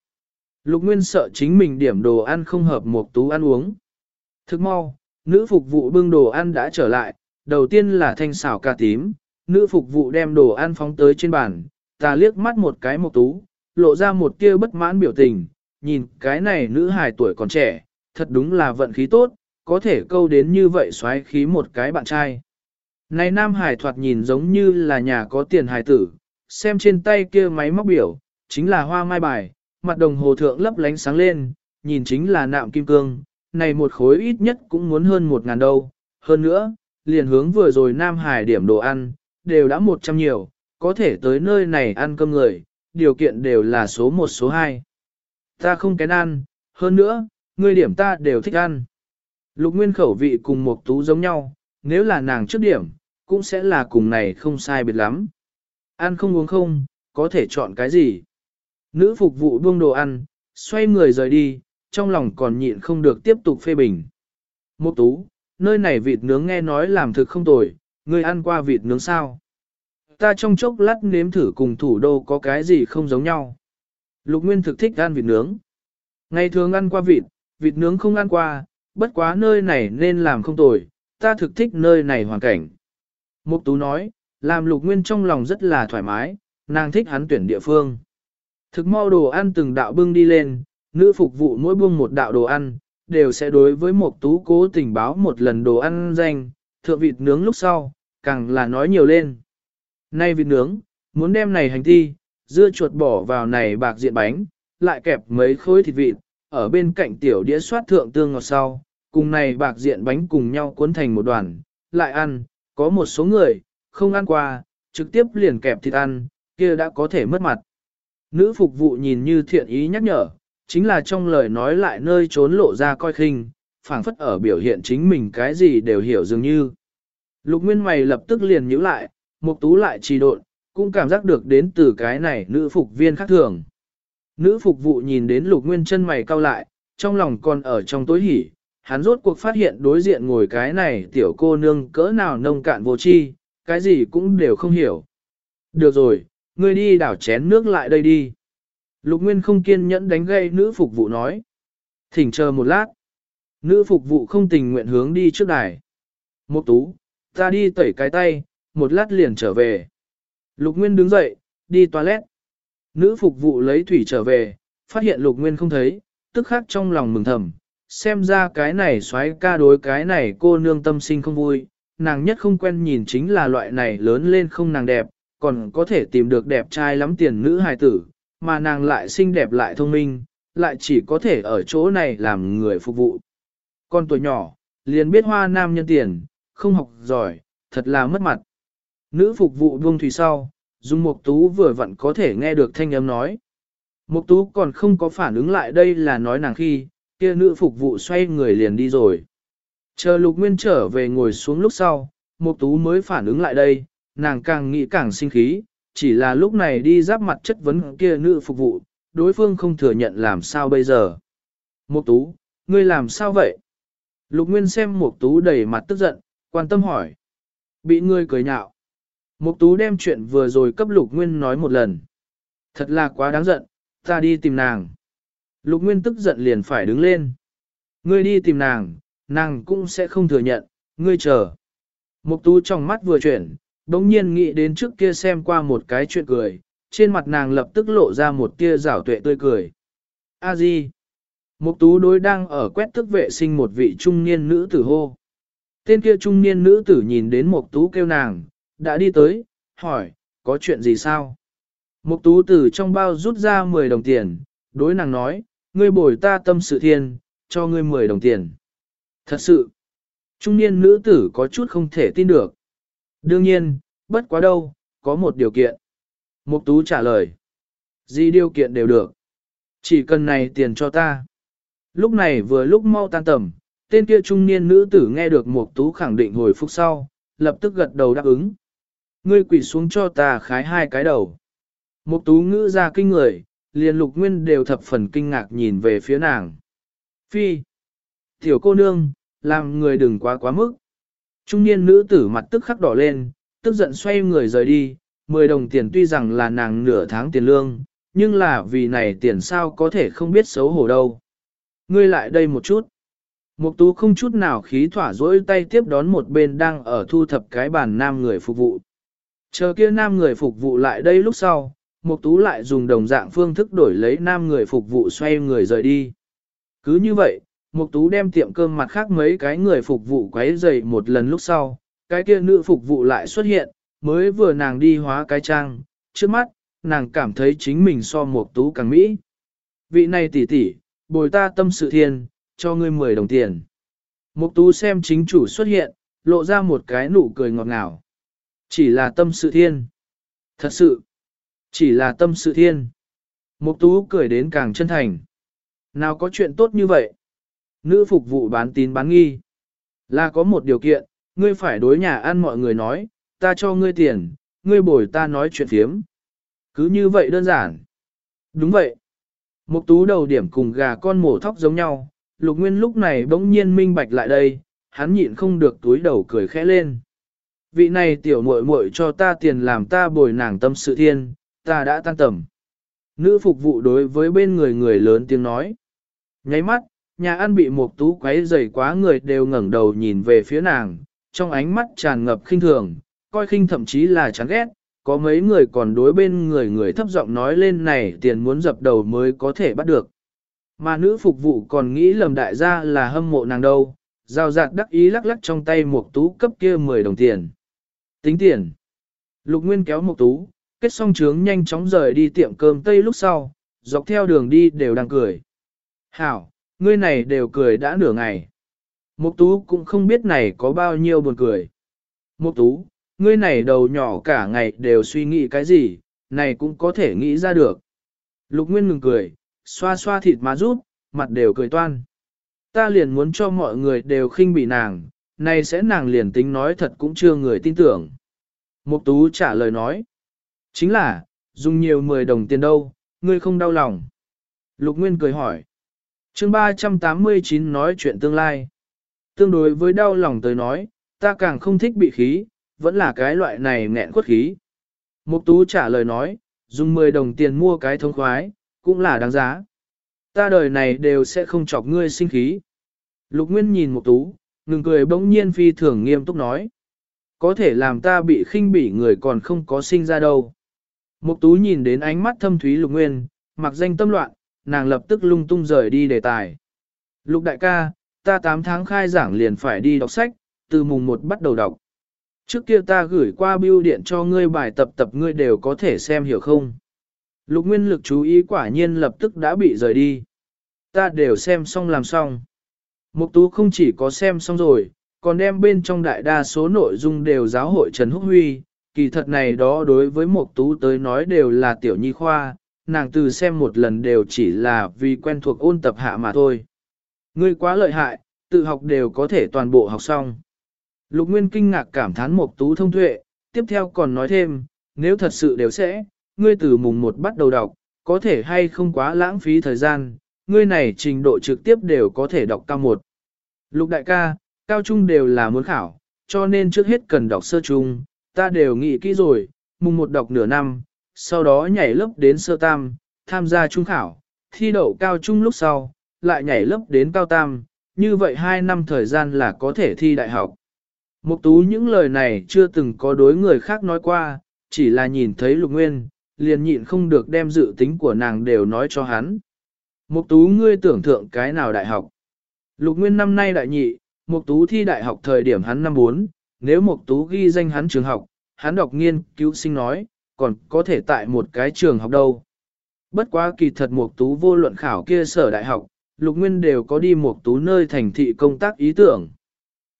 Lục Nguyên sợ chính mình điểm đồ ăn không hợp một tú ăn uống. Thức mau, nữ phục vụ bưng đồ ăn đã trở lại, đầu tiên là thanh xảo cà tím, nữ phục vụ đem đồ ăn phóng tới trên bàn, ta liếc mắt một cái một tú, lộ ra một tia bất mãn biểu tình, nhìn cái này nữ hài tuổi còn trẻ, thật đúng là vận khí tốt, có thể câu đến như vậy xoáy khí một cái bạn trai. Này nam hải thoạt nhìn giống như là nhà có tiền hải tử, xem trên tay kia máy móc biểu, chính là hoa mai bài, mặt đồng hồ thượng lấp lánh sáng lên, nhìn chính là nạm kim cương, này một khối ít nhất cũng muốn hơn một ngàn đâu. Hơn nữa, liền hướng vừa rồi Nam Hải điểm đồ ăn, đều đã một trăm nhiều, có thể tới nơi này ăn cơm người, điều kiện đều là số một số hai. Ta không kén ăn, hơn nữa, người điểm ta đều thích ăn. Lục nguyên khẩu vị cùng một tú giống nhau, nếu là nàng trước điểm, cũng sẽ là cùng này không sai biệt lắm. Ăn không uống không, có thể chọn cái gì. Nữ phục vụ buông đồ ăn, xoay người rời đi, trong lòng còn nhịn không được tiếp tục phê bình. Một tú, nơi này vịt nướng nghe nói làm thực không tồi, người ăn qua vịt nướng sao? Ta trong chốc lát nếm thử cùng thủ đô có cái gì không giống nhau. Lục Nguyên thực thích ăn vịt nướng. Ngày thường ăn qua vịt, vịt nướng không ăn qua, bất quá nơi này nên làm không tồi, ta thực thích nơi này hoàn cảnh. Mục Tú nói, làm Lục Nguyên trong lòng rất là thoải mái, nàng thích hắn tuyển địa phương. Thực mau đồ ăn từng đạo bưng đi lên, nữ phục vụ mỗi bưng một đạo đồ ăn, đều sẽ đối với Mục tú cố tình báo một lần đồ ăn danh, thượng vịt nướng lúc sau, càng là nói nhiều lên. Nay vịt nướng, muốn đem này hành thi, dưa chuột bỏ vào này bạc diện bánh, lại kẹp mấy khối thịt vịt, ở bên cạnh tiểu đĩa soát thượng tương ngọt sau, cùng này bạc diện bánh cùng nhau cuốn thành một đoàn, lại ăn, có một số người, không ăn qua, trực tiếp liền kẹp thịt ăn, kia đã có thể mất mặt. Nữ phục vụ nhìn như thiện ý nhắc nhở, chính là trong lời nói lại nơi trốn lộ ra coi khinh, phảng phất ở biểu hiện chính mình cái gì đều hiểu dường như. Lục Nguyên mày lập tức liền nhíu lại, Mục Tú lại trì độn, cũng cảm giác được đến từ cái này nữ phục viên khác thường. Nữ phục vụ nhìn đến Lục Nguyên chân mày cau lại, trong lòng còn ở trong tối hỉ, hắn rốt cuộc phát hiện đối diện ngồi cái này tiểu cô nương cỡ nào nông cạn vô tri, cái gì cũng đều không hiểu. Được rồi, ngươi đi đảo chén nước lại đây đi. Lục Nguyên không kiên nhẫn đánh gây nữ phục vụ nói. Thỉnh chờ một lát. Nữ phục vụ không tình nguyện hướng đi trước đài. Một tú, ta đi tẩy cái tay, một lát liền trở về. Lục Nguyên đứng dậy, đi toilet. Nữ phục vụ lấy thủy trở về, phát hiện Lục Nguyên không thấy, tức khắc trong lòng mừng thầm. Xem ra cái này xoáy ca đối cái này cô nương tâm sinh không vui, nàng nhất không quen nhìn chính là loại này lớn lên không nàng đẹp, còn có thể tìm được đẹp trai lắm tiền nữ hài tử, mà nàng lại xinh đẹp lại thông minh, lại chỉ có thể ở chỗ này làm người phục vụ. Con tuổi nhỏ, liền biết hoa nam nhân tiền, không học giỏi, thật là mất mặt. Nữ phục vụ buông thủy sau, dùng Mục Tú vừa vặn có thể nghe được thanh âm nói. Mục Tú còn không có phản ứng lại đây là nói nàng khi, kia nữ phục vụ xoay người liền đi rồi. Chờ Lục Nguyên trở về ngồi xuống lúc sau, Mục Tú mới phản ứng lại đây, nàng càng nghĩ càng sinh khí, chỉ là lúc này đi giáp mặt chất vấn kia nữ phục vụ, đối phương không thừa nhận làm sao bây giờ. Mục Tú, ngươi làm sao vậy? Lục Nguyên xem Mục Tú đầy mặt tức giận, quan tâm hỏi. Bị ngươi cười nhạo. Mục Tú đem chuyện vừa rồi cấp Lục Nguyên nói một lần. Thật là quá đáng giận, ta đi tìm nàng. Lục Nguyên tức giận liền phải đứng lên. Ngươi đi tìm nàng, nàng cũng sẽ không thừa nhận, ngươi chờ. Mục Tú trong mắt vừa chuyển, đống nhiên nghĩ đến trước kia xem qua một cái chuyện cười, trên mặt nàng lập tức lộ ra một tia rảo tuệ tươi cười. A Di. Mục Tú đối đang ở quét tức vệ sinh một vị trung niên nữ tử hô. Tên kia trung niên nữ tử nhìn đến Mục Tú kêu nàng, đã đi tới, hỏi, có chuyện gì sao? Mục Tú từ trong bao rút ra 10 đồng tiền, đối nàng nói, ngươi bồi ta tâm sự thiên, cho ngươi 10 đồng tiền. Thật sự, trung niên nữ tử có chút không thể tin được. Đương nhiên, bất quá đâu, có một điều kiện. Mục tú trả lời. Gì điều kiện đều được. Chỉ cần này tiền cho ta. Lúc này vừa lúc mau tan tầm, tên kia trung niên nữ tử nghe được mục tú khẳng định hồi phục sau, lập tức gật đầu đáp ứng. Ngươi quỳ xuống cho ta khái hai cái đầu. Mục tú ngữ ra kinh người, liền lục nguyên đều thập phần kinh ngạc nhìn về phía nàng. Phi. Tiểu cô nương, làm người đừng quá quá mức. Trung niên nữ tử mặt tức khắc đỏ lên, tức giận xoay người rời đi, 10 đồng tiền tuy rằng là nàng nửa tháng tiền lương, nhưng là vì này tiền sao có thể không biết xấu hổ đâu. Ngươi lại đây một chút. Mục tú không chút nào khí thỏa dỗi tay tiếp đón một bên đang ở thu thập cái bàn nam người phục vụ. Chờ kia nam người phục vụ lại đây lúc sau, mục tú lại dùng đồng dạng phương thức đổi lấy nam người phục vụ xoay người rời đi. Cứ như vậy, Mục tú đem tiệm cơm mặt khác mấy cái người phục vụ quấy rầy một lần lúc sau, cái kia nữ phục vụ lại xuất hiện, mới vừa nàng đi hóa cái trang, trước mắt, nàng cảm thấy chính mình so mục tú càng mỹ. Vị này tỷ tỷ, bồi ta tâm sự thiên, cho ngươi 10 đồng tiền. Mục tú xem chính chủ xuất hiện, lộ ra một cái nụ cười ngọt ngào. Chỉ là tâm sự thiên. Thật sự, chỉ là tâm sự thiên. Mục tú cười đến càng chân thành. Nào có chuyện tốt như vậy? Nữ phục vụ bán tín bán nghi. Là có một điều kiện, ngươi phải đối nhà ăn mọi người nói, ta cho ngươi tiền, ngươi bồi ta nói chuyện phiếm. Cứ như vậy đơn giản. Đúng vậy. mục tú đầu điểm cùng gà con mổ thóc giống nhau, lục nguyên lúc này bỗng nhiên minh bạch lại đây, hắn nhịn không được túi đầu cười khẽ lên. Vị này tiểu muội muội cho ta tiền làm ta bồi nàng tâm sự thiên, ta đã tan tầm. Nữ phục vụ đối với bên người người lớn tiếng nói. Nháy mắt, nhà ăn bị một tú quấy dày quá người đều ngẩng đầu nhìn về phía nàng, trong ánh mắt tràn ngập khinh thường, coi khinh thậm chí là chán ghét, có mấy người còn đối bên người người thấp giọng nói lên này tiền muốn dập đầu mới có thể bắt được. Mà nữ phục vụ còn nghĩ lầm đại gia là hâm mộ nàng đâu, giao giạt đắc ý lắc lắc trong tay một tú cấp kia 10 đồng tiền. Tính tiền. Lục Nguyên kéo một tú, kết xong trướng nhanh chóng rời đi tiệm cơm tây lúc sau, dọc theo đường đi đều đang cười. Hảo, ngươi này đều cười đã nửa ngày. Mục tú cũng không biết này có bao nhiêu buồn cười. Mục tú, ngươi này đầu nhỏ cả ngày đều suy nghĩ cái gì, này cũng có thể nghĩ ra được. Lục Nguyên ngừng cười, xoa xoa thịt má rút, mặt đều cười toan. Ta liền muốn cho mọi người đều khinh bỉ nàng, này sẽ nàng liền tính nói thật cũng chưa người tin tưởng. Mục tú trả lời nói. Chính là, dùng nhiều 10 đồng tiền đâu, ngươi không đau lòng. Lục Nguyên cười hỏi chương 389 nói chuyện tương lai. Tương đối với đau lòng tới nói, ta càng không thích bị khí, vẫn là cái loại này nghẹn khuất khí. Mục tú trả lời nói, dùng 10 đồng tiền mua cái thông khoái, cũng là đáng giá. Ta đời này đều sẽ không chọc ngươi sinh khí. Lục Nguyên nhìn Mục tú, ngừng cười bỗng nhiên phi thường nghiêm túc nói. Có thể làm ta bị khinh bỉ người còn không có sinh ra đâu. Mục tú nhìn đến ánh mắt thâm thúy Lục Nguyên, mặc danh tâm loạn, nàng lập tức lung tung rời đi đề tài. Lục đại ca, ta 8 tháng khai giảng liền phải đi đọc sách, từ mùng 1 bắt đầu đọc. Trước kia ta gửi qua bưu điện cho ngươi bài tập tập ngươi đều có thể xem hiểu không. Lục Nguyên lực chú ý quả nhiên lập tức đã bị rời đi. Ta đều xem xong làm xong. Mục tú không chỉ có xem xong rồi, còn đem bên trong đại đa số nội dung đều giáo hội Trần Húc Huy, kỳ thật này đó đối với Mộc tú tới nói đều là tiểu nhi khoa, nàng từ xem một lần đều chỉ là vì quen thuộc ôn tập hạ mà thôi. Ngươi quá lợi hại, tự học đều có thể toàn bộ học xong. Lục Nguyên kinh ngạc cảm thán Mộc tú thông tuệ, tiếp theo còn nói thêm, nếu thật sự đều sẽ, ngươi từ mùng 1 bắt đầu đọc, có thể hay không quá lãng phí thời gian, ngươi này trình độ trực tiếp đều có thể đọc cao một. Lục đại ca, cao trung đều là muốn khảo, cho nên trước hết cần đọc sơ trung, ta đều nghĩ kỹ rồi, mùng một đọc nửa năm, sau đó nhảy lớp đến sơ tam, tham gia trung khảo, thi đậu cao trung lúc sau, lại nhảy lớp đến cao tam, như vậy 2 năm thời gian là có thể thi đại học. Mục tú những lời này chưa từng có đối người khác nói qua, chỉ là nhìn thấy lục nguyên, liền nhịn không được đem dự tính của nàng đều nói cho hắn. Mục tú ngươi tưởng thượng cái nào đại học? Lục Nguyên năm nay đại nhị, Mục Tú thi đại học thời điểm hắn năm 4, nếu Mục Tú ghi danh hắn trường học, hắn đọc nghiên cứu sinh nói, còn có thể tại một cái trường học đâu. Bất quá kỳ thật Mục Tú vô luận khảo kia sở đại học, Lục Nguyên đều có đi Mục Tú nơi thành thị công tác ý tưởng.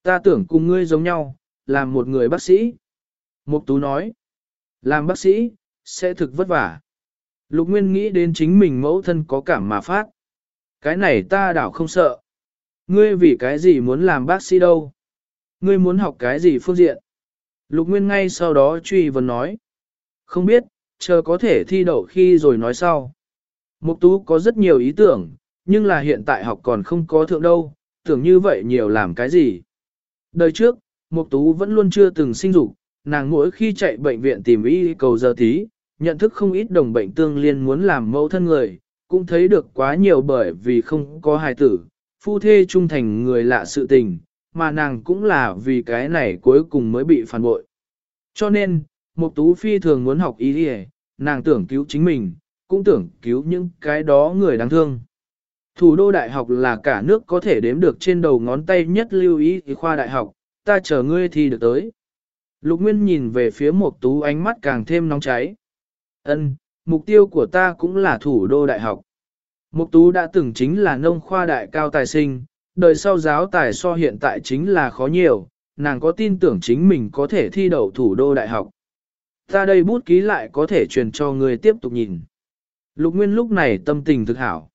Ta tưởng cùng ngươi giống nhau, làm một người bác sĩ. Mục Tú nói, làm bác sĩ, sẽ thực vất vả. Lục Nguyên nghĩ đến chính mình mẫu thân có cảm mà phát. Cái này ta đảo không sợ. Ngươi vì cái gì muốn làm bác sĩ đâu? Ngươi muốn học cái gì phương diện? Lục Nguyên ngay sau đó truy vấn nói. Không biết, chờ có thể thi đậu khi rồi nói sau. Mục Tú có rất nhiều ý tưởng, nhưng là hiện tại học còn không có thượng đâu, tưởng như vậy nhiều làm cái gì. Đời trước, Mục Tú vẫn luôn chưa từng sinh dục, nàng mỗi khi chạy bệnh viện tìm y cầu giờ tí, nhận thức không ít đồng bệnh tương liên muốn làm mẫu thân người, cũng thấy được quá nhiều bởi vì không có hài tử, phu thê trung thành người lạ sự tình, mà nàng cũng là vì cái này cuối cùng mới bị phản bội. Cho nên, Mục Tú Phi thường muốn học ý đi nàng tưởng cứu chính mình, cũng tưởng cứu những cái đó người đáng thương. Thủ đô đại học là cả nước có thể đếm được trên đầu ngón tay nhất lưu ý khoa đại học, ta chờ ngươi thì được tới. Lục Nguyên nhìn về phía Mục Tú ánh mắt càng thêm nóng cháy. Ân, mục tiêu của ta cũng là thủ đô đại học. Mục tú đã từng chính là nông khoa đại cao tài sinh, đời sau giáo tài so hiện tại chính là khó nhiều, nàng có tin tưởng chính mình có thể thi đậu thủ đô đại học. Ta đây bút ký lại có thể truyền cho người tiếp tục nhìn. Lục Nguyên lúc này tâm tình thực hảo.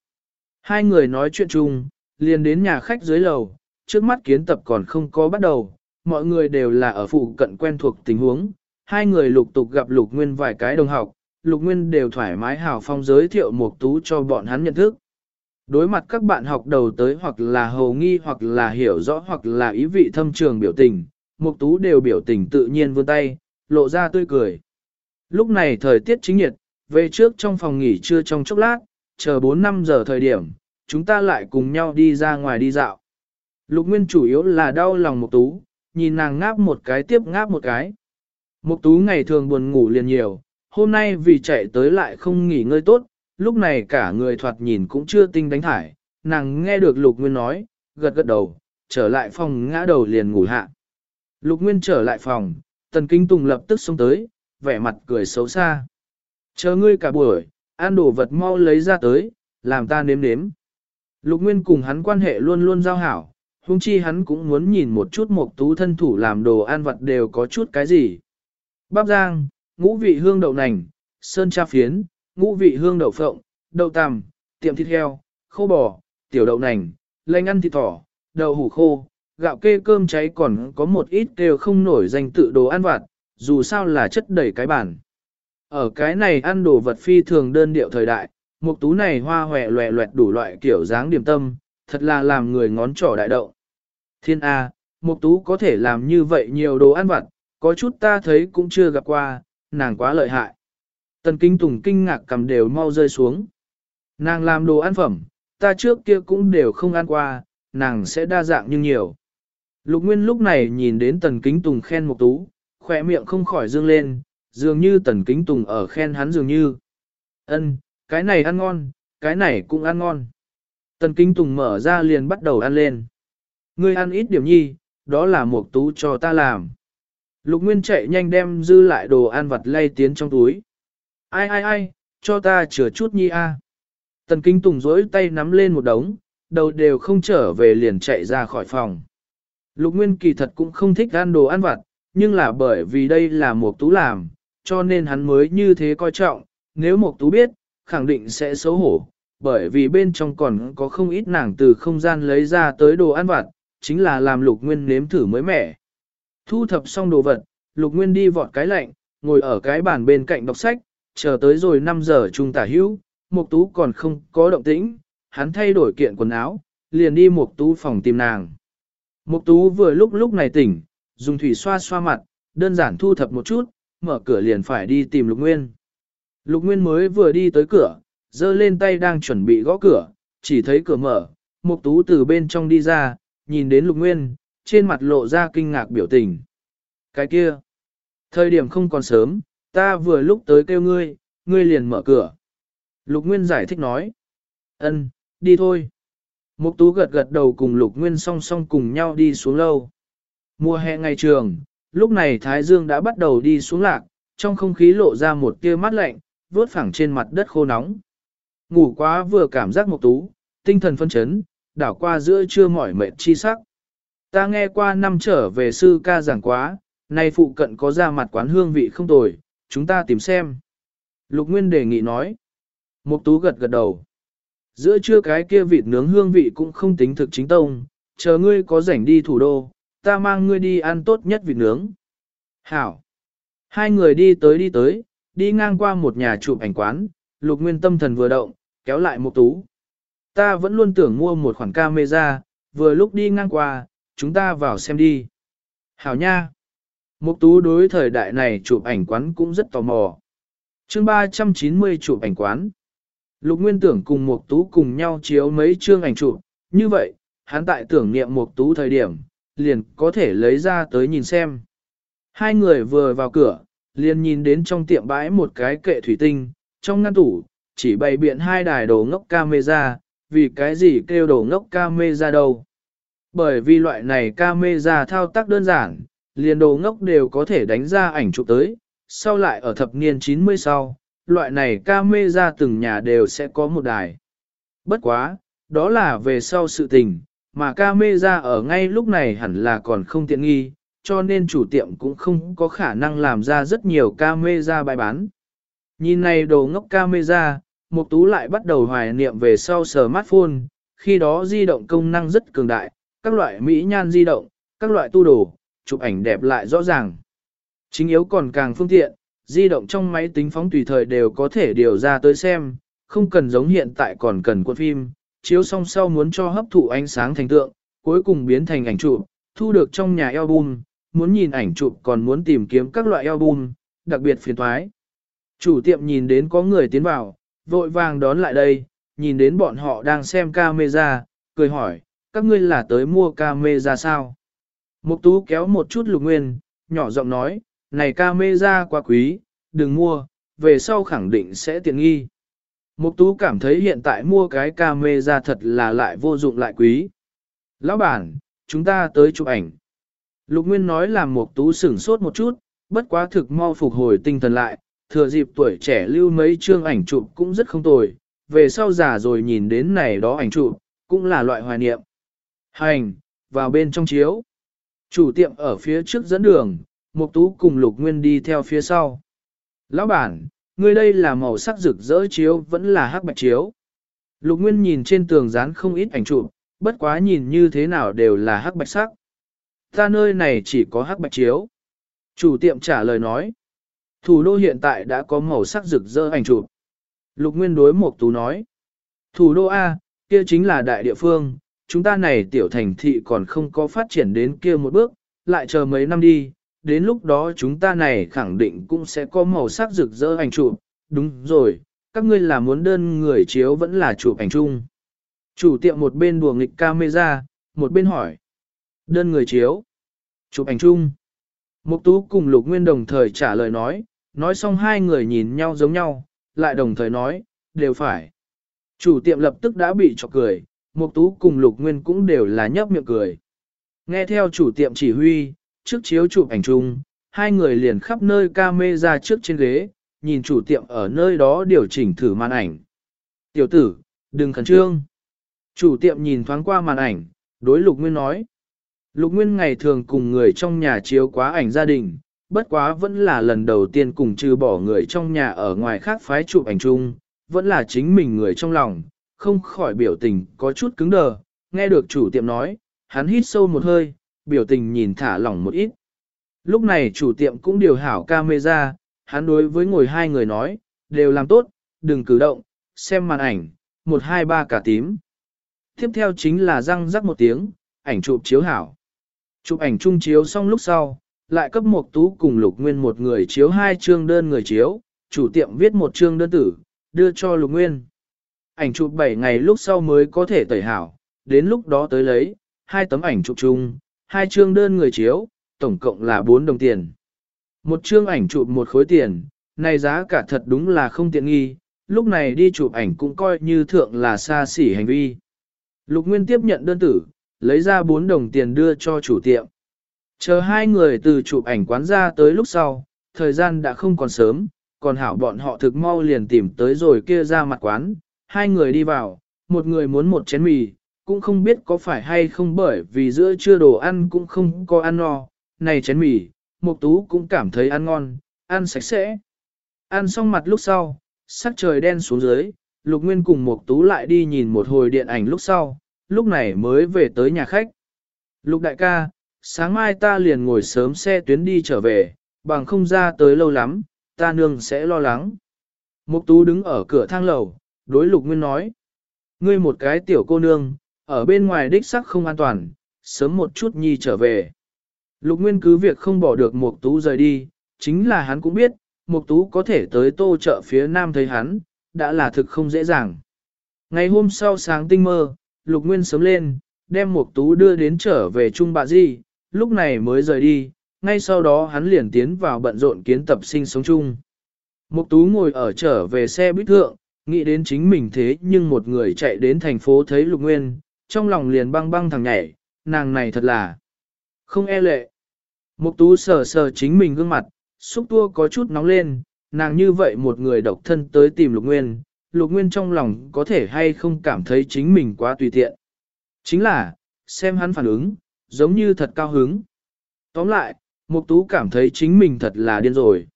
Hai người nói chuyện chung, liền đến nhà khách dưới lầu, trước mắt kiến tập còn không có bắt đầu, mọi người đều là ở phụ cận quen thuộc tình huống. Hai người lục tục gặp Lục Nguyên vài cái đồng học, Lục Nguyên đều thoải mái hào phong giới thiệu Mục Tú cho bọn hắn nhận thức. Đối mặt các bạn học đầu tới hoặc là hầu nghi hoặc là hiểu rõ hoặc là ý vị thâm trường biểu tình, Mục Tú đều biểu tình tự nhiên vươn tay, lộ ra tươi cười. Lúc này thời tiết chính nhiệt, về trước trong phòng nghỉ trưa trong chốc lát, chờ 4-5 giờ thời điểm, chúng ta lại cùng nhau đi ra ngoài đi dạo. Lục Nguyên chủ yếu là đau lòng Mục Tú, nhìn nàng ngáp một cái tiếp ngáp một cái. Mục Tú ngày thường buồn ngủ liền nhiều, hôm nay vì chạy tới lại không nghỉ ngơi tốt, lúc này cả người thoạt nhìn cũng chưa tinh đánh thải, nàng nghe được Lục Nguyên nói, gật gật đầu, trở lại phòng ngã đầu liền ngủ hạ. Lục Nguyên trở lại phòng, Tần Kinh Tùng lập tức xông tới, vẻ mặt cười xấu xa. Chờ ngươi cả buổi, ăn đồ vật mau lấy ra tới, làm ta nếm nếm. Lục Nguyên cùng hắn quan hệ luôn luôn giao hảo, huống chi hắn cũng muốn nhìn một chút một tú thân thủ làm đồ ăn vật đều có chút cái gì. Bắp giang, ngũ vị hương đậu nành, sơn cha phiến, ngũ vị hương đậu phộng, đậu tằm, tiệm thịt heo, khô bò, tiểu đậu nành, lanh ăn thịt thỏ, đậu hủ khô, gạo kê cơm cháy còn có một ít đều không nổi danh tự đồ ăn vặt, dù sao là chất đầy cái bản. Ở cái này ăn đồ vật phi thường đơn điệu thời đại, một tú này hoa hòe loẹ loẹt đủ loại kiểu dáng điểm tâm, thật là làm người ngón trỏ đại đậu. Thiên A, một tú có thể làm như vậy nhiều đồ ăn vặt, có chút ta thấy cũng chưa gặp qua, nàng quá lợi hại. Tần Kinh Tùng kinh ngạc cầm đều mau rơi xuống. Nàng làm đồ ăn phẩm, ta trước kia cũng đều không ăn qua, nàng sẽ đa dạng nhưng nhiều. Lục Nguyên lúc này nhìn đến Tần Kính Tùng khen một tú, khỏe miệng không khỏi dương lên, dường như Tần Kính Tùng ở khen hắn dường như. Ân, cái này ăn ngon, cái này cũng ăn ngon. Tần Kính Tùng mở ra liền bắt đầu ăn lên. Ngươi ăn ít điểm nhi, đó là một tú cho ta làm. Lục Nguyên chạy nhanh đem dư lại đồ ăn vặt lay tiến trong túi. Ai ai ai, cho ta chừa chút nhi a. Tần Kính Tùng rỗi tay nắm lên một đống, đầu đều không trở về liền chạy ra khỏi phòng. Lục Nguyên kỳ thật cũng không thích ăn đồ ăn vặt, nhưng là bởi vì đây là một tú làm, cho nên hắn mới như thế coi trọng, nếu một tú biết, khẳng định sẽ xấu hổ, bởi vì bên trong còn có không ít nàng từ không gian lấy ra tới đồ ăn vặt, chính là làm lục nguyên nếm thử mới mẻ. Thu thập xong đồ vật, lục nguyên đi vọt cái lạnh, ngồi ở cái bàn bên cạnh đọc sách, chờ tới rồi 5 giờ trung tả hữu, mục tú còn không có động tĩnh, hắn thay đổi kiện quần áo, liền đi mục tú phòng tìm nàng. Mục tú vừa lúc lúc này tỉnh, dùng thủy xoa xoa mặt, đơn giản thu thập một chút, mở cửa liền phải đi tìm lục nguyên. Lục nguyên mới vừa đi tới cửa, giơ lên tay đang chuẩn bị gõ cửa, chỉ thấy cửa mở, mục tú từ bên trong đi ra, nhìn đến lục nguyên, trên mặt lộ ra kinh ngạc biểu tình. Cái kia, thời điểm không còn sớm, ta vừa lúc tới kêu ngươi, ngươi liền mở cửa. Lục Nguyên giải thích nói. ân, đi thôi. Mục tú gật gật đầu cùng Lục Nguyên song song cùng nhau đi xuống lâu. Mùa hè ngày trường, lúc này Thái Dương đã bắt đầu đi xuống lạc, trong không khí lộ ra một tia mát lạnh, vướt phẳng trên mặt đất khô nóng. Ngủ quá vừa cảm giác mục tú, tinh thần phấn chấn, đảo qua giữa trưa mỏi mệt chi sắc. Ta nghe qua năm trở về sư ca giảng quá, nay phụ cận có ra mặt quán hương vị không tồi, chúng ta tìm xem. Lục Nguyên đề nghị nói. Mục tú gật gật đầu. Giữa trưa cái kia vịt nướng hương vị cũng không tính thực chính tông, chờ ngươi có rảnh đi thủ đô, ta mang ngươi đi ăn tốt nhất vịt nướng. Hảo. Hai người đi tới đi tới, đi ngang qua một nhà chụp ảnh quán, lục nguyên tâm thần vừa động, kéo lại một tú. Ta vẫn luôn tưởng mua một khoản camera, vừa lúc đi ngang qua, chúng ta vào xem đi. Hảo nha. Mục tú đối thời đại này chụp ảnh quán cũng rất tò mò. Chương 390 chụp ảnh quán. Lục Nguyên tưởng cùng Mục Tú cùng nhau chiếu mấy chương ảnh chụp, như vậy, hắn tại tưởng niệm Mục Tú thời điểm, liền có thể lấy ra tới nhìn xem. Hai người vừa vào cửa, liền nhìn đến trong tiệm bãi một cái kệ thủy tinh, trong ngăn tủ, chỉ bày biện hai đài đồ ngốc camera, vì cái gì kêu đồ ngốc camera đâu. Bởi vì loại này camera thao tác đơn giản, liền đồ ngốc đều có thể đánh ra ảnh chụp tới, sau lại ở thập niên 90 sau, loại này camera từng nhà đều sẽ có một đài. Bất quá, đó là về sau sự tình, mà camera ở ngay lúc này hẳn là còn không tiện nghi, cho nên chủ tiệm cũng không có khả năng làm ra rất nhiều camera bài bán. Nhìn này đồ ngốc camera, Mục Tú lại bắt đầu hoài niệm về sau smartphone, khi đó di động công năng rất cường đại, các loại mỹ nhan di động, các loại tu đồ, chụp ảnh đẹp lại rõ ràng. Chính yếu còn càng phương tiện, di động trong máy tính phóng tùy thời đều có thể điều ra tới xem, không cần giống hiện tại còn cần cuộn phim, chiếu xong sau muốn cho hấp thụ ánh sáng thành tượng, cuối cùng biến thành ảnh chụp, thu được trong nhà album, muốn nhìn ảnh chụp còn muốn tìm kiếm các loại album, đặc biệt phiền thoái. Chủ tiệm nhìn đến có người tiến vào, vội vàng đón lại đây, nhìn đến bọn họ đang xem camera, cười hỏi, các ngươi là tới mua camera sao? Mục tú kéo một chút lục nguyên, nhỏ giọng nói, này camera quá quý, đừng mua, về sau khẳng định sẽ tiện nghi. Mục tú cảm thấy hiện tại mua cái camera thật là lại vô dụng lại quý. Lão bản, chúng ta tới chụp ảnh. Lục Nguyên nói làm Mục tú sửng sốt một chút, bất quá thực mau phục hồi tinh thần lại, thừa dịp tuổi trẻ lưu mấy chương ảnh chụp cũng rất không tồi, về sau già rồi nhìn đến này đó ảnh chụp, cũng là loại hoài niệm. Hành, vào bên trong chiếu. Chủ tiệm ở phía trước dẫn đường, Mục Tú cùng Lục Nguyên đi theo phía sau. Lão bản, ngươi đây là màu sắc rực rỡ chiếu vẫn là hắc bạch chiếu. Lục Nguyên nhìn trên tường dán không ít ảnh chụp, bất quá nhìn như thế nào đều là hắc bạch sắc. Ta nơi này chỉ có hắc bạch chiếu. Chủ tiệm trả lời nói. Thủ đô hiện tại đã có màu sắc rực rỡ ảnh chụp. Lục Nguyên đối Mộc Tú nói. Thủ đô A, kia chính là đại địa phương, chúng ta này tiểu thành thị còn không có phát triển đến kia một bước, lại chờ mấy năm đi, đến lúc đó chúng ta này khẳng định cũng sẽ có màu sắc rực rỡ ảnh chụp. Đúng rồi, các ngươi là muốn đơn người chiếu vẫn là chụp ảnh chung. Chủ tiệm một bên đùa nghịch camera, một bên hỏi. Đơn người chiếu. Chụp ảnh chung. Mục tú cùng Lục Nguyên đồng thời trả lời nói, nói xong hai người nhìn nhau giống nhau, lại đồng thời nói, đều phải. Chủ tiệm lập tức đã bị chọc cười, Mục tú cùng Lục Nguyên cũng đều là nhấp miệng cười. Nghe theo chủ tiệm chỉ huy, trước chiếu chụp ảnh chung, hai người liền khắp nơi camera trước trên ghế, nhìn chủ tiệm ở nơi đó điều chỉnh thử màn ảnh. Tiểu tử, đừng khẩn trương. Chủ tiệm nhìn thoáng qua màn ảnh, đối Lục Nguyên nói. Lục Nguyên ngày thường cùng người trong nhà chiếu quá ảnh gia đình, bất quá vẫn là lần đầu tiên cùng trừ bỏ người trong nhà ở ngoài khác phái chụp ảnh chung, vẫn là chính mình người trong lòng, không khỏi biểu tình có chút cứng đờ, nghe được chủ tiệm nói, hắn hít sâu một hơi, biểu tình nhìn thả lỏng một ít. Lúc này chủ tiệm cũng điều hảo camera, hắn đối với ngồi hai người nói, đều làm tốt, đừng cử động, xem màn ảnh, một hai ba cả tím. Tiếp theo chính là răng rắc một tiếng, ảnh chụp chiếu hảo. Chụp ảnh chung chiếu xong lúc sau, lại cấp một tú cùng lục nguyên một người chiếu hai chương đơn người chiếu, chủ tiệm viết một chương đơn tử, đưa cho lục nguyên. Ảnh chụp 7 ngày lúc sau mới có thể tẩy hảo, đến lúc đó tới lấy, hai tấm ảnh chụp chung, hai chương đơn người chiếu, tổng cộng là 4 đồng tiền. Một chương ảnh chụp một khối tiền, này giá cả thật đúng là không tiện nghi, lúc này đi chụp ảnh cũng coi như thượng là xa xỉ hành vi. Lục Nguyên tiếp nhận đơn tử, lấy ra 4 đồng tiền đưa cho chủ tiệm. Chờ hai người từ chụp ảnh quán ra tới lúc sau, thời gian đã không còn sớm, còn hảo bọn họ thực mau liền tìm tới rồi kia ra mặt quán, hai người đi vào, một người muốn một chén mì, cũng không biết có phải hay không bởi vì giữa trưa đồ ăn cũng không có ăn no, này chén mì, Mục Tú cũng cảm thấy ăn ngon, ăn sạch sẽ. Ăn xong mặt lúc sau, sắc trời đen xuống dưới, Lục Nguyên cùng Mục Tú lại đi nhìn một hồi điện ảnh lúc sau, lúc này mới về tới nhà khách. Lục đại ca, sáng mai ta liền ngồi sớm xe tuyến đi trở về, bằng không ra tới lâu lắm, ta nương sẽ lo lắng. Mục Tú đứng ở cửa thang lầu, đối Lục Nguyên nói. Ngươi một cái tiểu cô nương, ở bên ngoài đích sắc không an toàn, sớm một chút nhi trở về. Lục Nguyên cứ việc không bỏ được Mục Tú rời đi, chính là hắn cũng biết, Mục Tú có thể tới tô chợ phía nam thấy hắn, đã là thực không dễ dàng. Ngày hôm sau sáng tinh mơ, Lục Nguyên sớm lên, đem Mục Tú đưa đến trở về Trung Bạ Di, lúc này mới rời đi, ngay sau đó hắn liền tiến vào bận rộn kiến tập sinh sống chung. Mục Tú ngồi ở trở về xe buýt thượng, nghĩ đến chính mình thế nhưng một người chạy đến thành phố thấy Lục Nguyên, trong lòng liền băng băng thằng nhảy, nàng này thật là không e lệ. Mục tú sờ sờ chính mình gương mặt, xúc tua có chút nóng lên, nàng như vậy một người độc thân tới tìm lục nguyên, lục nguyên trong lòng có thể hay không cảm thấy chính mình quá tùy tiện. Chính là, xem hắn phản ứng, giống như thật cao hứng. Tóm lại, mục tú cảm thấy chính mình thật là điên rồi.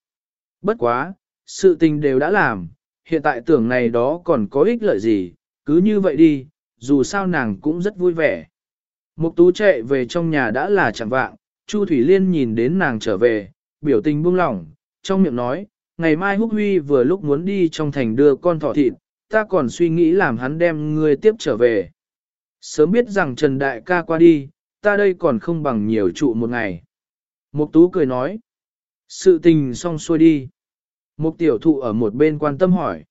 Bất quá, sự tình đều đã làm, hiện tại tưởng này đó còn có ích lợi gì, cứ như vậy đi, dù sao nàng cũng rất vui vẻ. Mục tú chạy về trong nhà đã là chẳng vạng, Chu Thủy Liên nhìn đến nàng trở về, biểu tình buông lỏng, trong miệng nói, ngày mai Húc Huy vừa lúc muốn đi trong thành đưa con thỏ thịt, ta còn suy nghĩ làm hắn đem người tiếp trở về. Sớm biết rằng Trần Đại ca qua đi, ta đây còn không bằng nhiều trụ một ngày. Mục Tú cười nói, sự tình xong xuôi đi. Mục tiểu thụ ở một bên quan tâm hỏi,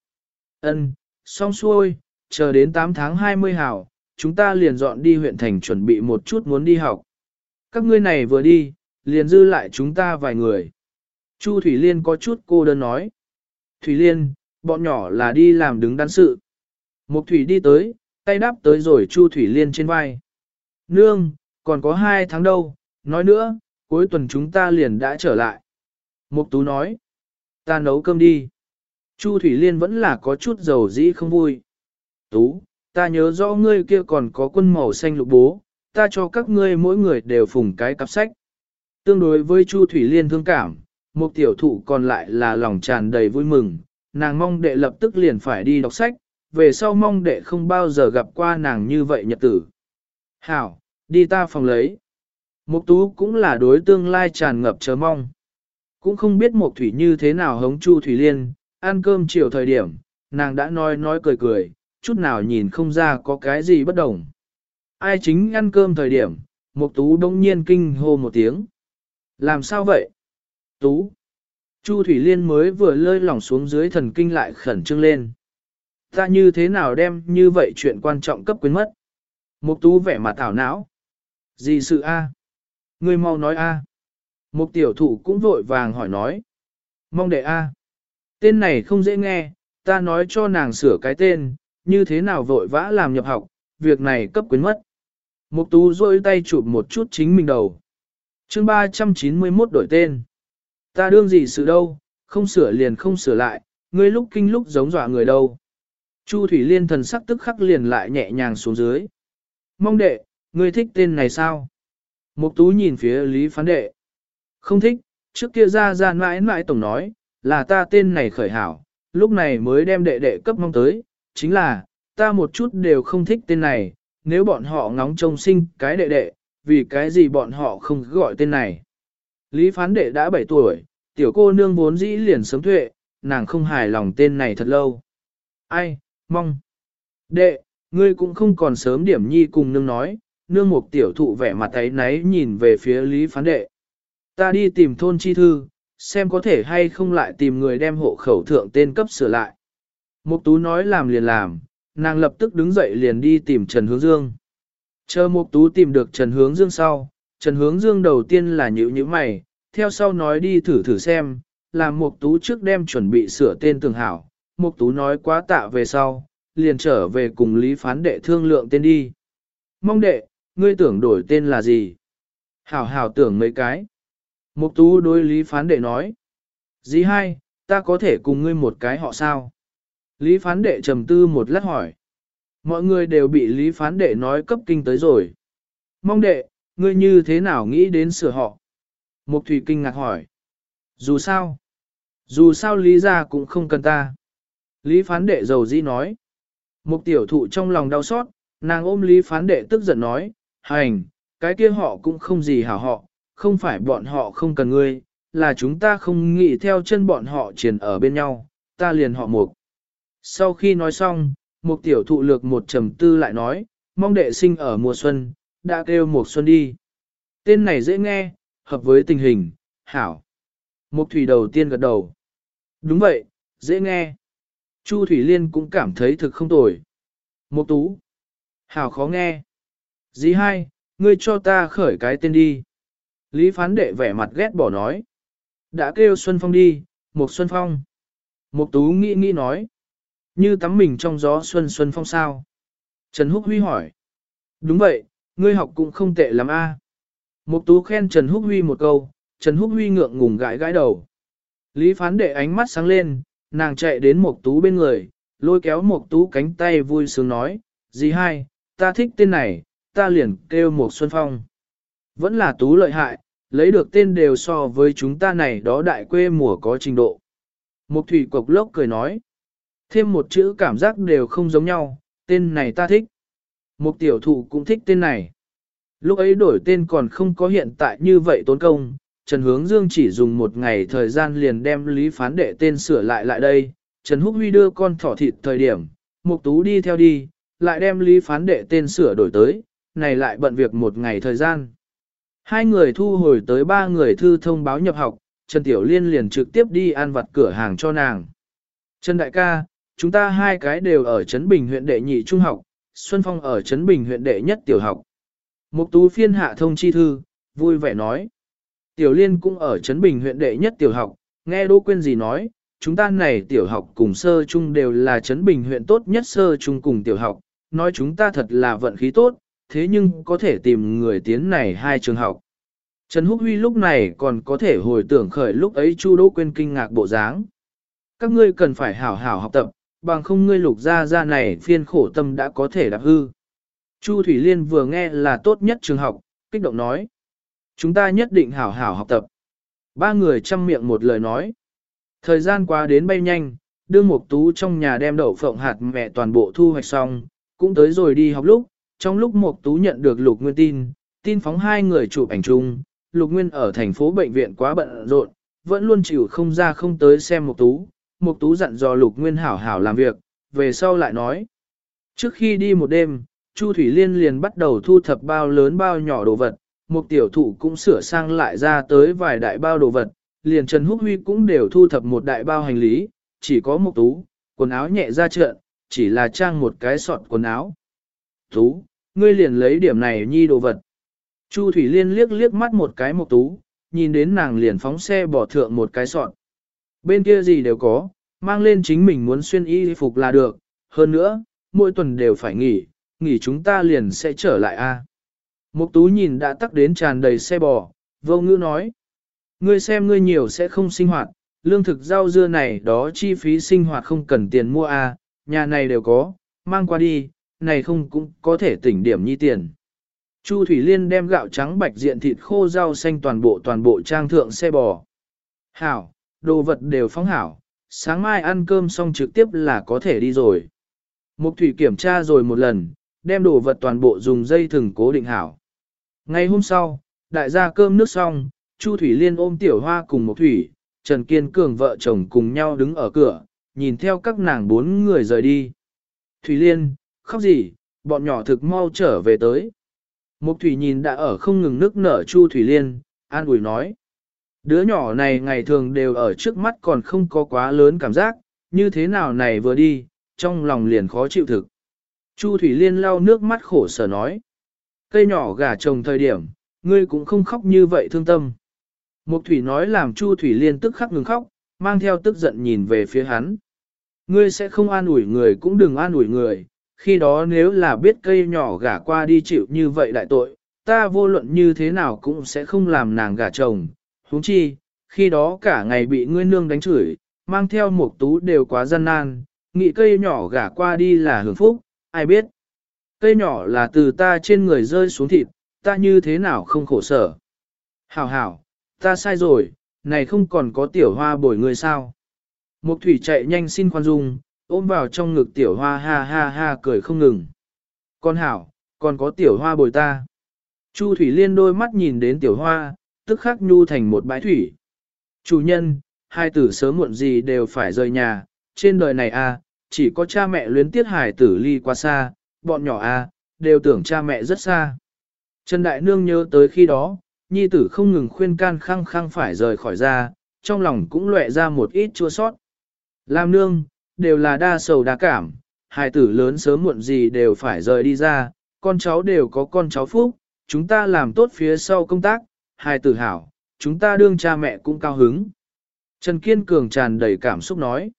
ân, xong xuôi, chờ đến 8 tháng 20 hảo, chúng ta liền dọn đi huyện thành chuẩn bị một chút muốn đi học. Các ngươi này vừa đi, liền dư lại chúng ta vài người. Chu Thủy Liên có chút cô đơn nói. Thủy Liên, bọn nhỏ là đi làm đứng đắn sự. Mục Thủy đi tới, tay đáp tới rồi Chu Thủy Liên trên vai. Nương, còn có hai tháng đâu, nói nữa, cuối tuần chúng ta liền đã trở lại. Mục Tú nói, ta nấu cơm đi. Chu Thủy Liên vẫn là có chút dầu dĩ không vui. Tú, ta nhớ rõ ngươi kia còn có quân màu xanh lục bố, ta cho các ngươi mỗi người đều phùng cái cặp sách. Tương đối với Chu Thủy Liên thương cảm, một tiểu thụ còn lại là lòng tràn đầy vui mừng, nàng mong đệ lập tức liền phải đi đọc sách, về sau mong đệ không bao giờ gặp qua nàng như vậy nhật tử. Hảo, đi ta phòng lấy. Mục tú cũng là đối tương lai tràn ngập chờ mong. Cũng không biết mộc Thủy như thế nào hống Chu Thủy Liên, ăn cơm chiều thời điểm, nàng đã nói nói cười cười, chút nào nhìn không ra có cái gì bất đồng. Ai chính ăn cơm thời điểm, mộc Tú đông nhiên kinh hô một tiếng. Làm sao vậy? Tú. Chu Thủy Liên mới vừa lơi lỏng xuống dưới thần kinh lại khẩn trương lên. Ta như thế nào đem như vậy chuyện quan trọng cấp quyến mất? Mục tú vẻ mặt thảo não. Gì sự a? Ngươi mau nói a. Mục tiểu thủ cũng vội vàng hỏi nói. Mong đệ a. Tên này không dễ nghe, ta nói cho nàng sửa cái tên, như thế nào vội vã làm nhập học, việc này cấp quyến mất. Mục tú rôi tay chụp một chút chính mình đầu. Chương 391 đổi tên. Ta đương gì sự đâu, không sửa liền không sửa lại, ngươi lúc kinh lúc giống dọa người đâu. Chu Thủy Liên thần sắc tức khắc liền lại nhẹ nhàng xuống dưới. Mong đệ, ngươi thích tên này sao? Mục tú nhìn phía Lý Phán Đệ. Không thích, trước kia ra ra mãi mãi tổng nói, là ta tên này khởi hảo, lúc này mới đem đệ đệ cấp mong tới, chính là, ta một chút đều không thích tên này, nếu bọn họ ngóng trông sinh cái đệ đệ, vì cái gì bọn họ không gọi tên này. Lý phán đệ đã 7 tuổi, tiểu cô nương vốn dĩ liền sớm thuệ, nàng không hài lòng tên này thật lâu. Ai, mong. Đệ, ngươi cũng không còn sớm điểm nhi cùng nương nói, nương một tiểu thụ vẻ mặt ấy náy nhìn về phía lý phán đệ. Ta đi tìm thôn chi thư, xem có thể hay không lại tìm người đem hộ khẩu thượng tên cấp sửa lại. Mục tú nói làm liền làm, nàng lập tức đứng dậy liền đi tìm Trần Hướng Dương. Chờ Mục tú tìm được Trần Hướng Dương sau, Trần Hướng Dương đầu tiên là nhíu nhíu mày, theo sau nói đi thử thử xem, làm Mục tú trước đem chuẩn bị sửa tên tường hảo. Mục tú nói quá tạ về sau, liền trở về cùng Lý Phán đệ thương lượng tên đi. Mong đệ, ngươi tưởng đổi tên là gì? Hảo hảo tưởng mấy cái. Mục tú đối Lý Phán đệ nói. Dì hai, ta có thể cùng ngươi một cái họ sao? Lý Phán đệ trầm tư một lát hỏi. Mọi người đều bị Lý Phán đệ nói cấp kinh tới rồi. Mong đệ, ngươi như thế nào nghĩ đến sửa họ? Mục Thủy kinh ngạc hỏi. Dù sao? Dù sao Lý gia cũng không cần ta. Lý Phán đệ giàu dĩ nói. Mục tiểu thụ trong lòng đau xót, nàng ôm Lý Phán đệ tức giận nói. Hành, cái kia họ cũng không gì hảo họ, không phải bọn họ không cần ngươi, là chúng ta không nghĩ theo chân bọn họ triền ở bên nhau, ta liền họ mục. Sau khi nói xong, mục tiểu thụ lược một trầm tư lại nói, mong đệ sinh ở mùa xuân, đã kêu mục xuân đi. Tên này dễ nghe, hợp với tình hình, hảo. Mục thủy đầu tiên gật đầu. Đúng vậy, dễ nghe. Chu Thủy Liên cũng cảm thấy thực không tồi. Mục tú. Hảo khó nghe. Dì hai, ngươi cho ta khởi cái tên đi. Lý phán đệ vẻ mặt ghét bỏ nói. Đã kêu Xuân Phong đi, một Xuân Phong. Mục tú nghĩ nghĩ nói. Như tắm mình trong gió Xuân Xuân Phong sao? Trần Húc Huy hỏi. Đúng vậy, ngươi học cũng không tệ lắm a. À. Mục tú khen Trần Húc Huy một câu, Trần Húc Huy ngượng ngùng gãi gãi đầu. Lý phán đệ ánh mắt sáng lên, nàng chạy đến Mục tú bên người, lôi kéo Mục tú cánh tay vui sướng nói, dì hai, ta thích tên này, ta liền kêu Mục Xuân Phong. Vẫn là tú lợi hại, lấy được tên đều so với chúng ta này đó đại quê mùa có trình độ. Mục thủy cục lốc cười nói. Thêm một chữ cảm giác đều không giống nhau, tên này ta thích. Mục tiểu thụ cũng thích tên này. Lúc ấy đổi tên còn không có hiện tại như vậy tốn công, Trần Hướng Dương chỉ dùng một ngày thời gian liền đem lý phán đệ tên sửa lại lại đây. Trần Húc Huy đưa con thỏ thịt thời điểm, Mục Tú đi theo đi, lại đem lý phán đệ tên sửa đổi tới, này lại bận việc một ngày thời gian. Hai người thu hồi tới ba người thư thông báo nhập học, Trần Tiểu Liên liền trực tiếp đi ăn vặt cửa hàng cho nàng. Trần Đại ca, chúng ta hai cái đều ở Trấn Bình huyện đệ nhị trung học, Xuân Phong ở Trấn Bình huyện đệ nhất tiểu học. Mục tú phiên hạ thông chi thư, vui vẻ nói. Tiểu Liên cũng ở Trấn Bình huyện đệ nhất tiểu học, nghe Đỗ Quyên gì nói, chúng ta này tiểu học cùng sơ trung đều là Trấn Bình huyện tốt nhất sơ trung cùng tiểu học, nói chúng ta thật là vận khí tốt, thế nhưng có thể tìm người tiến này hai trường học. Trần Húc Huy lúc này còn có thể hồi tưởng khởi lúc ấy Chu Đỗ Quyên kinh ngạc bộ dáng. Các ngươi cần phải hảo hảo học tập, bằng không ngươi lục ra ra này phiên khổ tâm đã có thể đạp hư. Chu Thủy Liên vừa nghe là tốt nhất trường học, kích động nói. Chúng ta nhất định hảo hảo học tập. Ba người chăm miệng một lời nói. Thời gian qua đến bay nhanh, đương Mục Tú trong nhà đem đậu phộng hạt mẹ toàn bộ thu hoạch xong, cũng tới rồi đi học lúc, trong lúc Mộc Tú nhận được Lục Nguyên tin, tin phóng hai người chụp ảnh chung, Lục Nguyên ở thành phố bệnh viện quá bận rộn, vẫn luôn chịu không ra không tới xem Mộc Tú. Mộc Tú dặn dò Lục Nguyên hảo hảo làm việc, về sau lại nói. Trước khi đi một đêm, Chu Thủy Liên liền bắt đầu thu thập bao lớn bao nhỏ đồ vật, Mộc tiểu thụ cũng sửa sang lại ra tới vài đại bao đồ vật, liền Trần Húc Huy cũng đều thu thập một đại bao hành lý, chỉ có Mộc tú, quần áo nhẹ ra trận, chỉ là trang một cái sọt quần áo. Tú, ngươi liền lấy điểm này nhi đồ vật. Chu Thủy Liên liếc liếc mắt một cái một tú, nhìn đến nàng liền phóng xe bỏ thượng một cái sọt. Bên kia gì đều có, mang lên chính mình muốn xuyên y phục là được, hơn nữa, mỗi tuần đều phải nghỉ, nghỉ chúng ta liền sẽ trở lại a. Mục tú nhìn đã tắc đến tràn đầy xe bò, vô ngữ nói. Ngươi xem ngươi nhiều sẽ không sinh hoạt, lương thực rau dưa này đó chi phí sinh hoạt không cần tiền mua a, nhà này đều có, mang qua đi, này không cũng có thể tỉnh điểm nhi tiền. Chu Thủy Liên đem gạo trắng bạch diện thịt khô rau xanh toàn bộ toàn bộ trang thượng xe bò. Hảo, đồ vật đều phóng hảo, sáng mai ăn cơm xong trực tiếp là có thể đi rồi. Mục Thủy kiểm tra rồi một lần, đem đồ vật toàn bộ dùng dây thừng cố định hảo. Ngày hôm sau, đại gia cơm nước xong, Chu Thủy Liên ôm Tiểu Hoa cùng Mục Thủy, Trần Kiên Cường vợ chồng cùng nhau đứng ở cửa, nhìn theo các nàng bốn người rời đi. Thủy Liên, khóc gì, bọn nhỏ thực mau trở về tới. Mục Thủy nhìn đã ở không ngừng nước nở Chu Thủy Liên, an ủi nói. Đứa nhỏ này ngày thường đều ở trước mắt còn không có quá lớn cảm giác, như thế nào này vừa đi, trong lòng liền khó chịu thực. Chu Thủy Liên lau nước mắt khổ sở nói. Cây nhỏ gà trồng thời điểm, ngươi cũng không khóc như vậy thương tâm. Mục Thủy nói làm Chu Thủy Liên tức khắc ngừng khóc, mang theo tức giận nhìn về phía hắn. Ngươi sẽ không an ủi người cũng đừng an ủi người, khi đó nếu là biết cây nhỏ gả qua đi chịu như vậy đại tội, ta vô luận như thế nào cũng sẽ không làm nàng gả chồng. huống chi, khi đó cả ngày bị ngươi nương đánh chửi, mang theo một tú đều quá gian nan, nghĩ cây nhỏ gả qua đi là hưởng phúc, ai biết. Cây nhỏ là từ ta trên người rơi xuống thịt, ta như thế nào không khổ sở. Hảo hảo, ta sai rồi, này không còn có tiểu hoa bồi người sao. Mục thủy chạy nhanh xin khoan dung, ôm vào trong ngực tiểu hoa ha ha ha cười không ngừng. Con hảo, còn có tiểu hoa bồi ta. Chu thủy liên đôi mắt nhìn đến tiểu hoa, tức khắc nhu thành một bãi thủy. Chủ nhân, hai tử sớm muộn gì đều phải rời nhà, trên đời này a, à, chỉ có cha mẹ luyến tiết hải tử ly qua xa, bọn nhỏ a, à, đều tưởng cha mẹ rất xa. Trần Đại Nương nhớ tới khi đó, nhi tử không ngừng khuyên can khăng khăng phải rời khỏi ra, trong lòng cũng lệ ra một ít chua sót. Làm nương, đều là đa sầu đa cảm, hài tử lớn sớm muộn gì đều phải rời đi ra, con cháu đều có con cháu phúc, chúng ta làm tốt phía sau công tác, hài tử hảo, chúng ta đương cha mẹ cũng cao hứng. Trần Kiên Cường tràn đầy cảm xúc nói,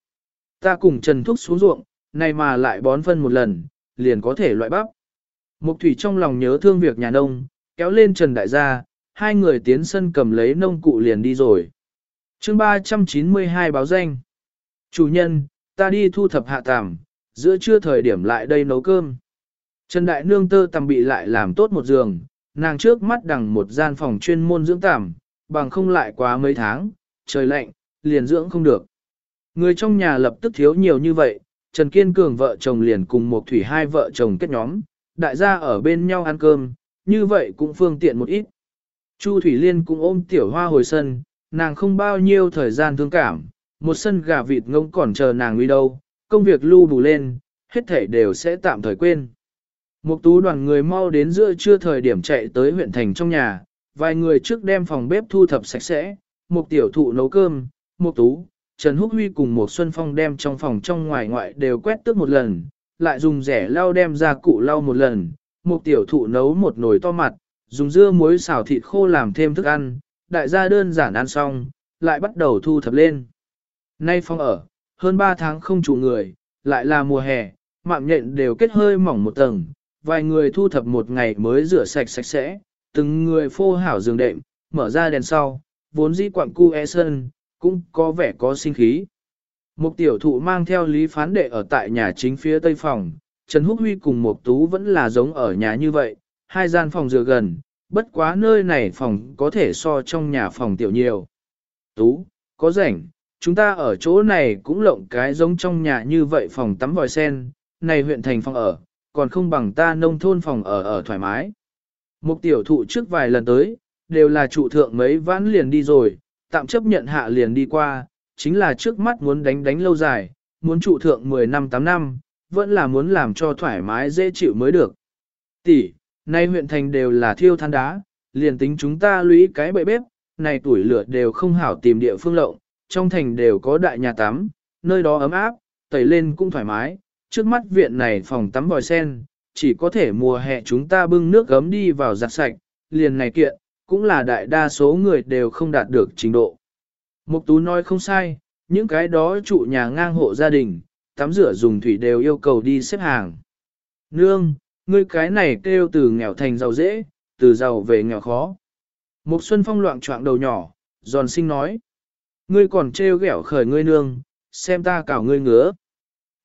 ta cùng Trần Thúc xuống ruộng, này mà lại bón phân một lần, liền có thể loại bắp. Mục Thủy trong lòng nhớ thương việc nhà nông, kéo lên Trần Đại gia, hai người tiến sân cầm lấy nông cụ liền đi rồi. chương 392 báo danh. Chủ nhân, ta đi thu thập hạ tàm, giữa trưa thời điểm lại đây nấu cơm. Trần Đại Nương tơ tầm bị lại làm tốt một giường, nàng trước mắt đằng một gian phòng chuyên môn dưỡng tàm, bằng không lại quá mấy tháng, trời lạnh, liền dưỡng không được. Người trong nhà lập tức thiếu nhiều như vậy, Trần Kiên Cường vợ chồng liền cùng một thủy hai vợ chồng kết nhóm, đại gia ở bên nhau ăn cơm, như vậy cũng phương tiện một ít. Chu Thủy Liên cũng ôm tiểu hoa hồi sân, nàng không bao nhiêu thời gian thương cảm, một sân gà vịt ngông còn chờ nàng uy đâu, công việc lưu bù lên, hết thể đều sẽ tạm thời quên. Một tú đoàn người mau đến giữa trưa thời điểm chạy tới huyện thành trong nhà, vài người trước đem phòng bếp thu thập sạch sẽ, một tiểu thụ nấu cơm, một tú, Trần Húc Huy cùng một Xuân Phong đem trong phòng trong ngoài ngoại đều quét tước một lần, lại dùng rẻ lau đem ra cụ lau một lần, một tiểu thụ nấu một nồi to mặt, dùng dưa muối xào thịt khô làm thêm thức ăn, đại gia đơn giản ăn xong, lại bắt đầu thu thập lên. Nay phong ở, hơn 3 tháng không chủ người, lại là mùa hè, mạng nhện đều kết hơi mỏng một tầng, vài người thu thập một ngày mới rửa sạch sạch sẽ, từng người phô hảo giường đệm, mở ra đèn sau, vốn dĩ quặng cu e sơn, cũng có vẻ có sinh khí. Một tiểu thụ mang theo lý phán đệ ở tại nhà chính phía tây phòng, Trần Húc Huy cùng mộc tú vẫn là giống ở nhà như vậy, hai gian phòng dựa gần, bất quá nơi này phòng có thể so trong nhà phòng tiểu nhiều. Tú, có rảnh, chúng ta ở chỗ này cũng lộng cái giống trong nhà như vậy phòng tắm vòi sen, này huyện thành phòng ở, còn không bằng ta nông thôn phòng ở ở thoải mái. mục tiểu thụ trước vài lần tới, đều là trụ thượng mấy vãn liền đi rồi, tạm chấp nhận hạ liền đi qua, chính là trước mắt muốn đánh đánh lâu dài, muốn trụ thượng 10 năm 8 năm, vẫn là muốn làm cho thoải mái dễ chịu mới được. Tỷ, nay huyện thành đều là thiêu than đá, liền tính chúng ta lũy cái bậy bếp, này tuổi lửa đều không hảo tìm địa phương lộng, trong thành đều có đại nhà tắm, nơi đó ấm áp, tẩy lên cũng thoải mái, trước mắt viện này phòng tắm vòi sen, chỉ có thể mùa hè chúng ta bưng nước gấm đi vào giặt sạch, liền này kiện, cũng là đại đa số người đều không đạt được trình độ. Mục Tú nói không sai, những cái đó trụ nhà ngang hộ gia đình, tắm rửa dùng thủy đều yêu cầu đi xếp hàng. Nương, ngươi cái này kêu từ nghèo thành giàu dễ, từ giàu về nghèo khó. Mục Xuân Phong loạn choạng đầu nhỏ, giòn sinh nói. Ngươi còn trêu ghẹo khởi ngươi nương, xem ta cào ngươi ngứa.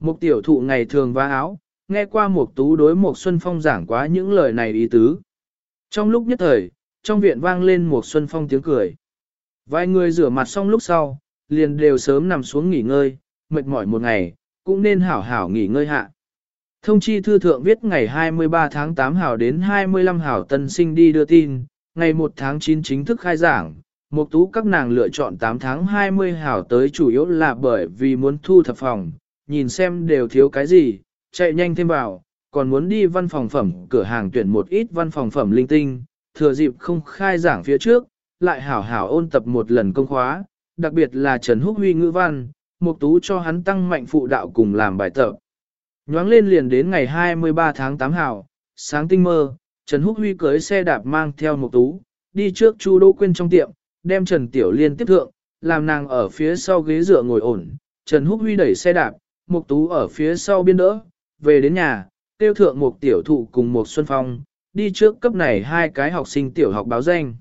Mục tiểu thụ ngày thường vá áo, nghe qua Mục Tú đối Mục Xuân Phong giảng quá những lời này ý tứ. Trong lúc nhất thời, trong viện vang lên Mục Xuân Phong tiếng cười. Vài người rửa mặt xong lúc sau, liền đều sớm nằm xuống nghỉ ngơi, mệt mỏi một ngày, cũng nên hảo hảo nghỉ ngơi hạ. Thông chi thư thượng viết ngày 23 tháng 8 hảo đến 25 hảo tân sinh đi đưa tin, ngày 1 tháng 9 chính thức khai giảng. Mục tú các nàng lựa chọn 8 tháng 20 hảo tới chủ yếu là bởi vì muốn thu thập phòng, nhìn xem đều thiếu cái gì, chạy nhanh thêm vào, còn muốn đi văn phòng phẩm cửa hàng tuyển một ít văn phòng phẩm linh tinh, thừa dịp không khai giảng phía trước, lại hảo hảo ôn tập một lần công khóa, đặc biệt là Trần Húc Huy ngữ văn, Mục Tú cho hắn tăng mạnh phụ đạo cùng làm bài tập. Nhoáng lên liền đến ngày 23 tháng 8 hảo, sáng tinh mơ, Trần Húc Huy cưới xe đạp mang theo Mục Tú, đi trước Chu Đỗ Quyên trong tiệm, đem Trần Tiểu Liên tiếp thượng, làm nàng ở phía sau ghế dựa ngồi ổn. Trần Húc Huy đẩy xe đạp, Mục Tú ở phía sau biên đỡ, về đến nhà, tiêu thượng một tiểu thụ cùng một Xuân Phong, đi trước cấp này hai cái học sinh tiểu học báo danh.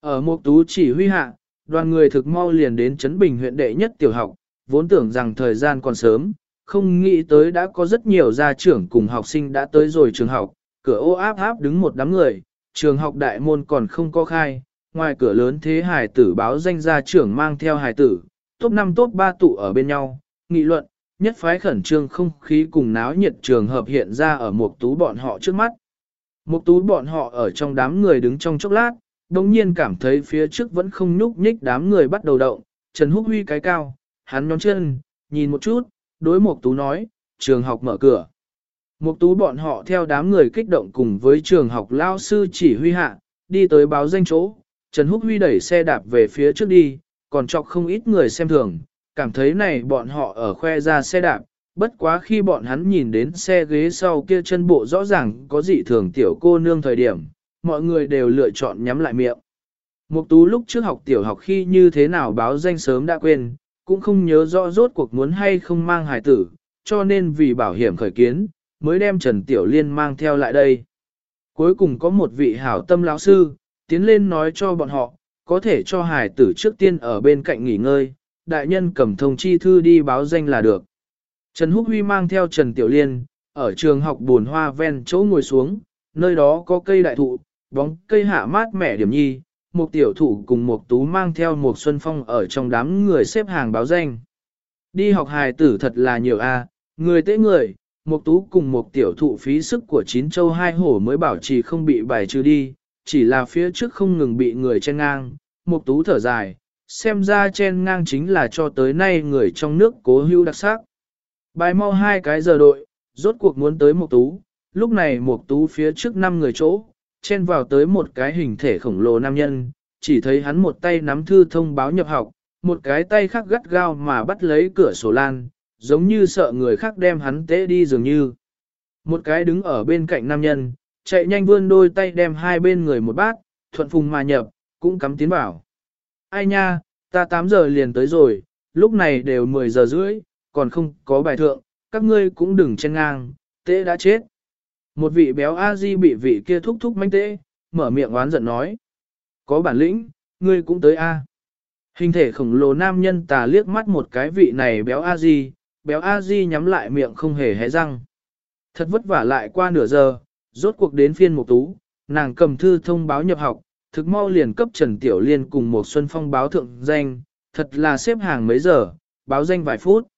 Ở Mục Tú chỉ huy hạ, đoàn người thực mau liền đến Trấn Bình huyện đệ nhất tiểu học, vốn tưởng rằng thời gian còn sớm, không nghĩ tới đã có rất nhiều gia trưởng cùng học sinh đã tới rồi trường học, cửa ô áp áp đứng một đám người, trường học đại môn còn không có khai, ngoài cửa lớn thế hải tử báo danh gia trưởng mang theo hải tử, top 5 top 3 tụ ở bên nhau, nghị luận, nhất phái khẩn trương không khí cùng náo nhiệt trường hợp hiện ra ở một tú bọn họ trước mắt. Một tú bọn họ ở trong đám người đứng trong chốc lát, đồng nhiên cảm thấy phía trước vẫn không nhúc nhích đám người bắt đầu động, Trần Húc Huy cái cao, hắn nhón chân, nhìn một chút, đối một Tú nói, trường học mở cửa. một Tú bọn họ theo đám người kích động cùng với trường học lao sư chỉ huy hạ, đi tới báo danh chỗ, Trần Húc Huy đẩy xe đạp về phía trước đi, còn chọc không ít người xem thường, cảm thấy này bọn họ ở khoe ra xe đạp, bất quá khi bọn hắn nhìn đến xe ghế sau kia chân bộ rõ ràng có dị thường tiểu cô nương thời điểm, mọi người đều lựa chọn nhắm lại miệng. Mục tú lúc trước học tiểu học khi như thế nào báo danh sớm đã quên, cũng không nhớ rõ rốt cuộc muốn hay không mang hài tử, cho nên vì bảo hiểm khởi kiến, mới đem Trần Tiểu Liên mang theo lại đây. Cuối cùng có một vị hảo tâm lão sư, tiến lên nói cho bọn họ, có thể cho hải tử trước tiên ở bên cạnh nghỉ ngơi, đại nhân cầm thông chi thư đi báo danh là được. Trần Húc Huy mang theo Trần Tiểu Liên, ở trường học buồn hoa ven chỗ ngồi xuống, nơi đó có cây đại thụ, bóng cây hạ mát mẻ điểm nhi, một tiểu thủ cùng một tú mang theo một xuân phong ở trong đám người xếp hàng báo danh. Đi học hài tử thật là nhiều a, người tế người, một tú cùng một tiểu thụ phí sức của chín châu hai hổ mới bảo trì không bị bài trừ đi, chỉ là phía trước không ngừng bị người chen ngang, một tú thở dài, xem ra chen ngang chính là cho tới nay người trong nước cố hữu đặc sắc. Bài mau hai cái giờ đội, rốt cuộc muốn tới một tú, lúc này một tú phía trước năm người chỗ, chen vào tới một cái hình thể khổng lồ nam nhân, chỉ thấy hắn một tay nắm thư thông báo nhập học, một cái tay khác gắt gao mà bắt lấy cửa sổ lan, giống như sợ người khác đem hắn tế đi dường như. Một cái đứng ở bên cạnh nam nhân, chạy nhanh vươn đôi tay đem hai bên người một bát, thuận phùng mà nhập, cũng cắm tiến vào. Ai nha, ta 8 giờ liền tới rồi, lúc này đều 10 giờ rưỡi, còn không có bài thượng, các ngươi cũng đừng chen ngang, tế đã chết. Một vị béo A-di bị vị kia thúc thúc manh tê, mở miệng oán giận nói. Có bản lĩnh, ngươi cũng tới A. Hình thể khổng lồ nam nhân tà liếc mắt một cái vị này béo A-di, béo A-di nhắm lại miệng không hề hé răng. Thật vất vả lại qua nửa giờ, rốt cuộc đến phiên mục tú, nàng cầm thư thông báo nhập học, thực mau liền cấp Trần Tiểu Liên cùng Mộc Xuân Phong báo thượng danh, thật là xếp hàng mấy giờ, báo danh vài phút.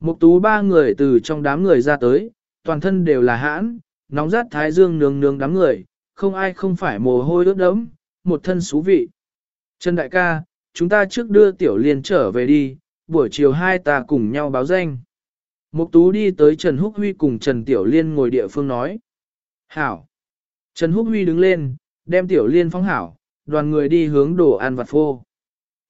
Mục tú ba người từ trong đám người ra tới, toàn thân đều là hãn, nóng rát thái dương nướng nướng đám người, không ai không phải mồ hôi ướt đẫm, một thân xú vị. Trần đại ca, chúng ta trước đưa tiểu liên trở về đi, buổi chiều hai ta cùng nhau báo danh. Mục tú đi tới Trần Húc Huy cùng Trần Tiểu Liên ngồi địa phương nói. Hảo. Trần Húc Huy đứng lên, Đem tiểu liên phóng hảo, đoàn người đi hướng đồ ăn vặt phô.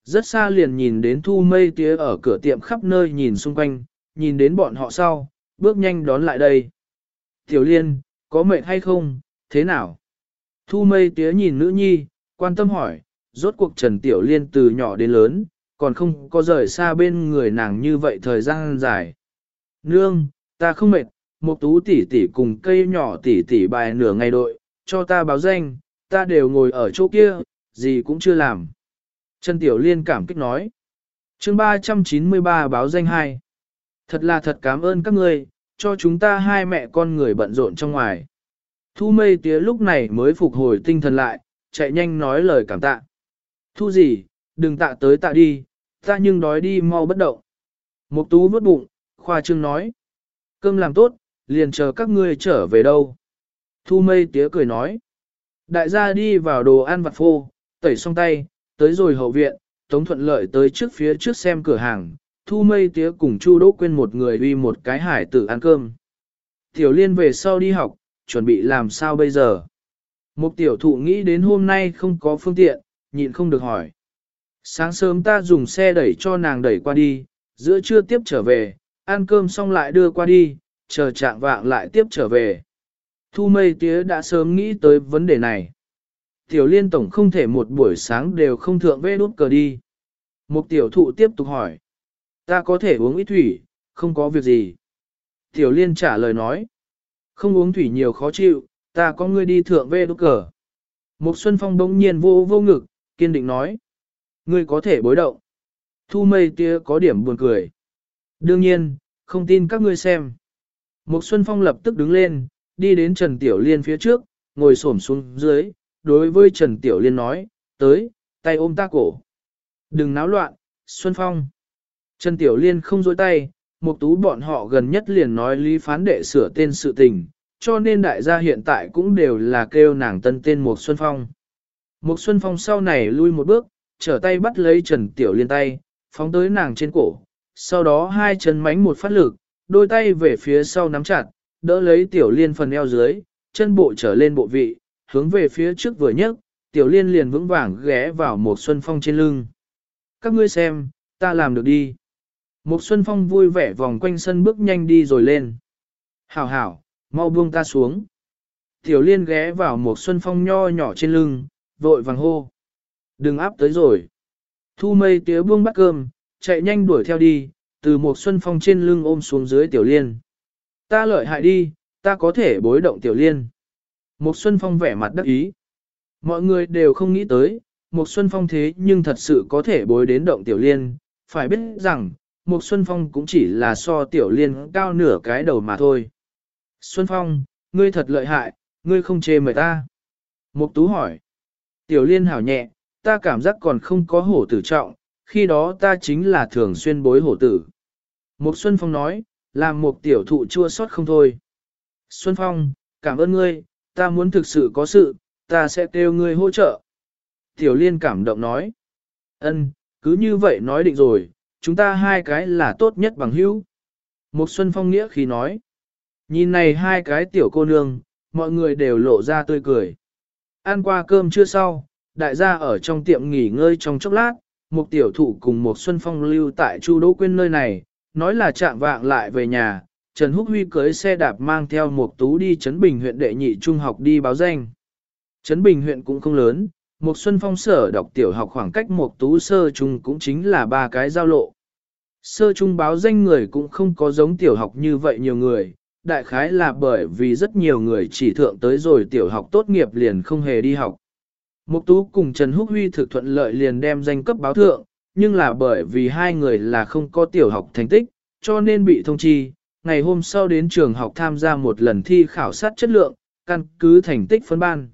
Rất xa liền nhìn đến thu mây tía ở cửa tiệm khắp nơi nhìn xung quanh, nhìn đến bọn họ sau, bước nhanh đón lại đây. Tiểu liên, có mệt hay không, thế nào? Thu mây tía nhìn nữ nhi, quan tâm hỏi, rốt cuộc Trần Tiểu Liên từ nhỏ đến lớn, còn không có rời xa bên người nàng như vậy thời gian dài. Nương, ta không mệt, một tú tỷ tỷ cùng cây nhỏ tỷ tỷ bài nửa ngày đội, cho ta báo danh, ta đều ngồi ở chỗ kia, gì cũng chưa làm. Trần Tiểu Liên cảm kích nói. chương 393 báo danh 2. Thật là thật cảm ơn các ngươi, cho chúng ta hai mẹ con người bận rộn trong ngoài. Thu mây tía lúc này mới phục hồi tinh thần lại, chạy nhanh nói lời cảm tạ. Thu gì, đừng tạ tới tạ đi, ta nhưng đói đi mau bất động. Mục tú vớt bụng, khoa trương nói. Cơm làm tốt, liền chờ các ngươi trở về đâu. Thu mây tía cười nói. Đại gia đi vào đồ ăn vặt phô, tẩy xong tay, tới rồi hậu viện, Tống Thuận Lợi tới trước phía trước xem cửa hàng, Thu mây tía cùng Chu Đỗ quên một người uy một cái hải tử ăn cơm. Tiểu liên về sau đi học, chuẩn bị làm sao bây giờ? Một tiểu thụ nghĩ đến hôm nay không có phương tiện, nhịn không được hỏi. Sáng sớm ta dùng xe đẩy cho nàng đẩy qua đi, giữa trưa tiếp trở về, ăn cơm xong lại đưa qua đi, chờ trạng vạng lại tiếp trở về. Thu mây tía đã sớm nghĩ tới vấn đề này. Tiểu liên tổng không thể một buổi sáng đều không thượng vê đốt cờ đi. Một tiểu thụ tiếp tục hỏi. Ta có thể uống ít thủy, không có việc gì. Tiểu liên trả lời nói. Không uống thủy nhiều khó chịu, ta có ngươi đi thượng vê đốt cờ. Một xuân phong bỗng nhiên vô vô ngực, kiên định nói. Ngươi có thể bối động. Thu mây tía có điểm buồn cười. Đương nhiên, không tin các ngươi xem. Một xuân phong lập tức đứng lên, đi đến Trần Tiểu Liên phía trước, ngồi xổm xuống dưới, đối với Trần Tiểu Liên nói, tới, tay ôm ta cổ. Đừng náo loạn, Xuân Phong. Trần Tiểu Liên không dối tay, một tú bọn họ gần nhất liền nói lý phán đệ sửa tên sự tình, cho nên đại gia hiện tại cũng đều là kêu nàng tân tên Mục Xuân Phong. Mục Xuân Phong sau này lui một bước, trở tay bắt lấy Trần Tiểu Liên tay, phóng tới nàng trên cổ, sau đó hai chân mánh một phát lực, đôi tay về phía sau nắm chặt, đỡ lấy Tiểu Liên phần eo dưới, chân bộ trở lên bộ vị, hướng về phía trước vừa nhấc, Tiểu Liên liền vững vàng ghé vào một Xuân Phong trên lưng. Các ngươi xem, ta làm được đi. Một Xuân Phong vui vẻ vòng quanh sân bước nhanh đi rồi lên. Hảo hảo, mau buông ta xuống. Tiểu Liên ghé vào một Xuân Phong nho nhỏ trên lưng, vội vàng hô. Đừng áp tới rồi. Thu mây tía buông bắt cơm, chạy nhanh đuổi theo đi, từ một Xuân Phong trên lưng ôm xuống dưới Tiểu Liên. Ta lợi hại đi, ta có thể bối động Tiểu Liên. Một Xuân Phong vẻ mặt đắc ý. Mọi người đều không nghĩ tới, một Xuân Phong thế nhưng thật sự có thể bối đến động Tiểu Liên, phải biết rằng, một Xuân Phong cũng chỉ là so Tiểu Liên cao nửa cái đầu mà thôi. Xuân Phong, ngươi thật lợi hại, ngươi không chê mời ta. Mục Tú hỏi. Tiểu Liên hảo nhẹ, ta cảm giác còn không có hổ tử trọng, khi đó ta chính là thường xuyên bối hổ tử. Mục Xuân Phong nói, làm một tiểu thụ chua sót không thôi. Xuân Phong, cảm ơn ngươi, ta muốn thực sự có sự, ta sẽ kêu ngươi hỗ trợ. Tiểu Liên cảm động nói. Ân, cứ như vậy nói định rồi, chúng ta hai cái là tốt nhất bằng hữu. Mục Xuân Phong nghĩa khi nói. Nhìn này hai cái tiểu cô nương, mọi người đều lộ ra tươi cười. Ăn qua cơm chưa sau, đại gia ở trong tiệm nghỉ ngơi trong chốc lát, một tiểu thụ cùng một Xuân Phong lưu tại Chu Đỗ Quyên nơi này, nói là chạm vạng lại về nhà, Trần Húc Huy cưới xe đạp mang theo một tú đi Trấn Bình huyện đệ nhị trung học đi báo danh. Trấn Bình huyện cũng không lớn, một Xuân Phong sở đọc tiểu học khoảng cách một tú sơ trung cũng chính là ba cái giao lộ. Sơ trung báo danh người cũng không có giống tiểu học như vậy nhiều người, đại khái là bởi vì rất nhiều người chỉ thượng tới rồi tiểu học tốt nghiệp liền không hề đi học. Mục Tú cùng Trần Húc Huy thực thuận lợi liền đem danh cấp báo thượng, nhưng là bởi vì hai người là không có tiểu học thành tích, cho nên bị thông chi, ngày hôm sau đến trường học tham gia một lần thi khảo sát chất lượng, căn cứ thành tích phân ban.